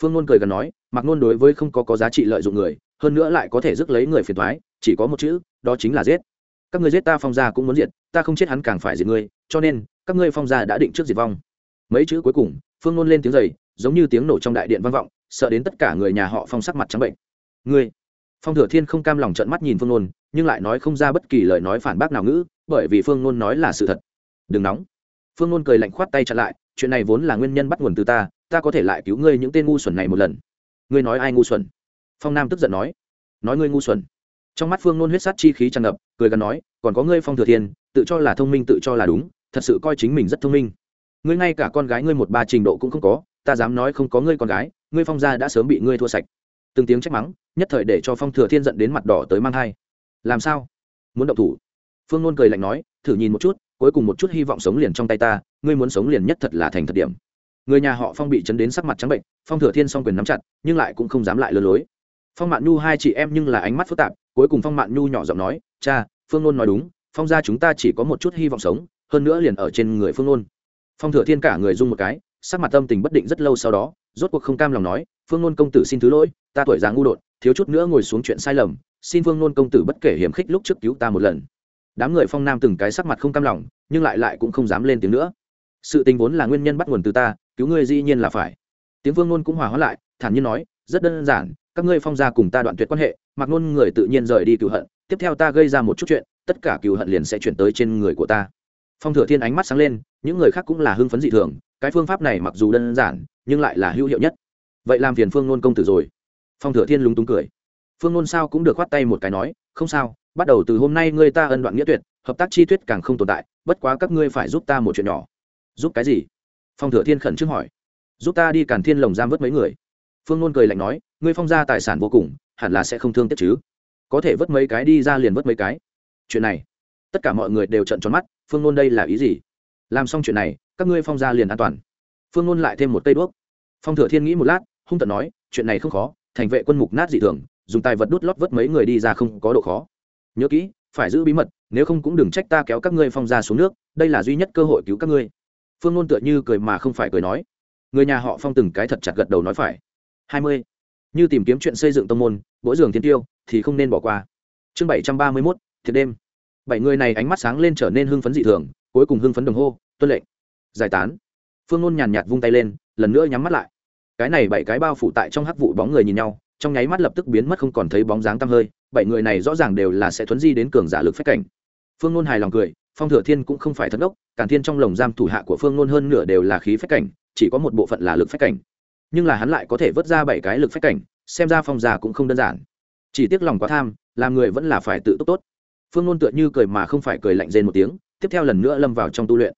S1: phương nôn cười gần nói mặc nôn đối với không có có giá trị lợi dụng người, hơn nữa lại có thể rước lấy người phiền thoái chỉ có một chữ, đó chính là giết. Các ngươi giết ta phong gia cũng muốn diệt, ta không chết hắn càng phải diệt ngươi, cho nên, các ngươi phong gia đã định trước diệt vong. Mấy chữ cuối cùng, phương nôn lên tiếng dày giống như tiếng nổ trong đại điện vang vọng, sợ đến tất cả người nhà họ phong sắc mặt trắng bệnh. Ngươi, phong thừa thiên không cam lòng trợn mắt nhìn phương nôn, nhưng lại nói không ra bất kỳ lời nói phản bác nào ngữ, bởi vì phương nôn nói là sự thật. Đừng nóng. Phương nôn cười lạnh khoát tay chặn lại, chuyện này vốn là nguyên nhân bắt nguồn từ ta ta có thể lại cứu ngươi những tên ngu xuẩn này một lần. Ngươi nói ai ngu xuẩn? Phong nam tức giận nói. Nói ngươi ngu xuẩn. Trong mắt phương nôn huyết sát chi khí tràn ngập, cười gần nói, còn có ngươi phong thừa thiên, tự cho là thông minh tự cho là đúng, thật sự coi chính mình rất thông minh. Ngươi ngay cả con gái ngươi một ba trình độ cũng không có, ta dám nói không có ngươi con gái, ngươi phong gia đã sớm bị ngươi thua sạch. Từng tiếng trách mắng, nhất thời để cho phong thừa thiên giận đến mặt đỏ tới mang thai. Làm sao? Muốn động thủ? Phương nôn cười lạnh nói, thử nhìn một chút, cuối cùng một chút hy vọng sống liền trong tay ta, ngươi muốn sống liền nhất thật là thành thật điểm người nhà họ phong bị chấn đến sắc mặt trắng bệnh, phong thừa thiên s o n g quyền nắm chặt, nhưng lại cũng không dám lại lừa lối. Phong mạn nhu hai chị em nhưng là ánh mắt phức tạp, cuối cùng phong mạn nhu nhỏ giọng nói, cha, phương nôn nói đúng, phong ra chúng ta chỉ có một chút hy vọng sống, hơn nữa liền ở trên người phương nôn. Phong thừa thiên cả người dung một cái, sắc mặt tâm tình bất định rất lâu sau đó, rốt cuộc không cam lòng nói, phương nôn công tử xin thứ lỗi, ta tuổi già ngu đột, thiếu chút nữa ngồi xuống chuyện sai lầm, xin phương nôn công tử bất kể hiểm khích lúc trước cứu ta một lần. Đám người phong nam từng cái sắc mặt không cam lòng, nhưng lại lại cũng không dám lên tiếng nữa. Sự tình vốn là nguyên nhân bắt nguồn từ ta cứu ngươi dĩ nhiên là phải. Tiếng vương nôn cũng hòa hóa lại, thản nhiên nói, rất đơn giản, các ngươi phong gia cùng ta đoạn tuyệt quan hệ mặc nôn người tự nhiên rời đi cựu hận, tiếp theo ta gây ra một chút chuyện, tất cả cựu hận liền sẽ chuyển tới trên người của ta. Phong thừa thiên ánh mắt sáng lên, những người khác cũng là hưng phấn dị thường, cái phương pháp này mặc dù đơn giản, nhưng lại là hữu hiệu nhất. Vậy làm phiền phương nôn công tử rồi. Phong thừa thiên lúng túng cười. Phương nôn sao cũng được khoát tay một cái nói, không sao, bắt đầu từ hôm nay ngươi ta ân đoạn nghĩa tuyệt, hợp tác chi tuyết càng không tồn tại, bất quá các ngươi phải giúp ta một chuyện nhỏ. Giúp cái gì? Phong thừa thiên khẩn trương hỏi. Giúp ta đi càn thiên lồng giam vớt mấy người. Phương nôn cười lạnh nói, ngươi phong ra tài sản vô cùng, hẳn là sẽ không thương tiếc chứ. Có thể vớt mấy cái đi ra liền vớt mấy cái. Chuyện này, tất cả mọi người đều trận tròn mắt, phương nôn đây là ý gì? Làm xong chuyện này, các ngươi phong ra liền an toàn. Phương nôn lại thêm một cây đuốc. Phong thừa thiên nghĩ một lát, hung tận nói, chuyện này không khó, thành vệ quân mục nát dị thường, dùng tài vật đút lót vớt mấy người đi ra không có độ khó. Nhớ kỹ, phải giữ bí mật, nếu không cũng đừng trách ta kéo các ngươi phong ra xuống nước, đây là duy nhất cơ hội cứu các ngươi phương nôn tựa như cười mà không phải cười nói. Người nhà họ phong từng cái thật chặt gật đầu nói phải. Hai mươi. Như tìm kiếm chuyện xây dựng tông môn mỗi giường thiên tiêu, thì không nên bỏ qua. Chương bảy trăm ba mươi mốt, thiệt đêm. Bảy người này ánh mắt sáng lên trở nên hưng phấn dị thường, cuối cùng hưng phấn đồng hô, tuân lệnh. Giải tán. Phương Nôn nhàn nhạt vung tay lên, lần nữa nhắm mắt lại. Cái này bảy cái bao phủ tại trong hắc vụ bóng người nhìn nhau, trong nháy mắt lập tức biến mất không còn thấy bóng dáng tăm hơi. Bảy người này rõ ràng đều là sẽ thuấn di đến cường giả lực phách cảnh. Phương Nôn hài lòng cười phong thừa thiên cũng không phải thất ốc càn thiên trong lồng giam thủ hạ của phương nôn hơn nửa đều là khí phách cảnh, chỉ có một bộ phận là lực phách cảnh. Nhưng là hắn lại có thể vớt ra bảy cái lực phách cảnh, xem ra phong già cũng không đơn giản. Chỉ tiếc lòng quá tham, làm người vẫn là phải tự tốt tốt. Phương nôn tựa như cười mà không phải cười lạnh rên một tiếng, tiếp theo lần nữa lâm vào trong tu luyện.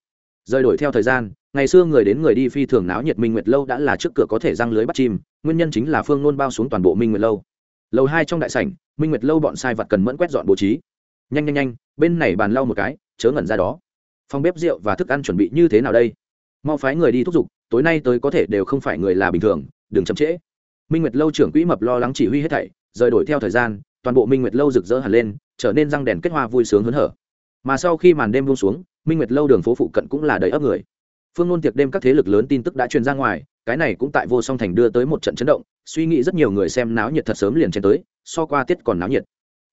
S1: Rời đổi theo thời gian, ngày xưa người đến người đi phi thường náo nhiệt minh nguyệt lâu đã là trước cửa có thể răng lưới bắt chim, nguyên nhân chính là phương nôn bao xuống toàn bộ minh nguyệt lâu. Lầu hai trong đại sảnh, minh nguyệt lâu bọn sai vật cần mẫn quét dọn bố trí. Nhanh nhanh nhanh, bên này bàn lau một cái chớ ngẩn ra đó. Phòng bếp rượu và thức ăn chuẩn bị như thế nào đây? Mau phái người đi thúc giục, tối nay tới có thể đều không phải người là bình thường, đừng chậm trễ. Minh nguyệt lâu trưởng quỹ mập lo lắng chỉ huy hết thảy, rời đổi theo thời gian, toàn bộ minh nguyệt lâu rực rỡ hẳn lên, trở nên răng đèn kết hoa vui sướng hớn hở. Mà sau khi màn đêm buông xuống, minh nguyệt lâu đường phố phụ cận cũng là đầy ấp người. Phương ngôn tiệc đêm các thế lực lớn tin tức đã truyền ra ngoài, cái này cũng tại vô song thành đưa tới một trận chấn động, suy nghĩ rất nhiều người xem náo nhiệt thật sớm liền chen tới, so qua tiết còn náo nhiệt.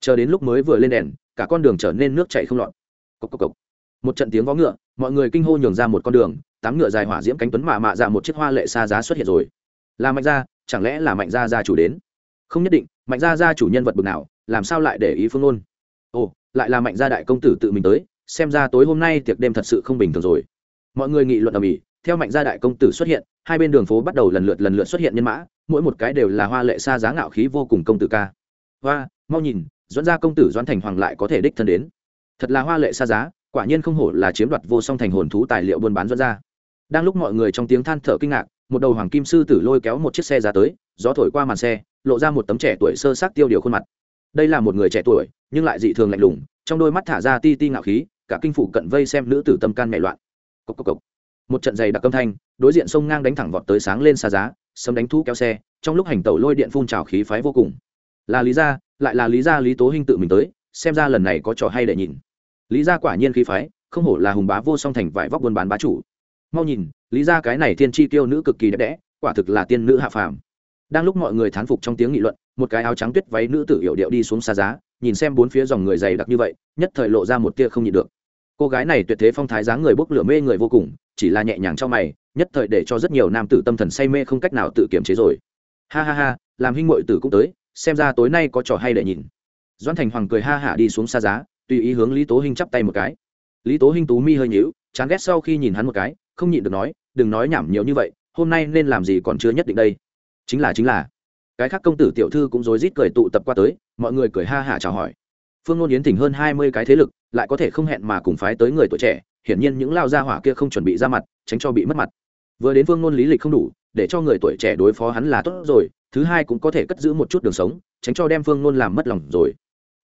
S1: Chờ đến lúc mới vừa lên đèn, cả con đường trở nên nước chảy không lọt cốc cốc cốc. một trận tiếng vó ngựa, mọi người kinh hô nhường ra một con đường, tám ngựa dài hỏa diễm cánh tuấn mạ mạ ra một chiếc hoa lệ xa giá xuất hiện rồi. Là mạnh gia, chẳng lẽ là mạnh gia gia chủ đến? Không nhất định, mạnh gia gia chủ nhân vật bực nào, làm sao lại để ý phương ngôn ồ, lại là mạnh gia đại công tử tự mình tới, xem ra tối hôm nay tiệc đêm thật sự không bình thường rồi. Mọi người nghị luận ở mỹ theo mạnh gia đại công tử xuất hiện, hai bên đường phố bắt đầu lần lượt lần lượt xuất hiện nhân mã, mỗi một cái đều là hoa lệ xa giá ngạo khí vô cùng công tử ca. Hoa, mau nhìn, doãn gia công tử doãn thành hoàng lại có thể đích thân đến thật là hoa lệ xa giá, quả nhiên không hổ là chiếm đoạt vô song thành hồn thú tài liệu buôn bán dẫn ra. Đang lúc mọi người trong tiếng than thở kinh ngạc, một đầu hoàng kim sư tử lôi kéo một chiếc xe ra tới, gió thổi qua màn xe, lộ ra một tấm trẻ tuổi sơ sát tiêu điều khuôn mặt. Đây là một người trẻ tuổi, nhưng lại dị thường lạnh lùng, trong đôi mắt thả ra ti ti ngạo khí, cả kinh phủ cận vây xem nữ tử tâm can mẹ loạn. Cốc cốc cốc. một trận giày đặc âm thanh, đối diện sông ngang đánh thẳng vọt tới sáng lên xa giá, sấm đánh thu kéo xe, trong lúc hành tẩu lôi điện phun trào khí phái vô cùng. Là lý gia, lại là lý gia lý tố hinh tự mình tới, xem ra lần này có trò hay để nhìn lý gia quả nhiên khí phái, không hổ là hùng bá vô song thành vải vóc buôn bán bá chủ. Mau nhìn, lý gia cái này thiên chi tiêu nữ cực kỳ đẹp đẽ, quả thực là tiên nữ hạ phàm. Đang lúc mọi người thán phục trong tiếng nghị luận, một cái áo trắng tuyết váy nữ tử hiệu điệu đi xuống xa giá, nhìn xem bốn phía dòng người dày đặc như vậy, nhất thời lộ ra một tia không nhịn được. Cô gái này tuyệt thế phong thái dáng người bốc lửa mê người vô cùng, chỉ là nhẹ nhàng trong mày, nhất thời để cho rất nhiều nam tử tâm thần say mê không cách nào tự kiềm chế rồi. Ha ha ha, làm huynh muội tử cũng tới, xem ra tối nay có trò hay để nhìn. Doãn thành hoàng cười ha hả đi xuống xa giá tùy ý hướng lý tố hinh chắp tay một cái. Lý tố hinh tú mi hơi nhíu, chán ghét sau khi nhìn hắn một cái, không nhịn được nói, đừng nói nhảm nhiều như vậy, hôm nay nên làm gì còn chưa nhất định đây. Chính là chính là. Cái khác công tử tiểu thư cũng rối rít cười tụ tập qua tới, mọi người cười ha hả chào hỏi. Phương ngôn yến thỉnh hơn hai mươi cái thế lực, lại có thể không hẹn mà cùng phái tới người tuổi trẻ, hiển nhiên những lao gia hỏa kia không chuẩn bị ra mặt, tránh cho bị mất mặt. Vừa đến phương ngôn lý lịch không đủ, để cho người tuổi trẻ đối phó hắn là tốt rồi, thứ hai cũng có thể cất giữ một chút đường sống, tránh cho đem phương ngôn làm mất lòng rồi.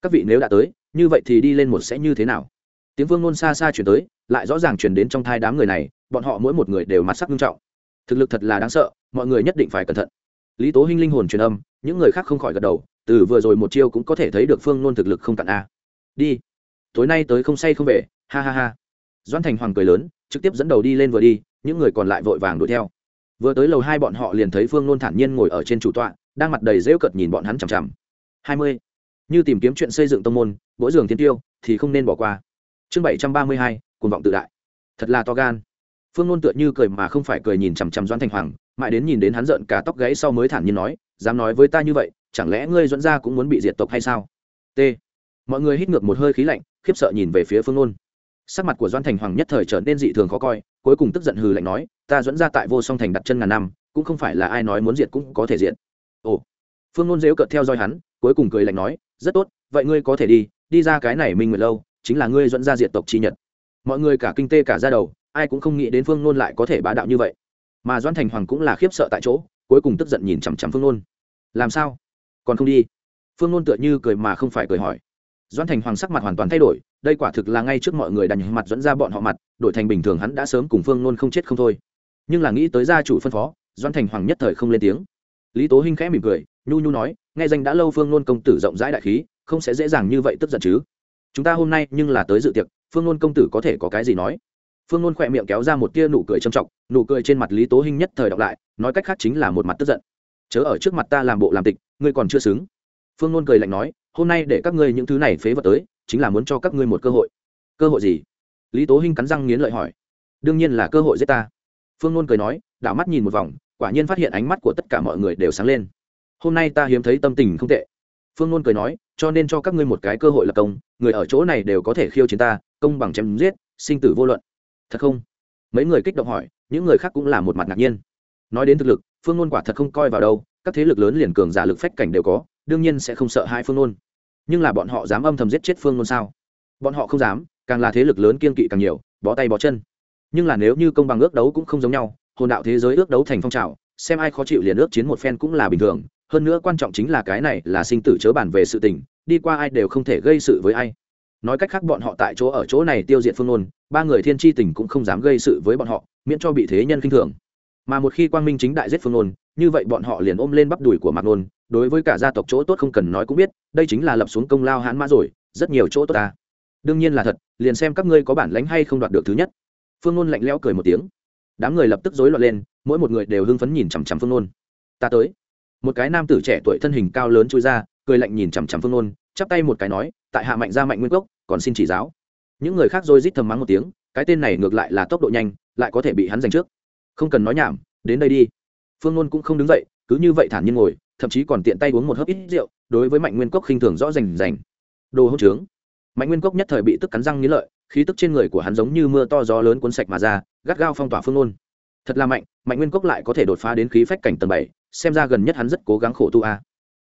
S1: Các vị nếu đã tới như vậy thì đi lên một sẽ như thế nào? Tiếng vương nôn xa xa chuyển tới, lại rõ ràng chuyển đến trong thai đám người này, bọn họ mỗi một người đều mặt sắc nghiêm trọng. Thực lực thật là đáng sợ, mọi người nhất định phải cẩn thận. Lý tố hinh linh hồn truyền âm, những người khác không khỏi gật đầu, từ vừa rồi một chiêu cũng có thể thấy được phương nôn thực lực không cạn a. Đi. Tối nay tới không say không về, ha ha ha. Doan thành hoàng cười lớn, trực tiếp dẫn đầu đi lên vừa đi, những người còn lại vội vàng đuổi theo. Vừa tới lầu hai bọn họ liền thấy phương nôn thản nhiên ngồi ở trên chủ tọa, đang mặt đầy rêu cợt nhìn bọn hắn chằm chằm. Hai mươi như tìm kiếm chuyện xây dựng tông môn mỗi giường thiên tiêu, thì không nên bỏ qua. Chương bảy trăm ba mươi hai, cuồng vọng tự đại. Thật là to gan. Phương nôn tựa như cười mà không phải cười nhìn chằm chằm doan thành hoàng, mãi đến nhìn đến hắn giận cả tóc gãy sau mới thản nhiên nói, dám nói với ta như vậy, chẳng lẽ ngươi dẫn ra cũng muốn bị diệt tộc hay sao? T. Mọi người hít ngược một hơi khí lạnh, khiếp sợ nhìn về phía phương nôn. Sắc mặt của doan thành hoàng nhất thời trở nên dị thường khó coi, cuối cùng tức giận hừ lạnh nói, ta dẫn ra tại vô song thành đặt chân ngàn năm, cũng không phải là ai nói muốn diệt cũng có thể diệt. Ồ. Phương nôn dếu cợt theo dõi hắn cuối cùng cười lạnh nói, rất tốt, vậy ngươi có thể đi đi ra cái này minh nguyệt lâu, chính là ngươi dẫn ra diệt tộc chi nhật. Mọi người cả kinh tê cả ra đầu, ai cũng không nghĩ đến phương nôn lại có thể bá đạo như vậy. Mà doan thành hoàng cũng là khiếp sợ tại chỗ, cuối cùng tức giận nhìn chằm chằm phương nôn. Làm sao? Còn không đi? Phương nôn tựa như cười mà không phải cười hỏi. Doan thành hoàng sắc mặt hoàn toàn thay đổi, đây quả thực là ngay trước mọi người đành mặt dẫn ra bọn họ mặt, đổi thành bình thường hắn đã sớm cùng phương nôn không chết không thôi. Nhưng là nghĩ tới gia chủ phân phó doan thành hoàng nhất thời không lên tiếng lý tố hinh khẽ mỉm cười, nhu nhu nói, nghe danh đã lâu phương nôn công tử rộng rãi đại khí, không sẽ dễ dàng như vậy tức giận chứ. Chúng ta hôm nay nhưng là tới dự tiệc, phương nôn công tử có thể có cái gì nói? Phương nôn khỏe miệng kéo ra một tia nụ cười trầm trọng, nụ cười trên mặt lý tố hinh nhất thời đọc lại, nói cách khác chính là một mặt tức giận. Chớ ở trước mặt ta làm bộ làm tịch, ngươi còn chưa xứng. Phương nôn cười lạnh nói, hôm nay để các ngươi những thứ này phế vật tới, chính là muốn cho các ngươi một cơ hội. Cơ hội gì? Lý tố hinh cắn răng nghiến lợi hỏi. Đương nhiên là cơ hội giết ta. Phương nôn cười nói, đảo mắt nhìn một vòng quả nhiên phát hiện ánh mắt của tất cả mọi người đều sáng lên. Hôm nay ta hiếm thấy tâm tình không tệ. Phương nôn cười nói, cho nên cho các ngươi một cái cơ hội lập công, người ở chỗ này đều có thể khiêu chiến ta, công bằng chém giết, sinh tử vô luận. Thật không? Mấy người kích động hỏi, những người khác cũng là một mặt ngạc nhiên. Nói đến thực lực, phương nôn quả thật không coi vào đâu, các thế lực lớn liền cường giả lực phách cảnh đều có, đương nhiên sẽ không sợ hai phương nôn. Nhưng là bọn họ dám âm thầm giết chết phương nôn sao? Bọn họ không dám, càng là thế lực lớn kiên kỵ càng nhiều, bó tay bó chân. Nhưng là nếu như công bằng ước đấu cũng không giống nhau hồn đạo thế giới ước đấu thành phong trào, xem ai khó chịu liền ước chiến một phen cũng là bình thường. Hơn nữa quan trọng chính là cái này là sinh tử chớ bàn về sự tình, đi qua ai đều không thể gây sự với ai. Nói cách khác bọn họ tại chỗ ở chỗ này tiêu diệt phương nôn ba người thiên tri tình cũng không dám gây sự với bọn họ, miễn cho bị thế nhân k i n h thường. Mà một khi quang minh chính đại giết phương nôn như vậy bọn họ liền ôm lên bắp đùi của mạc nôn, đối với cả gia tộc chỗ tốt không cần nói cũng biết, đây chính là lập xuống công lao hãn mã rồi, rất nhiều chỗ tốt ta. Đương nhiên là thật, liền xem các ngươi có bản lánh hay không đoạt được thứ nhất. Phương nôn lạnh lẽo cười một tiếng đám người lập tức rối loạn lên, mỗi một người đều hưng phấn nhìn chằm chằm phương nôn. Ta tới. Một cái nam tử trẻ tuổi thân hình cao lớn chui ra, cười lạnh nhìn chằm chằm phương nôn, chắp tay một cái nói, tại hạ mạnh ra mạnh nguyên cốc, còn xin chỉ giáo. Những người khác rồi rít thầm mắng một tiếng, cái tên này ngược lại là tốc độ nhanh, lại có thể bị hắn giành trước. Không cần nói nhảm, đến đây đi. Phương nôn cũng không đứng dậy, cứ như vậy thản nhiên ngồi, thậm chí còn tiện tay uống một hớp ít rượu, đối với mạnh nguyên cốc khinh thường rõ rành rành. Đồ hỗn trướng mạnh nguyên cốc nhất thời bị tức cắn răng nghĩ lợi, khí tức trên người của hắn giống như mưa to gió lớn cuốn sạch mà ra, gắt gao phong tỏa phương nôn thật là mạnh mạnh nguyên cốc lại có thể đột phá đến khí phách cảnh tầng bảy, xem ra gần nhất hắn rất cố gắng khổ tu a.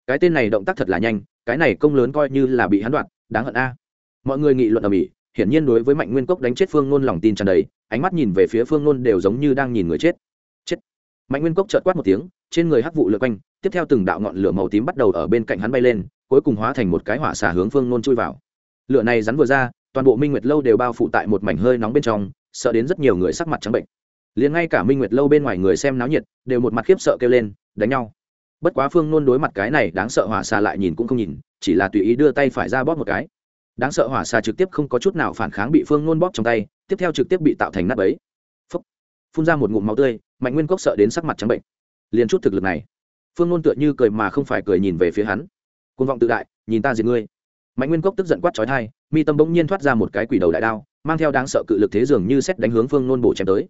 S1: Cái tên này động tác thật là nhanh, cái này công lớn coi như là bị hắn đoạt, đáng hận a. Mọi người nghị luận ở mỹ, hiển nhiên đối với mạnh nguyên cốc đánh chết phương nôn lòng tin tràn đầy, ánh mắt nhìn về phía phương nôn đều giống như đang nhìn người chết. Chết. Mạnh nguyên cốc chợt quát một tiếng, trên người hắc vụ lượt quanh, tiếp theo từng đạo ngọn lửa màu tím bắt đầu ở bên cạnh hắn bay lên, cuối cùng hóa thành một cái hỏa xả hướng phương nôn chui vào lửa này rắn vừa ra, toàn bộ minh nguyệt lâu đều bao phủ tại một mảnh hơi nóng bên trong, sợ đến rất nhiều người sắc mặt trắng bệnh. Liền ngay cả minh nguyệt lâu bên ngoài người xem náo nhiệt, đều một mặt khiếp sợ kêu lên, đánh nhau. Bất quá phương nôn đối mặt cái này, đáng sợ hỏa xà lại nhìn cũng không nhìn, chỉ là tùy ý đưa tay phải ra bóp một cái. Đáng sợ hỏa xà trực tiếp không có chút nào phản kháng bị phương nôn bóp trong tay, tiếp theo trực tiếp bị tạo thành nắp ấy Phúc. phun ra một ngụm máu tươi, mạnh nguyên cốc sợ đến sắc mặt trắng bệnh. Liền chút thực lực này. Phương nôn tựa như cười mà không phải cười nhìn về phía hắn. Côn vọng tự đại, nhìn ta diệt ngươi mạnh nguyên cốc tức giận quát trói thai mi tâm bỗng nhiên thoát ra một cái quỷ đầu đại đao, mang theo đáng sợ cự lực thế dường như xét đánh hướng phương nôn bổ chém tới.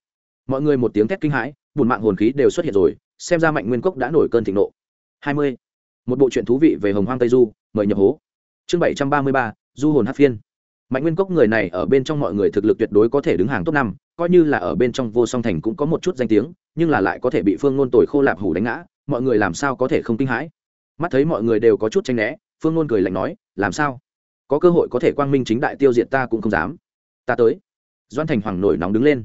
S1: Mọi người một tiếng thét kinh hãi, bùn mạng hồn khí đều xuất hiện rồi, xem ra mạnh nguyên cốc đã nổi cơn thịnh nộ. Hai mươi. Một bộ truyện thú vị về hồng hoang tây du, mời nhập hố. Chương bảy trăm ba mươi ba, du hồn hát phiên. Mạnh nguyên cốc người này ở bên trong mọi người thực lực tuyệt đối có thể đứng hàng top năm, coi như là ở bên trong vô song thành cũng có một chút danh tiếng, nhưng là lại có thể bị phương Nôn tồi khô lạp hủ đánh ngã, mọi người làm sao có thể không kinh hãi? Mắt thấy mọi người đều có chút tranh né phương nôn cười lạnh nói, làm sao? Có cơ hội có thể quang minh chính đại tiêu diệt ta cũng không dám. Ta tới. Doan thành hoàng nổi nóng đứng lên.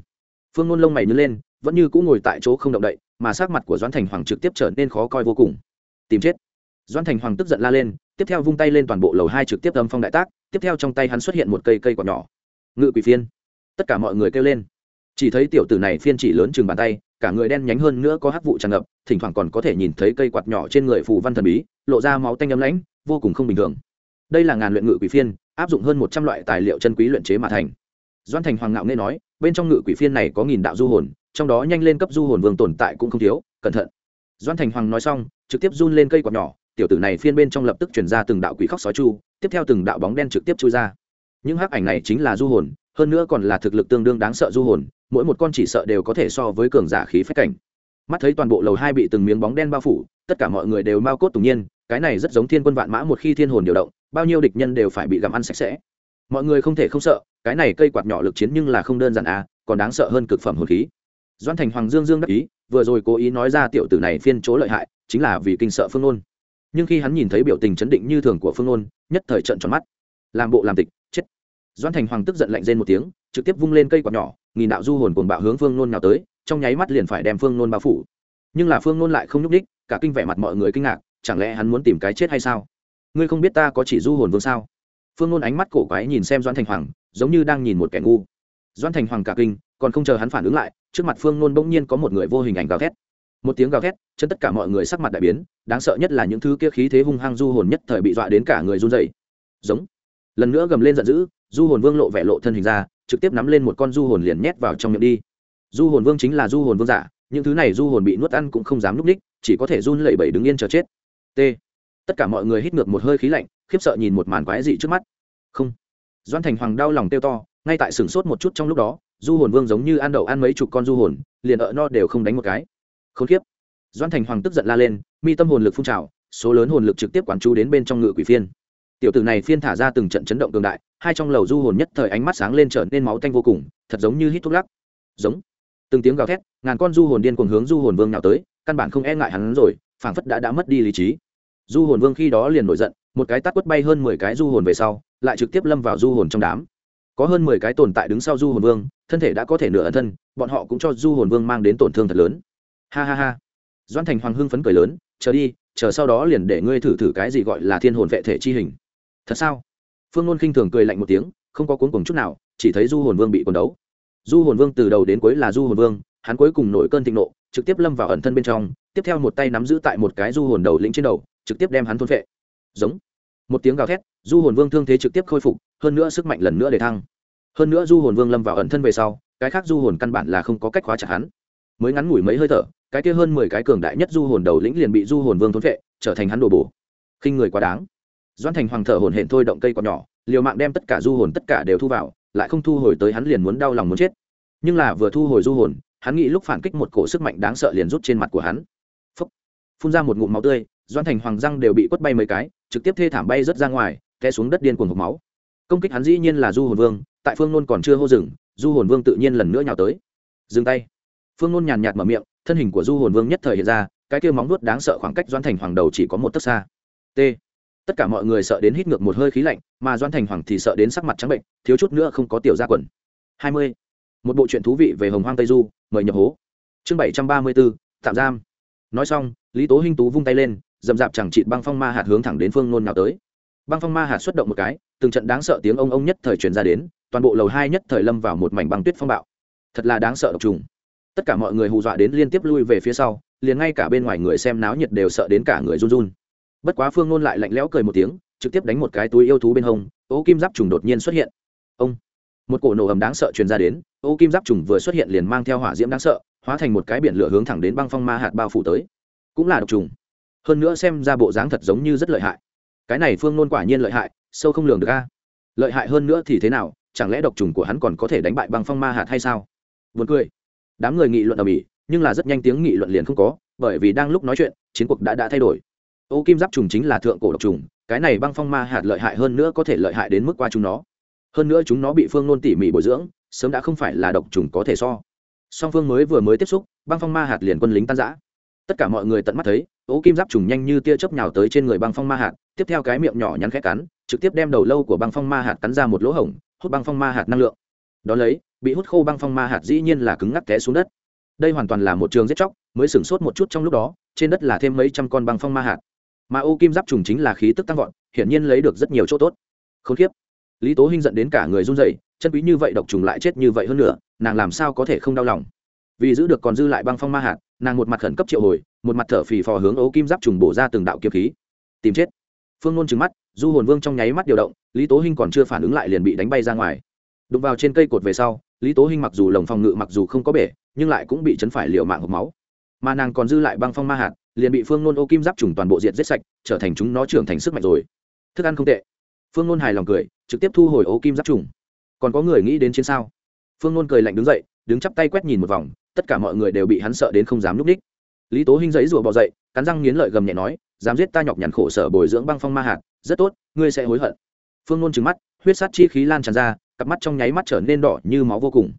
S1: Phương nôn lông mày nhớ lên, vẫn như cũng ngồi tại chỗ không động đậy, mà sắc mặt của doan thành hoàng trực tiếp trở nên khó coi vô cùng. Tìm chết. Doan thành hoàng tức giận la lên, tiếp theo vung tay lên toàn bộ lầu hai trực tiếp âm phong đại tác, tiếp theo trong tay hắn xuất hiện một cây cây quạt nhỏ. Ngự quỷ phiên. Tất cả mọi người kêu lên. Chỉ thấy tiểu tử này phiên chỉ lớn chừng bàn tay, cả người đen nhánh hơn nữa có hắc vụ tràn ngập, thỉnh thoảng còn có thể nhìn thấy cây quạt nhỏ trên người phù văn thần bí, lộ ra máu tanh ấm lãnh vô cùng không bình thường. Đây là ngàn luyện ngự quỷ phiên, áp dụng hơn một trăm loại tài liệu chân quý luyện chế mà thành. Doan thành hoàng ngạo nghe nói, bên trong ngự quỷ phiên này có nghìn đạo du hồn, trong đó nhanh lên cấp du hồn vương tồn tại cũng không thiếu, cẩn thận. Doan thành hoàng nói xong, trực tiếp run lên cây quạt nhỏ, tiểu tử này phiên bên trong lập tức chuyển ra từng đạo quỷ khóc sói chu, tiếp theo từng đạo bóng đen trực tiếp chui ra. Những hắc ảnh này chính là du hồn, hơn nữa còn là thực lực tương đương đáng sợ du hồn, mỗi một con chỉ sợ đều có thể so với cường giả khí phách cảnh. Mắt thấy toàn bộ lầu hai bị từng miếng bóng đen bao phủ, tất cả mọi người đều mau cốt tủng nhiên cái này rất giống thiên quân vạn mã một khi thiên hồn điều động, bao nhiêu địch nhân đều phải bị gặm ăn sạch sẽ. Mọi người không thể không sợ, cái này cây quạt nhỏ lực chiến nhưng là không đơn giản à còn đáng sợ hơn cực phẩm hồn khí. Doan thành hoàng dương dương đắc ý, vừa rồi cố ý nói ra tiểu tử này phiên chỗ lợi hại, chính là vì kinh sợ phương ngôn nhưng khi hắn nhìn thấy biểu tình chấn định như thường của phương ngôn nhất thời trận tròn mắt. Làm bộ làm tịch, chết. Doan thành hoàng tức giận lạnh rên một tiếng, trực tiếp vung lên cây quạt nhỏ, nghìn đạo du hồn cuồng bạo hướng phương nôn nào tới, trong nháy mắt liền phải đem phương nôn bao phủ. Nhưng là phương nôn lại không nhúc đích cả kinh vẻ mặt mọi người kinh ngạc chẳng lẽ hắn muốn tìm cái chết hay sao? Ngươi không biết ta có chỉ du hồn vương sao? Phương nôn ánh mắt cổ quái nhìn xem doan thành hoàng, giống như đang nhìn một kẻ ngu. Doan thành hoàng cả kinh, còn không chờ hắn phản ứng lại, trước mặt phương nôn bỗng nhiên có một người vô hình ảnh gào thét. Một tiếng gào thét, chân tất cả mọi người sắc mặt đại biến, đáng sợ nhất là những thứ kia khí thế hung hăng du hồn nhất thời bị dọa đến cả người run dậy giống. Lần nữa gầm lên giận dữ, du hồn vương lộ vẻ lộ thân hình ra, trực tiếp nắm lên một con du hồn liền nhét vào trong miệng đi. Du hồn vương chính là du hồn vương giả, những thứ này du hồn bị nuốt ăn cũng không dám núp ních, chỉ có thể run lẩy bẩy đứng yên chờ chết t. Tất cả mọi người hít ngược một hơi khí lạnh, khiếp sợ nhìn một màn quái dị trước mắt. Không. Doan thành hoàng đau lòng tiêu to, ngay tại sửng sốt một chút trong lúc đó, du hồn vương giống như ăn đậu ăn mấy chục con du hồn, liền ợ no đều không đánh một cái. Không khiếp doan thành hoàng tức giận la lên, mi tâm hồn lực phun trào, số lớn hồn lực trực tiếp quán chú đến bên trong ngự quỷ phiên. Tiểu tử này phiên thả ra từng trận chấn động cường đại, hai trong lầu du hồn nhất thời ánh mắt sáng lên trở nên máu tanh vô cùng, thật giống như hít thuốc lắc. Giống. Từng tiếng gào thét, ngàn con du hồn điên cuồng hướng du hồn vương nào tới, căn bản không e ngại hắn rồi, phảng phất đã đã mất đi lý trí du hồn vương khi đó liền nổi giận, một cái tát quất bay hơn mười cái du hồn về sau, lại trực tiếp lâm vào du hồn trong đám. Có hơn mười cái tồn tại đứng sau du hồn vương, thân thể đã có thể nửa ẩn thân, bọn họ cũng cho du hồn vương mang đến tổn thương thật lớn. Ha ha ha. Doan thành hoàng hưng phấn cười lớn, chờ đi, chờ sau đó liền để ngươi thử thử cái gì gọi là thiên hồn vệ thể chi hình. Thật sao? Phương luôn khinh thường cười lạnh một tiếng, không có cuốn cùng chút nào, chỉ thấy du hồn vương bị quần đấu. Du hồn vương từ đầu đến cuối là du hồn vương, hắn cuối cùng nổi cơn thịnh nộ trực tiếp lâm vào ẩn thân bên trong, tiếp theo một tay nắm giữ tại một cái du hồn đầu lĩnh trên đầu, trực tiếp đem hắn thôn phệ. Giống. Một tiếng gào thét, du hồn vương thương thế trực tiếp khôi phục, hơn nữa sức mạnh lần nữa để thăng. Hơn nữa du hồn vương lâm vào ẩn thân về sau, cái khác du hồn căn bản là không có cách khóa chặt hắn. Mới ngắn ngủi mấy hơi thở, cái kia hơn mười cái cường đại nhất du hồn đầu lĩnh liền bị du hồn vương thôn phệ, trở thành hắn đồ bổ. Khinh người quá đáng. Doan thành hoàng thở hồn hển thôi động cây còn nhỏ, liều mạng đem tất cả du hồn tất cả đều thu vào, lại không thu hồi tới hắn liền muốn đau lòng muốn chết. Nhưng là vừa thu hồi du hồn hắn nghĩ lúc phản kích một cổ sức mạnh đáng sợ liền rút trên mặt của hắn. Phúc. phun ra một ngụm máu tươi doan thành hoàng răng đều bị quất bay mấy cái, trực tiếp thê thảm bay rớt ra ngoài, té xuống đất điên cuồng hộp máu. Công kích hắn dĩ nhiên là du hồn vương, tại phương nôn còn chưa hô dừng, du hồn vương tự nhiên lần nữa nhào tới. Dừng tay. Phương nôn nhàn nhạt mở miệng, thân hình của du hồn vương nhất thời hiện ra, cái kêu móng nuốt đáng sợ khoảng cách doan thành hoàng đầu chỉ có một tấc xa. T. Tất cả mọi người sợ đến hít ngược một hơi khí lạnh, mà doan thành hoàng thì sợ đến sắc mặt trắng bệnh, thiếu chút nữa không có tiểu ra quần. Hai mươi một bộ truyện thú vị về hồng hoang tây du, mời nhập hố. Chương bảy trăm ba mươi bốn tạm giam. Nói xong, lý tố hinh tú vung tay lên dầm dạp chẳng chịt băng phong ma hạt hướng thẳng đến phương nôn nào tới. Băng phong ma hạt xuất động một cái, từng trận đáng sợ tiếng ông ông nhất thời truyền ra đến, toàn bộ lầu hai nhất thời lâm vào một mảnh băng tuyết phong bạo. Thật là đáng sợ độc trùng. Tất cả mọi người hù dọa đến liên tiếp lui về phía sau, liền ngay cả bên ngoài người xem náo nhiệt đều sợ đến cả người run run. Bất quá phương nôn lại lạnh lẽo cười một tiếng, trực tiếp đánh một cái túi yêu thú bên hông, ố kim giáp trùng đột nhiên xuất hiện. Ông, một cổ nổ ầm đáng sợ truyền ra đến ô kim giáp trùng vừa xuất hiện liền mang theo hỏa diễm đáng sợ, hóa thành một cái biển lửa hướng thẳng đến băng phong ma hạt bao phủ tới. Cũng là độc trùng. Hơn nữa xem ra bộ dáng thật giống như rất lợi hại. Cái này phương nôn quả nhiên lợi hại, sâu không lường được a. Lợi hại hơn nữa thì thế nào, chẳng lẽ độc trùng của hắn còn có thể đánh bại băng phong ma hạt hay sao? Vượt cười. Đám người nghị luận ở mỹ nhưng là rất nhanh tiếng nghị luận liền không có, bởi vì đang lúc nói chuyện, chiến cuộc đã đã thay đổi. Ô kim giáp trùng chính là thượng cổ độc trùng, cái này băng phong ma hạt lợi hại hơn nữa có thể lợi hại đến mức qua chúng nó. Hơn nữa chúng nó bị phương nôn tỉ mỉ bồi dưỡng sớm đã không phải là độc trùng có thể so. Song phương mới vừa mới tiếp xúc, băng phong ma hạt liền quân lính tan giã tất cả mọi người tận mắt thấy, ố kim giáp trùng nhanh như tia chớp nhào tới trên người băng phong ma hạt, tiếp theo cái miệng nhỏ nhắn khẽ cắn, trực tiếp đem đầu lâu của băng phong ma hạt cắn ra một lỗ hổng, hút băng phong ma hạt năng lượng. Đó lấy, bị hút khô băng phong ma hạt dĩ nhiên là cứng ngắc té xuống đất. Đây hoàn toàn là một trường giết chóc, mới sửng sốt một chút trong lúc đó, trên đất là thêm mấy trăm con băng phong ma hạt. Mà ô kim giáp trùng chính là khí tức tăng vọt, hiển nhiên lấy được rất nhiều chỗ tốt. Khốn kiếp. Lý tố hinh giận đến cả người run rẩy chân quý như vậy độc trùng lại chết như vậy hơn nữa, nàng làm sao có thể không đau lòng? Vì giữ được còn dư lại băng phong ma hạt, nàng một mặt khẩn cấp triệu hồi, một mặt thở phì phò hướng ấu kim giáp trùng bổ ra từng đạo kiếm khí. Tìm chết. Phương nôn trừng mắt, du hồn vương trong nháy mắt điều động, lý tố hinh còn chưa phản ứng lại liền bị đánh bay ra ngoài. Đụng vào trên cây cột về sau, lý tố hinh mặc dù lồng phòng ngự mặc dù không có bể, nhưng lại cũng bị chấn phải liều mạng hộp máu. Mà nàng còn dư lại băng phong ma hạt, liền bị phương nôn ô kim giáp trùng toàn bộ diện giết sạch, trở thành chúng nó trưởng thành sức mạnh rồi. Thức ăn không tệ. Phương nôn hài lòng cười, trực tiếp thu hồi ô kim giáp trùng còn có người nghĩ đến chiến sao? Phương nôn cười lạnh đứng dậy, đứng chắp tay quét nhìn một vòng, tất cả mọi người đều bị hắn sợ đến không dám núp ních lý tố hinh giấy rùa bỏ dậy, cắn răng nghiến lợi gầm nhẹ nói, dám giết ta nhọc nhằn khổ sở bồi dưỡng băng phong ma hạt, rất tốt, ngươi sẽ hối hận. Phương nôn trừng mắt, huyết sát chi khí lan tràn ra, cặp mắt trong nháy mắt trở nên đỏ như máu vô cùng.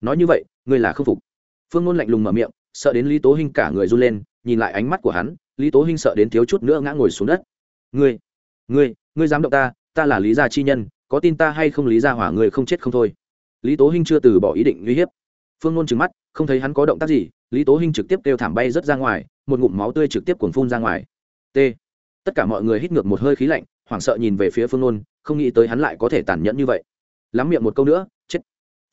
S1: Nói như vậy, ngươi là khâm phục. Phương nôn lạnh lùng mở miệng, sợ đến lý tố hinh cả người run lên, nhìn lại ánh mắt của hắn, lý tố hinh sợ đến thiếu chút nữa ngã ngồi xuống đất. Ngươi ngươi ngươi dám động ta ta là lý gia chi nhân có tin ta hay không lý gia hỏa người không chết không thôi. Lý tố hinh chưa từ bỏ ý định uy hiếp. Phương nôn trừng mắt, không thấy hắn có động tác gì, lý tố hinh trực tiếp kêu thảm bay rớt ra ngoài, một ngụm máu tươi trực tiếp cuồng phun ra ngoài. T. Tất cả mọi người hít ngược một hơi khí lạnh, hoảng sợ nhìn về phía phương nôn, không nghĩ tới hắn lại có thể tàn nhẫn như vậy. Lắm miệng một câu nữa, chết.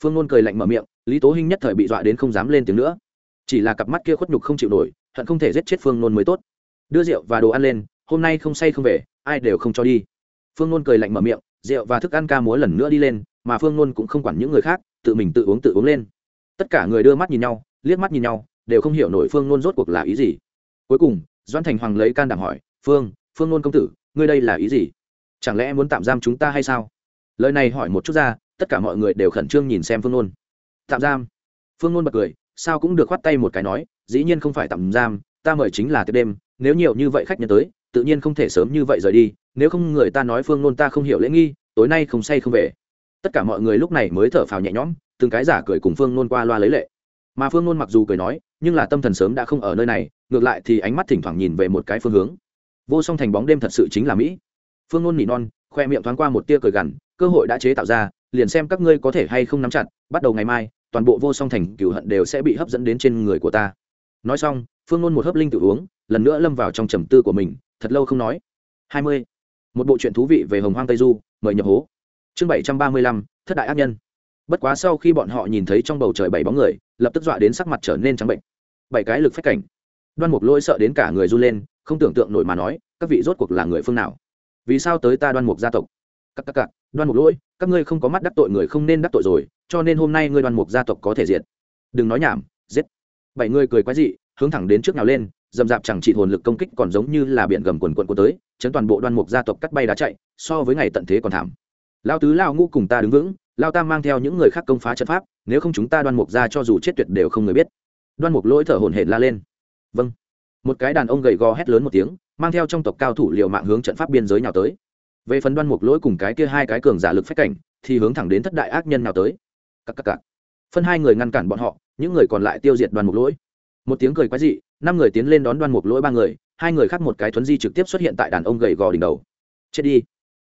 S1: Phương nôn cười lạnh mở miệng, lý tố hinh nhất thời bị dọa đến không dám lên tiếng nữa. Chỉ là cặp mắt kia khuất nhục không chịu nổi, hận không thể giết chết phương nôn mới tốt. Đưa rượu và đồ ăn lên, hôm nay không say không về, ai đều không cho đi. Phương nôn cười lạnh mở miệng rượu và thức ăn ca múa lần nữa đi lên, mà phương nôn cũng không quản những người khác, tự mình tự uống tự uống lên. Tất cả người đưa mắt nhìn nhau, liếc mắt nhìn nhau, đều không hiểu nổi phương nôn rốt cuộc là ý gì. Cuối cùng doan thành hoàng lấy can đảm hỏi, phương phương nôn công tử, ngươi đây là ý gì? Chẳng lẽ muốn tạm giam chúng ta hay sao? Lời này hỏi một chút ra, tất cả mọi người đều khẩn trương nhìn xem phương nôn. Tạm giam. Phương nôn bật cười, sao cũng được khoát tay một cái nói, dĩ nhiên không phải tạm giam, ta mời chính là tiệc đêm, nếu nhiều như vậy khách nhân tới, tự nhiên không thể sớm như vậy rời đi nếu không người ta nói phương nôn ta không hiểu lễ nghi, tối nay không say không về. Tất cả mọi người lúc này mới thở phào nhẹ nhõm, từng cái giả cười cùng phương nôn qua loa lấy lệ. Mà phương nôn mặc dù cười nói, nhưng là tâm thần sớm đã không ở nơi này, ngược lại thì ánh mắt thỉnh thoảng nhìn về một cái phương hướng. Vô song thành bóng đêm thật sự chính là mỹ. Phương nôn nỉ non, khoe miệng thoáng qua một tia cười gằn, cơ hội đã chế tạo ra, liền xem các ngươi có thể hay không nắm chặt, bắt đầu ngày mai, toàn bộ vô song thành cửu hận đều sẽ bị hấp dẫn đến trên người của ta. Nói xong, phương nôn một hớp linh tự uống, lần nữa lâm vào trong trầm tư của mình, thật lâu không nói. Hai mươi một bộ truyện thú vị về hồng hoang tây du, mời nhập hố. Chương bảy trăm ba mươi lăm, thất đại ác nhân. Bất quá sau khi bọn họ nhìn thấy trong bầu trời bảy bóng người, lập tức dọa đến sắc mặt trở nên trắng bệnh. Bảy cái lực phách cảnh. Đoan mục lỗi sợ đến cả người run lên, không tưởng tượng nổi mà nói, các vị rốt cuộc là người phương nào? Vì sao tới ta đoan mục gia tộc? Các các cặp đoan mục lỗi, các ngươi không có mắt đắc tội người không nên đắc tội rồi, cho nên hôm nay ngươi đoan mục gia tộc có thể diệt. Đừng nói nhảm, giết. Bảy người cười quái dị, hướng thẳng đến trước nào lên dầm dạp chẳng chỉ hồn lực công kích còn giống như là biển gầm quần quận của tới, chấn toàn bộ đoan mục gia tộc cắt bay đá chạy, so với ngày tận thế còn thảm. Lao tứ lao ngũ cùng ta đứng vững lao tam mang theo những người khác công phá trận pháp, nếu không chúng ta đoan mục ra cho dù chết tuyệt đều không người biết. Đoan mục lỗi thở hổn hển la lên. Vâng. Một cái đàn ông gầy gò hét lớn một tiếng, mang theo trong tộc cao thủ liều mạng hướng trận pháp biên giới nào tới. Về phần đoan mục lỗi cùng cái kia hai cái cường giả lực phách cảnh, thì hướng thẳng đến thất đại ác nhân nào tới. Các các các. phân hai người ngăn cản bọn họ, những người còn lại tiêu diệt đoan mục lỗi. Một tiếng cười quái dị năm người tiến lên đón đoan mục lỗi ba người, hai người khác một cái thuấn di trực tiếp xuất hiện tại đàn ông gầy gò đỉnh đầu. Chết đi.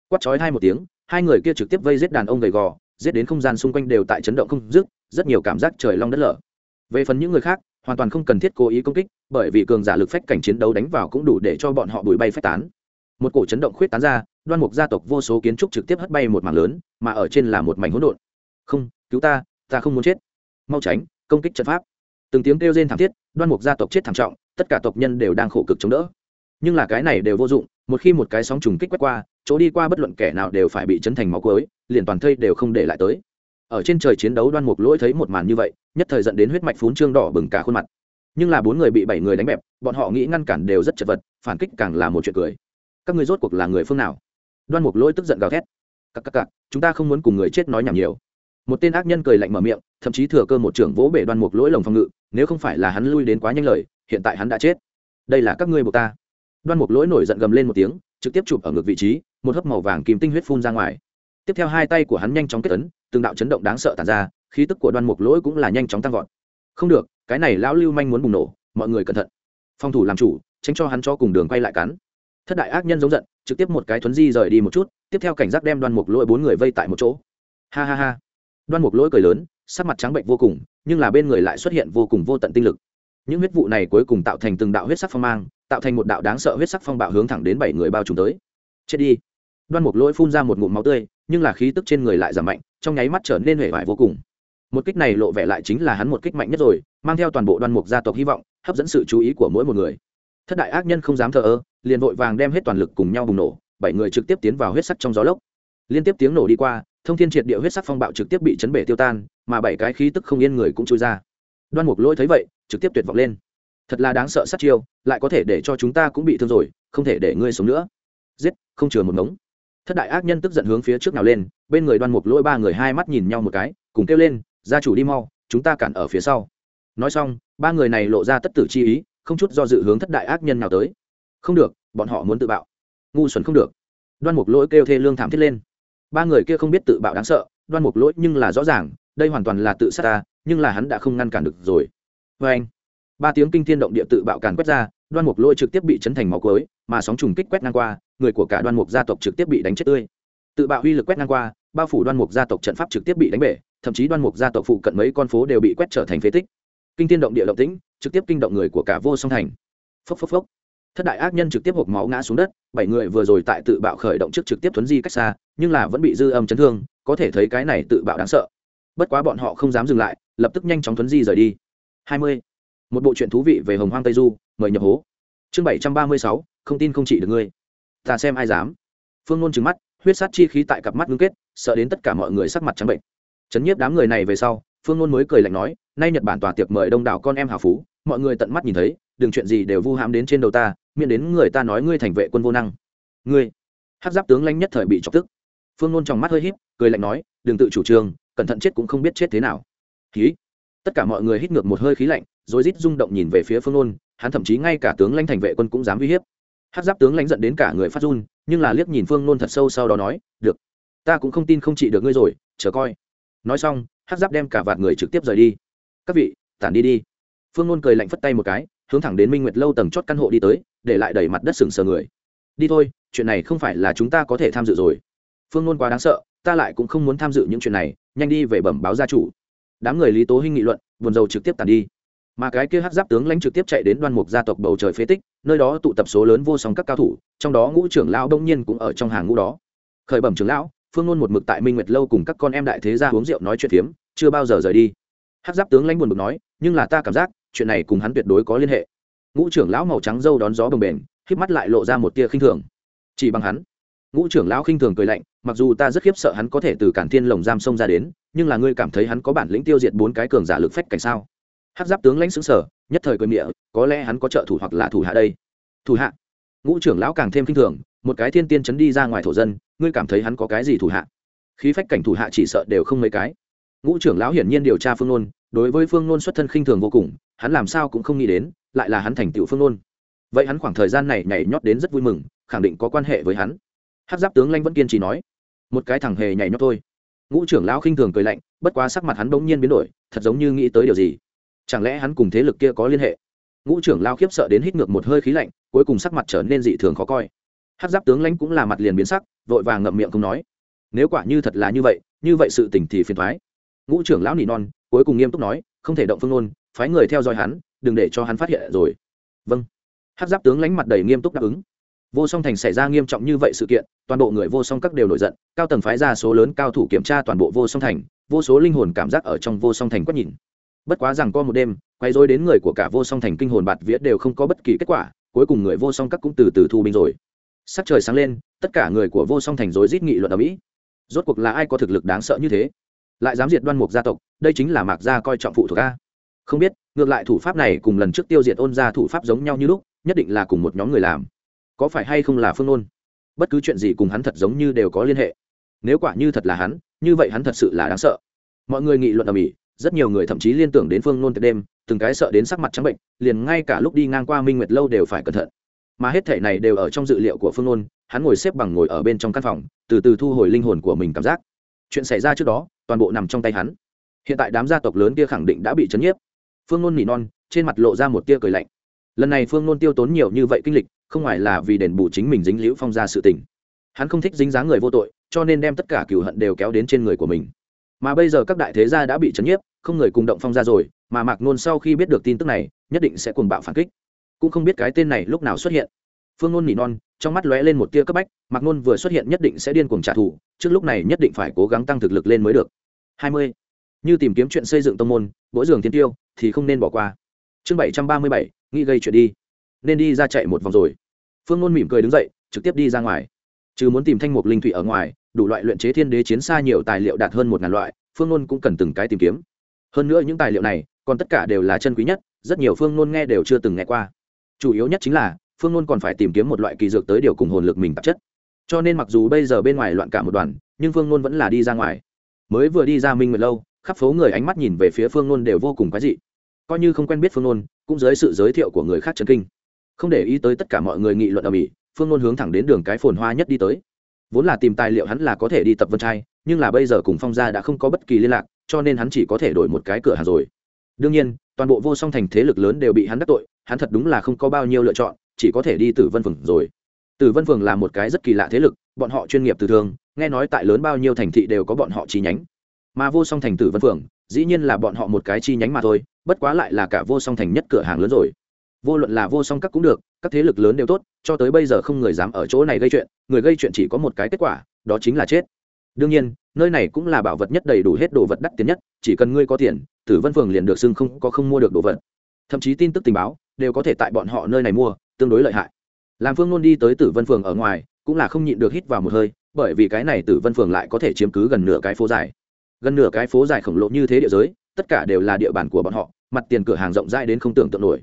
S1: Quát chói hai một tiếng, hai người kia trực tiếp vây giết đàn ông gầy gò, giết đến không gian xung quanh đều tại chấn động không dứt, rất nhiều cảm giác trời long đất lở. Về phần những người khác, hoàn toàn không cần thiết cố ý công kích, bởi vì cường giả lực phách cảnh chiến đấu đánh vào cũng đủ để cho bọn họ bụi bay phách tán. Một cổ chấn động khuyết tán ra, đoan mục gia tộc vô số kiến trúc trực tiếp hất bay một mảng lớn, mà ở trên là một mảnh hỗn độn. Không, cứu ta ta không muốn chết. Mau tránh, công kích trận pháp từng tiếng kêu rên thảm thiết, đoan mục gia tộc chết thảm trọng, tất cả tộc nhân đều đang khổ cực chống đỡ. Nhưng là cái này đều vô dụng, một khi một cái sóng trùng kích quét qua, chỗ đi qua bất luận kẻ nào đều phải bị chấn thành máu cuối, liền toàn thây đều không để lại tới. Ở trên trời chiến đấu đoan mục lỗi thấy một màn như vậy, nhất thời dẫn đến huyết mạch phún trương đỏ bừng cả khuôn mặt. Nhưng là bốn người bị bảy người đánh bẹp, bọn họ nghĩ ngăn cản đều rất chật vật, phản kích càng là một chuyện cười. Các người rốt cuộc là người phương nào? Đoan mục lỗi tức giận gào thét. Các các các, chúng ta không muốn cùng người chết nói nhảm nhiều. Một tên ác nhân cười lạnh mở miệng, thậm chí thừa cơ một trưởng vỗ bể đoan mục lỗi lồng phòng ngự nếu không phải là hắn lui đến quá nhanh lời, hiện tại hắn đã chết. Đây là các ngươi buộc ta. Đoan mục lỗi nổi giận gầm lên một tiếng, trực tiếp chụp ở ngược vị trí, một hớp màu vàng kim tinh huyết phun ra ngoài. Tiếp theo hai tay của hắn nhanh chóng kết tấn từng đạo chấn động đáng sợ tàn ra, khí tức của đoan mục lỗi cũng là nhanh chóng tăng vọt. Không được, cái này lão lưu manh muốn bùng nổ, mọi người cẩn thận. Phong thủ làm chủ, tránh cho hắn cho cùng đường quay lại cắn. Thất đại ác nhân giống giận, trực tiếp một cái thuấn di rời đi một chút, tiếp theo cảnh giác đem đoan mục lỗi bốn người vây tại một chỗ. Ha ha ha. Đoan mục lỗi cười lớn, sắc mặt trắng bệnh vô cùng nhưng là bên người lại xuất hiện vô cùng vô tận tinh lực. Những huyết vụ này cuối cùng tạo thành từng đạo huyết sắc phong mang, tạo thành một đạo đáng sợ huyết sắc phong bạo hướng thẳng đến bảy người bao trùm tới. Chết đi. Đoan mục lỗi phun ra một ngụm máu tươi, nhưng là khí tức trên người lại giảm mạnh, trong nháy mắt trở nên hể vải vô cùng. Một kích này lộ vẻ lại chính là hắn một kích mạnh nhất rồi, mang theo toàn bộ đoan mục gia tộc hy vọng, hấp dẫn sự chú ý của mỗi một người. Thất đại ác nhân không dám thờ ơ, liền vội vàng đem hết toàn lực cùng nhau bùng nổ, bảy người trực tiếp tiến vào huyết sắc trong gió lốc. Liên tiếp tiếng nổ đi qua thông thiên triệt địa huyết sắc phong bạo trực tiếp bị chấn bể tiêu tan, mà bảy cái khí tức không yên người cũng trôi ra. Đoan mục lỗi thấy vậy, trực tiếp tuyệt vọng lên. Thật là đáng sợ sát chiêu, lại có thể để cho chúng ta cũng bị thương rồi, không thể để ngươi sống nữa. Giết, không chừa một ngống. Thất đại ác nhân tức giận hướng phía trước nào lên, bên người đoan mục lỗi ba người hai mắt nhìn nhau một cái, cùng kêu lên, gia chủ đi mau, chúng ta cản ở phía sau. Nói xong, ba người này lộ ra tất tử chi ý, không chút do dự hướng thất đại ác nhân nào tới. Không được, bọn họ muốn tự bạo. Ngu xuẩn không được. Đoan mục lỗi kêu thê lương thảm thiết lên ba người kia không biết tự bạo đáng sợ, đoan mục lỗi nhưng là rõ ràng, đây hoàn toàn là tự sát ta, nhưng là hắn đã không ngăn cản được rồi. Vê anh, ba tiếng kinh thiên động địa tự bạo càn quét ra, đoan mục lỗi trực tiếp bị chấn thành máu cối mà sóng trùng kích quét ngang qua, người của cả đoan mục gia tộc trực tiếp bị đánh chết tươi. Tự bạo uy lực quét ngang qua, bao phủ đoan mục gia tộc trận pháp trực tiếp bị đánh bể, thậm chí đoan mục gia tộc phụ cận mấy con phố đều bị quét trở thành phế tích. Kinh thiên động địa động tĩnh, trực tiếp kinh động người của cả vô song thành. Phốc phốc phốc thất đại ác nhân trực tiếp hộp máu ngã xuống đất, bảy người vừa rồi tại tự bạo khởi động trước trực tiếp thuấn di cách xa, nhưng là vẫn bị dư âm chấn thương, có thể thấy cái này tự bạo đáng sợ. Bất quá bọn họ không dám dừng lại, lập tức nhanh chóng thuấn di rời đi. Hai mươi. Một bộ truyện thú vị về hồng hoang tây du, mời nhập hố. Chương bảy trăm ba mươi sáu, không tin không chỉ được ngươi. Ta xem ai dám. Phương nôn trừng mắt, huyết sát chi khí tại cặp mắt ngưng kết, sợ đến tất cả mọi người sắc mặt trắng bệnh. Chấn nhiếp đám người này về sau, phương nôn mới cười lạnh nói, nay nhật bản tòa tiệc mời đông đảo con em hào phú, mọi người tận mắt nhìn thấy, đừng chuyện gì đều vu hãm đến trên đầu ta miễn đến người ta nói ngươi thành vệ quân vô năng. Ngươi hát giáp tướng lãnh nhất thời bị chọc tức. Phương nôn trong mắt hơi híp, cười lạnh nói, đừng tự chủ trương cẩn thận chết cũng không biết chết thế nào. Khí tất cả mọi người hít ngược một hơi khí lạnh, rồi rít rung động nhìn về phía phương nôn, hắn thậm chí ngay cả tướng lãnh thành vệ quân cũng dám uy hiếp. Hát giáp tướng lãnh giận đến cả người phát run, nhưng là liếc nhìn phương nôn thật sâu sau đó nói, được, ta cũng không tin không trị được ngươi rồi, chờ coi. Nói xong hát giáp đem cả vạt người trực tiếp rời đi. Các vị, tản đi đi. Phương nôn cười lạnh phất tay một cái hướng thẳng đến minh nguyệt lâu tầng chót căn hộ đi tới, để lại đẩy mặt đất sừng sờ người. Đi thôi, chuyện này không phải là chúng ta có thể tham dự rồi. Phương nôn quá đáng sợ, ta lại cũng không muốn tham dự những chuyện này, nhanh đi về bẩm báo gia chủ. Đám người lý tố hinh nghị luận, buồn dầu trực tiếp tàn đi. Mà cái kia hát giáp tướng lãnh trực tiếp chạy đến đoan mục gia tộc bầu trời phế tích, nơi đó tụ tập số lớn vô song các cao thủ, trong đó ngũ trưởng lão đông nhiên cũng ở trong hàng ngũ đó. Khởi bẩm trưởng lão, phương nôn một mực tại minh nguyệt lâu cùng các con em đại thế gia uống rượu nói chuyện phiếm, chưa bao giờ rời đi. Hát giáp tướng lãnh buồn bực nói, nhưng là ta cảm giác chuyện này cùng hắn tuyệt đối có liên hệ. Ngũ trưởng lão màu trắng dâu đón gió đồng bền híp mắt lại lộ ra một tia khinh thường. Chỉ bằng hắn. Ngũ trưởng lão khinh thường cười lạnh, mặc dù ta rất khiếp sợ hắn có thể từ cản thiên lồng giam sông ra đến, nhưng là ngươi cảm thấy hắn có bản lĩnh tiêu diệt bốn cái cường giả lực phách cảnh sao? Hát giáp tướng lãnh xứng sở nhất thời cười miệng có lẽ hắn có trợ thủ hoặc là thủ hạ đây. Thủ hạ? Ngũ trưởng lão càng thêm khinh thường, một cái thiên tiên chấn đi ra ngoài thổ dân, ngươi cảm thấy hắn có cái gì thủ hạ? Khí phách cảnh thủ hạ chỉ sợ đều không mấy cái. Ngũ trưởng lão hiển nhiên điều tra phương nôn, đối với phương nôn xuất thân khinh thường vô cùng hắn làm sao cũng không nghĩ đến, lại là hắn thành tựu phương nôn. Vậy hắn khoảng thời gian này nhảy nhót đến rất vui mừng, khẳng định có quan hệ với hắn. Hát giáp tướng lanh vẫn kiên trì nói, một cái thằng hề nhảy nhót thôi. Ngũ trưởng lão khinh thường cười lạnh, bất quá sắc mặt hắn bỗng nhiên biến đổi, thật giống như nghĩ tới điều gì. Chẳng lẽ hắn cùng thế lực kia có liên hệ? Ngũ trưởng lao khiếp sợ đến hít ngược một hơi khí lạnh, cuối cùng sắc mặt trở nên dị thường khó coi. Hát giáp tướng lãnh cũng là mặt liền biến sắc, vội vàng ngậm miệng không nói. Nếu quả như thật là như vậy như vậy sự tình thì phiền thoái ngũ trưởng lão nỉ non, cuối cùng nghiêm túc nói, không thể động phương nôn phái người theo dõi hắn, đừng để cho hắn phát hiện rồi. Vâng. Hát giáp tướng lãnh mặt đầy nghiêm túc đáp ứng. Vô song thành xảy ra nghiêm trọng như vậy sự kiện, toàn bộ người vô song các đều nổi giận, cao tầng phái ra số lớn cao thủ kiểm tra toàn bộ vô song thành, vô số linh hồn cảm giác ở trong vô song thành quất nhìn. Bất quá rằng có một đêm quay dối đến người của cả vô song thành kinh hồn bạt vía đều không có bất kỳ kết quả, cuối cùng người vô song các cũng từ từ thu binh rồi. Sắc trời sáng lên, tất cả người của vô song thành rối rít nghị luận ở mỹ. Rốt cuộc là ai có thực lực đáng sợ như thế? Lại dám diệt đoan mục gia tộc, đây chính là mạc gia coi trọng phụ thuộc a không biết, ngược lại thủ pháp này cùng lần trước tiêu diệt ôn gia thủ pháp giống nhau như lúc, nhất định là cùng một nhóm người làm. Có phải hay không là phương ôn bất cứ chuyện gì cùng hắn thật giống như đều có liên hệ. Nếu quả như thật là hắn, như vậy hắn thật sự là đáng sợ. Mọi người nghị luận ở mỹ, rất nhiều người thậm chí liên tưởng đến phương nôn đêm, từng cái sợ đến sắc mặt trắng bệnh, liền ngay cả lúc đi ngang qua minh nguyệt lâu đều phải cẩn thận. Mà hết thể này đều ở trong dự liệu của phương nôn, hắn ngồi xếp bằng ngồi ở bên trong căn phòng, từ từ thu hồi linh hồn của mình cảm giác. Chuyện xảy ra trước đó, toàn bộ nằm trong tay hắn. Hiện tại đám gia tộc lớn kia khẳng định đã bị chấn nhiếp phương nôn nỉ non, trên mặt lộ ra một tia cười lạnh. Lần này phương nôn tiêu tốn nhiều như vậy kinh lịch, không ngoài là vì đền bù chính mình dính liễu phong ra sự tình. Hắn không thích dính dáng người vô tội, cho nên đem tất cả cửu hận đều kéo đến trên người của mình. Mà bây giờ các đại thế gia đã bị chấn nhiếp, không người cùng động phong ra rồi, mà mạc nôn sau khi biết được tin tức này, nhất định sẽ cùng bạo phản kích. Cũng không biết cái tên này lúc nào xuất hiện. Phương nôn nỉ non, trong mắt lóe lên một tia cấp bách, mạc nôn vừa xuất hiện nhất định sẽ điên cuồng trả thù, trước lúc này nhất định phải cố gắng tăng thực lực lên mới được. Hai mươi như tìm kiếm chuyện xây dựng tông môn mỗi giường thiên tiêu, thì không nên bỏ qua. Chương bảy trăm ba mươi bảy, nghĩ gây chuyện đi. Nên đi ra chạy một vòng rồi. Phương nôn mỉm cười đứng dậy, trực tiếp đi ra ngoài. Chứ muốn tìm thanh mục linh thủy ở ngoài, đủ loại luyện chế thiên đế chiến xa nhiều tài liệu đạt hơn một ngàn loại, phương nôn cũng cần từng cái tìm kiếm. Hơn nữa những tài liệu này, còn tất cả đều là chân quý nhất, rất nhiều phương nôn nghe đều chưa từng nghe qua. Chủ yếu nhất chính là, phương nôn còn phải tìm kiếm một loại kỳ dược tới điều cùng hồn lực mình tạp chất. Cho nên mặc dù bây giờ bên ngoài loạn cả một đoàn, nhưng phương nôn vẫn là đi ra ngoài. Mới vừa đi ra minh nguyệt lâu khắp phố người ánh mắt nhìn về phía phương nôn đều vô cùng quái dị. Coi như không quen biết phương nôn, cũng dưới sự giới thiệu của người khác trần kinh. Không để ý tới tất cả mọi người nghị luận ở mỹ, phương nôn hướng thẳng đến đường cái phồn hoa nhất đi tới. Vốn là tìm tài liệu hắn là có thể đi tập vân trai, nhưng là bây giờ cùng phong gia đã không có bất kỳ liên lạc, cho nên hắn chỉ có thể đổi một cái cửa hàng rồi. Đương nhiên, toàn bộ vô song thành thế lực lớn đều bị hắn đắc tội, hắn thật đúng là không có bao nhiêu lựa chọn, chỉ có thể đi tử vân phường rồi. Tử vân phường là một cái rất kỳ lạ thế lực, bọn họ chuyên nghiệp từ thường, nghe nói tại lớn bao nhiêu thành thị đều có bọn họ chi nhánh mà vô song thành tử vân phường dĩ nhiên là bọn họ một cái chi nhánh mà thôi, bất quá lại là cả vô song thành nhất cửa hàng lớn rồi. Vô luận là vô song các cũng được, các thế lực lớn đều tốt, cho tới bây giờ không người dám ở chỗ này gây chuyện, người gây chuyện chỉ có một cái kết quả, đó chính là chết. Đương nhiên, nơi này cũng là bảo vật nhất đầy đủ hết đồ vật đắt tiền nhất, chỉ cần ngươi có tiền, tử vân phường liền được xưng không có không mua được đồ vật. Thậm chí tin tức tình báo đều có thể tại bọn họ nơi này mua, tương đối lợi hại. Làm phương nôn đi tới tử vân phường ở ngoài, cũng là không nhịn được hít vào một hơi, bởi vì cái này tử vân phường lại có thể chiếm cứ gần nửa cái phố dài gần nửa cái phố dài khổng lồ như thế địa giới, tất cả đều là địa bàn của bọn họ, mặt tiền cửa hàng rộng rãi đến không tưởng tượng nổi.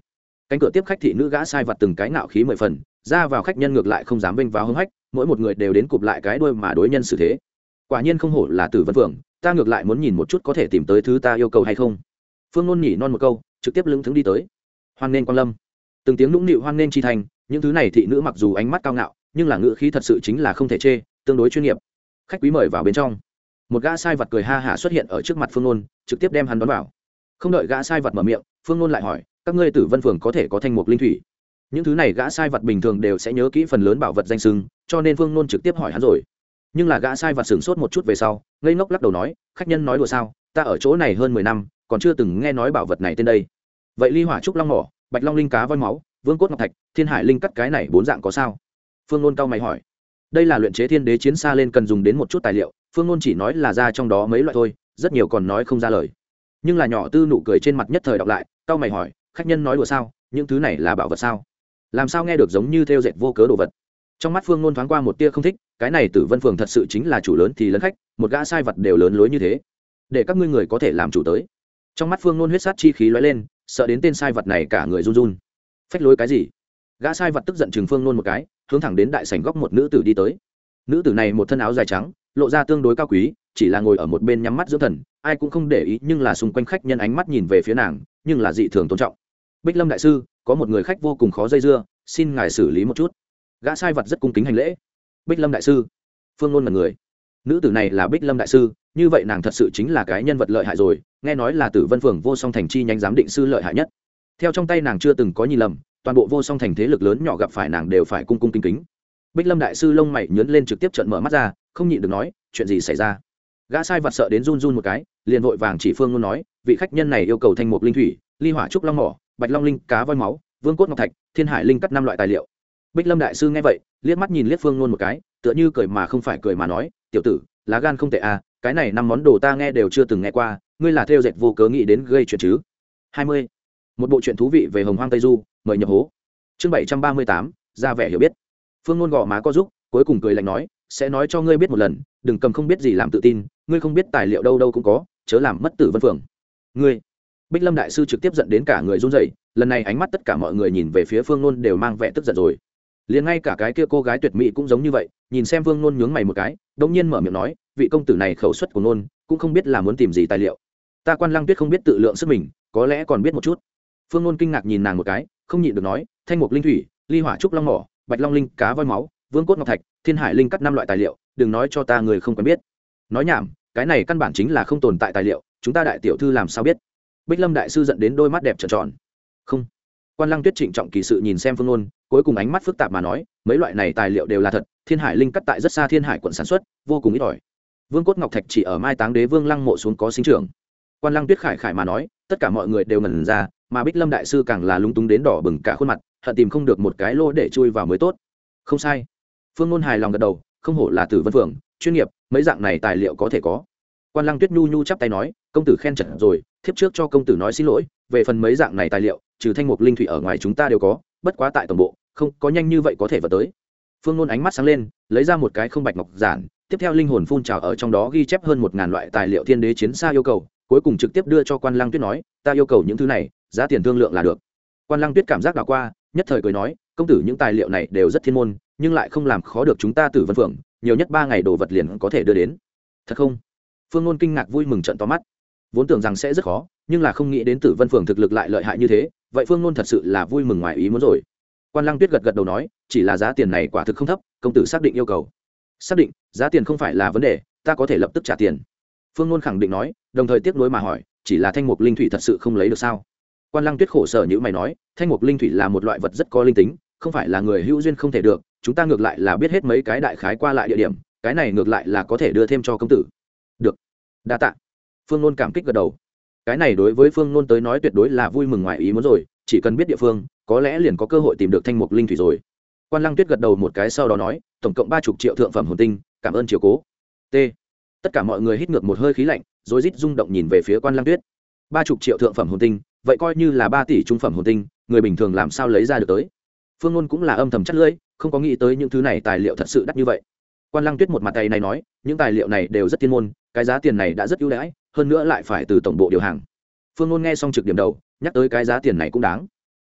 S1: Cánh cửa tiếp khách thị nữ gã sai vặt từng cái nạo khí mười phần, ra vào khách nhân ngược lại không dám vênh vào hưng hách, mỗi một người đều đến cụp lại cái đuôi mà đối nhân xử thế. Quả nhiên không hổ là tử vân phượng, ta ngược lại muốn nhìn một chút có thể tìm tới thứ ta yêu cầu hay không. Phương ngôn nhỉ non một câu, trực tiếp lững thững đi tới. Hoan nên quan lâm. Từng tiếng nũng nịu hoan nên chi thành, những thứ này thị nữ mặc dù ánh mắt cao ngạo, nhưng là ngữ khí thật sự chính là không thể chê, tương đối chuyên nghiệp. Khách quý mời vào bên trong một gã sai vật cười ha hả xuất hiện ở trước mặt phương ngôn trực tiếp đem hắn đón vào. Không đợi gã sai vật mở miệng, phương ngôn lại hỏi, các ngươi tử vân phường có thể có thanh mục linh thủy? Những thứ này gã sai vật bình thường đều sẽ nhớ kỹ phần lớn bảo vật danh sưng, cho nên phương ngôn trực tiếp hỏi hắn rồi. Nhưng là gã sai vật sửng sốt một chút về sau, ngây ngốc lắc đầu nói, khách nhân nói đùa sao, ta ở chỗ này hơn mười năm, còn chưa từng nghe nói bảo vật này tên đây. Vậy ly hỏa trúc long mỏ, bạch long linh cá voi máu, vương cốt ngọc thạch, thiên hải linh cắt cái này bốn dạng có sao? Phương ngôn cao mày hỏi. Đây là luyện chế thiên đế chiến xa lên cần dùng đến một chút tài liệu phương nôn chỉ nói là ra trong đó mấy loại thôi, rất nhiều còn nói không ra lời. Nhưng là nhỏ tư nụ cười trên mặt nhất thời đọc lại tao mày hỏi, khách nhân nói đùa sao, những thứ này là bảo vật sao? Làm sao nghe được giống như theo dệt vô cớ đồ vật? Trong mắt phương nôn thoáng qua một tia không thích, cái này tử vân phường thật sự chính là chủ lớn thì lấn khách, một gã sai vật đều lớn lối như thế. Để các ngươi người có thể làm chủ tới. Trong mắt phương nôn huyết sát chi khí lóe lên, sợ đến tên sai vật này cả người run run. Phách lối cái gì? Gã sai vật tức giận chừng phương nôn một cái, hướng thẳng đến đại sảnh góc một nữ tử đi tới. Nữ tử này một thân áo dài trắng lộ ra tương đối cao quý, chỉ là ngồi ở một bên nhắm mắt dưỡng thần, ai cũng không để ý, nhưng là xung quanh khách nhân ánh mắt nhìn về phía nàng, nhưng là dị thường tôn trọng. Bích lâm đại sư, có một người khách vô cùng khó dây dưa, xin ngài xử lý một chút. Gã sai vật rất cung kính hành lễ. Bích lâm đại sư, phương ngôn là người. Nữ tử này là bích lâm đại sư, như vậy nàng thật sự chính là cái nhân vật lợi hại rồi, nghe nói là tử vân phường vô song thành chi nhánh giám định sư lợi hại nhất. Theo trong tay nàng chưa từng có nhìn lầm, toàn bộ vô song thành thế lực lớn nhỏ gặp phải nàng đều phải cung cung kính kính bích lâm đại sư lông mày nhớn lên trực tiếp trận mở mắt ra, không nhịn được nói, chuyện gì xảy ra? Gã sai vật sợ đến run run một cái, liền vội vàng chỉ phương luôn nói, vị khách nhân này yêu cầu thanh mục linh thủy, ly hỏa trúc long mỏ, bạch long linh, cá voi máu, vương cốt ngọc thạch, thiên hải linh cắt năm loại tài liệu. Bích lâm đại sư nghe vậy, liếc mắt nhìn liếc phương luôn một cái, tựa như cười mà không phải cười mà nói, tiểu tử, lá gan không tệ à cái này năm món đồ ta nghe đều chưa từng nghe qua, ngươi là theo dệt vô cớ nghĩ đến gây chuyện chứ? Hai mươi. Một bộ truyện thú vị về hồng hoang tây du, mời nhập hố. Chương bảy trăm ba mươi tám, ra vẻ hiểu biết phương nôn gò má có giúp, cuối cùng cười lạnh nói, sẽ nói cho ngươi biết một lần, đừng cầm không biết gì làm tự tin, ngươi không biết tài liệu đâu đâu cũng có, chớ làm mất tử vân phường ngươi, bích lâm đại sư trực tiếp dẫn đến cả người run rẩy, lần này ánh mắt tất cả mọi người nhìn về phía phương nôn đều mang vẻ tức giận rồi. Liền ngay cả cái kia cô gái tuyệt mỹ cũng giống như vậy, nhìn xem phương nôn nhướng mày một cái đông nhiên mở miệng nói, vị công tử này khẩu suất của nôn, cũng không biết là muốn tìm gì tài liệu. Ta quan lăng tuyết không biết tự lượng sức mình, có lẽ còn biết một chút. Phương nôn kinh ngạc nhìn nàng một cái, không nhịn được nói, thanh mục linh thủy, ly hỏa trúc long mỏ bạch long linh, cá voi máu, vương cốt ngọc thạch, thiên hải linh cắt năm loại tài liệu, đừng nói cho ta người không quen biết. Nói nhảm, cái này căn bản chính là không tồn tại tài liệu, chúng ta đại tiểu thư làm sao biết? Bích lâm đại sư dẫn đến đôi mắt đẹp trợn tròn. Không. Quan lăng tuyết trịnh trọng kỳ sự nhìn xem phương ngôn cuối cùng ánh mắt phức tạp mà nói, mấy loại này tài liệu đều là thật, thiên hải linh cắt tại rất xa thiên hải quận sản xuất, vô cùng ít ỏi. Vương cốt ngọc thạch chỉ ở mai táng đế vương lăng mộ xuống có sinh trưởng. Quan lăng tuyết khải khải mà nói, tất cả mọi người đều ngẩn ra, mà bích lâm đại sư càng là lúng túng đến đỏ bừng cả khuôn mặt hận tìm không được một cái lô để chui vào mới tốt. Không sai. Phương ngôn hài lòng gật đầu, không hổ là tử vân phượng, chuyên nghiệp, mấy dạng này tài liệu có thể có. Quan lăng tuyết nhu nhu chắp tay nói, công tử khen trận rồi, thiếp trước cho công tử nói xin lỗi, về phần mấy dạng này tài liệu, trừ thanh mục linh thủy ở ngoài chúng ta đều có, bất quá tại tổng bộ, không, có nhanh như vậy có thể vào tới. Phương nôn ánh mắt sáng lên, lấy ra một cái không bạch ngọc giản, tiếp theo linh hồn phun trào ở trong đó ghi chép hơn một ngàn loại tài liệu thiên đế chiến xa yêu cầu, cuối cùng trực tiếp đưa cho quan lăng tuyết nói, ta yêu cầu những thứ này, giá tiền thương lượng là được. Quan lăng tuyết cảm giác đ qua nhất thời cười nói, công tử, những tài liệu này đều rất thiên môn, nhưng lại không làm khó được chúng ta tử vân phượng, nhiều nhất ba ngày đồ vật liền có thể đưa đến. Thật không? Phương ngôn kinh ngạc vui mừng trận to mắt. Vốn tưởng rằng sẽ rất khó, nhưng là không nghĩ đến tử vân phượng thực lực lại lợi hại như thế, vậy phương ngôn thật sự là vui mừng ngoài ý muốn rồi. Quan lăng tuyết gật gật đầu nói, chỉ là giá tiền này quả thực không thấp, công tử xác định yêu cầu. Xác định, giá tiền không phải là vấn đề, ta có thể lập tức trả tiền. Phương ngôn khẳng định nói, đồng thời tiếp nuối mà hỏi, chỉ là thanh mục linh thủy thật sự không lấy được sao? Quan lăng tuyết khổ sở như mày nói, thanh mục linh thủy là một loại vật rất có linh tính, không phải là người hữu duyên không thể được, chúng ta ngược lại là biết hết mấy cái đại khái qua lại địa điểm, cái này ngược lại là có thể đưa thêm cho công tử. Được. Đa tạ. Phương nôn cảm kích gật đầu. Cái này đối với phương nôn tới nói tuyệt đối là vui mừng ngoài ý muốn rồi, chỉ cần biết địa phương, có lẽ liền có cơ hội tìm được thanh mục linh thủy rồi. Quan lăng tuyết gật đầu một cái sau đó nói, tổng cộng ba chục triệu thượng phẩm hồn tinh, cảm ơn chiều cố. T. Tất cả mọi người hít ngược một hơi khí lạnh, rồi rít rung động nhìn về phía quan lăng tuyết. Ba chục triệu thượng phẩm hồn tinh vậy coi như là ba tỷ trung phẩm hồn tinh, người bình thường làm sao lấy ra được tới? Phương ngôn cũng là âm thầm chắc lưỡi, không có nghĩ tới những thứ này tài liệu thật sự đắt như vậy. Quan lăng tuyết một mặt tay này nói, những tài liệu này đều rất tiên môn, cái giá tiền này đã rất ưu đãi, hơn nữa lại phải từ tổng bộ điều hàng. Phương ngôn nghe xong trực điểm đầu, nhắc tới cái giá tiền này cũng đáng.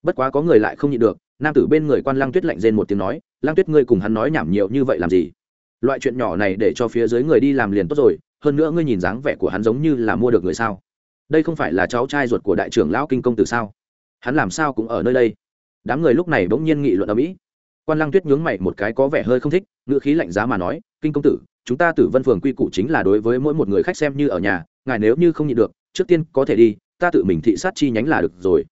S1: Bất quá có người lại không nhịn được, nam tử bên người quan lăng tuyết lạnh rên một tiếng nói, lăng tuyết ngươi cùng hắn nói nhảm nhiều như vậy làm gì? Loại chuyện nhỏ này để cho phía dưới người đi làm liền tốt rồi, hơn nữa ngươi nhìn dáng vẻ của hắn giống như là mua được người sao? Đây không phải là cháu trai ruột của đại trưởng lão kinh công tử sao? Hắn làm sao cũng ở nơi đây? Đám người lúc này bỗng nhiên nghị luận ở mỹ quan lăng tuyết nhướng mày một cái có vẻ hơi không thích, ngữ khí lạnh giá mà nói, kinh công tử, chúng ta tử vân phường quy củ chính là đối với mỗi một người khách xem như ở nhà, ngài nếu như không nhịn được, trước tiên có thể đi, ta tự mình thị sát chi nhánh là được rồi.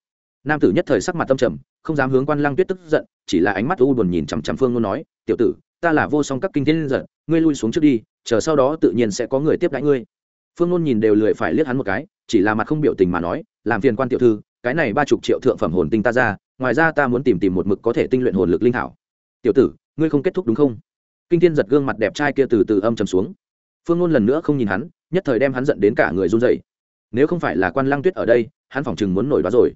S1: Nam tử nhất thời sắc mặt tâm trầm, không dám hướng quan lăng tuyết tức giận, chỉ là ánh mắt u buồn nhìn chằm chằm phương ngôn nói, tiểu tử, ta là vô song các kinh thiên giận, ngươi lui xuống trước đi, chờ sau đó tự nhiên sẽ có người tiếp đãi ngươi phương nôn nhìn đều lười phải liếc hắn một cái, chỉ là mặt không biểu tình mà nói, làm phiền quan tiểu thư, cái này ba chục triệu thượng phẩm hồn tinh ta ra, ngoài ra ta muốn tìm tìm một mực có thể tinh luyện hồn lực linh thảo tiểu tử, ngươi không kết thúc đúng không? Kinh thiên giật gương mặt đẹp trai kia từ từ âm trầm xuống. Phương nôn lần nữa không nhìn hắn, nhất thời đem hắn giận đến cả người run dậy nếu không phải là quan lăng tuyết ở đây, hắn phỏng chừng muốn nổi đó rồi.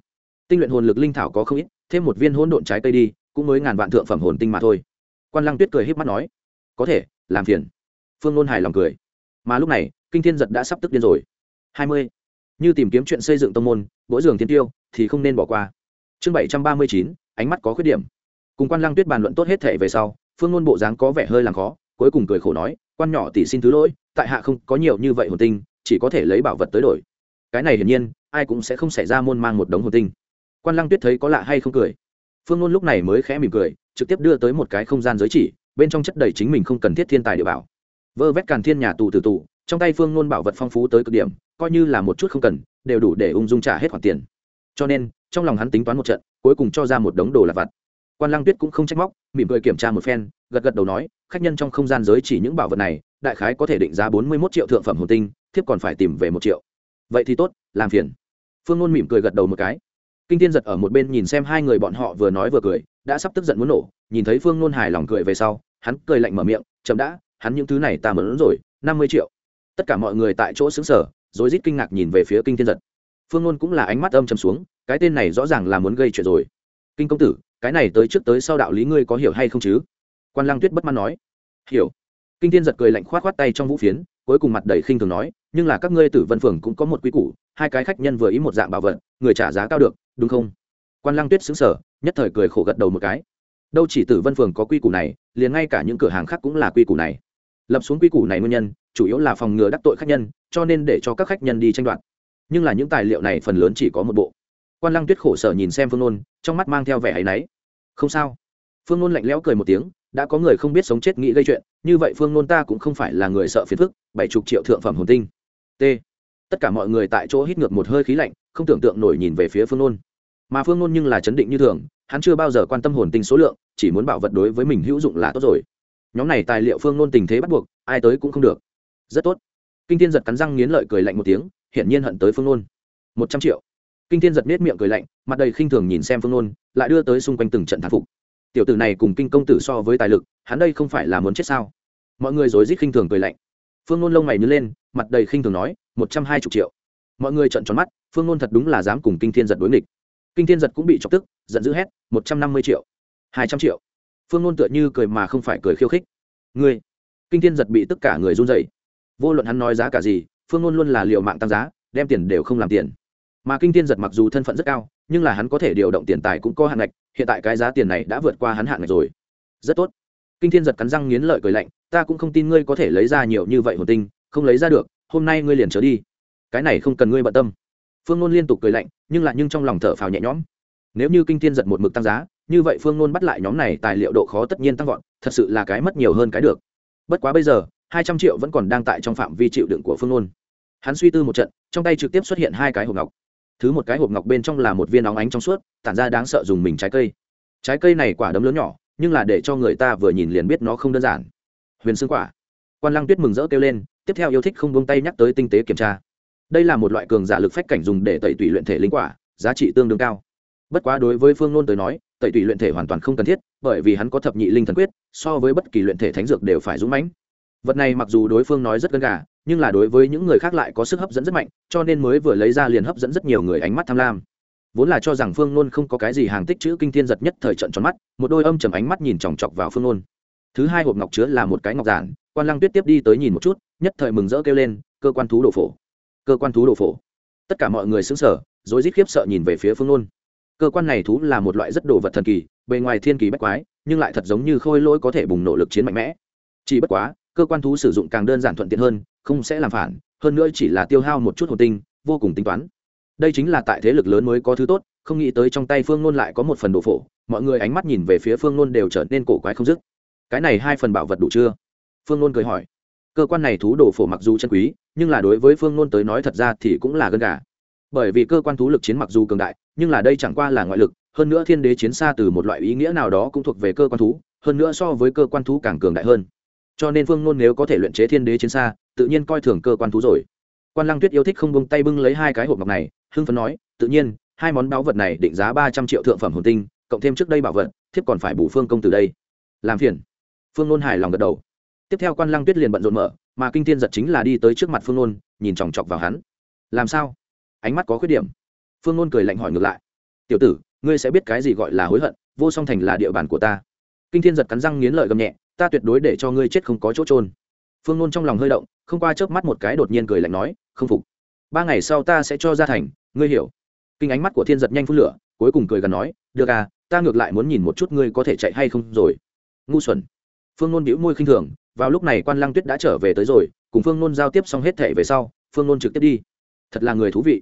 S1: Tinh luyện hồn lực linh thảo có không ít, thêm một viên hỗn độn trái cây đi, cũng mới ngàn vạn thượng phẩm hồn tinh mà thôi. Quan lăng tuyết cười h í p mắt nói, có thể, làm phiền. Phương nôn hài lòng cười. Mà lúc này kinh thiên giật đã sắp tức điên rồi. Hai mươi. Như tìm kiếm chuyện xây dựng tông môn mỗi giường thiên tiêu, thì không nên bỏ qua. Chương bảy trăm ba mươi chín, ánh mắt có khuyết điểm. Cùng quan lăng tuyết bàn luận tốt hết thể về sau, phương ngôn bộ dáng có vẻ hơi làm khó, cuối cùng cười khổ nói, quan nhỏ tỷ xin thứ lỗi, tại hạ không có nhiều như vậy hồn tinh, chỉ có thể lấy bảo vật tới đổi. Cái này hiển nhiên, ai cũng sẽ không xảy ra môn mang một đống hồn tinh. Quan lăng tuyết thấy có lạ hay không cười. Phương ngôn lúc này mới khẽ mỉm cười, trực tiếp đưa tới một cái không gian giới chỉ, bên trong chất đầy chính mình không cần thiết thiên tài địa bảo. Vơ vét càn thiên nhà tù từ tù trong tay phương nôn bảo vật phong phú tới cực điểm, coi như là một chút không cần, đều đủ để ung dung trả hết khoản tiền. Cho nên, trong lòng hắn tính toán một trận, cuối cùng cho ra một đống đồ lặt vặt. Quan lăng tuyết cũng không trách móc, mỉm cười kiểm tra một phen, gật gật đầu nói, khách nhân trong không gian giới chỉ những bảo vật này, đại khái có thể định giá bốn mươi một triệu thượng phẩm hồn tinh, thiếp còn phải tìm về một triệu. Vậy thì tốt, làm phiền. Phương ngôn mỉm cười gật đầu một cái. Kinh tiên giật ở một bên nhìn xem hai người bọn họ vừa nói vừa cười, đã sắp tức giận muốn nổ, nhìn thấy phương ngôn hài lòng cười về sau, hắn cười lạnh mở miệng, chậm đã, hắn những thứ này ta mớn rồi, năm mươi triệu tất cả mọi người tại chỗ xứng sở rồi rít kinh ngạc nhìn về phía kinh thiên giật. Phương ngôn cũng là ánh mắt âm chầm xuống, cái tên này rõ ràng là muốn gây chuyện rồi. Kinh công tử, cái này tới trước tới sau đạo lý ngươi có hiểu hay không chứ? Quan lang tuyết bất mãn nói. Hiểu. Kinh thiên giật cười lạnh khoát khoát tay trong vũ phiến, cuối cùng mặt đầy khinh thường nói, nhưng là các ngươi tử vân phường cũng có một quy củ, hai cái khách nhân vừa ý một dạng bảo vật, người trả giá cao được, đúng không? Quan lang tuyết xứng sở nhất thời cười khổ gật đầu một cái. Đâu chỉ tử vân phường có quy củ này, liền ngay cả những cửa hàng khác cũng là quy củ này. Lập xuống quy củ này nguyên nhân chủ yếu là phòng ngừa đắc tội khách nhân, cho nên để cho các khách nhân đi tranh đoạt. Nhưng là những tài liệu này phần lớn chỉ có một bộ. Quan lăng tuyết khổ sở nhìn xem phương nôn, trong mắt mang theo vẻ áy náy. Không sao. Phương nôn lạnh lẽo cười một tiếng, đã có người không biết sống chết nghĩ gây chuyện, như vậy phương nôn ta cũng không phải là người sợ phiền phức, bảy chục triệu thượng phẩm hồn tinh. T. Tất cả mọi người tại chỗ hít ngược một hơi khí lạnh, không tưởng tượng nổi nhìn về phía phương nôn. Mà phương nôn nhưng là chấn định như thường, hắn chưa bao giờ quan tâm hồn tinh số lượng, chỉ muốn bảo vật đối với mình hữu dụng là tốt rồi. Nhóm này tài liệu phương nôn tình thế bắt buộc, ai tới cũng không được rất tốt. Kinh thiên giật cắn răng nghiến lợi cười lạnh một tiếng, hiển nhiên hận tới phương nôn. Một trăm triệu. Kinh thiên giật nết miệng cười lạnh, mặt đầy khinh thường nhìn xem phương nôn, lại đưa tới xung quanh từng trận thán phục. Tiểu tử này cùng kinh công tử so với tài lực, hắn đây không phải là muốn chết sao? Mọi người rối rít khinh thường cười lạnh. Phương nôn lông mày nhớ lên, mặt đầy khinh thường nói, một trăm hai mươi triệu. Mọi người trợn tròn mắt, phương nôn thật đúng là dám cùng kinh thiên giật đối nghịch. Kinh thiên giật cũng bị chọc tức, giận dữ hét, một trăm năm mươi triệu. hai trăm triệu. Phương nôn tựa như cười mà không phải cười khiêu khích. Ngươi. Kinh thiên giật bị tất cả người run dậy vô luận hắn nói giá cả gì, phương ngôn luôn là liệu mạng tăng giá, đem tiền đều không làm tiền. Mà kinh thiên giật mặc dù thân phận rất cao, nhưng là hắn có thể điều động tiền tài cũng có hạn ngạch, hiện tại cái giá tiền này đã vượt qua hắn hạn ngạch rồi. Rất tốt. Kinh thiên giật cắn răng nghiến lợi cười lạnh, ta cũng không tin ngươi có thể lấy ra nhiều như vậy hồn tinh, không lấy ra được, hôm nay ngươi liền trở đi. Cái này không cần ngươi bận tâm. Phương ngôn liên tục cười lạnh, nhưng lại nhưng trong lòng thở phào nhẹ nhõm. Nếu như kinh thiên giật một mực tăng giá, như vậy phương nôn bắt lại nhóm này tài liệu độ khó tất nhiên tăng vọt, thật sự là cái mất nhiều hơn cái được. Bất quá bây giờ hai trăm triệu vẫn còn đang tại trong phạm vi chịu đựng của phương nôn. Hắn suy tư một trận, trong tay trực tiếp xuất hiện hai cái hộp ngọc. Thứ một cái hộp ngọc bên trong là một viên óng ánh trong suốt, tản ra đáng sợ dùng mình trái cây. Trái cây này quả đấm lớn nhỏ, nhưng là để cho người ta vừa nhìn liền biết nó không đơn giản. Huyền xương quả. Quan lăng tuyết mừng rỡ kêu lên, tiếp theo yêu thích không buông tay nhắc tới tinh tế kiểm tra. Đây là một loại cường giả lực phách cảnh dùng để tẩy tủy luyện thể linh quả, giá trị tương đương cao. Bất quá đối với phương nôn tới nói, tẩy tủy luyện thể hoàn toàn không cần thiết, bởi vì hắn có thập nhị linh thần quyết, so với bất kỳ luyện thể thánh dược đều phải dũng mãnh vật này mặc dù đối phương nói rất gần gà, nhưng là đối với những người khác lại có sức hấp dẫn rất mạnh, cho nên mới vừa lấy ra liền hấp dẫn rất nhiều người ánh mắt tham lam. Vốn là cho rằng phương nôn không có cái gì hàng tích chữ kinh thiên giật nhất thời trận tròn mắt, một đôi âm chầm ánh mắt nhìn chòng chọc vào phương nôn. Thứ hai hộp ngọc chứa là một cái ngọc giản, quan lăng tuyết tiếp đi tới nhìn một chút, nhất thời mừng rỡ kêu lên, cơ quan thú đồ phổ! Cơ quan thú đồ phổ! Tất cả mọi người xứng sở rồi rít khiếp sợ nhìn về phía phương nôn. Cơ quan này thú là một loại rất đồ vật thần kỳ, bề ngoài thiên kỳ bách quái, nhưng lại thật giống như khôi lỗi có thể bùng nổ lực chiến mạnh mẽ. Chỉ bất quá cơ quan thú sử dụng càng đơn giản thuận tiện hơn, không sẽ làm phản, hơn nữa chỉ là tiêu hao một chút hồ tinh, vô cùng tính toán. Đây chính là tại thế lực lớn mới có thứ tốt, không nghĩ tới trong tay phương nôn lại có một phần đồ phổ, mọi người ánh mắt nhìn về phía phương nôn đều trở nên cổ quái không dứt. Cái này hai phần bảo vật đủ chưa? Phương nôn cười hỏi. Cơ quan này thú đồ phổ mặc dù chân quý, nhưng là đối với phương nôn tới nói thật ra thì cũng là gân gà. Bởi vì cơ quan thú lực chiến mặc dù cường đại, nhưng là đây chẳng qua là ngoại lực, hơn nữa thiên đế chiến xa từ một loại ý nghĩa nào đó cũng thuộc về cơ quan thú, hơn nữa so với cơ quan thú càng cường đại hơn cho nên phương nôn nếu có thể luyện chế thiên đế chiến xa, tự nhiên coi thường cơ quan thú rồi. Quan lăng tuyết yêu thích không bông tay bưng lấy hai cái hộp ngọc này, hưng phấn nói, tự nhiên, hai món báu vật này định giá ba trăm triệu thượng phẩm hồn tinh, cộng thêm trước đây bảo vật, thiếp còn phải bù phương công từ đây. Làm phiền. Phương nôn hài lòng gật đầu. Tiếp theo quan lăng tuyết liền bận rộn mở, mà kinh thiên giật chính là đi tới trước mặt phương nôn, nhìn chòng chọc vào hắn. Làm sao? Ánh mắt có khuyết điểm. Phương nôn cười lạnh hỏi ngược lại. Tiểu tử, ngươi sẽ biết cái gì gọi là hối hận, vô song thành là địa bàn của ta. Kinh thiên giật cắn răng nghiến lợi gầm nhẹ ta tuyệt đối để cho ngươi chết không có chỗ trôn phương nôn trong lòng hơi động, không qua chớp mắt một cái đột nhiên cười lạnh nói, không phục. Ba ngày sau ta sẽ cho ra thành, ngươi hiểu. Kinh ánh mắt của thiên giật nhanh phút lửa, cuối cùng cười gần nói, được à ta ngược lại muốn nhìn một chút ngươi có thể chạy hay không rồi. Ngu xuẩn. Phương nôn bĩu môi khinh thường, vào lúc này quan lăng tuyết đã trở về tới rồi, cùng phương nôn giao tiếp xong hết thệ về sau, phương nôn trực tiếp đi. Thật là người thú vị.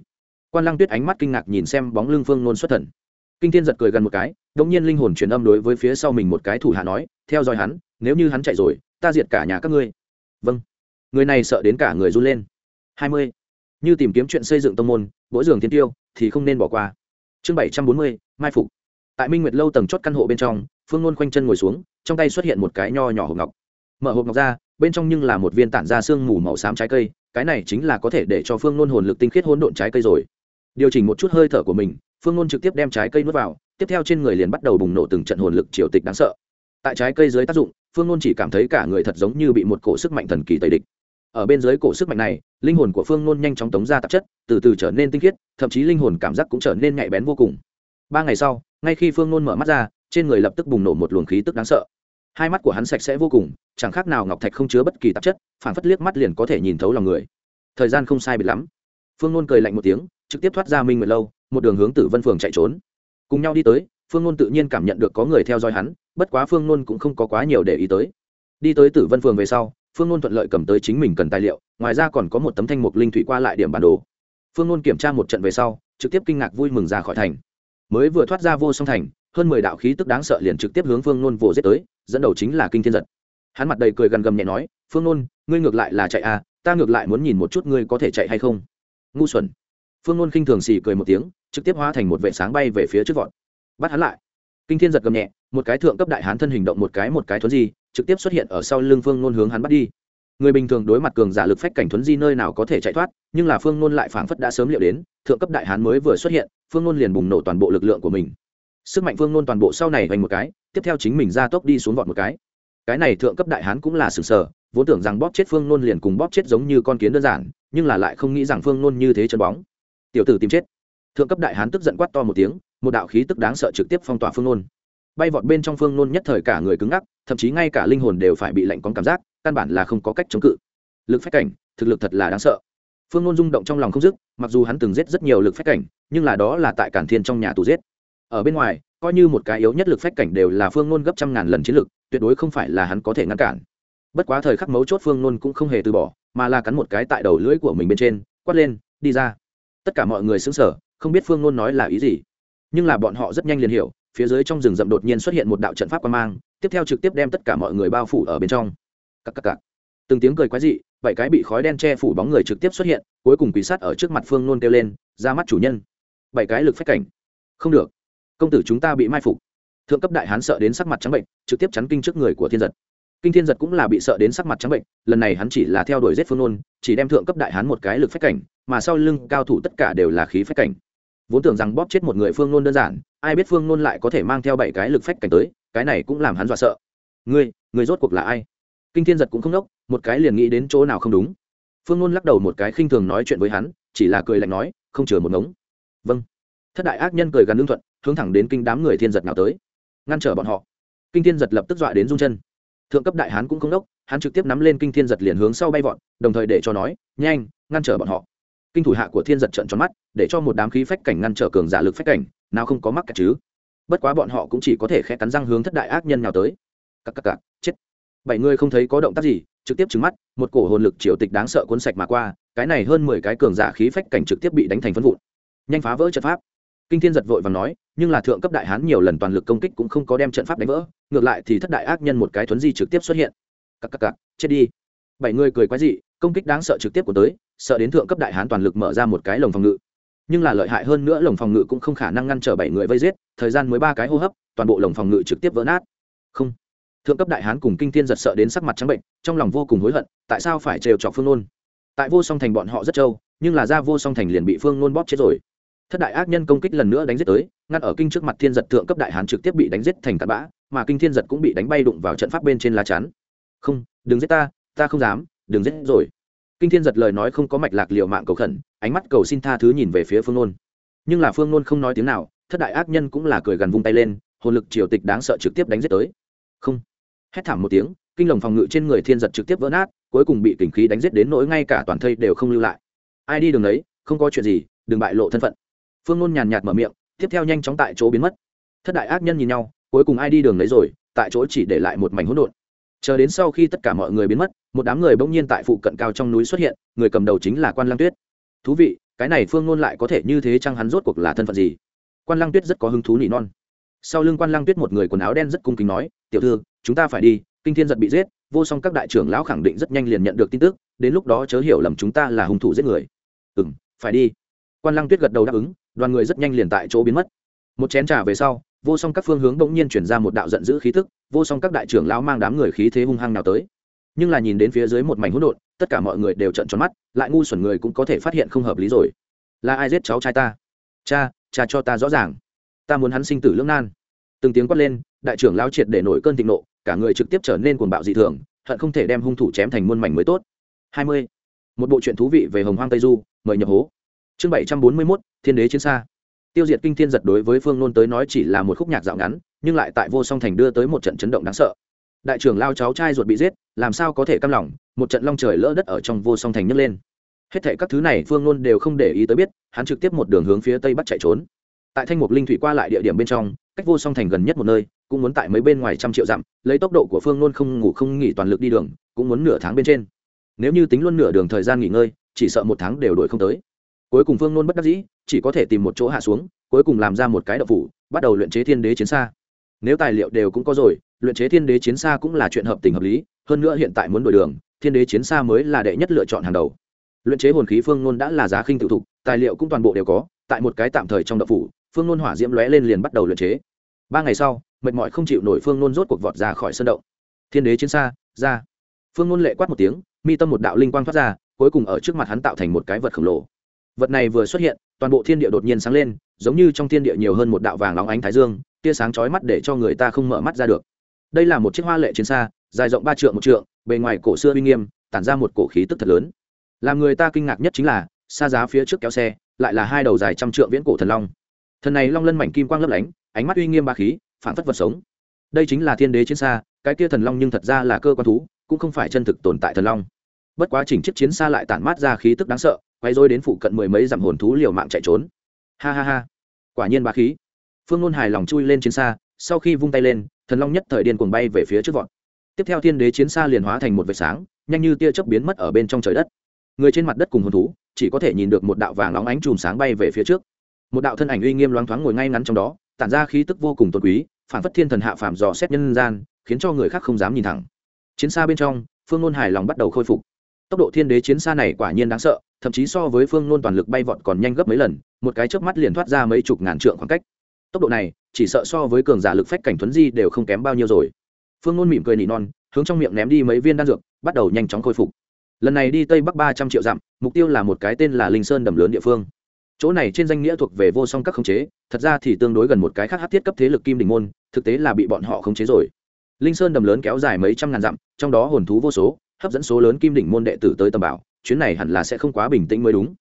S1: Quan lăng tuyết ánh mắt kinh ngạc nhìn xem bóng lưng phương nôn xuất thần kinh thiên giật cười gần một cái đ ỗ n g nhiên linh hồn truyền âm đối với phía sau mình một cái thủ hạ nói, theo dõi hắn, nếu như hắn chạy rồi, ta diệt cả nhà các ngươi. Vâng. Người này sợ đến cả người run lên. Hai mươi. Như tìm kiếm chuyện xây dựng tông môn mỗi giường thiên tiêu, thì không nên bỏ qua. Chương bảy trăm bốn mươi, mai phục. Tại minh nguyệt lâu tầng chót căn hộ bên trong, phương ngôn khoanh chân ngồi xuống, trong tay xuất hiện một cái nho nhỏ hộp ngọc. Mở hộp ngọc ra, bên trong nhưng là một viên tản ra sương mù màu xám trái cây, cái này chính là có thể để cho phương ngôn hồn lực tinh khiết hỗn độn trái cây rồi. Điều chỉnh một chút hơi thở của mình phương nôn trực tiếp đem trái cây nuốt vào, tiếp theo trên người liền bắt đầu bùng nổ từng trận hồn lực triều tịch đáng sợ. Tại trái cây dưới tác dụng, phương nôn chỉ cảm thấy cả người thật giống như bị một cổ sức mạnh thần kỳ tẩy địch. Ở bên dưới cổ sức mạnh này, linh hồn của phương nôn nhanh chóng tống ra tạp chất, từ từ trở nên tinh khiết, thậm chí linh hồn cảm giác cũng trở nên nhạy bén vô cùng. Ba ngày sau, ngay khi phương nôn mở mắt ra, trên người lập tức bùng nổ một luồng khí tức đáng sợ. Hai mắt của hắn sạch sẽ vô cùng, chẳng khác nào ngọc thạch không chứa bất kỳ tạp chất phản phất liếc mắt liền có thể nhìn thấu lòng người. Thời gian không sai biệt lắm. Phương nôn cười lạnh một tiếng, trực tiếp thoát ra minh nguyệt lâu một đường hướng tử vân phường chạy trốn. Cùng nhau đi tới, phương nôn tự nhiên cảm nhận được có người theo dõi hắn, bất quá phương nôn cũng không có quá nhiều để ý tới. Đi tới tử vân phường về sau, phương nôn thuận lợi cầm tới chính mình cần tài liệu, ngoài ra còn có một tấm thanh mục linh thủy qua lại điểm bản đồ. Phương nôn kiểm tra một trận về sau, trực tiếp kinh ngạc vui mừng ra khỏi thành. Mới vừa thoát ra vô song thành, hơn mười đạo khí tức đáng sợ liền trực tiếp hướng phương nôn vồ giết tới, dẫn đầu chính là kinh thiên giật. Hắn mặt đầy cười gần gầm nhẹ nói, phương nôn, ngươi ngược lại là chạy à ta ngược lại muốn nhìn một chút ngươi có thể chạy hay không. Ngu xuẩn phương nôn khinh thường xì cười một tiếng, trực tiếp hóa thành một vệ sáng bay về phía trước vọt. Bắt hắn lại. Kinh thiên giật gầm nhẹ, một cái thượng cấp đại hán thân hình động một cái một cái thuấn di, trực tiếp xuất hiện ở sau lưng phương nôn hướng hắn bắt đi. Người bình thường đối mặt cường giả lực phách cảnh thuấn di nơi nào có thể chạy thoát, nhưng là phương nôn lại phảng phất đã sớm liệu đến, thượng cấp đại hán mới vừa xuất hiện, phương nôn liền bùng nổ toàn bộ lực lượng của mình. Sức mạnh phương nôn toàn bộ sau này hoành một cái, tiếp theo chính mình ra tốc đi xuống vọt một cái. Cái này thượng cấp đại hán cũng là sừng sờ, vốn tưởng rằng bóp chết phương nôn liền cùng bóp chết giống như con kiến đơn giản, nhưng là lại không nghĩ rằng phương nôn như thế chân bóng tiểu tử tìm chết. Thượng cấp đại hán tức giận quát to một tiếng, một đạo khí tức đáng sợ trực tiếp phong tỏa phương nôn. Bay vọt bên trong phương nôn nhất thời cả người cứng ngắc, thậm chí ngay cả linh hồn đều phải bị lạnh con cảm giác, căn bản là không có cách chống cự. Lực phách cảnh, thực lực thật là đáng sợ. Phương nôn rung động trong lòng không dứt, mặc dù hắn từng giết rất nhiều lực phách cảnh, nhưng là đó là tại cản thiên trong nhà tù giết. Ở bên ngoài, coi như một cái yếu nhất lực phách cảnh đều là phương nôn gấp trăm ngàn lần chiến lực, tuyệt đối không phải là hắn có thể ngăn cản. Bất quá thời khắc mấu chốt phương nôn cũng không hề từ bỏ, mà là cắn một cái tại đầu lưỡi của mình bên trên, quát lên, đi ra tất cả mọi người xứng sở không biết phương nôn nói là ý gì. Nhưng là bọn họ rất nhanh liền hiểu, phía dưới trong rừng rậm đột nhiên xuất hiện một đạo trận pháp quan mang, tiếp theo trực tiếp đem tất cả mọi người bao phủ ở bên trong. Cắc cắc cắc. từng tiếng cười quái dị, bảy cái bị khói đen che phủ bóng người trực tiếp xuất hiện, cuối cùng quỷ sát ở trước mặt phương nôn kêu lên, ra mắt chủ nhân. Bảy cái lực phách cảnh. Không được. Công tử chúng ta bị mai phục. Thượng cấp đại hán sợ đến sắc mặt trắng bệnh, trực tiếp chắn kinh trước người của thiên giật kinh thiên giật cũng là bị sợ đến sắc mặt trắng bệnh, lần này hắn chỉ là theo đuổi giết phương nôn, chỉ đem thượng cấp đại hán một cái lực phách cảnh, mà sau lưng cao thủ tất cả đều là khí phách cảnh. Vốn tưởng rằng bóp chết một người phương nôn đơn giản, ai biết phương nôn lại có thể mang theo bảy cái lực phách cảnh tới, cái này cũng làm hắn dọa sợ. Ngươi người rốt cuộc là ai? Kinh thiên giật cũng không đốc, một cái liền nghĩ đến chỗ nào không đúng. Phương nôn lắc đầu một cái khinh thường nói chuyện với hắn, chỉ là cười lạnh nói, không chừa một ngống. Vâng. Thất đại ác nhân cười gắn lương thuận, hướng thẳng đến kinh đám người thiên giật nào tới. Ngăn trở bọn họ. Kinh thiên giật lập tức dọa đến rung chân thượng cấp đại hán cũng không đốc, hắn trực tiếp nắm lên kinh thiên giật liền hướng sau bay vọt, đồng thời để cho nói, nhanh, ngăn trở bọn họ. Kinh thủ hạ của thiên giật trận tròn mắt, để cho một đám khí phách cảnh ngăn trở cường giả lực phách cảnh, nào không có mắc cả chứ? Bất quá bọn họ cũng chỉ có thể khẽ cắn răng hướng thất đại ác nhân nào tới. Cặc cặc cặc, chết. Bảy người không thấy có động tác gì, trực tiếp trứng mắt, một cổ hồn lực triều tịch đáng sợ cuốn sạch mà qua, cái này hơn mười cái cường giả khí phách cảnh trực tiếp bị đánh thành phân vụn. Nhanh phá vỡ trận pháp. Kinh thiên giật vội và nói nhưng là thượng cấp đại hán nhiều lần toàn lực công kích cũng không có đem trận pháp đánh vỡ, ngược lại thì thất đại ác nhân một cái thuấn di trực tiếp xuất hiện. Cặp cặp cặp chết đi. Bảy người cười quái dị, công kích đáng sợ trực tiếp của tới, sợ đến thượng cấp đại hán toàn lực mở ra một cái lồng phòng ngự. Nhưng là lợi hại hơn nữa lồng phòng ngự cũng không khả năng ngăn trở bảy người vây giết, thời gian mới ba cái hô hấp, toàn bộ lồng phòng ngự trực tiếp vỡ nát. Không. Thượng cấp đại hán cùng kinh thiên giật sợ đến sắc mặt trắng bệnh, trong lòng vô cùng hối hận, tại sao phải trêu trọc phương nôn? Tại vô song thành bọn họ rất trâu, nhưng là ra vô song thành liền bị phương nôn bóp chết rồi thất đại ác nhân công kích lần nữa đánh giết tới, ngăn ở kinh trước mặt thiên giật thượng cấp đại hán trực tiếp bị đánh giết thành cặn bã, mà kinh thiên giật cũng bị đánh bay đụng vào trận pháp bên trên lá chắn. Không, đừng giết ta ta không dám, đừng giết rồi. Kinh thiên giật lời nói không có mạch lạc liệu mạng cầu khẩn, ánh mắt cầu xin tha thứ nhìn về phía phương nôn. Nhưng là phương nôn không nói tiếng nào, thất đại ác nhân cũng là cười gần vung tay lên, hồn lực triều tịch đáng sợ trực tiếp đánh giết tới. Không. Hét thảm một tiếng, kinh lồng phòng ngự trên người thiên giật trực tiếp vỡ nát, cuối cùng bị kình khí đánh giết đến nỗi ngay cả toàn thây đều không lưu lại. Ai đi đường đấy, không có chuyện gì, đừng bại lộ thân phận phương nôn nhàn nhạt mở miệng, tiếp theo nhanh chóng tại chỗ biến mất. Thất đại ác nhân nhìn nhau, cuối cùng ai đi đường lấy rồi, tại chỗ chỉ để lại một mảnh hỗn độn. Chờ đến sau khi tất cả mọi người biến mất, một đám người bỗng nhiên tại phụ cận cao trong núi xuất hiện, người cầm đầu chính là quan lăng tuyết. Thú vị, cái này phương nôn lại có thể như thế chăng hắn rốt cuộc là thân phận gì? Quan lăng tuyết rất có hứng thú nỉ non. Sau lưng quan lăng tuyết một người quần áo đen rất cung kính nói, tiểu thư, chúng ta phải đi, kinh thiên giật bị giết, vô song các đại trưởng lão khẳng định rất nhanh liền nhận được tin tức, đến lúc đó chớ hiểu lầm chúng ta là hung thủ giết người. Ừ m phải đi. Quan lăng tuyết gật đầu đáp ứng đoàn người rất nhanh liền tại chỗ biến mất. Một chén trà về sau, vô song các phương hướng bỗng nhiên chuyển ra một đạo giận dữ khí tức, vô song các đại trưởng lão mang đám người khí thế hung hăng nào tới. Nhưng là nhìn đến phía dưới một mảnh hỗn độn, tất cả mọi người đều trận tròn mắt, lại ngu xuẩn người cũng có thể phát hiện không hợp lý rồi. Là ai giết cháu trai ta? Cha cha cho ta rõ ràng. Ta muốn hắn sinh tử lưỡng nan. Từng tiếng quát lên, đại trưởng lao triệt để nổi cơn thịnh nộ, cả người trực tiếp trở nên cuồng bạo dị thường, hận không thể đem hung thủ chém thành muôn mảnh mới tốt. Hai mươi. Một bộ truyện thú vị về hồng hoang tây du, mời nhập hố chương bảy trăm bốn mươi mốt, thiên đế chiến xa. Tiêu diệt kinh thiên giật đối với phương nôn tới nói chỉ là một khúc nhạc dạo ngắn, nhưng lại tại vô song thành đưa tới một trận chấn động đáng sợ. Đại trưởng lao cháu trai ruột bị giết, làm sao có thể căm lòng, một trận long trời lỡ đất ở trong vô song thành nhấc lên. Hết thệ các thứ này phương nôn đều không để ý tới biết, hắn trực tiếp một đường hướng phía tây bắc chạy trốn. Tại thanh mục linh thủy qua lại địa điểm bên trong, cách vô song thành gần nhất một nơi, cũng muốn tại mấy bên ngoài trăm triệu dặm, lấy tốc độ của phương nôn không ngủ không nghỉ toàn lực đi đường, cũng muốn nửa tháng bên trên. Nếu như tính luôn nửa đường thời gian nghỉ ngơi, chỉ sợ một tháng đều đổi không tới cuối cùng phương nôn bất đắc dĩ, chỉ có thể tìm một chỗ hạ xuống, cuối cùng làm ra một cái đậu phủ, bắt đầu luyện chế thiên đế chiến xa. Nếu tài liệu đều cũng có rồi, luyện chế thiên đế chiến xa cũng là chuyện hợp tình hợp lý, hơn nữa hiện tại muốn đổi đường, thiên đế chiến xa mới là đệ nhất lựa chọn hàng đầu. Luyện chế hồn khí phương nôn đã là giá khinh tự thục, tài liệu cũng toàn bộ đều có, tại một cái tạm thời trong đậu phủ, phương nôn hỏa diễm lóe lên liền bắt đầu luyện chế. Ba ngày sau, mệt mỏi không chịu nổi phương nôn rốt cuộc vọt ra khỏi sân động. Thiên đế chiến xa, ra. Phương nôn lệ quát một tiếng, mi tâm một đạo linh quang thoát ra, cuối cùng ở trước mặt hắn tạo thành một cái vật khổng lồ vật này vừa xuất hiện, toàn bộ thiên địa đột nhiên sáng lên, giống như trong thiên địa nhiều hơn một đạo vàng óng ánh thái dương, tia sáng chói mắt để cho người ta không mở mắt ra được. Đây là một chiếc hoa lệ chiến xa, dài rộng ba trượng một trượng, bề ngoài cổ xưa uy nghiêm, tản ra một cổ khí tức thật lớn. Làm người ta kinh ngạc nhất chính là, xa giá phía trước kéo xe, lại là hai đầu dài trăm trượng viễn cổ thần long. Thần này long lân mảnh kim quang lấp lánh, ánh mắt uy nghiêm ba khí phản phất vật sống. Đây chính là thiên đế chiến xa, cái kia thần long nhưng thật ra là cơ quan thú, cũng không phải chân thực tồn tại thần long. Bất quá chỉnh chiếc chiến xa lại tản mát ra khí tức đáng sợ quay dối đến phụ cận mười mấy dặm hồn thú liều mạng chạy trốn. Ha ha ha. Quả nhiên bá khí. Phương ngôn hài lòng chui lên chiến xa, sau khi vung tay lên, thần long nhất thời điên cuồng bay về phía trước vọt. Tiếp theo thiên đế chiến xa liền hóa thành một vệt sáng, nhanh như tia chớp biến mất ở bên trong trời đất. Người trên mặt đất cùng hồn thú, chỉ có thể nhìn được một đạo vàng óng ánh chùm sáng bay về phía trước. Một đạo thân ảnh uy nghiêm loáng thoáng ngồi ngay ngắn trong đó, tản ra khí tức vô cùng tôn quý, phản phất thiên thần hạ phàm dò xét nhân gian, khiến cho người khác không dám nhìn thẳng. Chiến xa bên trong, phương ngôn hài lòng bắt đầu khôi phục tốc độ thiên đế chiến xa này quả nhiên đáng sợ, thậm chí so với phương nôn toàn lực bay vọt còn nhanh gấp mấy lần, một cái chớp mắt liền thoát ra mấy chục ngàn trượng khoảng cách. Tốc độ này, chỉ sợ so với cường giả lực phách cảnh thuấn di đều không kém bao nhiêu rồi. Phương nôn mỉm cười nỉ non, hướng trong miệng ném đi mấy viên đan dược, bắt đầu nhanh chóng khôi phục. Lần này đi tây bắc ba trăm triệu dặm, mục tiêu là một cái tên là linh sơn đầm lớn địa phương. Chỗ này trên danh nghĩa thuộc về vô song các khống chế, thật ra thì tương đối gần một cái khác hát thiết cấp thế lực kim đình môn, thực tế là bị bọn họ khống chế rồi. Linh sơn đầm lớn kéo dài mấy trăm ngàn dặm, trong đó hồn thú vô số hấp dẫn số lớn kim đỉnh môn đệ tử tới tầm bảo, chuyến này hẳn là sẽ không quá bình tĩnh mới đúng.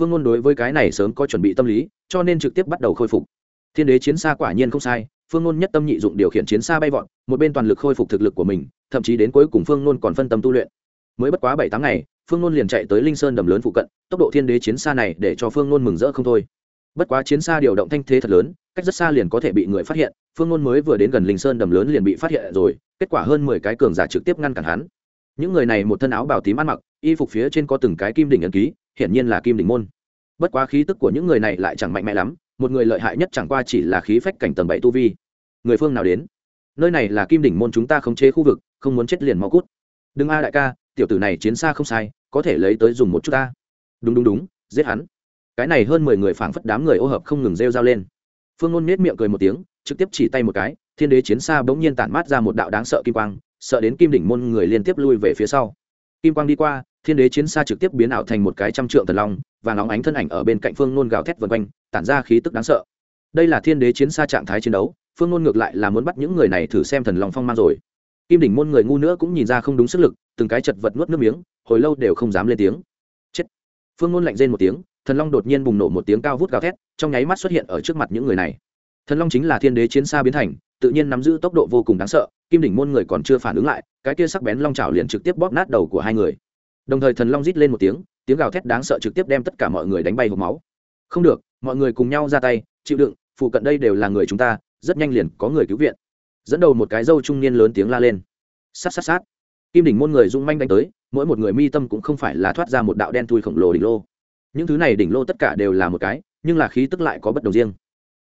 S1: Phương ngôn đối với cái này sớm có chuẩn bị tâm lý, cho nên trực tiếp bắt đầu khôi phục. Thiên đế chiến xa quả nhiên không sai, phương ngôn nhất tâm nhị dụng điều khiển chiến xa bay vọt, một bên toàn lực khôi phục thực lực của mình, thậm chí đến cuối cùng phương ngôn còn phân tâm tu luyện. Mới bất quá bảy tháng ngày, phương ngôn liền chạy tới linh sơn đầm lớn phụ cận, tốc độ thiên đế chiến xa này để cho phương ngôn mừng rỡ không thôi. Bất quá chiến xa điều động thanh thế thật lớn, cách rất xa liền có thể bị người phát hiện, phương ngôn mới vừa đến gần linh sơn đầm lớn liền bị phát hiện rồi, kết quả hơn mười cái cường giả trực tiếp ngăn cản hắn những người này một thân áo bào tím ăn mặc, y phục phía trên có từng cái kim đỉnh ấn ký, hiển nhiên là kim đỉnh môn. Bất quá khí tức của những người này lại chẳng mạnh mẽ lắm, một người lợi hại nhất chẳng qua chỉ là khí phách cảnh tầng bảy tu vi. Người phương nào đến? Nơi này là kim đỉnh môn chúng ta khống chế khu vực, không muốn chết liền mau cút. Đừng a đại ca, tiểu tử này chiến xa không sai, có thể lấy tới dùng một chút ta. Đúng đúng đúng, giết hắn. Cái này hơn mười người phảng phất đám người ô hợp không ngừng rêu r lên. Phương ngôn nết miệng cười một tiếng, trực tiếp chỉ tay một cái, thiên đế chiến xa bỗng nhiên tản mát ra một đạo đáng sợ kim quang sợ đến kim đỉnh môn người liên tiếp lui về phía sau. Kim quang đi qua, thiên đế chiến xa trực tiếp biến ảo thành một cái trăm trượng thần long và nóng ánh thân ảnh ở bên cạnh phương nôn gào thét vân quanh, tản ra khí tức đáng sợ. Đây là thiên đế chiến xa trạng thái chiến đấu, phương nôn ngược lại là muốn bắt những người này thử xem thần long phong mang rồi. Kim đỉnh môn người ngu nữa cũng nhìn ra không đúng sức lực, từng cái chật vật nuốt nước miếng, hồi lâu đều không dám lên tiếng. Chết. Phương nôn lạnh rên một tiếng, thần long đột nhiên bùng nổ một tiếng cao vút gào thét, trong nháy mắt xuất hiện ở trước mặt những người này thần long chính là thiên đế chiến xa biến thành, tự nhiên nắm giữ tốc độ vô cùng đáng sợ, kim đỉnh môn người còn chưa phản ứng lại, cái kia sắc bén long trào liền trực tiếp bóp nát đầu của hai người. Đồng thời thần long rít lên một tiếng tiếng gào thét đáng sợ trực tiếp đem tất cả mọi người đánh bay hộp máu. Không được, mọi người cùng nhau ra tay, chịu đựng, phụ cận đây đều là người chúng ta, rất nhanh liền có người cứu viện. Dẫn đầu một cái dâu trung niên lớn tiếng la lên. Sát sát sát. Kim đỉnh môn người dung manh đánh tới, mỗi một người mi tâm cũng không phải là thoát ra một đạo đen thui khổng lồ đỉnh lô. Những thứ này đỉnh lô tất cả đều là một cái, nhưng là khí tức lại có bất đồng riêng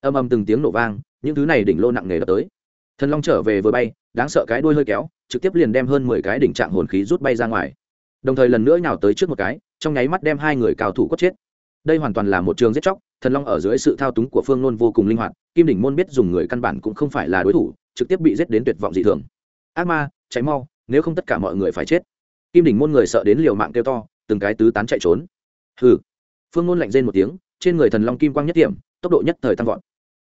S1: âm âm từng tiếng nổ vang, những thứ này đỉnh lô nặng nề đập tới. Thần long trở về vừa bay, đáng sợ cái đuôi hơi kéo, trực tiếp liền đem hơn mười cái đỉnh trạng hồn khí rút bay ra ngoài. Đồng thời lần nữa nhào tới trước một cái, trong nháy mắt đem hai người cao thủ cốt chết. Đây hoàn toàn là một trường giết chóc, thần long ở dưới sự thao túng của phương nôn vô cùng linh hoạt, kim đỉnh môn biết dùng người căn bản cũng không phải là đối thủ, trực tiếp bị giết đến tuyệt vọng dị thường. Ác ma cháy mau, nếu không tất cả mọi người phải chết. Kim đỉnh môn người sợ đến liều mạng kêu to, từng cái tứ tán chạy trốn. Hừ. Phương nôn lạnh rên một tiếng, trên người thần long kim quang nhất điểm tốc độ nhất thời tăng vọt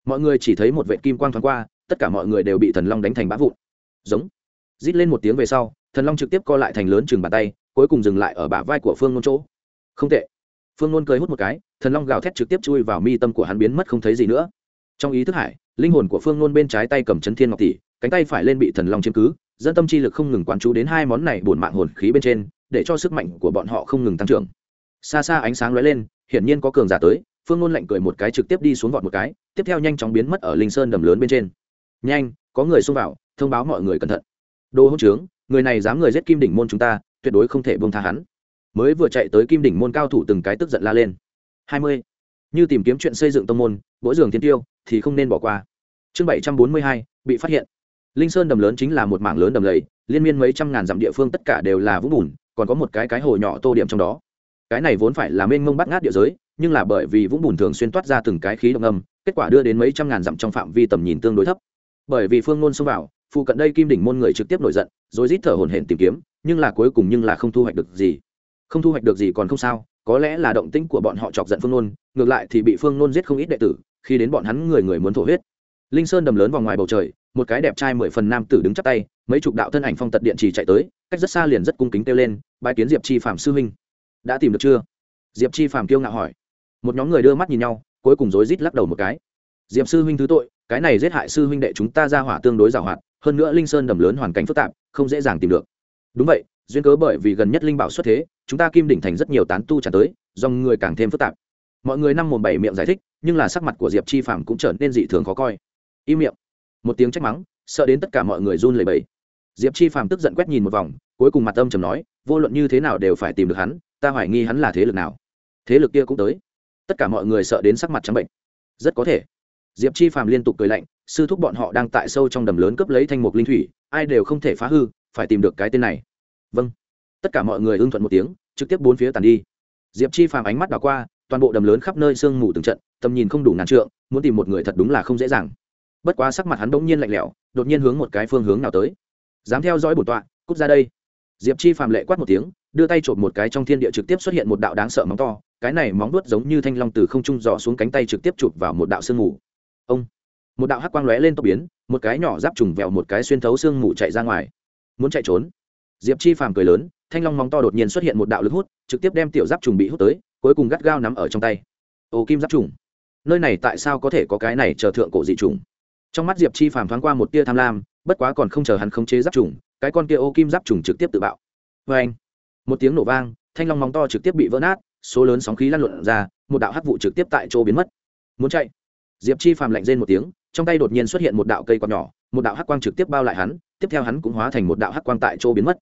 S1: mọi người chỉ thấy một vệ kim quang thoáng qua, tất cả mọi người đều bị thần long đánh thành bã vụn. Giống. Rít lên một tiếng về sau, thần long trực tiếp co lại thành lớn chừng bàn tay, cuối cùng dừng lại ở bả vai của phương nôn chỗ. Không tệ. Phương nôn cười hút một cái, thần long gào thét trực tiếp chui vào mi tâm của hắn biến mất không thấy gì nữa. Trong ý thức hải, linh hồn của phương nôn bên trái tay cầm chấn thiên ngọc tỷ, cánh tay phải lên bị thần long chiếm cứ, dân tâm chi lực không ngừng quán chú đến hai món này bổn mạng hồn khí bên trên, để cho sức mạnh của bọn họ không ngừng tăng trưởng. Xa xa ánh sáng lóe lên, hiển nhiên có cường giả tới phương nôn lạnh cười một cái trực tiếp đi xuống vọt một cái, tiếp theo nhanh chóng biến mất ở linh sơn đầm lớn bên trên. Nhanh, có người xông vào, thông báo mọi người cẩn thận. Đồ hỗn trướng, người này dám người giết kim đỉnh môn chúng ta, tuyệt đối không thể buông tha hắn. Mới vừa chạy tới kim đỉnh môn cao thủ từng cái tức giận la lên. Hai mươi. Như tìm kiếm chuyện xây dựng tông môn mỗi giường thiên tiêu, thì không nên bỏ qua. Chương bảy trăm bốn mươi hai, bị phát hiện. Linh sơn đầm lớn chính là một mảng lớn đầm lầy, liên miên mấy trăm ngàn dặm địa phương tất cả đều là vũng bùn, còn có một cái cái hồ nhỏ tô điểm trong đó. Cái này vốn phải là mênh mông bắt ngát địa giới nhưng là bởi vì vũng bùn thường xuyên toát ra từng cái khí động âm kết quả đưa đến mấy trăm ngàn dặm trong phạm vi tầm nhìn tương đối thấp. Bởi vì phương nôn xông vào, phụ cận đây kim đỉnh môn người trực tiếp nổi giận, rồi rít thở hổn hển tìm kiếm, nhưng là cuối cùng nhưng là không thu hoạch được gì. Không thu hoạch được gì còn không sao, có lẽ là động tĩnh của bọn họ chọc giận phương nôn, ngược lại thì bị phương nôn giết không ít đệ tử, khi đến bọn hắn người người muốn thổ huyết. Linh sơn đầm lớn vào ngoài bầu trời, một cái đẹp trai mười phần nam tử đứng chắp tay, mấy chục đạo thân ảnh phong tật điện chỉ chạy tới, cách rất xa liền rất cung kính kêu lên bãi kiến diệp chi phạm sư huynh. Đã tìm được chưa? Diệp chi phạm kiêu ngạo hỏi một nhóm người đưa mắt nhìn nhau, cuối cùng rối rít lắc đầu một cái. Diệp sư huynh thứ tội, cái này giết hại sư huynh đệ chúng ta ra hỏa tương đối giàu hoạt, hơn nữa linh sơn đầm lớn hoàn cảnh phức tạp, không dễ dàng tìm được. Đúng vậy, duyên cớ bởi vì gần nhất linh bảo xuất thế, chúng ta kim đỉnh thành rất nhiều tán tu trả tới, dòng người càng thêm phức tạp. Mọi người năm mồm bảy miệng giải thích, nhưng là sắc mặt của diệp chi phàm cũng trở nên dị thường khó coi. Im miệng. Một tiếng trách mắng, sợ đến tất cả mọi người run lẩy bẩy. Diệp chi phàm tức giận quét nhìn một vòng, cuối cùng mặt âm trầm nói, vô luận như thế nào đều phải tìm được hắn, ta hoài nghi hắn là thế lực nào. Thế lực kia cũng tới tất cả mọi người sợ đến sắc mặt trắng bệnh. Rất có thể. Diệp chi phàm liên tục cười lạnh, sư thúc bọn họ đang tại sâu trong đầm lớn cướp lấy thanh mục linh thủy, ai đều không thể phá hư, phải tìm được cái tên này. Vâng. Tất cả mọi người ưng thuận một tiếng, trực tiếp bốn phía tàn đi. Diệp chi phàm ánh mắt đảo qua, toàn bộ đầm lớn khắp nơi sương mù từng trận, tầm nhìn không đủ ngàn trượng, muốn tìm một người thật đúng là không dễ dàng. Bất quá sắc mặt hắn bỗng nhiên lạnh lẽo, đột nhiên hướng một cái phương hướng nào tới. Dám theo dõi bổn tọa, cút ra đây. Diệp chi phàm lệ quát một tiếng, đưa tay trộm một cái trong thiên địa trực tiếp xuất hiện một đạo đáng sợ móng to cái này móng vuốt giống như thanh long từ không trung dò xuống cánh tay trực tiếp chụp vào một đạo sương mù. Ông, một đạo hắc quang lóe lên tốc biến, một cái nhỏ giáp trùng vẹo một cái xuyên thấu sương mù chạy ra ngoài. Muốn chạy trốn? Diệp chi phàm cười lớn, thanh long móng to đột nhiên xuất hiện một đạo lực hút, trực tiếp đem tiểu giáp trùng bị hút tới, cuối cùng gắt gao nắm ở trong tay. Ô kim giáp trùng, nơi này tại sao có thể có cái này chờ thượng cổ dị trùng? Trong mắt diệp chi phàm thoáng qua một tia tham lam, bất quá còn không chờ hắn khống chế giáp trùng, cái con kia ô kim giáp trùng trực tiếp tự bạo. Vê anh một tiếng nổ vang, thanh long móng to trực tiếp bị vỡ nát số lớn sóng khí lan luận ra, một đạo hắc vụ trực tiếp tại chỗ biến mất. Muốn chạy? Diệp chi phàm lạnh rên một tiếng, trong tay đột nhiên xuất hiện một đạo cây quạt nhỏ, một đạo hắc quang trực tiếp bao lại hắn, tiếp theo hắn cũng hóa thành một đạo hắc quang tại chỗ biến mất.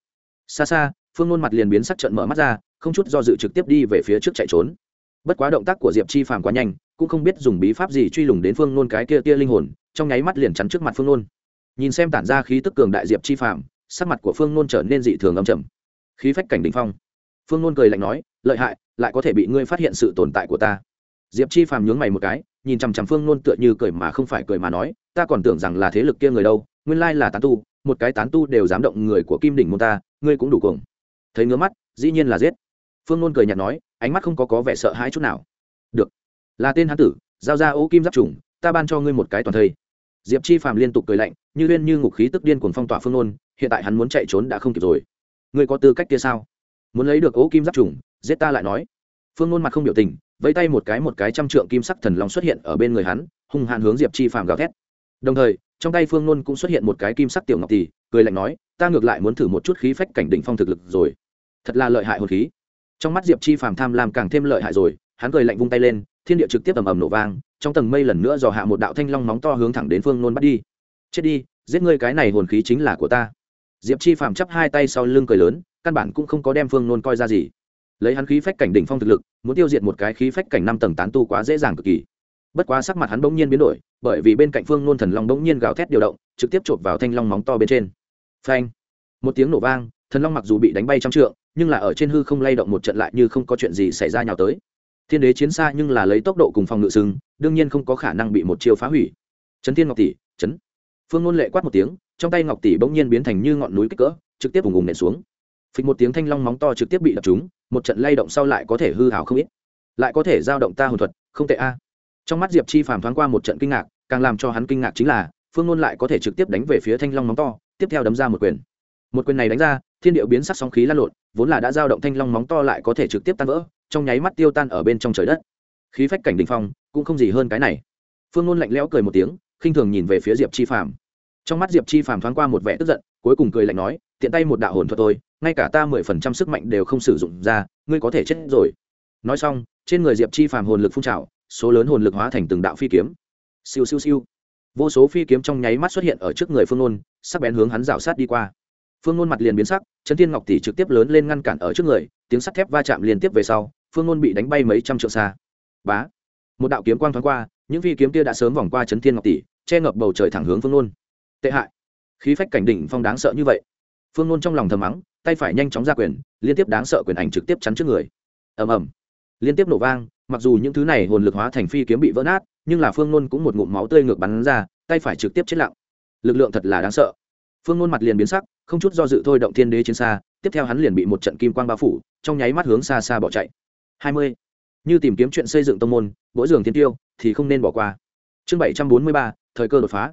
S1: Xa xa, phương nôn mặt liền biến sắc trận mở mắt ra, không chút do dự trực tiếp đi về phía trước chạy trốn. Bất quá động tác của diệp chi phàm quá nhanh, cũng không biết dùng bí pháp gì truy lùng đến phương nôn cái kia tia linh hồn, trong nháy mắt liền chắn trước mặt phương nôn. Nhìn xem tản ra khí tức cường đại diệp chi phàm, sắc mặt của phương nôn trở nên dị thường âm trầm. Khí phách cảnh đình phong. Phương nôn cười lạnh nói, lợi hại lại có thể bị ngươi phát hiện sự tồn tại của ta. Diệp chi phàm nhướng mày một cái, nhìn chằm chằm phương nôn tựa như cười mà không phải cười mà nói, ta còn tưởng rằng là thế lực kia người đâu, nguyên lai là tán tu, một cái tán tu đều dám động người của kim đỉnh môn ta, ngươi cũng đủ cuồng. Thấy ngứa mắt, dĩ nhiên là giết. Phương nôn cười nhạt nói, ánh mắt không có có vẻ sợ hãi chút nào. Được. Là tên hán tử, giao ra ô kim giáp trùng, ta ban cho ngươi một cái toàn thây. Diệp chi phàm liên tục cười lạnh, như huyên như ngục khí tức điên cuồng phong tỏa phương nôn, hiện tại hắn muốn chạy trốn đã không kịp rồi. Ngươi có tư cách kia sao? Muốn lấy được ô kim giáp trùng giết ta lại nói. Phương nôn mặt không biểu tình, vẫy tay một cái một cái trăm trượng kim sắc thần long xuất hiện ở bên người hắn, hung hãn hướng diệp chi phàm gào thét. Đồng thời, trong tay phương nôn cũng xuất hiện một cái kim sắc tiểu ngọc tỷ, cười lạnh nói, ta ngược lại muốn thử một chút khí phách cảnh đỉnh phong thực lực rồi. Thật là lợi hại hồn khí. Trong mắt diệp chi phàm tham làm càng thêm lợi hại rồi, hắn cười lạnh vung tay lên, thiên địa trực tiếp ầm ầm nổ vang, trong tầng mây lần nữa dò hạ một đạo thanh long móng to hướng thẳng đến phương nôn bắt đi. Chết đi, giết ngươi cái này hồn khí chính là của ta. Diệp chi phàm chắp hai tay sau lưng cười lớn, căn bản cũng không có đem phương nôn coi ra gì lấy hắn khí phách cảnh đỉnh phong thực lực, muốn tiêu diệt một cái khí phách cảnh năm tầng tán tu quá dễ dàng cực kỳ. Bất quá sắc mặt hắn bỗng nhiên biến đổi, bởi vì bên cạnh phương nôn thần long bỗng nhiên gào thét điều động, trực tiếp chộp vào thanh long móng to bên trên. Phanh! Một tiếng nổ vang, thần long mặc dù bị đánh bay trong trượng, nhưng là ở trên hư không lay động một trận lại như không có chuyện gì xảy ra nhào tới. Thiên đế chiến xa nhưng là lấy tốc độ cùng phòng ngự sừng đương nhiên không có khả năng bị một chiêu phá hủy. Trấn thiên ngọc tỷ trấn phương ngôn lệ quát một tiếng, trong tay ngọc tỷ bỗng nhiên biến thành như ngọn núi kích cỡ, trực tiếp vùng vùng nện xuống. Phịch một tiếng thanh long móng to trực tiếp bị đập trúng một trận lay động sau lại có thể hư hào không ít. Lại có thể giao động ta hồn thuật, không tệ a. Trong mắt diệp chi phàm thoáng qua một trận kinh ngạc, càng làm cho hắn kinh ngạc chính là, phương ngôn lại có thể trực tiếp đánh về phía thanh long móng to, tiếp theo đấm ra một quyền. Một quyền này đánh ra, thiên điệu biến sắc sóng khí lan lộn, vốn là đã giao động thanh long móng to lại có thể trực tiếp tan vỡ, trong nháy mắt tiêu tan ở bên trong trời đất. Khí phách cảnh đình phong, cũng không gì hơn cái này. Phương ngôn lạnh lẽo cười một tiếng, khinh thường nhìn về phía diệp chi phàm. Trong mắt diệp chi phàm thoáng qua một vẻ tức giận, cuối cùng cười lạnh nói tiện tay một đạo hồn thuật tôi ngay cả ta mười phần trăm sức mạnh đều không sử dụng ra, ngươi có thể chết rồi. Nói xong, trên người diệp chi phàm hồn lực phun trào, số lớn hồn lực hóa thành từng đạo phi kiếm. Siêu siêu siêu. Vô số phi kiếm trong nháy mắt xuất hiện ở trước người phương nôn, sắc bén hướng hắn rào sát đi qua. Phương nôn mặt liền biến sắc, trấn thiên ngọc tỷ trực tiếp lớn lên ngăn cản ở trước người, tiếng sắt thép va chạm liên tiếp về sau, phương nôn bị đánh bay mấy trăm trượng xa. Bá. Một đạo kiếm quang thoáng qua, những phi kiếm kia đã sớm vòng qua trấn thiên ngọc tỷ, che ngập bầu trời thẳng hướng phương nôn. Tệ hại. Khí phách cảnh đỉnh phong đáng sợ như vậy phương nôn trong lòng thầm mắng, tay phải nhanh chóng ra quyền, liên tiếp đáng sợ quyền ảnh trực tiếp chắn trước người. Ầm ầm. Liên tiếp nổ vang, mặc dù những thứ này hồn lực hóa thành phi kiếm bị vỡ nát, nhưng là phương nôn cũng một ngụm máu tươi ngược bắn ra, tay phải trực tiếp chết lặng. Lực lượng thật là đáng sợ. Phương nôn mặt liền biến sắc, không chút do dự thôi động thiên đế chiến xa, tiếp theo hắn liền bị một trận kim quang bao phủ, trong nháy mắt hướng xa xa bỏ chạy. Hai mươi. Như tìm kiếm chuyện xây dựng tông môn mỗi giường thiên tiêu, thì không nên bỏ qua. Chương bảy trăm bốn mươi ba, thời cơ đột phá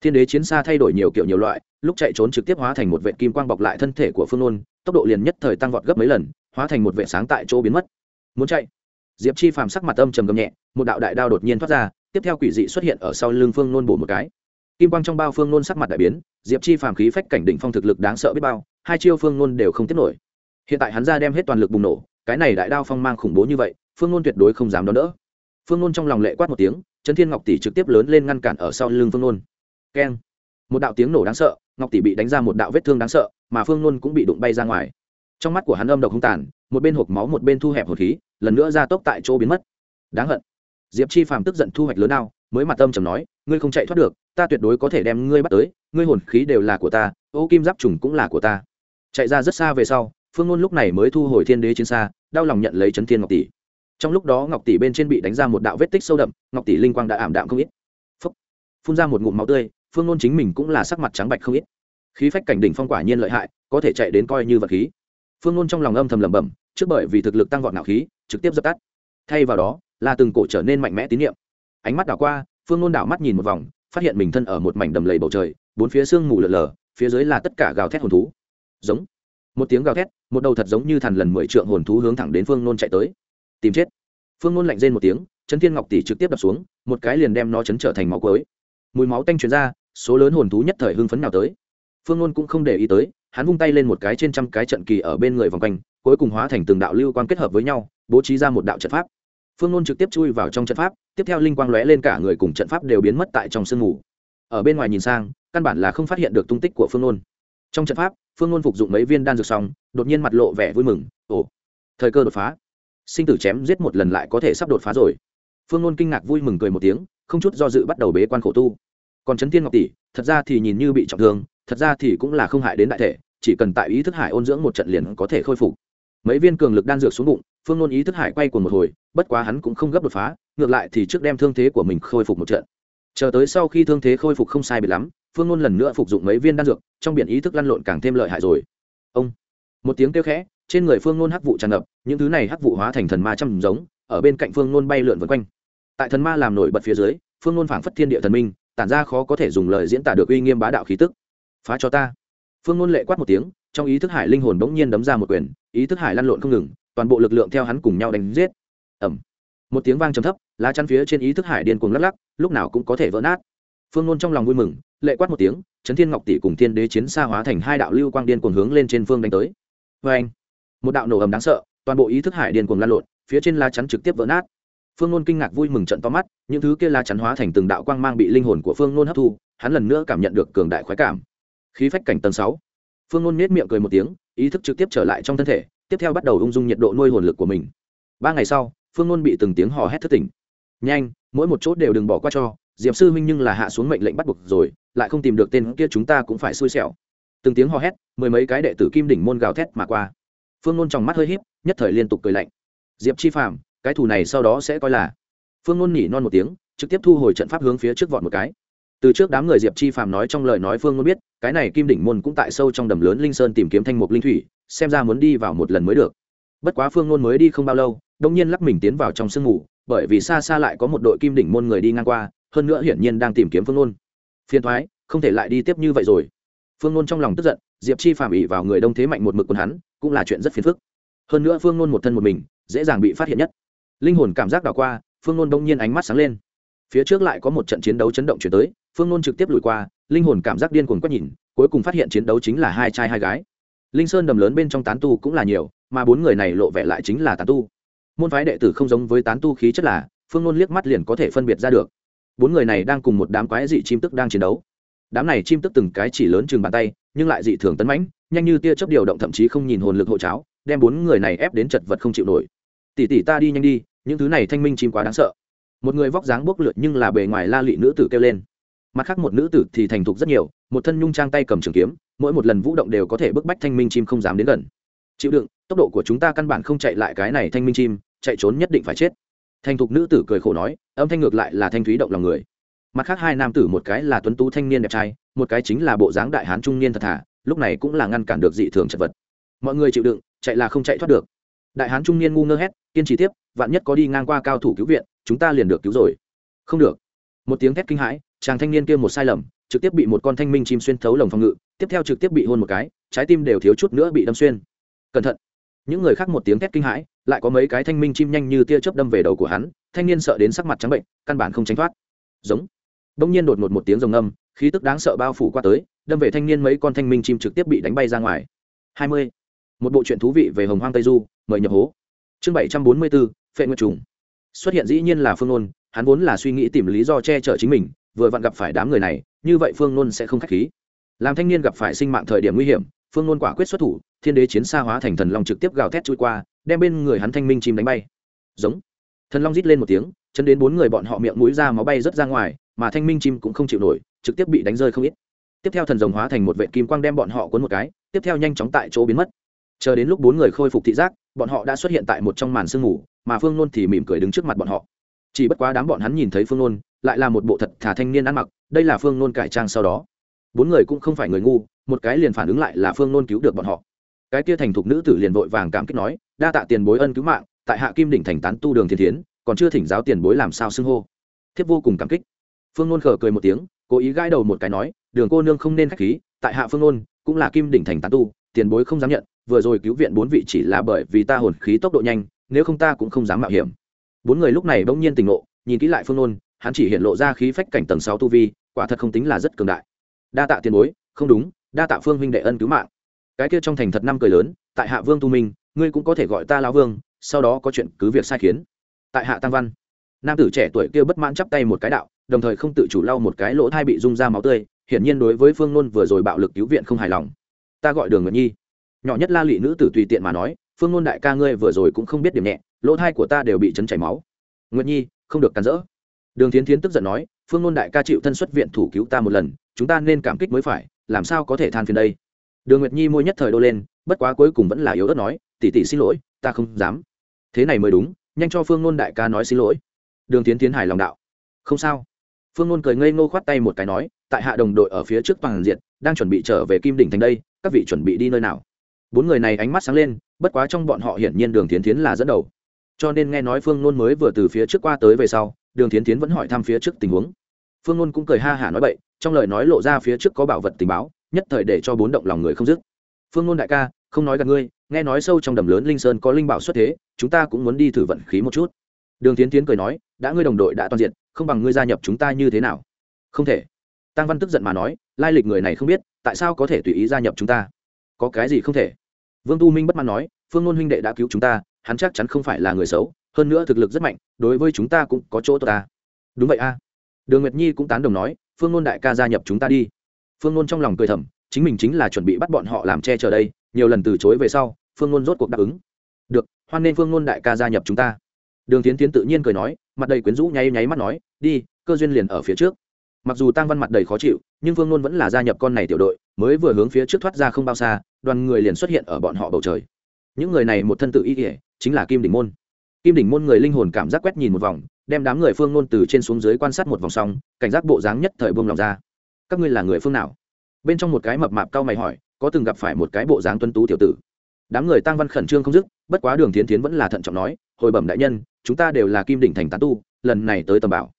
S1: thiên đế chiến xa thay đổi nhiều kiểu nhiều loại, lúc chạy trốn trực tiếp hóa thành một vệ kim quang bọc lại thân thể của phương nôn, tốc độ liền nhất thời tăng vọt gấp mấy lần, hóa thành một vệ sáng tại chỗ biến mất. Muốn chạy? Diệp chi phàm sắc mặt âm trầm gầm nhẹ, một đạo đại đao đột nhiên thoát ra, tiếp theo quỷ dị xuất hiện ở sau lưng phương nôn bổ một cái. Kim quang trong bao phương nôn sắc mặt đại biến, diệp chi phàm khí phách cảnh đỉnh phong thực lực đáng sợ biết bao, hai chiêu phương nôn đều không tiếp nổi. Hiện tại hắn ra đem hết toàn lực bùng nổ, cái này đại đao phong mang khủng bố như vậy, phương nôn tuyệt đối không dám đón đỡ. Phương nôn trong lòng lệ quát một tiếng, trấn thiên ngọc tỷ trực tiếp lớn lên ngăn cản ở sau lưng phương nôn keng. Một đạo tiếng nổ đáng sợ, ngọc tỷ bị đánh ra một đạo vết thương đáng sợ, mà phương nôn cũng bị đụng bay ra ngoài. Trong mắt của hắn âm độc không tàn, một bên hộp máu một bên thu hẹp hột khí, lần nữa ra tốc tại chỗ biến mất. Đáng hận. Diệp chi phàm tức giận thu hoạch lớn nào mới mặt tâm trầm nói, ngươi không chạy thoát được, ta tuyệt đối có thể đem ngươi bắt tới, ngươi hồn khí đều là của ta, ô kim giáp trùng cũng là của ta. Chạy ra rất xa về sau, phương ngôn lúc này mới thu hồi thiên đế chiến xa, đau lòng nhận lấy chấn thiên ngọc tỷ. Trong lúc đó ngọc tỷ bên trên bị đánh ra một đạo vết tích sâu đậm, ngọc tỷ linh quang đã ảm đạm không ít. Phúc. phun ra một ngụm máu tươi phương nôn chính mình cũng là sắc mặt trắng bạch không ít. Khí phách cảnh đỉnh phong quả nhiên lợi hại, có thể chạy đến coi như vật khí. Phương nôn trong lòng âm thầm lẩm bẩm, trước bởi vì thực lực tăng vọt nạo khí, trực tiếp dập tắt. Thay vào đó, là từng cổ trở nên mạnh mẽ tín nhiệm. Ánh mắt đảo qua, phương nôn đảo mắt nhìn một vòng, phát hiện mình thân ở một mảnh đầm lầy bầu trời, bốn phía sương mù lở lở, phía dưới là tất cả gào thét hồn thú. Giống. Một tiếng gào thét, một đầu thật giống như thằn lần mười trượng hồn thú hướng thẳng đến phương nôn chạy tới. Tìm chết. Phương nôn lạnh rên một tiếng chấn thiên ngọc tỷ trực tiếp đập xuống, một cái liền đem nó chấn trở thành máu cối mùi máu tanh truyền ra, số lớn hồn thú nhất thời hưng phấn nào tới. Phương nôn cũng không để ý tới, hắn vung tay lên một cái trên trăm cái trận kỳ ở bên người vòng quanh, cuối cùng hóa thành từng đạo lưu quan kết hợp với nhau, bố trí ra một đạo trận pháp. Phương nôn trực tiếp chui vào trong trận pháp, tiếp theo linh quang lóe lên cả người cùng trận pháp đều biến mất tại trong sương mù. Ở bên ngoài nhìn sang, căn bản là không phát hiện được tung tích của phương nôn trong trận pháp, phương nôn phục dụng mấy viên đan dược xong, đột nhiên mặt lộ vẻ vui mừng, ồ, thời cơ đột phá. Sinh tử chém giết một lần lại có thể sắp đột phá rồi phương ngôn kinh ngạc vui mừng cười một tiếng, không chút do dự bắt đầu bế quan khổ tu. Còn trấn tiên ngọc tỷ, thật ra thì nhìn như bị trọng thương, thật ra thì cũng là không hại đến đại thể, chỉ cần tại ý thức hải ôn dưỡng một trận liền có thể khôi phục. Mấy viên cường lực đan dược xuống bụng, phương ngôn ý thức hải quay của một hồi, bất quá hắn cũng không gấp đột phá, ngược lại thì trước đem thương thế của mình khôi phục một trận. Chờ tới sau khi thương thế khôi phục không sai biệt lắm, phương ngôn lần nữa phục dụng mấy viên đan dược, trong biển ý thức lăn lộn càng thêm lợi hại rồi. Ông! Một tiếng kêu khẽ, trên người phương ngôn hắc vụ tràn ngập, những thứ này hắc vụ hóa thành thần ma trăm giống, ở bên cạnh phương ngôn bay lượn vân quanh tại thần ma làm nổi bật phía dưới, phương ngôn phảng phất thiên địa thần minh, tản ra khó có thể dùng lời diễn tả được uy nghiêm bá đạo khí tức. Phá cho ta. Phương ngôn lệ quát một tiếng, trong ý thức hải linh hồn bỗng nhiên đấm ra một quyền, ý thức hải lăn lộn không ngừng, toàn bộ lực lượng theo hắn cùng nhau đánh giết. Ẩm một tiếng vang trầm thấp, lá chắn phía trên ý thức hải điên cuồng lắc lắc, lúc nào cũng có thể vỡ nát. Phương nôn trong lòng vui mừng, lệ quát một tiếng, chấn thiên ngọc tỷ cùng thiên đế chiến xa hóa thành hai đạo lưu quang điên cuồng hướng lên trên phương đánh tới. Vê anh một đạo nổ ầm đáng sợ, toàn bộ ý thức hải điên cuồng lan lộn, phía trên lá chắn trực tiếp vỡ nát phương nôn kinh ngạc vui mừng trận to mắt, những thứ kia la chắn hóa thành từng đạo quang mang bị linh hồn của phương nôn hấp thu, hắn lần nữa cảm nhận được cường đại khoái cảm. Khí phách cảnh tầng sáu. Phương nôn nết miệng cười một tiếng, ý thức trực tiếp trở lại trong thân thể, tiếp theo bắt đầu ung dung nhiệt độ nuôi hồn lực của mình. Ba ngày sau, phương nôn bị từng tiếng hò hét thất tỉnh. Nhanh, mỗi một chốt đều đừng bỏ qua cho, diệp sư huynh nhưng là hạ xuống mệnh lệnh bắt buộc rồi, lại không tìm được tên kia chúng ta cũng phải xui xẻo. Từng tiếng hò hét, mười mấy cái đệ tử kim đỉnh môn gào thét mà qua. Phương nôn trong mắt hơi híp, nhất thời liên tục cười lạnh. Diệp chi Phàm cái thù này sau đó sẽ coi là. Phương ngôn nhỉ non một tiếng, trực tiếp thu hồi trận pháp hướng phía trước vọt một cái. Từ trước đám người diệp chi phàm nói trong lời nói phương ngôn biết, cái này kim đỉnh môn cũng tại sâu trong đầm lớn linh sơn tìm kiếm thanh mục linh thủy, xem ra muốn đi vào một lần mới được. Bất quá phương ngôn mới đi không bao lâu đông nhiên lắc mình tiến vào trong sương mù, bởi vì xa xa lại có một đội kim đỉnh môn người đi ngang qua, hơn nữa hiển nhiên đang tìm kiếm phương ngôn phiền thoái, không thể lại đi tiếp như vậy rồi. Phương ngôn trong lòng tức giận, diệp chi phàm ỉ vào người đông thế mạnh một mực quân hắn, cũng là chuyện rất phiền phức. Hơn nữa phương ngôn một thân một mình, dễ dàng bị phát hiện nhất linh hồn cảm giác đảo qua, phương nôn đông nhiên ánh mắt sáng lên. Phía trước lại có một trận chiến đấu chấn động chuyển tới, phương nôn trực tiếp lùi qua, linh hồn cảm giác điên cuồng quét nhìn, cuối cùng phát hiện chiến đấu chính là hai trai hai gái. Linh sơn đầm lớn bên trong tán tu cũng là nhiều, mà bốn người này lộ vẻ lại chính là tán tu. Môn phái đệ tử không giống với tán tu khí chất là, phương nôn liếc mắt liền có thể phân biệt ra được. Bốn người này đang cùng một đám quái dị chim tức đang chiến đấu. Đám này chim tức từng cái chỉ lớn chừng bàn tay, nhưng lại dị thường tấn mãnh, nhanh như tia chớp điều động thậm chí không nhìn hồn lực hộ cháo, đem bốn người này ép đến chật vật không chịu nổi. Tỷ tỷ ta đi nhanh đi những thứ này thanh minh chim quá đáng sợ. Một người vóc dáng bốc lượt nhưng là bề ngoài la lị nữ tử kêu lên. Mặt khác một nữ tử thì thành thục rất nhiều, một thân nhung trang tay cầm trường kiếm, mỗi một lần vũ động đều có thể bức bách thanh minh chim không dám đến gần. Chịu đựng, tốc độ của chúng ta căn bản không chạy lại cái này thanh minh chim, chạy trốn nhất định phải chết. Thành thục nữ tử cười khổ nói, âm thanh ngược lại là thanh thúy động lòng người. Mặt khác hai nam tử một cái là tuấn tú thanh niên đẹp trai, một cái chính là bộ dáng đại hán trung niên thật thà, lúc này cũng là ngăn cản được dị thường chật vật. Mọi người chịu đựng, chạy là không chạy thoát được đại hán trung niên ngu ngơ hét, kiên trì tiếp, vạn nhất có đi ngang qua cao thủ cứu viện, chúng ta liền được cứu rồi. Không được. Một tiếng thét kinh hãi, chàng thanh niên kia một sai lầm, trực tiếp bị một con thanh minh chim xuyên thấu lồng phòng ngự, tiếp theo trực tiếp bị hôn một cái, trái tim đều thiếu chút nữa bị đâm xuyên. Cẩn thận. Những người khác một tiếng thét kinh hãi, lại có mấy cái thanh minh chim nhanh như tia chớp đâm về đầu của hắn, thanh niên sợ đến sắc mặt trắng bệnh, căn bản không tránh thoát. Giống. Đông nhiên đột ngột một tiếng rồng âm khí tức đáng sợ bao phủ qua tới, đâm về thanh niên mấy con thanh minh chim trực tiếp bị đánh bay ra ngoài. Hai mươi. Một bộ truyện thú vị về hồng hoang tây du mời nhập hố. Chương bảy trăm bốn mươi bốn, phệ nguyệt trùng. Xuất hiện dĩ nhiên là phương nôn, hắn vốn là suy nghĩ tìm lý do che chở chính mình, vừa vặn gặp phải đám người này, như vậy phương nôn sẽ không k h á c h khí. Làm thanh niên gặp phải sinh mạng thời điểm nguy hiểm, phương nôn quả quyết xuất thủ, thiên đế chiến xa hóa thành thần long trực tiếp gào thét trôi qua, đem bên người hắn thanh minh chim đánh bay. Giống. Thần long rít lên một tiếng chân đến bốn người bọn họ miệng mũi ra máu bay rớt ra ngoài, mà thanh minh chim cũng không chịu nổi, trực tiếp bị đánh rơi không ít. Tiếp theo thần rồng hóa thành một vệ kim quang đem bọn họ cuốn một cái, tiếp theo nhanh chóng tại chỗ biến mất. Chờ đến lúc bốn người khôi phục thị giác bọn họ đã xuất hiện tại một trong màn sương mù, mà phương nôn thì mỉm cười đứng trước mặt bọn họ. Chỉ bất quá đám bọn hắn nhìn thấy phương nôn, lại là một bộ thật thả thanh niên ăn mặc, đây là phương nôn cải trang sau đó. Bốn người cũng không phải người ngu, một cái liền phản ứng lại là phương nôn cứu được bọn họ. Cái kia thành thục nữ tử liền vội vàng cảm kích nói, đa tạ tiền bối ân cứu mạng, tại hạ kim đỉnh thành tán tu đường thiên thiến, còn chưa thỉnh giáo tiền bối làm sao xưng hô. Thiếp vô cùng cảm kích. Phương nôn khở cười một tiếng, cố ý gãi đầu một cái nói, đường cô nương không nên k h á c h khí, tại hạ phương nôn cũng là kim đỉnh thành tán tu, tiền bối không dám nhận vừa rồi cứu viện bốn vị chỉ là bởi vì ta hồn khí tốc độ nhanh, nếu không ta cũng không dám mạo hiểm. Bốn người lúc này bỗng nhiên tỉnh ngộ, nhìn kỹ lại phương nôn, hắn chỉ hiện lộ ra khí phách cảnh tầng sáu tu vi, quả thật không tính là rất cường đại. Đa tạ tiền bối, không đúng, đa tạ phương huynh đệ ân cứu mạng. Cái kia trong thành thật năm cười lớn, tại hạ vương tu minh, ngươi cũng có thể gọi ta lão vương, sau đó có chuyện cứ việc sai khiến. Tại hạ tăng văn, nam tử trẻ tuổi kia bất mãn chắp tay một cái đạo, đồng thời không tự chủ lau một cái lỗ thai bị rung ra máu tươi, hiển nhiên đối với phương nôn vừa rồi bạo lực cứu viện không hài lòng. Ta gọi đường nguyệt nhi nhỏ nhất la lị nữ tử tùy tiện mà nói, phương ngôn đại ca ngươi vừa rồi cũng không biết điểm nhẹ, lỗ thai của ta đều bị chấn chảy máu. Nguyệt nhi, không được cắn rỡ. Đường tiến tiến tức giận nói, phương ngôn đại ca chịu thân xuất viện thủ cứu ta một lần, chúng ta nên cảm kích mới phải, làm sao có thể than phiền đây? Đường nguyệt nhi môi nhất thời đô lên, bất quá cuối cùng vẫn là yếu ớt nói, tỷ tỷ xin lỗi, ta không dám. Thế này mới đúng, nhanh cho phương ngôn đại ca nói xin lỗi. Đường tiến tiến hài lòng đạo, không sao. Phương ngôn cười ngây ngô khoát tay một cái nói, tại hạ đồng đội ở phía trước toàn diện, đang chuẩn bị trở về kim đỉnh thành đây, các vị chuẩn bị đi nơi nào? Bốn người này ánh mắt sáng lên, bất quá trong bọn họ hiển nhiên đường tiến tiến là dẫn đầu. Cho nên nghe nói phương nôn mới vừa từ phía trước qua tới về sau, đường tiến tiến vẫn hỏi thăm phía trước tình huống. Phương nôn cũng cười ha hả nói bậy, trong lời nói lộ ra phía trước có bảo vật tình báo, nhất thời để cho bốn động lòng người không dứt. Phương nôn đại ca, không nói gặp ngươi, nghe nói sâu trong đầm lớn linh sơn có linh bảo xuất thế, chúng ta cũng muốn đi thử vận khí một chút. Đường tiến tiến cười nói, đã ngươi đồng đội đã toàn diện, không bằng ngươi gia nhập chúng ta như thế nào? Không thể. Tăng văn tức giận mà nói, lai lịch người này không biết, tại sao có thể tùy ý gia nhập chúng ta? Có cái gì không thể? Vương tu minh bất mãn nói, phương ngôn huynh đệ đã cứu chúng ta, hắn chắc chắn không phải là người xấu, hơn nữa thực lực rất mạnh, đối với chúng ta cũng có chỗ tốt ta. Đúng vậy a. Đường nguyệt nhi cũng tán đồng nói, phương ngôn đại ca gia nhập chúng ta đi. Phương ngôn trong lòng cười thầm, chính mình chính là chuẩn bị bắt bọn họ làm che chở đây, nhiều lần từ chối về sau, phương ngôn rốt cuộc đáp ứng. Được, hoan nên phương ngôn đại ca gia nhập chúng ta. Đường tiến tiến tự nhiên cười nói, mặt đầy quyến rũ nháy nháy mắt nói, đi, cơ duyên liền ở phía trước mặc dù tăng văn mặt đầy khó chịu, nhưng vương nôn vẫn là gia nhập con này tiểu đội, mới vừa hướng phía trước thoát ra không bao xa, đoàn người liền xuất hiện ở bọn họ bầu trời. Những người này một thân tự ý ỉa chính là kim đỉnh môn. Kim đỉnh môn người linh hồn cảm giác quét nhìn một vòng, đem đám người phương nôn từ trên xuống dưới quan sát một vòng xong, cảnh giác bộ dáng nhất thời buông lòng ra. Các ngươi là người phương nào? Bên trong một cái mập mạp cao mày hỏi, có từng gặp phải một cái bộ dáng tuân tú tiểu tử? Đám người tăng văn khẩn trương không dứt, bất quá đường tiến tiến vẫn là thận trọng nói, hồi bẩm đại nhân, chúng ta đều là kim đỉnh thành tán tu, lần này tới tầm bảo.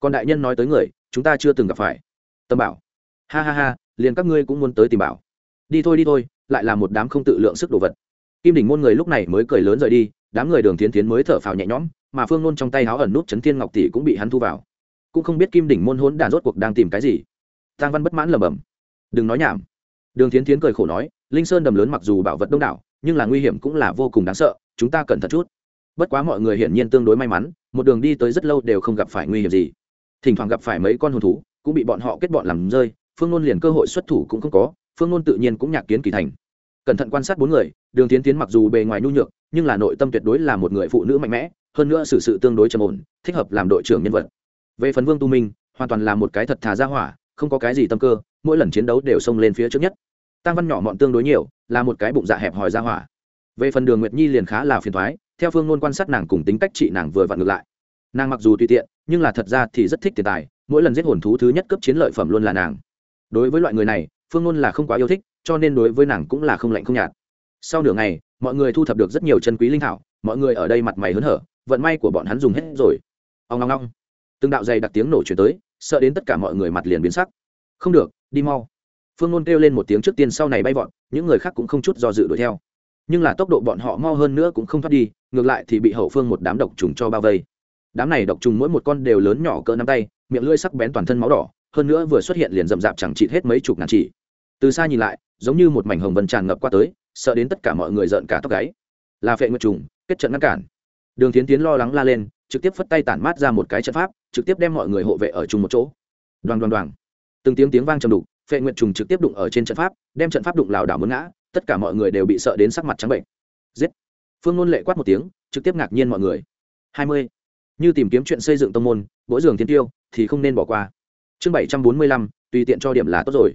S1: Còn đại nhân nói tới người chúng ta chưa từng gặp phải. Tâm bảo. Ha ha ha, liền các ngươi cũng muốn tới tìm bảo. Đi thôi đi thôi, lại là một đám không tự lượng sức đồ vật. Kim đỉnh môn người lúc này mới cười lớn rời đi, đám người đường tiến tiến mới thở phào nhẹ nhõm, mà phương nôn trong tay háo ẩn nút chấn thiên ngọc tỷ cũng bị hắn thu vào. Cũng không biết kim đỉnh môn hỗn đàn rốt cuộc đang tìm cái gì. Tang văn bất mãn lầm bầm đừng nói nhảm. Đường tiến tiến cười khổ nói, linh sơn đầm lớn mặc dù bảo vật đông đảo, nhưng là nguy hiểm cũng là vô cùng đáng sợ, chúng ta cẩn thận chút. Bất quá mọi người hiển nhiên tương đối may mắn, một đường đi tới rất lâu đều không gặp phải nguy hiểm gì thỉnh thoảng gặp phải mấy con hồn thú, cũng bị bọn họ kết bọn làm rơi, phương nôn liền cơ hội xuất thủ cũng không có, phương nôn tự nhiên cũng nhạc kiến kỳ thành. Cẩn thận quan sát bốn người, đường tiến tiến mặc dù bề ngoài nhu nhược, nhưng là nội tâm tuyệt đối là một người phụ nữ mạnh mẽ, hơn nữa xử sự tương đối trầm ổn, thích hợp làm đội trưởng nhân vật. Về phần vương tu minh, hoàn toàn là một cái thật thà ra hỏa, không có cái gì tâm cơ, mỗi lần chiến đấu đều xông lên phía trước nhất. Tăng văn nhỏ mọn tương đối nhiều, là một cái bụng dạ hẹp hòi ra hỏa. Về phần đường nguyệt nhi liền khá là phiền thoái theo phương nôn quan sát nàng cùng tính cách chị nàng vừa vặn ngược lại. Nàng mặc dù tùy tiện nhưng là thật ra thì rất thích tiền tài, mỗi lần giết hồn thú thứ nhất cấp chiến lợi phẩm luôn là nàng. Đối với loại người này, phương ngôn là không quá yêu thích, cho nên đối với nàng cũng là không lạnh không nhạt. Sau nửa ngày, mọi người thu thập được rất nhiều chân quý linh thảo, mọi người ở đây mặt mày hớn hở, vận may của bọn hắn dùng hết rồi. Ông long long từng đạo dày đặc tiếng nổ chuyển tới, sợ đến tất cả mọi người mặt liền biến sắc. Không được, đi mau. Phương ngôn kêu lên một tiếng trước tiên sau này bay vọt, những người khác cũng không chút do dự đuổi theo. Nhưng là tốc độ bọn họ mau hơn nữa cũng không thoát đi, ngược lại thì bị hậu phương một đám độc trùng cho bao vây đám này độc trùng mỗi một con đều lớn nhỏ cỡ nắm tay, miệng lưỡi sắc bén toàn thân máu đỏ, hơn nữa vừa xuất hiện liền rậm rạp chẳng trị hết mấy chục ngàn chỉ. Từ xa nhìn lại, giống như một mảnh hồng vân tràn ngập qua tới, sợ đến tất cả mọi người rợn cả tóc gáy. Là phệ nguyệt trùng, kết trận ngăn cản. Đường tiến tiến lo lắng la lên, trực tiếp phất tay tản mát ra một cái trận pháp, trực tiếp đem mọi người hộ vệ ở chung một chỗ. Đoàn đoàn đoàn. Từng tiếng tiếng vang trầm đục, phệ nguyệt trùng trực tiếp đụng ở trên trận pháp, đem trận pháp đụng lảo đảo mướn ngã, tất cả mọi người đều bị sợ đến sắc mặt trắng bệnh. Giết. Phương ngôn lệ quát một tiếng, trực tiếp ngạc nhiên mọi người. Hai mươi như tìm kiếm chuyện xây dựng tông môn mỗi giường thiên tiêu, thì không nên bỏ qua. Chương bảy trăm bốn mươi lăm, tùy tiện cho điểm là tốt rồi.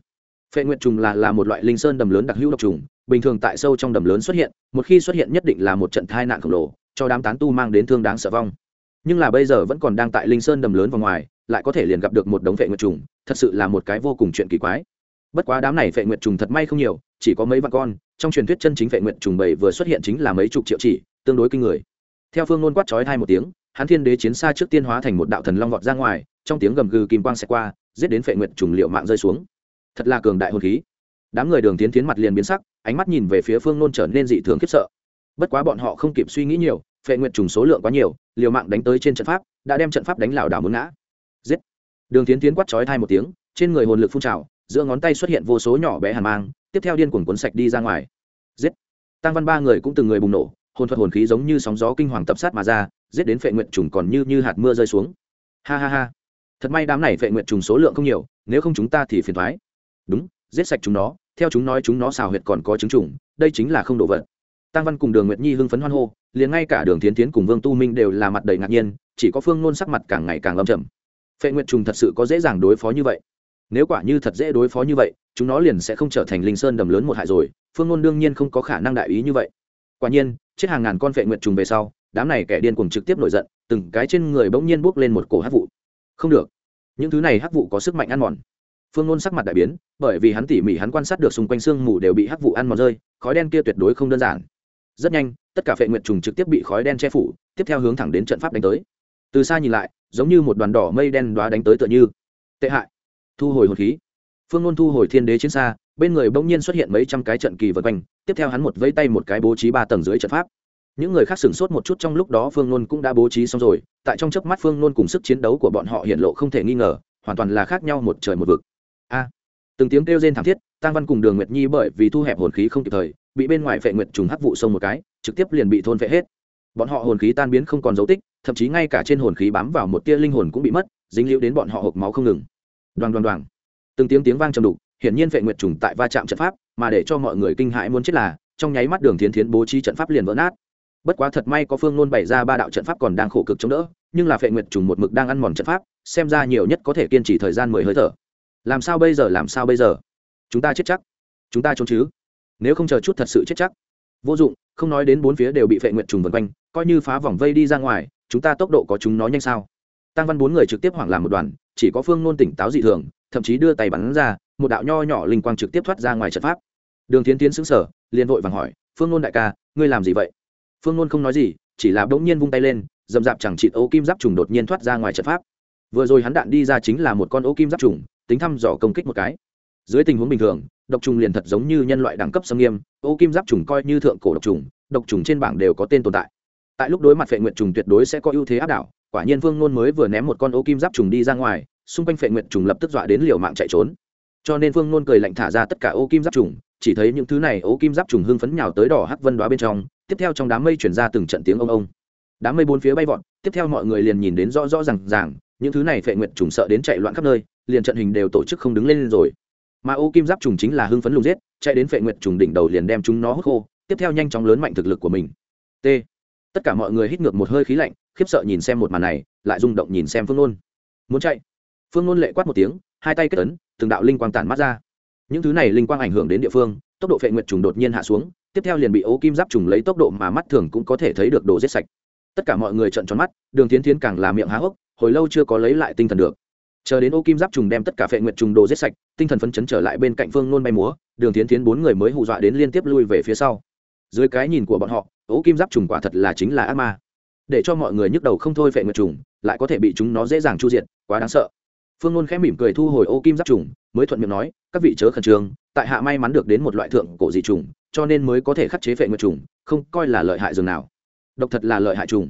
S1: Phệ nguyện trùng là là một loại linh sơn đầm lớn đặc hữu độc trùng, bình thường tại sâu trong đầm lớn xuất hiện, một khi xuất hiện nhất định là một trận tai nạn khổng lồ, cho đám tán tu mang đến thương đáng sợ vong. Nhưng là bây giờ vẫn còn đang tại linh sơn đầm lớn và ngoài, lại có thể liền gặp được một đống phệ nguyệt trùng, thật sự là một cái vô cùng chuyện kỳ quái. Bất quá đám này phệ nguyệt trùng thật may không nhiều, chỉ có mấy vạn con, trong truyền thuyết chân chính phệ nguyệt trùng bảy vừa xuất hiện chính là mấy chục triệu chỉ, tương đối kinh người. Theo phương nôn quát chói hai một tiếng hắn thiên đế chiến xa trước tiên hóa thành một đạo thần long vọt ra ngoài, trong tiếng gầm gừ kim quang xẹt qua, giết đến phệ nguyệt trùng liệu mạng rơi xuống. Thật là cường đại hồn khí. Đám người đường tiến tiến mặt liền biến sắc, ánh mắt nhìn về phía phương nôn trở nên dị thường khiếp sợ. Bất quá bọn họ không kịp suy nghĩ nhiều, phệ nguyệt trùng số lượng quá nhiều, liều mạng đánh tới trên trận pháp, đã đem trận pháp đánh lảo đảo muốn ngã. Giết. Đường tiến tiến quát chói thai một tiếng, trên người hồn lực phun trào, giữa ngón tay xuất hiện vô số nhỏ bé hàn mang, tiếp theo điên cuồng cuốn sạch đi ra ngoài. Giết. Tăng văn ba người cũng từng người bùng nổ hồn thuật hồn khí giống như sóng gió kinh hoàng tập sát mà ra, giết đến phệ nguyệt trùng còn như như hạt mưa rơi xuống. Ha ha ha. Thật may đám này phệ nguyệt trùng số lượng không nhiều, nếu không chúng ta thì phiền thoái đúng, giết sạch chúng nó, theo chúng nói chúng nó xào huyệt còn có chứng trùng, đây chính là không đổ vật. Tăng văn cùng đường nguyệt nhi hưng phấn hoan hô, liền ngay cả đường tiến tiến cùng vương tu minh đều là mặt đầy ngạc nhiên, chỉ có phương nôn sắc mặt càng ngày càng lâm trầm. Phệ nguyệt trùng thật sự có dễ dàng đối phó như vậy. Nếu quả như thật dễ đối phó như vậy, chúng nó liền sẽ không trở thành linh sơn đầm lớn một hại rồi, phương nôn đương nhiên không có khả năng đại ý như vậy. Quả nhiên chết hàng ngàn con phệ nguyệt trùng về sau, đám này kẻ điên cuồng trực tiếp nổi giận, từng cái trên người bỗng nhiên bốc lên một cổ hắc vụ. Không được. Những thứ này hắc vụ có sức mạnh ăn mòn. Phương ngôn sắc mặt đại biến, bởi vì hắn tỉ mỉ hắn quan sát được xung quanh sương mù đều bị hắc vụ ăn mòn rơi, khói đen kia tuyệt đối không đơn giản. Rất nhanh, tất cả phệ nguyện trùng trực tiếp bị khói đen che phủ, tiếp theo hướng thẳng đến trận pháp đánh tới. Từ xa nhìn lại, giống như một đoàn đỏ mây đen đoá đánh tới tựa như. Tệ hại. Thu hồi hồn khí phương ngôn thu hồi thiên đế chiến xa, bên người bỗng nhiên xuất hiện mấy trăm cái trận kỳ vật quanh, tiếp theo hắn một vẫy tay một cái bố trí ba tầng dưới trận pháp. Những người khác sửng sốt một chút trong lúc đó phương nôn cũng đã bố trí xong rồi, tại trong chớp mắt phương nôn cùng sức chiến đấu của bọn họ hiện lộ không thể nghi ngờ, hoàn toàn là khác nhau một trời một vực. A! Từng tiếng kêu rên thảm thiết tăng văn cùng đường nguyệt nhi bởi vì thu hẹp hồn khí không kịp thời, bị bên ngoài phệ nguyệt trùng hắc vụ sông một cái, trực tiếp liền bị thôn phệ hết. Bọn họ hồn khí tan biến không còn dấu tích, thậm chí ngay cả trên hồn khí bám vào một tia linh hồn cũng bị mất, dính liễu đến bọn họ hộp máu không ngừng. Đoàn đoàn đoàn từng tiếng tiếng vang trầm đục, hiển nhiên phệ nguyệt trùng tại va chạm trận pháp, mà để cho mọi người kinh hãi muốn chết là, trong nháy mắt đường thiến thiến bố trí trận pháp liền vỡ nát. Bất quá thật may có phương nôn bày ra ba đạo trận pháp còn đang khổ cực chống đỡ, nhưng là phệ nguyệt trùng một mực đang ăn mòn trận pháp, xem ra nhiều nhất có thể kiên trì thời gian mười hơi thở. Làm sao bây giờ, làm sao bây giờ? Chúng ta chết chắc. Chúng ta trốn chứ? Nếu không chờ chút thật sự chết chắc. Vô dụng, không nói đến bốn phía đều bị phệ nguyệt trùng vần quanh, coi như phá vòng vây đi ra ngoài, chúng ta tốc độ có chúng nó nhanh sao? Tăng văn bốn người trực tiếp hoảng làm một đoàn chỉ có phương nôn tỉnh táo dị thường, thậm chí đưa tay bắn ra, một đạo nho nhỏ linh quang trực tiếp thoát ra ngoài trận pháp. Đường tiến tiến xứng sở liền vội vàng hỏi, phương nôn đại ca, ngươi làm gì vậy? Phương nôn không nói gì, chỉ là bỗng nhiên vung tay lên, dầm dạp chẳng chịt ô kim giáp trùng đột nhiên thoát ra ngoài trận pháp. Vừa rồi hắn đạn đi ra chính là một con ô kim giáp trùng, tính thăm dò công kích một cái. Dưới tình huống bình thường, độc trùng liền thật giống như nhân loại đẳng cấp xâm nghiêm ô kim giáp trùng coi như thượng cổ độc trùng độc trùng trên bảng đều có tên tồn tại. Tại lúc đối mặt phệ nguyện trùng tuyệt đối sẽ có ưu thế áp đảo quả nhiên vương nôn mới vừa ném một con ô kim giáp trùng đi ra ngoài, xung quanh phệ nguyện trùng lập tức dọa đến liều mạng chạy trốn. Cho nên vương nôn cười lạnh thả ra tất cả ô kim giáp trùng, chỉ thấy những thứ này ô kim giáp trùng hưng phấn nhào tới đỏ hắc vân đoá bên trong, tiếp theo trong đám mây chuyển ra từng trận tiếng ông ông. Đám mây bốn phía bay vọt, tiếp theo mọi người liền nhìn đến rõ rõ r à n g ràng, những thứ này phệ nguyện trùng sợ đến chạy loạn khắp nơi, liền trận hình đều tổ chức không đứng lên rồi. Mà ô kim giáp trùng chính là hưng phấn lùng giết, chạy đến phệ nguyện trùng đỉnh đầu liền đem chúng nó hút khô, tiếp theo nhanh chóng lớn mạnh thực lực của mình. T tất cả mọi người hít ngược một hơi khí lạnh, khiếp sợ nhìn xem một màn này, lại rung động nhìn xem phương nôn. Muốn chạy? Phương nôn lệ quát một tiếng, hai tay kết ấn, từng đạo linh quang tản mắt ra. Những thứ này linh quang ảnh hưởng đến địa phương, tốc độ phệ nguyệt trùng đột nhiên hạ xuống, tiếp theo liền bị ố kim giáp trùng lấy tốc độ mà mắt thường cũng có thể thấy được đồ giết sạch. Tất cả mọi người trợn tròn mắt, đường tiến tiến càng là miệng há hốc, hồi lâu chưa có lấy lại tinh thần được. Chờ đến ô kim giáp trùng đem tất cả phệ nguyệt trùng đồ giết sạch, tinh thần phấn chấn trở lại bên cạnh phương nôn bay múa, đường tiến tiến bốn người mới hù dọa đến liên tiếp lui về phía sau. Dưới cái nhìn của bọn họ ô kim giáp trùng quả thật là chính là ác ma. Để cho mọi người nhức đầu không thôi phệ nguyệt trùng, lại có thể bị chúng nó dễ dàng chu diệt, quá đáng sợ. Phương ngôn khẽ mỉm cười thu hồi ô kim giáp trùng, mới thuận miệng nói, các vị chớ khẩn trương, tại hạ may mắn được đến một loại thượng cổ dị trùng, cho nên mới có thể khắc chế phệ nguyệt trùng, không coi là lợi hại dường nào. Độc thật là lợi hại trùng.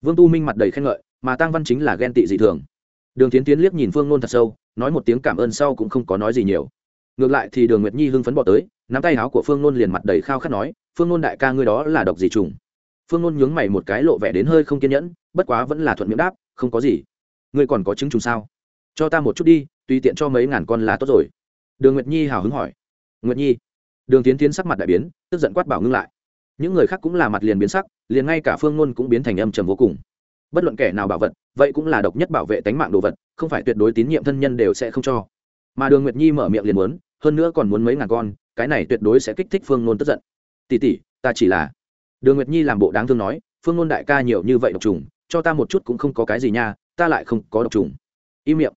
S1: Vương tu minh mặt đầy khen ngợi, mà tăng văn chính là ghen tị dị thường. Đường tiến tiến liếc nhìn phương ngôn thật sâu, nói một tiếng cảm ơn sau cũng không có nói gì nhiều. Ngược lại thì đường nguyệt nhi hưng phấn bỏ tới nắm tay áo của phương nôn liền mặt đầy khao khát nói, phương nôn đại ca ngươi đó là độc gì trùng? Phương nôn nhướng mày một cái lộ vẻ đến hơi không kiên nhẫn, bất quá vẫn là thuận miệng đáp, không có gì. Ngươi còn có chứng trùng sao? Cho ta một chút đi, tùy tiện cho mấy ngàn con là tốt rồi. Đường nguyệt nhi hào hứng hỏi. Nguyệt nhi? Đường tiến tiến sắc mặt đại biến, tức giận quát bảo ngưng lại. Những người khác cũng là mặt liền biến sắc, liền ngay cả phương ngôn cũng biến thành âm trầm vô cùng. Bất luận kẻ nào bảo vật, vậy cũng là độc nhất bảo vệ tánh mạng đồ vật, không phải tuyệt đối tín nhiệm thân nhân đều sẽ không cho. Mà đường nguyệt nhi mở miệng liền muốn, hơn nữa còn muốn mấy ngàn con cái này tuyệt đối sẽ kích thích phương nôn tức giận. Tỉ tỉ ta chỉ là đường nguyệt nhi làm bộ đáng thương nói, phương nôn đại ca nhiều như vậy độc trùng, cho ta một chút cũng không có cái gì nha, ta lại không có độc trùng. Im miệng.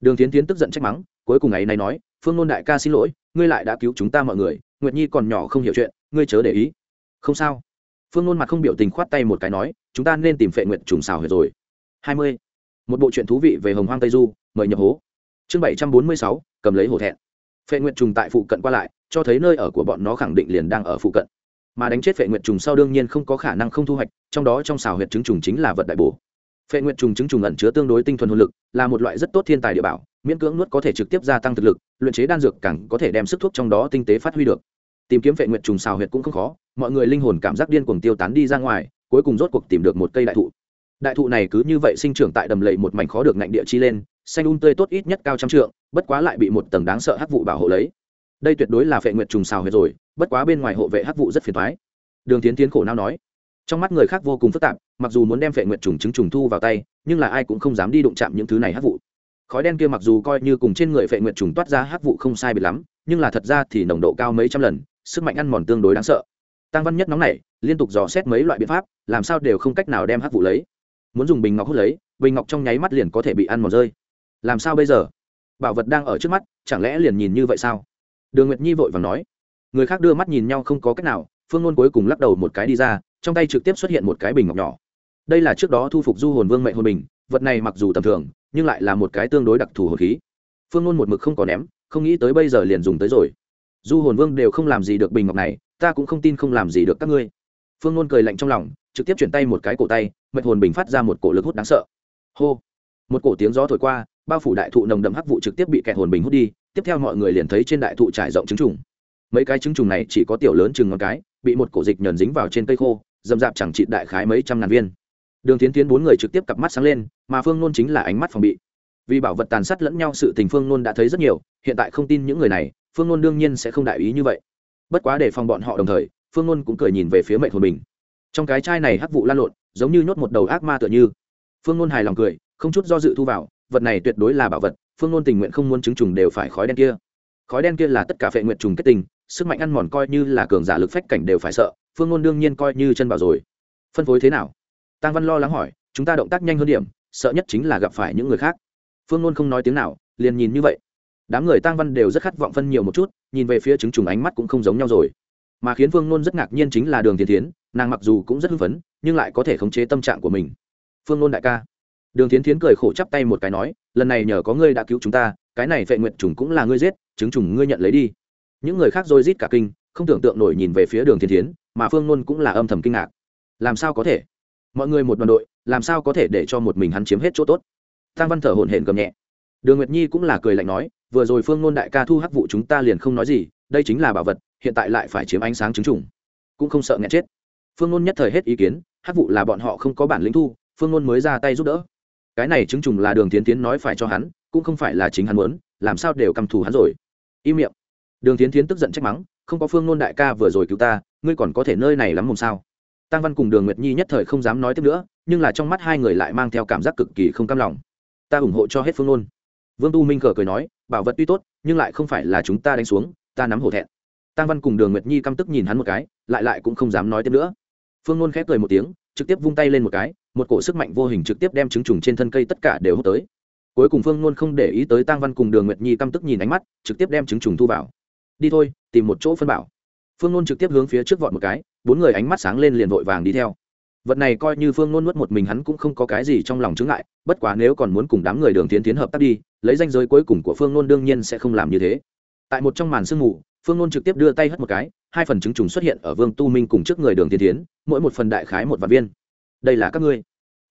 S1: Đường tiến tiến tức giận trách mắng, cuối cùng ấy này nói, phương nôn đại ca xin lỗi, ngươi lại đã cứu chúng ta mọi người, nguyệt nhi còn nhỏ không hiểu chuyện, ngươi chớ để ý. Không sao. Phương nôn mặt không biểu tình khoát tay một cái nói, chúng ta nên tìm phệ nguyện trùng xào huyệt rồi. Hai mươi. Một bộ truyện thú vị về hồng hoang tây du, mời nhập hố. Chương bảy trăm bốn mươi sáu, cầm lấy hổ thẹn phệ nguyện trùng tại phụ cận qua lại, cho thấy nơi ở của bọn nó khẳng định liền đang ở phụ cận. Mà đánh chết phệ nguyện trùng sau đương nhiên không có khả năng không thu hoạch, trong đó trong xào huyệt trứng trùng chính là vật đại bổ. Phệ nguyện trùng trứng trùng ẩn chứa tương đối tinh thuần hồn lực, là một loại rất tốt thiên tài địa bảo, miễn cưỡng nuốt có thể trực tiếp gia tăng thực lực, luyện chế đan dược càng có thể đem sức thuốc trong đó tinh tế phát huy được. Tìm kiếm phệ nguyện trùng xào huyệt cũng không khó, mọi người linh hồn cảm giác điên cuồng tiêu tán đi ra ngoài, cuối cùng rốt cuộc tìm được một cây đại thụ đại thụ này cứ như vậy sinh trưởng tại đầm lầy một mảnh khó được ngạnh địa chi lên, xanh un tươi tốt ít nhất cao trăm trượng, bất quá lại bị một tầng đáng sợ hắc vụ bảo hộ lấy. Đây tuyệt đối là phệ nguyệt trùng xào huyệt rồi, bất quá bên ngoài hộ vệ hắc vụ rất phiền thoái đường tiến tiến khổ nao nói. Trong mắt người khác vô cùng phức tạp, mặc dù muốn đem phệ nguyệt trùng trứng trùng thu vào tay, nhưng là ai cũng không dám đi đụng chạm những thứ này hắc vụ. Khói đen kia mặc dù coi như cùng trên người phệ nguyệt trùng toát ra hắc vụ không sai biệt lắm, nhưng là thật ra thì nồng độ cao mấy trăm lần, sức mạnh ăn mòn tương đối đáng sợ. Tăng văn nhất nóng này liên tục dò xét mấy loại biện pháp, làm sao đều không cách nào đem hắc vụ lấy muốn dùng bình ngọc hút lấy, bình ngọc trong nháy mắt liền có thể bị ăn mòn rơi. Làm sao bây giờ? Bảo vật đang ở trước mắt, chẳng lẽ liền nhìn như vậy sao? Đường nguyệt nhi vội vàng nói. Người khác đưa mắt nhìn nhau không có cách nào, phương ngôn cuối cùng lắc đầu một cái đi ra, trong tay trực tiếp xuất hiện một cái bình ngọc nhỏ. Đây là trước đó thu phục du hồn vương mệnh hồn bình, vật này mặc dù tầm thường, nhưng lại là một cái tương đối đặc thù hồn khí. Phương ngôn một mực không có ném, không nghĩ tới bây giờ liền dùng tới rồi. Du hồn vương đều không làm gì được bình ngọc này, ta cũng không tin không làm gì được các ngươi phương nôn cười lạnh trong lòng, trực tiếp chuyển tay một cái cổ tay mệnh hồn bình phát ra một cổ lực hút đáng sợ. Hô! Một cổ tiếng gió thổi qua, bao phủ đại thụ nồng đậm hắc vụ trực tiếp bị kẹt hồn bình hút đi, tiếp theo mọi người liền thấy trên đại thụ trải rộng trứng trùng. Mấy cái trứng trùng này chỉ có tiểu lớn chừng ngón cái, bị một cổ dịch nhờn dính vào trên cây khô, dầm dạp chẳng trị đại khái mấy trăm ngàn viên. Đường tiến tiến bốn người trực tiếp cặp mắt sáng lên, mà phương nôn chính là ánh mắt phòng bị. Vì bảo vật tàn sát lẫn nhau sự tình phương nôn đã thấy rất nhiều, hiện tại không tin những người này, phương nôn đương nhiên sẽ không đại ý như vậy. Bất quá để phòng bọn họ đồng thời phương ngôn cũng cười nhìn về phía mệnh hồn mình. trong cái chai này hắc vụ lan lộn, giống như nhốt một đầu ác ma tựa như. Phương ngôn hài lòng cười, không chút do dự thu vào, vật này tuyệt đối là bảo vật, phương ngôn tình nguyện không muốn chứng trùng đều phải khói đen kia. Khói đen kia là tất cả phệ nguyện trùng kết tình, sức mạnh ăn mòn coi như là cường giả lực phách cảnh đều phải sợ, phương ngôn đương nhiên coi như chân bảo rồi. Phân phối thế nào? Tăng văn lo lắng hỏi, chúng ta động tác nhanh hơn điểm, sợ nhất chính là gặp phải những người khác. Phương ngôn không nói tiếng nào, liền nhìn như vậy. Đám người tăng văn đều rất khát vọng phân nhiều một chút, nhìn về phía chứng trùng ánh mắt cũng không giống nhau rồi mà khiến phương Nôn rất ngạc nhiên chính là đường thiên Thiến, nàng mặc dù cũng rất hưng phấn nhưng lại có thể khống chế tâm trạng của mình. Phương Nôn đại ca. Đường thiên thiến cười khổ chắp tay một cái nói lần này nhờ có ngươi đã cứu chúng ta cái này vệ nguyện trùng cũng là ngươi giết chứng trùng ngươi nhận lấy đi. Những người khác rồi rít cả kinh không tưởng tượng nổi nhìn về phía đường thiên thiến mà phương nôn cũng là âm thầm kinh ngạc. Làm sao có thể? Mọi người một đoàn đội làm sao có thể để cho một mình hắn chiếm hết chỗ tốt? Tăng văn thở hổn hển gầm nhẹ. Đường nguyệt nhi cũng là cười lạnh nói vừa rồi phương nôn đại ca thu hắc vụ chúng ta liền không nói gì đây chính là bảo vật, hiện tại lại phải chiếm ánh sáng chứng trùng. Cũng không sợ nghẹn chết. Phương nôn nhất thời hết ý kiến hát vụ là bọn họ không có bản lĩnh thu, phương nôn mới ra tay giúp đỡ. Cái này chứng trùng là đường tiến tiến nói phải cho hắn, cũng không phải là chính hắn muốn, làm sao đều cầm thù hắn rồi. Im miệng. Đường tiến tiến tức giận trách mắng, không có phương nôn đại ca vừa rồi cứu ta, ngươi còn có thể nơi này lắm mồm sao? Tăng văn cùng đường nguyệt nhi nhất thời không dám nói tiếp nữa, nhưng là trong mắt hai người lại mang theo cảm giác cực kỳ không cam lòng. Ta ủng hộ cho hết phương nôn. Vương tu minh cờ cười nói, bảo vật tuy tốt, nhưng lại không phải là chúng ta đánh xuống ta nắm hổ thẹn. Tăng văn cùng đường nguyệt nhi căm tức nhìn hắn một cái, lại lại cũng không dám nói tiếp nữa. Phương nôn khép cười một tiếng, trực tiếp vung tay lên một cái, một cổ sức mạnh vô hình trực tiếp đem trứng trùng trên thân cây tất cả đều hút tới. Cuối cùng phương nôn không để ý tới tăng văn cùng đường nguyệt nhi căm tức nhìn ánh mắt, trực tiếp đem trứng trùng thu vào. Đi thôi, tìm một chỗ phân bảo. Phương nôn trực tiếp hướng phía trước vọt một cái, bốn người ánh mắt sáng lên liền vội vàng đi theo. Vật này coi như phương nôn nuốt một mình hắn cũng không có cái gì trong lòng chứng ngại, bất quá nếu còn muốn cùng đám người đường tiến tiến hợp tác đi, lấy danh giới cuối cùng của phương nôn đương nhiên sẽ không làm như thế tại một trong màn sương mù, phương nôn trực tiếp đưa tay hất một cái, hai phần chứng trùng xuất hiện ở vương tu minh cùng trước người đường tiến tiến, mỗi một phần đại khái một vạn viên. Đây là các ngươi.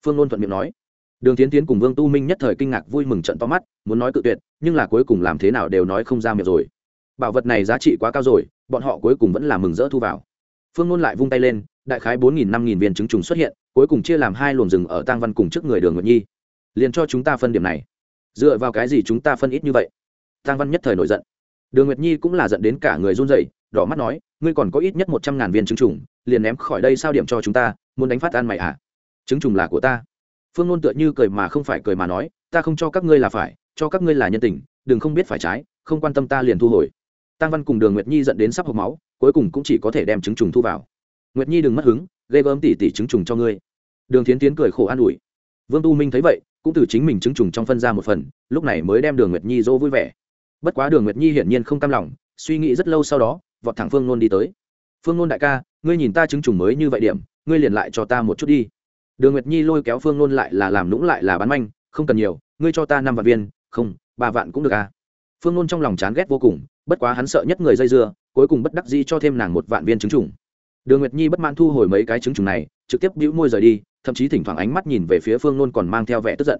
S1: Phương nôn thuận miệng nói. Đường tiến tiến cùng vương tu minh nhất thời kinh ngạc vui mừng trận to mắt, muốn nói cự tuyệt, nhưng là cuối cùng làm thế nào đều nói không ra miệng rồi. Bảo vật này giá trị quá cao rồi, bọn họ cuối cùng vẫn là mừng rỡ thu vào. Phương nôn lại vung tay lên, đại khái bốn nghìn năm nghìn viên trứng trùng xuất hiện, cuối cùng chia làm hai luồng rừng ở tang văn cùng trước người đường nguyệt nhi. Liền cho chúng ta phân điểm này. Dựa vào cái gì chúng ta phân ít như vậy? Tang văn nhất thời nổi giận đường nguyệt nhi cũng là giận đến cả người run rẩy, đỏ mắt nói, ngươi còn có ít nhất một trăm ngàn viên trứng trùng, liền ném khỏi đây sao điểm cho chúng ta, muốn đánh phát ăn mày à? Trứng trùng là của ta. Phương nôn tựa như cười mà không phải cười mà nói, ta không cho các ngươi là phải, cho các ngươi là nhân tình, đừng không biết phải trái, không quan tâm ta liền thu hồi. Tăng văn cùng đường nguyệt nhi dẫn đến sắp hộp máu, cuối cùng cũng chỉ có thể đem trứng trùng thu vào. Nguyệt nhi đừng mất hứng gây gớm tỉ tỉ trứng trùng cho ngươi. Đường tiến tiến cười khổ an ủi. Vương tu minh thấy vậy, cũng từ chính mình trứng trùng trong phân ra một phần, lúc này mới đem đường nguyệt nhi dỗ vui vẻ bất quá đường nguyệt nhi hiển nhiên không cam lòng, suy nghĩ rất lâu sau đó, vọt thẳng phương nôn đi tới. Phương nôn đại ca, ngươi nhìn ta chứng trùng mới như vậy điểm, ngươi liền lại cho ta một chút đi. Đường nguyệt nhi lôi kéo phương nôn lại là làm lũng lại là bán manh, không cần nhiều, ngươi cho ta năm vạn viên, không, ba vạn cũng được à. Phương nôn trong lòng chán ghét vô cùng, bất quá hắn sợ nhất người dây dưa, cuối cùng bất đắc dĩ cho thêm nàng một vạn viên trứng trùng đường nguyệt nhi bất mãn thu hồi mấy cái trứng trùng này, trực tiếp bĩu môi rời đi, thậm chí thỉnh thoảng ánh mắt nhìn về phía phương nôn còn mang theo vẻ tức giận.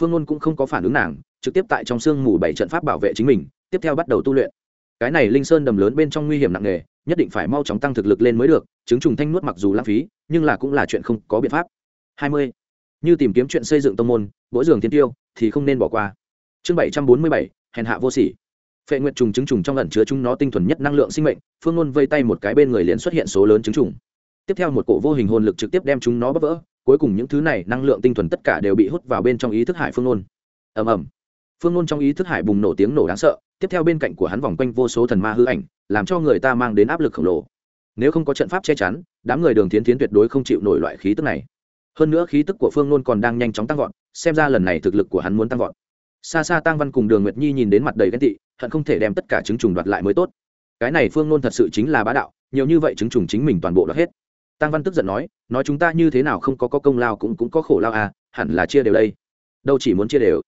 S1: Phương nôn cũng không có phản ứng nàng trực tiếp tại trong sương mù bảy trận pháp bảo vệ chính mình, tiếp theo bắt đầu tu luyện. Cái này linh sơn đầm lớn bên trong nguy hiểm nặng nề, nhất định phải mau chóng tăng thực lực lên mới được, chứng trùng thanh nuốt mặc dù lãng phí, nhưng là cũng là chuyện không có biện pháp. Hai mươi. Như tìm kiếm chuyện xây dựng tông môn mỗi giường tiên tiêu, thì không nên bỏ qua. Chương bảy trăm bốn mươi bảy, hèn hạ vô sỉ. Phệ nguyệt trùng trứng trùng trong ẩn chứa chúng nó tinh thuần nhất năng lượng sinh mệnh, phương ngôn vây tay một cái bên người liền xuất hiện số lớn trứng trùng. Tiếp theo một cổ vô hình hồn lực trực tiếp đem chúng nó bóp vỡ, cuối cùng những thứ này năng lượng tinh thuần tất cả đều bị hút vào bên trong ý thức hải phương ngôn ầm ầm phương nôn trong ý thức hải bùng nổ tiếng nổ đáng sợ tiếp theo bên cạnh của hắn vòng quanh vô số thần ma hư ảnh làm cho người ta mang đến áp lực khổng lồ. Nếu không có trận pháp che chắn đám người đường tiến tiến tuyệt đối không chịu nổi loại khí tức này. Hơn nữa khí tức của phương nôn còn đang nhanh chóng tăng vọt xem ra lần này thực lực của hắn muốn tăng vọt. Xa xa tăng văn cùng đường nguyệt nhi nhìn đến mặt đầy ghen tị hận không thể đem tất cả trứng trùng đoạt lại mới tốt. Cái này phương nôn thật sự chính là bá đạo nhiều như vậy trứng trùng chính mình toàn bộ đoạt hết. Tăng văn tức giận nói nói chúng ta như thế nào không có, có công lao cũng cũng có khổ lao à hẳn là chia đều đây. Đâu chỉ muốn chia đều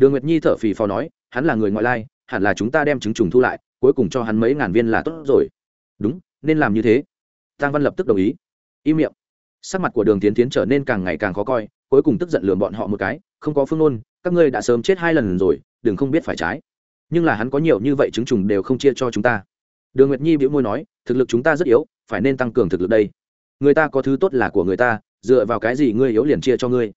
S1: đường nguyệt nhi thở phì phò nói, hắn là người ngoại lai, hẳn là chúng ta đem trứng trùng thu lại, cuối cùng cho hắn mấy ngàn viên là tốt rồi. Đúng, nên làm như thế. Tăng văn lập tức đồng ý. Im miệng. Sắc mặt của đường tiến tiến trở nên càng ngày càng khó coi, cuối cùng tức giận lường bọn họ một cái, không có phương nôn các ngươi đã sớm chết hai lần rồi, đừng không biết phải trái. Nhưng là hắn có nhiều như vậy chứng trùng đều không chia cho chúng ta. Đường nguyệt nhi bĩu môi nói, thực lực chúng ta rất yếu, phải nên tăng cường thực lực đây. Người ta có thứ tốt là của người ta, dựa vào cái gì ngươi yếu liền chia cho ngươi?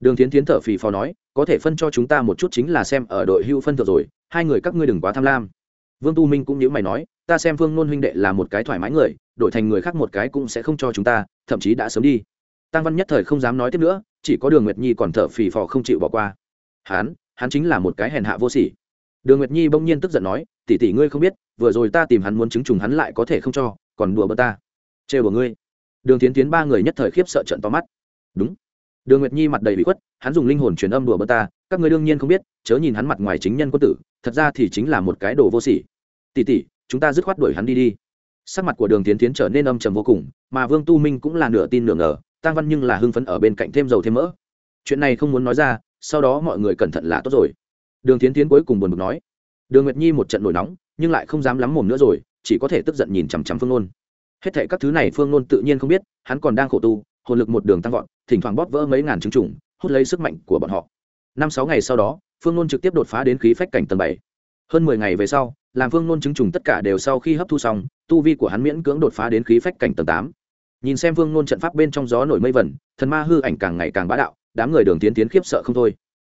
S1: Đường tiến tiến thở phì phò nói có thể phân cho chúng ta một chút chính là xem ở đội hưu phân thừa rồi hai người các ngươi đừng quá tham lam. Vương tu minh cũng nhớ mày nói ta xem vương nôn huynh đệ là một cái thoải mái người đổi thành người khác một cái cũng sẽ không cho chúng ta thậm chí đã sớm đi. Tăng văn nhất thời không dám nói tiếp nữa chỉ có đường nguyệt nhi còn thở phì phò không chịu bỏ qua. Hán, hắn chính là một cái hèn hạ vô sỉ. Đường nguyệt nhi bỗng nhiên tức giận nói tỷ tỷ ngươi không biết vừa rồi ta tìm hắn muốn chứng trùng hắn lại có thể không cho còn đùa bơ ta. Trêu của ngươi. Đường tiến tiến ba người nhất thời khiếp sợ trận to mắt. Đúng đường nguyệt nhi mặt đầy bị khuất, hắn dùng linh hồn truyền âm đùa bơ ta, các ngươi đương nhiên không biết, chớ nhìn hắn mặt ngoài chính nhân quân tử, thật ra thì chính là một cái đồ vô sỉ. Tỷ tỷ, chúng ta dứt khoát đuổi hắn đi đi. Sắc mặt của đường tiến tiến trở nên âm trầm vô cùng, mà vương tu minh cũng là nửa tin nửa ngờ tăng văn nhưng là hưng phấn ở bên cạnh thêm dầu thêm mỡ. Chuyện này không muốn nói ra, sau đó mọi người cẩn thận là tốt rồi. Đường tiến tiến cuối cùng buồn bực nói, đường nguyệt nhi một trận nổi nóng, nhưng lại không dám lắm mồm nữa rồi, chỉ có thể tức giận nhìn chằm chằm phương nôn. Hết thệ các thứ này phương nôn tự nhiên không biết, hắn còn đang khổ tu, hồn lực một đường tăng vọt thỉnh thoảng bóp vỡ mấy ngàn trứng trùng, hút lấy sức mạnh của bọn họ. Năm sáu ngày sau đó, phương nôn trực tiếp đột phá đến khí phách cảnh tầng bảy. Hơn mười ngày về sau, làm phương nôn chứng trùng tất cả đều sau khi hấp thu xong, tu vi của hắn miễn cưỡng đột phá đến khí phách cảnh tầng tám. Nhìn xem phương nôn trận pháp bên trong gió nổi mây vẩn, thần ma hư ảnh càng ngày càng bá đạo, đám người đường tiến tiến khiếp sợ không thôi.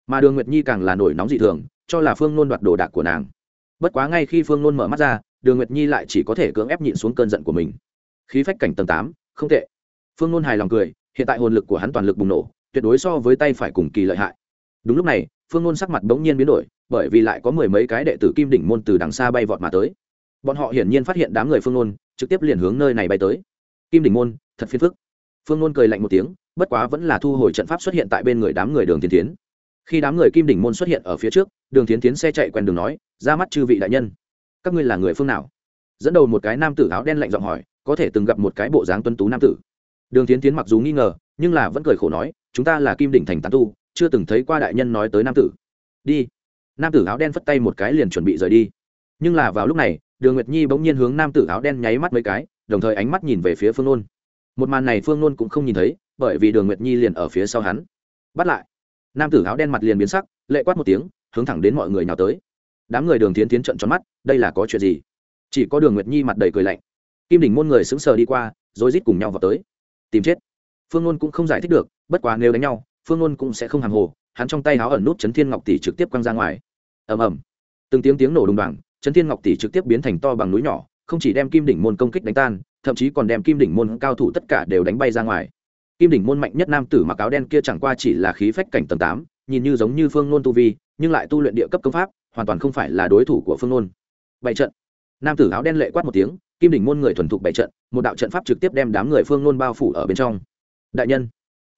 S1: Mà đường nguyệt nhi càng là nổi nóng dị thường, cho là phương nôn đoạt đồ đạc của nàng. Bất quá ngay khi phương nôn mở mắt ra, đường nguyệt nhi lại chỉ có thể cưỡng ép nhịn xuống cơn giận của mình. Khí phách cảnh tầng tám, không tệ. Phương nôn hài lòng cười hiện tại hồn lực của hắn toàn lực bùng nổ tuyệt đối so với tay phải cùng kỳ lợi hại. Đúng lúc này phương ngôn sắc mặt bỗng nhiên biến đổi bởi vì lại có mười mấy cái đệ tử kim đỉnh môn từ đằng xa bay vọt mà tới. Bọn họ hiển nhiên phát hiện đám người phương ngôn, trực tiếp liền hướng nơi này bay tới. Kim đỉnh môn thật phiền phức. Phương ngôn cười lạnh một tiếng bất quá vẫn là thu hồi trận pháp xuất hiện tại bên người đám người đường tiến tiến khi đám người kim đỉnh môn xuất hiện ở phía trước đường tiến tiến xe chạy quen đường nói ra mắt chư vị đại nhân. Các ngươi là người phương nào? Dẫn đầu một cái nam tử áo đen lạnh giọng hỏi có thể từng gặp một cái bộ dáng tuân tú nam tử? Đường tiến tiến mặc dù nghi ngờ, nhưng là vẫn cười khổ nói, chúng ta là kim đỉnh thành tán tu, chưa từng thấy qua đại nhân nói tới nam tử. Đi. Nam tử áo đen phất tay một cái liền chuẩn bị rời đi. Nhưng là vào lúc này, đường nguyệt nhi bỗng nhiên hướng nam tử áo đen nháy mắt mấy cái, đồng thời ánh mắt nhìn về phía phương nôn. Một màn này phương nôn cũng không nhìn thấy, bởi vì đường nguyệt nhi liền ở phía sau hắn. Bắt lại. Nam tử áo đen mặt liền biến sắc, lệ quát một tiếng, hướng thẳng đến mọi người nào tới. Đám người đường tiến tiến trận tròn mắt, đây là có chuyện gì? Chỉ có đường nguyệt nhi mặt đầy cười lạnh. Kim đỉnh môn người sững sờ đi qua, rồi rít cùng nhau vào tới tìm chết. Phương ngôn cũng không giải thích được, bất quá nếu đánh nhau, phương ngôn cũng sẽ không hàng hồ, hắn trong tay háo ẩn nút chấn thiên ngọc tỷ trực tiếp quăng ra ngoài. Ầm ầm. Từng tiếng tiếng nổ đùng đoàng, chấn thiên ngọc tỷ trực tiếp biến thành to bằng núi nhỏ, không chỉ đem kim đỉnh môn công kích đánh tan, thậm chí còn đem kim đỉnh môn cao thủ tất cả đều đánh bay ra ngoài. Kim đỉnh môn mạnh nhất nam tử mặc áo đen kia chẳng qua chỉ là khí phách cảnh tầng tám, nhìn như giống như phương nôn tu vi, nhưng lại tu luyện địa cấp công pháp, hoàn toàn không phải là đối thủ của phương nôn bảy trận. Nam tử áo đen lệ quát một tiếng kim đỉnh môn người thuần thục bảy trận, một đạo trận pháp trực tiếp đem đám người phương nôn bao phủ ở bên trong. Đại nhân,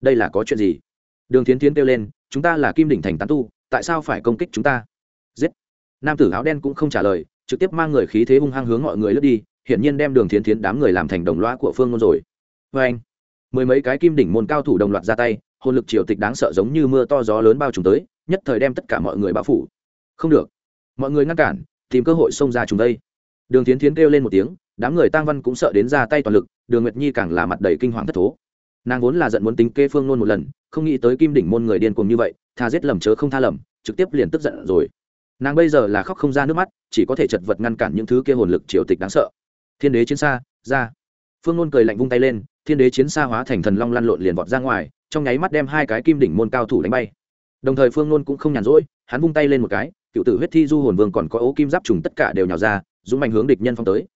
S1: đây là có chuyện gì? Đường tiến tiến kêu lên, chúng ta là kim đỉnh thành tán tu, tại sao phải công kích chúng ta? Giết! Nam tử áo đen cũng không trả lời, trực tiếp mang người khí thế hung hăng hướng mọi người lướt đi, hiển nhiên đem đường tiến tiến đám người làm thành đồng loa của phương nôn rồi. Vê anh, mười mấy cái kim đỉnh môn cao thủ đồng loạt ra tay, hồn lực triều tịch đáng sợ giống như mưa to gió lớn bao trùm tới, nhất thời đem tất cả mọi người bao phủ. Không được. Mọi người ngăn cản, tìm cơ hội xông ra chúng đây. Đường tiến tiến kêu lên một tiếng đám người tang văn cũng sợ đến ra tay toàn lực, đường nguyệt nhi càng là mặt đầy kinh hoàng thất thố. Nàng vốn là giận muốn tính kê phương nôn một lần, không nghĩ tới kim đỉnh môn người điên cuồng như vậy, tha giết lầm chớ không tha lầm, trực tiếp liền tức giận rồi. Nàng bây giờ là khóc không ra nước mắt, chỉ có thể chật vật ngăn cản những thứ kia hồn lực triều tịch đáng sợ. Thiên đế chiến xa, ra. Phương nôn cười lạnh vung tay lên, thiên đế chiến xa hóa thành thần long lăn lộn liền vọt ra ngoài, trong nháy mắt đem hai cái kim đỉnh môn cao thủ đánh bay. Đồng thời phương nôn cũng không nhàn rỗi, hắn vung tay lên một cái, cựu tử huyết thi du hồn vương còn có ố kim giáp trùng tất cả đều nhào ra, dũng mạnh hướng địch nhân phong tới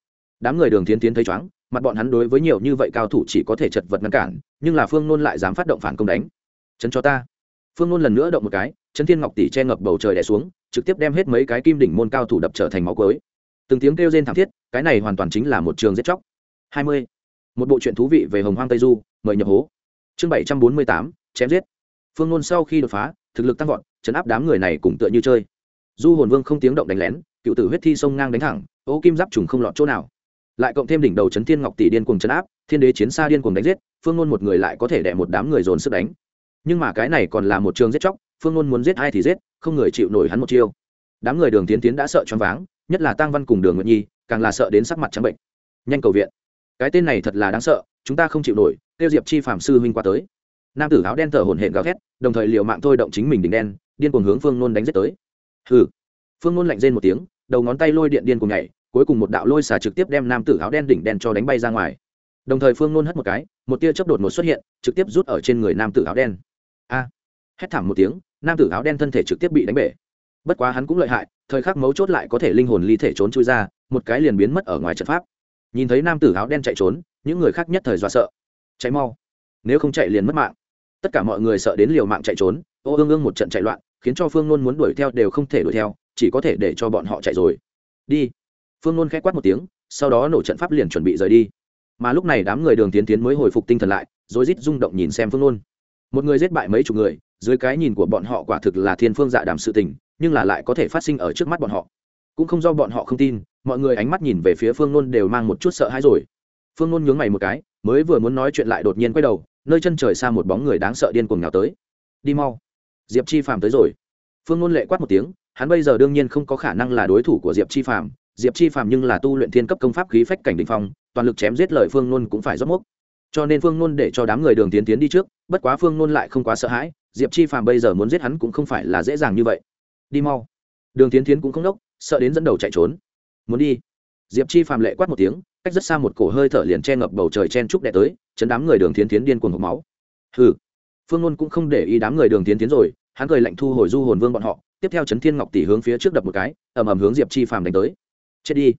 S1: đám người đường tiến tiến thấy chóng mặt bọn hắn đối với nhiều như vậy cao thủ chỉ có thể chật vật ngăn cản, nhưng là phương nôn lại dám phát động phản công đánh. Chấn cho ta. Phương nôn lần nữa động một cái chấn thiên ngọc tỷ che ngập bầu trời đẻ xuống, trực tiếp đem hết mấy cái kim đỉnh môn cao thủ đập trở thành máu cối từng tiếng kêu rên thảm thiết, cái này hoàn toàn chính là một trường giết chóc. Hai mươi. Một bộ truyện thú vị về hồng hoang tây du, mời nhập hố. Chương bảy trăm bốn mươi tám, chém giết. Phương nôn sau khi đột phá, thực lực tăng vọt chấn áp đám người này cùng tựa như chơi. Du hồn vương không tiếng động đánh lén, cựu tử huyết thi sông ngang đánh thẳng, ô kim giáp trùng không lọt chỗ nào lại cộng thêm đỉnh đầu chấn thiên ngọc tỷ điên cuồng chấn áp, thiên đế chiến xa điên cuồng đánh giết, phương ngôn một người lại có thể đẻ một đám người dồn sức đánh. Nhưng mà cái này còn là một trường giết chóc, phương ngôn muốn giết ai thì giết, không người chịu nổi hắn một chiêu. Đám người đường tiến tiến đã sợ choáng váng, nhất là tăng văn cùng đường nguyện nhi, càng là sợ đến sắc mặt trắng bệnh. Nhanh cầu viện. Cái tên này thật là đáng sợ, chúng ta không chịu nổi, tiêu diệp chi phạm sư huynh qua tới. Nam tử áo đen thở hổn hển gào thét, đồng thời liều mạng thôi động chính mình đỉnh đen, điên cuồng hướng phương nôn đánh giết tới. Hừ. Phương nôn lạnh rên một tiếng, đầu ngón tay lôi điện điên cuồng nhảy cuối cùng một đạo lôi xà trực tiếp đem nam tử áo đen đỉnh đen cho đánh bay ra ngoài. Đồng thời phương nôn hất một cái, một tia chớp đột một xuất hiện, trực tiếp rút ở trên người nam tử áo đen. A! Hét thảm một tiếng, nam tử áo đen thân thể trực tiếp bị đánh bể. Bất quá hắn cũng lợi hại, thời khắc mấu chốt lại có thể linh hồn ly thể trốn chui ra, một cái liền biến mất ở ngoài trận pháp. Nhìn thấy nam tử áo đen chạy trốn, những người khác nhất thời dọa sợ. Cháy mau. Nếu không chạy liền mất mạng. Tất cả mọi người sợ đến liều mạng chạy trốn, ô ương ương một trận chạy loạn, khiến cho phương nôn muốn đuổi theo đều không thể đuổi theo, chỉ có thể để cho bọn họ chạy rồi. Đi phương nôn k h ẽ quát một tiếng, sau đó nổ trận pháp liền chuẩn bị rời đi. Mà lúc này đám người đường tiến tiến mới hồi phục tinh thần lại, rồi rít rung động nhìn xem phương nôn. Một người giết bại mấy chục người, dưới cái nhìn của bọn họ quả thực là thiên phương dạ đàm sự tình, nhưng là lại có thể phát sinh ở trước mắt bọn họ. Cũng không do bọn họ không tin, mọi người ánh mắt nhìn về phía phương nôn đều mang một chút sợ hãi rồi. Phương nôn nhướng mày một cái, mới vừa muốn nói chuyện lại đột nhiên quay đầu, nơi chân trời xa một bóng người đáng sợ điên cuồng nào tới. Đi mau. Diệp chi phàm tới rồi. Phương nôn lệ quát một tiếng, hắn bây giờ đương nhiên không có khả năng là đối thủ của diệp chi phàm diệp chi phàm nhưng là tu luyện thiên cấp công pháp khí phách cảnh định phong, toàn lực chém giết lời phương nôn cũng phải rót mốc. Cho nên phương nôn để cho đám người đường tiến tiến đi trước, bất quá phương nôn lại không quá sợ hãi, diệp chi phàm bây giờ muốn giết hắn cũng không phải là dễ dàng như vậy. Đi mau. Đường tiến tiến cũng không đốc, sợ đến dẫn đầu chạy trốn. Muốn đi. Diệp chi phàm lệ quát một tiếng, cách rất xa một cổ hơi thở liền che ngập bầu trời chen trúc đẻ tới, chấn đám người đường tiến tiến điên cuồng hộp máu. Hừ. Phương nôn cũng không để ý đám người đường tiến tiến rồi, hắn cười lạnh thu hồi du hồn vương bọn họ, tiếp theo chấn thiên ngọc tỷ hướng phía trước đập một cái, ầm ầm hướng diệp chi phàm đánh tới chết đi.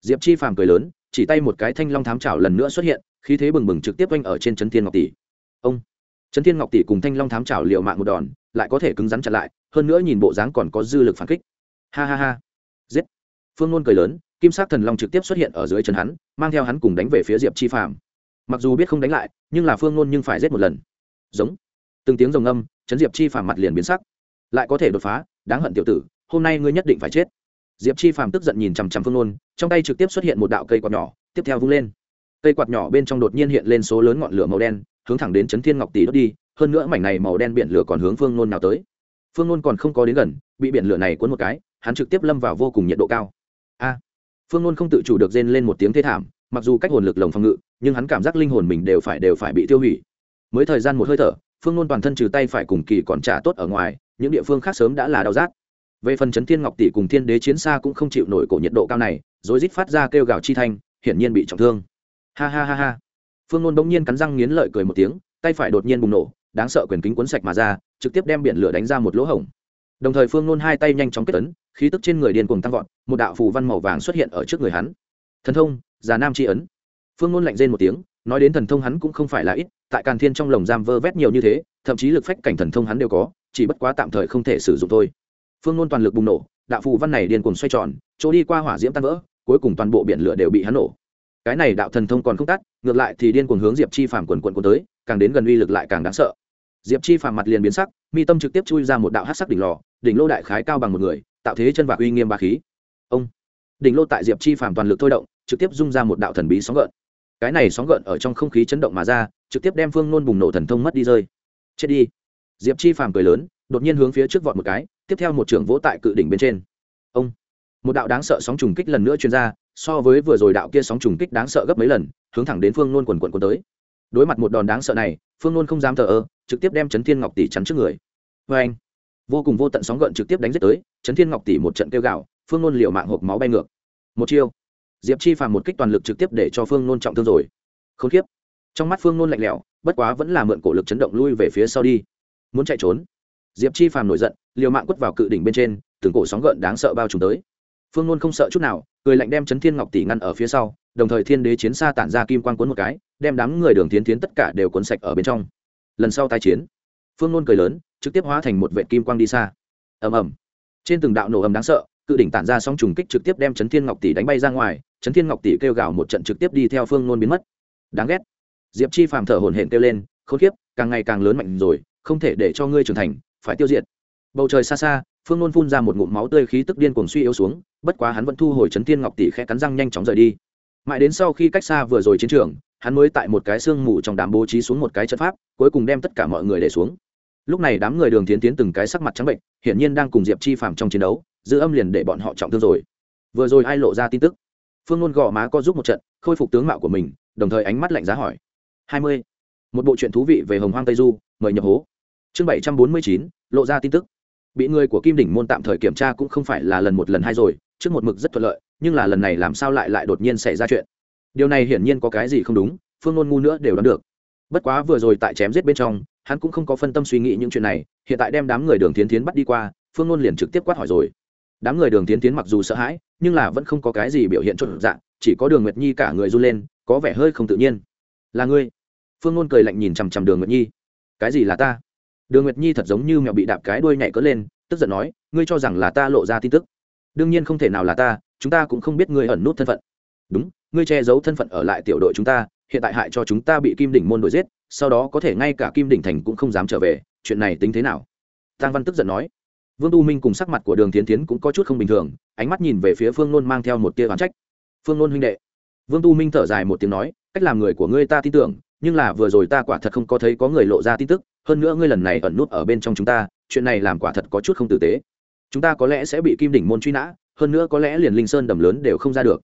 S1: Diệp chi phàm cười lớn, chỉ tay một cái thanh long thám trào lần nữa xuất hiện, khí thế bừng bừng trực tiếp oanh ở trên trấn thiên ngọc tỷ. Ông! Trấn thiên ngọc tỷ cùng thanh long thám trào liệu mạng một đòn, lại có thể cứng rắn chặn lại, hơn nữa nhìn bộ dáng còn có dư lực phản kích. Ha ha ha! Giết! Phương ngôn cười lớn, kim sắc thần long trực tiếp xuất hiện ở dưới chân hắn, mang theo hắn cùng đánh về phía diệp chi phàm. Mặc dù biết không đánh lại, nhưng là phương ngôn nhưng phải giết một lần. Giống! Từng tiếng rồng âm, chấn diệp chi phàm mặt liền biến sắc. Lại có thể đột phá, đáng hận tiểu tử, hôm nay ngươi nhất định phải chết diệp chi phàm tức giận nhìn chằm chằm phương nôn, trong tay trực tiếp xuất hiện một đạo cây quạt nhỏ, tiếp theo vung lên. Cây quạt nhỏ bên trong đột nhiên hiện lên số lớn ngọn lửa màu đen, hướng thẳng đến chấn thiên ngọc tỷ đốt đi, hơn nữa mảnh này màu đen biển lửa còn hướng phương nôn nào tới. Phương nôn còn không có đến gần, bị biển lửa này cuốn một cái, hắn trực tiếp lâm vào vô cùng nhiệt độ cao. A! Phương nôn không tự chủ được rên lên một tiếng thê thảm, mặc dù cách hồn lực lồng phòng ngự, nhưng hắn cảm giác linh hồn mình đều phải đều phải bị tiêu hủy. Mới thời gian một hơi thở, phương nôn toàn thân trừ tay phải cùng kỳ còn trả tốt ở ngoài, những địa phương khác sớm đã là đau rát về phần chấn thiên ngọc tỷ cùng thiên đế chiến xa cũng không chịu nổi cổ nhiệt độ cao này rồi rít phát ra kêu gào chi thanh, hiển nhiên bị trọng thương. Ha ha ha ha. Phương nôn bỗng nhiên cắn răng nghiến lợi cười một tiếng, tay phải đột nhiên bùng nổ, đáng sợ quyền kính cuốn sạch mà ra, trực tiếp đem biển lửa đánh ra một lỗ hổng. Đồng thời phương nôn hai tay nhanh chóng kết ấn, khí tức trên người điên cùng tăng vọt, một đạo phù văn màu vàng xuất hiện ở trước người hắn. Thần thông, già nam tri ấn. Phương nôn lạnh rên một tiếng, nói đến thần thông hắn cũng không phải là ít, tại càn thiên trong lồng giam vơ vét nhiều như thế, thậm chí lực phách cảnh thần thông hắn đều có, chỉ bất quá tạm thời không thể sử dụng thôi phương nôn toàn lực bùng nổ, đạo phù văn này điên cuồng xoay tròn, chỗ đi qua hỏa diễm tan vỡ, cuối cùng toàn bộ biển lửa đều bị hắn nổ. Cái này đạo thần thông còn không tắt, ngược lại thì điên cuồng hướng diệp chi phàm quần quần quần tới, càng đến gần uy lực lại càng đáng sợ. Diệp chi phàm mặt liền biến sắc, mi tâm trực tiếp chui ra một đạo hát sắc đỉnh lò, đỉnh lô đại khái cao bằng một người, tạo thế chân và uy nghiêm ba khí. Ông! Đỉnh lô tại diệp chi phàm toàn lực thôi động, trực tiếp dung ra một đạo thần bí sóng gợn. Cái này sóng gợn ở trong không khí chấn động mà ra, trực tiếp đem phương nôn bùng nổ thần thông mất đi rơi. Chết đi! Diệp chi phàm cười lớn, đột nhiên hướng phía trước vọt một cái tiếp theo một trưởng vỗ tại cự đỉnh bên trên. Ông. Một đạo đáng sợ sóng trùng kích lần nữa chuyên ra, so với vừa rồi đạo kia sóng trùng kích đáng sợ gấp mấy lần, hướng thẳng đến phương nôn quần quần quần tới. Đối mặt một đòn đáng sợ này, phương nôn không dám thờ ơ, trực tiếp đem chấn thiên ngọc tỷ chắn trước người. Vê anh. Vô cùng vô tận sóng gợn trực tiếp đánh giết tới, chấn thiên ngọc tỷ một trận kêu gạo phương nôn liệu mạng hộp máu bay ngược. Một chiêu. Diệp chi phàm một kích toàn lực trực tiếp để cho phương nôn trọng thương rồi. K h ố n k i ế p trong mắt phương nôn lạnh lẽo, bất quá vẫn là mượn cổ lực chấn động lui về phía sau đi. Muốn chạy trốn diệp chi phàm nổi giận, liều mạng quất vào cự đỉnh bên trên, từng cổ sóng gợn đáng sợ bao trùm tới. Phương nôn không sợ chút nào, cười lạnh đem chấn thiên ngọc tỷ ngăn ở phía sau, đồng thời thiên đế chiến xa tản ra kim quan g cuốn một cái, đem đám người đường tiến tiến tất cả đều cuốn sạch ở bên trong. Lần sau tai chiến, phương nôn cười lớn, trực tiếp hóa thành một vệ kim quang đi xa. Ầm ầm. Trên từng đạo nổ ầm đáng sợ, cự đỉnh tản ra sóng trùng kích trực tiếp đem chấn thiên ngọc tỷ đánh bay ra ngoài chấn thiên ngọc tỷ kêu gào một trận trực tiếp đi theo phương nôn biến mất. Đáng ghét. Diệp chi phàm thở hổn hển kêu lên, khốn kiếp, càng ngày càng lớn mạnh rồi, không thể để cho ngươi trưởng thành phải tiêu diệt. Bầu trời xa xa, phương nôn phun ra một ngụm máu tươi khí tức điên cuồng suy yếu xuống, bất quá hắn vẫn thu hồi chấn thiên ngọc tỷ khẽ cắn răng nhanh chóng rời đi. Mãi đến sau khi cách xa vừa rồi chiến trường, hắn mới tại một cái sương mù trong đám bố trí xuống một cái trận pháp, cuối cùng đem tất cả mọi người để xuống. Lúc này đám người đường tiến tiến từng cái sắc mặt trắng bệnh, hiển nhiên đang cùng diệp chi phàm trong chiến đấu, giữ âm liền để bọn họ trọng thương rồi. Vừa rồi ai lộ ra tin tức? Phương nôn gò má co giúp một trận, khôi phục tướng mạo của mình, đồng thời ánh mắt lạnh giá hỏi. Hai mươi. Một bộ chuyện thú vị về hồng hoang tây du, mời nhập hố chương bảy trăm bốn mươi chín, lộ ra tin tức. Bị người của kim đỉnh môn tạm thời kiểm tra cũng không phải là lần một lần hai rồi, trước một mực rất thuận lợi, nhưng là lần này làm sao lại lại đột nhiên xảy ra chuyện? Điều này hiển nhiên có cái gì không đúng, phương ngôn ngu nữa đều đoán được. Bất quá vừa rồi tại chém giết bên trong, hắn cũng không có phân tâm suy nghĩ những chuyện này, hiện tại đem đám người đường tiến tiến bắt đi qua, phương ngôn liền trực tiếp quát hỏi rồi. Đám người đường tiến tiến mặc dù sợ hãi, nhưng là vẫn không có cái gì biểu hiện chốt dạng, chỉ có đường nguyệt nhi cả người run lên, có vẻ hơi không tự nhiên. Là ngươi? Phương ngôn cười lạnh nhìn chằm chằm đường nguyệt nhi. Cái gì là ta? Đường nguyệt nhi thật giống như mẹo bị đạp cái đuôi nhảy cỡ lên, tức giận nói, ngươi cho rằng là ta lộ ra tin tức? Đương nhiên không thể nào là ta, chúng ta cũng không biết ngươi ẩn nút thân phận. Đúng, ngươi che giấu thân phận ở lại tiểu đội chúng ta, hiện tại hại cho chúng ta bị kim đỉnh môn đuổi giết, sau đó có thể ngay cả kim đỉnh thành cũng không dám trở về, chuyện này tính thế nào? Tăng văn tức giận nói. Vương tu minh cùng sắc mặt của đường tiến tiến cũng có chút không bình thường, ánh mắt nhìn về phía phương nôn mang theo một tia oán trách. Phương nôn huynh đệ. Vương tu minh thở dài một tiếng nói, cách làm người của ngươi ta tin tưởng, nhưng là vừa rồi ta quả thật không có thấy có người lộ ra tin tức hơn nữa ngươi lần này ẩn nút ở bên trong chúng ta, chuyện này làm quả thật có chút không tử tế. Chúng ta có lẽ sẽ bị kim đỉnh môn truy nã, hơn nữa có lẽ liền linh sơn đầm lớn đều không ra được.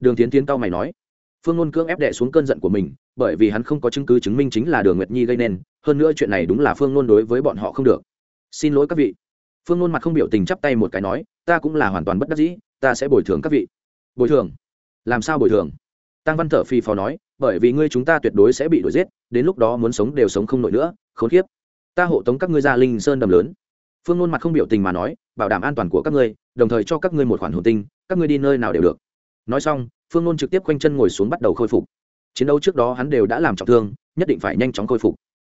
S1: Đường tiến tiến tao mày nói. Phương ngôn cưỡng ép đệ xuống cơn giận của mình, bởi vì hắn không có chứng cứ chứng minh chính là đường nguyệt nhi gây nên, hơn nữa chuyện này đúng là phương ngôn đối với bọn họ không được. Xin lỗi các vị. Phương ngôn mặt không biểu tình chắp tay một cái nói, ta cũng là hoàn toàn bất đắc dĩ, ta sẽ bồi thường các vị. Bồi thường? Làm sao bồi thường? Tăng văn thở phi phò nói, bởi vì ngươi chúng ta tuyệt đối sẽ bị đuổi giết, đến lúc đó muốn sống đều sống không nổi nữa khốn kiếp ta hộ tống các ngươi ra linh sơn đầm lớn. Phương nôn mặt không biểu tình mà nói, bảo đảm an toàn của các ngươi, đồng thời cho các ngươi một khoản hồn tinh, các ngươi đi nơi nào đều được. Nói xong, phương nôn trực tiếp quanh chân ngồi xuống bắt đầu khôi phục. Chiến đấu trước đó hắn đều đã làm trọng thương, nhất định phải nhanh chóng khôi phục.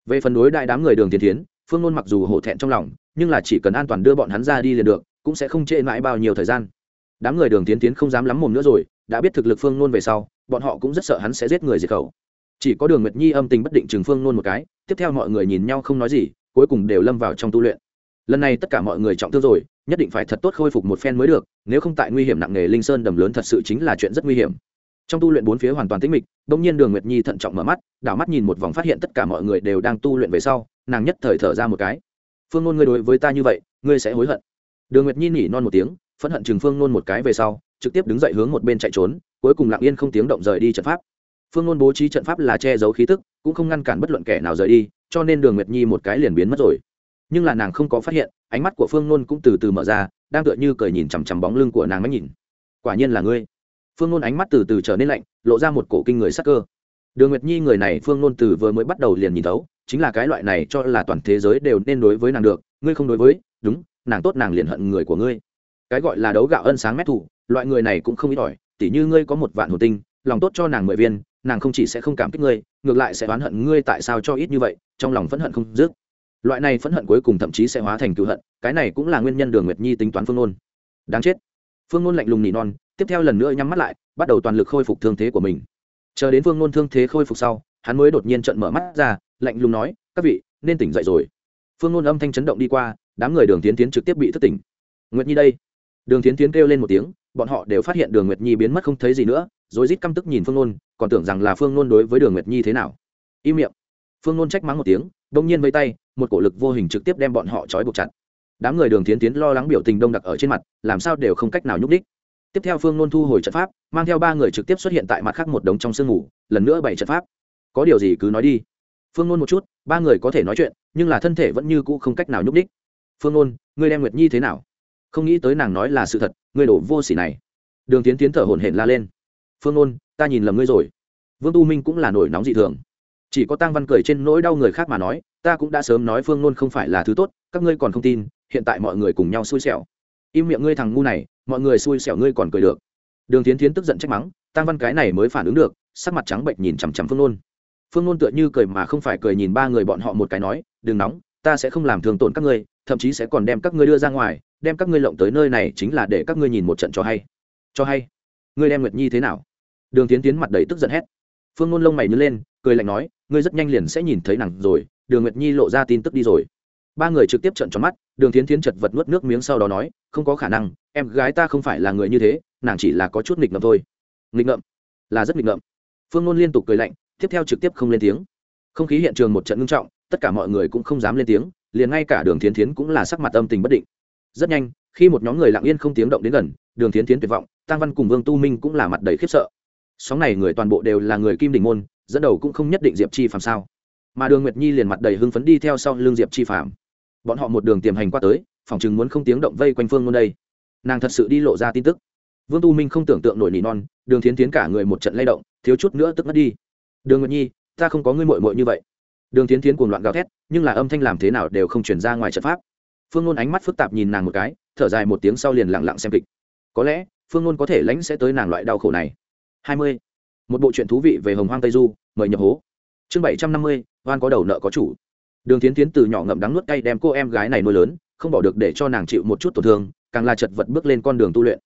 S1: Về phần đối đại đám người đường tiền tiến phương nôn mặc dù hổ thẹn trong lòng, nhưng là chỉ cần an toàn đưa bọn hắn ra đi liền được, cũng sẽ không trễ mãi bao nhiêu thời gian. Đám người đường tiến tiến không dám lắm mồm nữa rồi, đã biết thực lực phương nôn về sau, bọn họ cũng rất sợ hắn sẽ giết người diệt khẩu. Chỉ có đường nguyệt nhi âm tình bất định chừng phương nôn một cái tiếp theo mọi người nhìn nhau không nói gì, cuối cùng đều lâm vào trong tu luyện. Lần này tất cả mọi người trọng thương rồi, nhất định phải thật tốt khôi phục một phen mới được, nếu không tại nguy hiểm nặng nề linh sơn đầm lớn thật sự chính là chuyện rất nguy hiểm. Trong tu luyện bốn phía hoàn toàn tĩnh mịch đ ỗ n g nhiên đường nguyệt nhi thận trọng mở mắt, đảo mắt nhìn một vòng phát hiện tất cả mọi người đều đang tu luyện về sau, nàng nhất thời thở ra một cái. Phương nôn, ngươi đối với ta như vậy, ngươi sẽ hối hận. Đường nguyệt nhi nỉ non một tiếng, phẫn hận chừng phương nôn một cái về sau, trực tiếp đứng dậy hướng một bên chạy trốn, cuối cùng lặng yên không tiếng động rời đi trận pháp. Phương nôn bố trí trận pháp là che giấu khí tức cũng không ngăn cản bất luận kẻ nào rời đi, cho nên đường nguyệt nhi một cái liền biến mất rồi. Nhưng là nàng không có phát hiện, ánh mắt của phương nôn cũng từ từ mở ra, đang tựa như cười nhìn chằm chằm bóng lưng của nàng máy nhìn. Quả nhiên là ngươi. Phương nôn ánh mắt từ từ trở nên lạnh, lộ ra một cổ kinh người sắc cơ. Đường nguyệt nhi người này phương nôn từ vừa mới bắt đầu liền nhìn thấu, chính là cái loại này cho là toàn thế giới đều nên đối với nàng được, ngươi không đối với, đúng, nàng tốt nàng liền hận người của ngươi. Cái gọi là đấu gạo ân sáng mét thủ, loại người này cũng không ít ỏi, tỉ như ngươi có một vạn hồ tinh lòng tốt cho nàng mười viên, nàng không chỉ sẽ không cảm kích ngươi, ngược lại sẽ oán hận ngươi tại sao cho ít như vậy, trong lòng phẫn hận không dứt. Loại này phẫn hận cuối cùng thậm chí sẽ hóa thành cựu hận, cái này cũng là nguyên nhân đường nguyệt nhi tính toán phương nôn. Đáng chết. Phương nôn lạnh lùng nỉ non, tiếp theo lần nữa nhắm mắt lại, bắt đầu toàn lực khôi phục thương thế của mình. Chờ đến phương nôn thương thế khôi phục sau, hắn mới đột nhiên trận mở mắt ra, lạnh lùng nói, các vị, nên tỉnh dậy rồi. Phương nôn âm thanh chấn động đi qua, đám người đường tiến tiến trực tiếp bị thất tỉnh. Nguyệt nhi đây. Đường tiến tiến kêu lên một tiếng, bọn họ đều phát hiện đường nguyệt nhi biến mất không thấy gì nữa rồi rít căm tức nhìn phương nôn, còn tưởng rằng là phương nôn đối với đường nguyệt nhi thế nào. Im miệng. Phương nôn trách mắng một tiếng đông nhiên vây tay, một cổ lực vô hình trực tiếp đem bọn họ trói buộc chặt. Đám người đường tiến tiến lo lắng biểu tình đông đặc ở trên mặt, làm sao đều không cách nào nhúc đích tiếp theo phương nôn thu hồi trận pháp, mang theo ba người trực tiếp xuất hiện tại mặt khác một đống trong sương ngủ, lần nữa bảy trận pháp. Có điều gì cứ nói đi. Phương nôn một chút, ba người có thể nói chuyện, nhưng là thân thể vẫn như cũ không cách nào nhúc đích phương nôn, ngươi đem nguyệt nhi thế nào? Không nghĩ tới nàng nói là sự thật, ngươi đổ vô s ỉ này. Đường tiến tiến thở hổn hển la lên phương ôn ta nhìn lầm ngươi rồi. Vương tu minh cũng là nổi nóng dị thường. Chỉ có tăng văn cười trên nỗi đau người khác mà nói, ta cũng đã sớm nói phương nôn không phải là thứ tốt, các ngươi còn không tin, hiện tại mọi người cùng nhau xui xẻo. Im miệng ngươi thằng ngu này, mọi người xui xẻo ngươi còn cười được. Đường tiến tiến tức giận trách mắng tăng văn cái này mới phản ứng được, sắc mặt trắng bệnh nhìn chằm chằm phương nôn. Phương nôn tựa như cười mà không phải cười nhìn ba người bọn họ một cái nói, đừng nóng, ta sẽ không làm thường tổn các ngươi, thậm chí sẽ còn đem các ngươi đưa ra ngoài, đem các ngươi lộng tới nơi này chính là để các ngươi nhìn một trận cho hay. Cho hay? Ngươi đem nguyệt nhi thế nào? Đường tiến tiến mặt đầy tức giận hét. Phương nôn lông mày nhớ lên, cười lạnh nói, ngươi rất nhanh liền sẽ nhìn thấy nàng rồi, đường nguyệt nhi lộ ra tin tức đi rồi. Ba người trực tiếp trận tròn mắt, đường tiến tiến chật vật nuốt nước miếng sau đó nói, không có khả năng, em gái ta không phải là người như thế, nàng chỉ là có chút nghịch ngợm thôi. Nghịch ngợm? Là rất nghịch ngợm. Phương nôn liên tục cười lạnh, tiếp theo trực tiếp không lên tiếng. Không khí hiện trường một trận ngưng trọng, tất cả mọi người cũng không dám lên tiếng, liền ngay cả đường tiến tiến cũng là sắc mặt âm tình bất định. Rất nhanh, khi một nhóm người lặng yên không tiếng động đến gần, đường tiến tiến tuyệt vọng tăng văn cùng vương tu minh cũng là mặt đầy khiếp sợ sóng này người toàn bộ đều là người kim đình môn, dẫn đầu cũng không nhất định diệp chi phàm sao? Mà đường nguyệt nhi liền mặt đầy hưng phấn đi theo sau l ư n g diệp chi phàm. Bọn họ một đường tiềm hành qua tới, phòng chừng muốn không tiếng động vây quanh phương luôn đây. Nàng thật sự đi lộ ra tin tức. Vương tu minh không tưởng tượng nổi nỉ non, đường thiến tiến cả người một trận lay động, thiếu chút nữa tức mất đi. Đường nguyệt nhi, ta không có ngươi mội mội như vậy. Đường thiến tiến cuồng loạn gào thét, nhưng là âm thanh làm thế nào đều không chuyển ra ngoài trận pháp. Phương ngôn ánh mắt phức tạp nhìn nàng một cái, thở dài một tiếng sau liền lặng lặng xem kịch. Có lẽ, phương ngôn có thể lãnh sẽ tới nàng loại đau khổ này hai mươi. Một bộ truyện thú vị về hồng hoang tây du, mời nhập hố. Chương bảy trăm năm mươi, oan có đầu nợ có chủ. Đường tiến tiến từ nhỏ ngậm đắng nuốt cay đem cô em gái này nuôi lớn, không bỏ được để cho nàng chịu một chút tổn thương, càng là chật vật bước lên con đường tu luyện.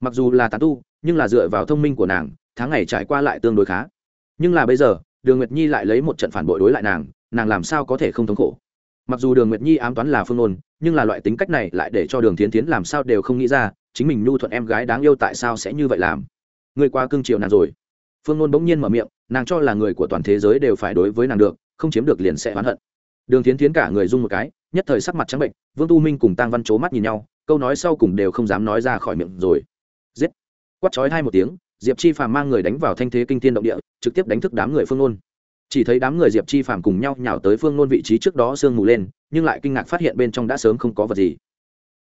S1: Mặc dù là tán tu, nhưng là dựa vào thông minh của nàng, tháng ngày trải qua lại tương đối khá. Nhưng là bây giờ, đường nguyệt nhi lại lấy một trận phản bội đối lại nàng nàng làm sao có thể không thống khổ? Mặc dù đường nguyệt nhi ám toán là phương nôn nhưng là loại tính cách này lại để cho đường tiến tiến làm sao đều không nghĩ ra, chính mình nhu thuận em gái đáng yêu tại sao sẽ như vậy làm? Người qua cưng chiều nàng rồi. Phương nôn bỗng nhiên mở miệng, nàng cho là người của toàn thế giới đều phải đối với nàng được, không chiếm được liền sẽ oán hận. Đường tiến tiến cả người rung một cái, nhất thời sắc mặt trắng bệnh, vương tu minh cùng tăng văn c mắt nhìn nhau, câu nói sau cùng đều không dám nói ra khỏi miệng rồi. Giết! Quắt chói hai một tiếng, diệp chi phàm mang người đánh vào thanh thế kinh tiên động địa, trực tiếp đánh thức đám người phương nôn. Chỉ thấy đám người diệp chi phàm cùng nhau nhào tới phương nôn vị trí trước đó sương mù lên, nhưng lại kinh ngạc phát hiện bên trong đã sớm không có vật gì.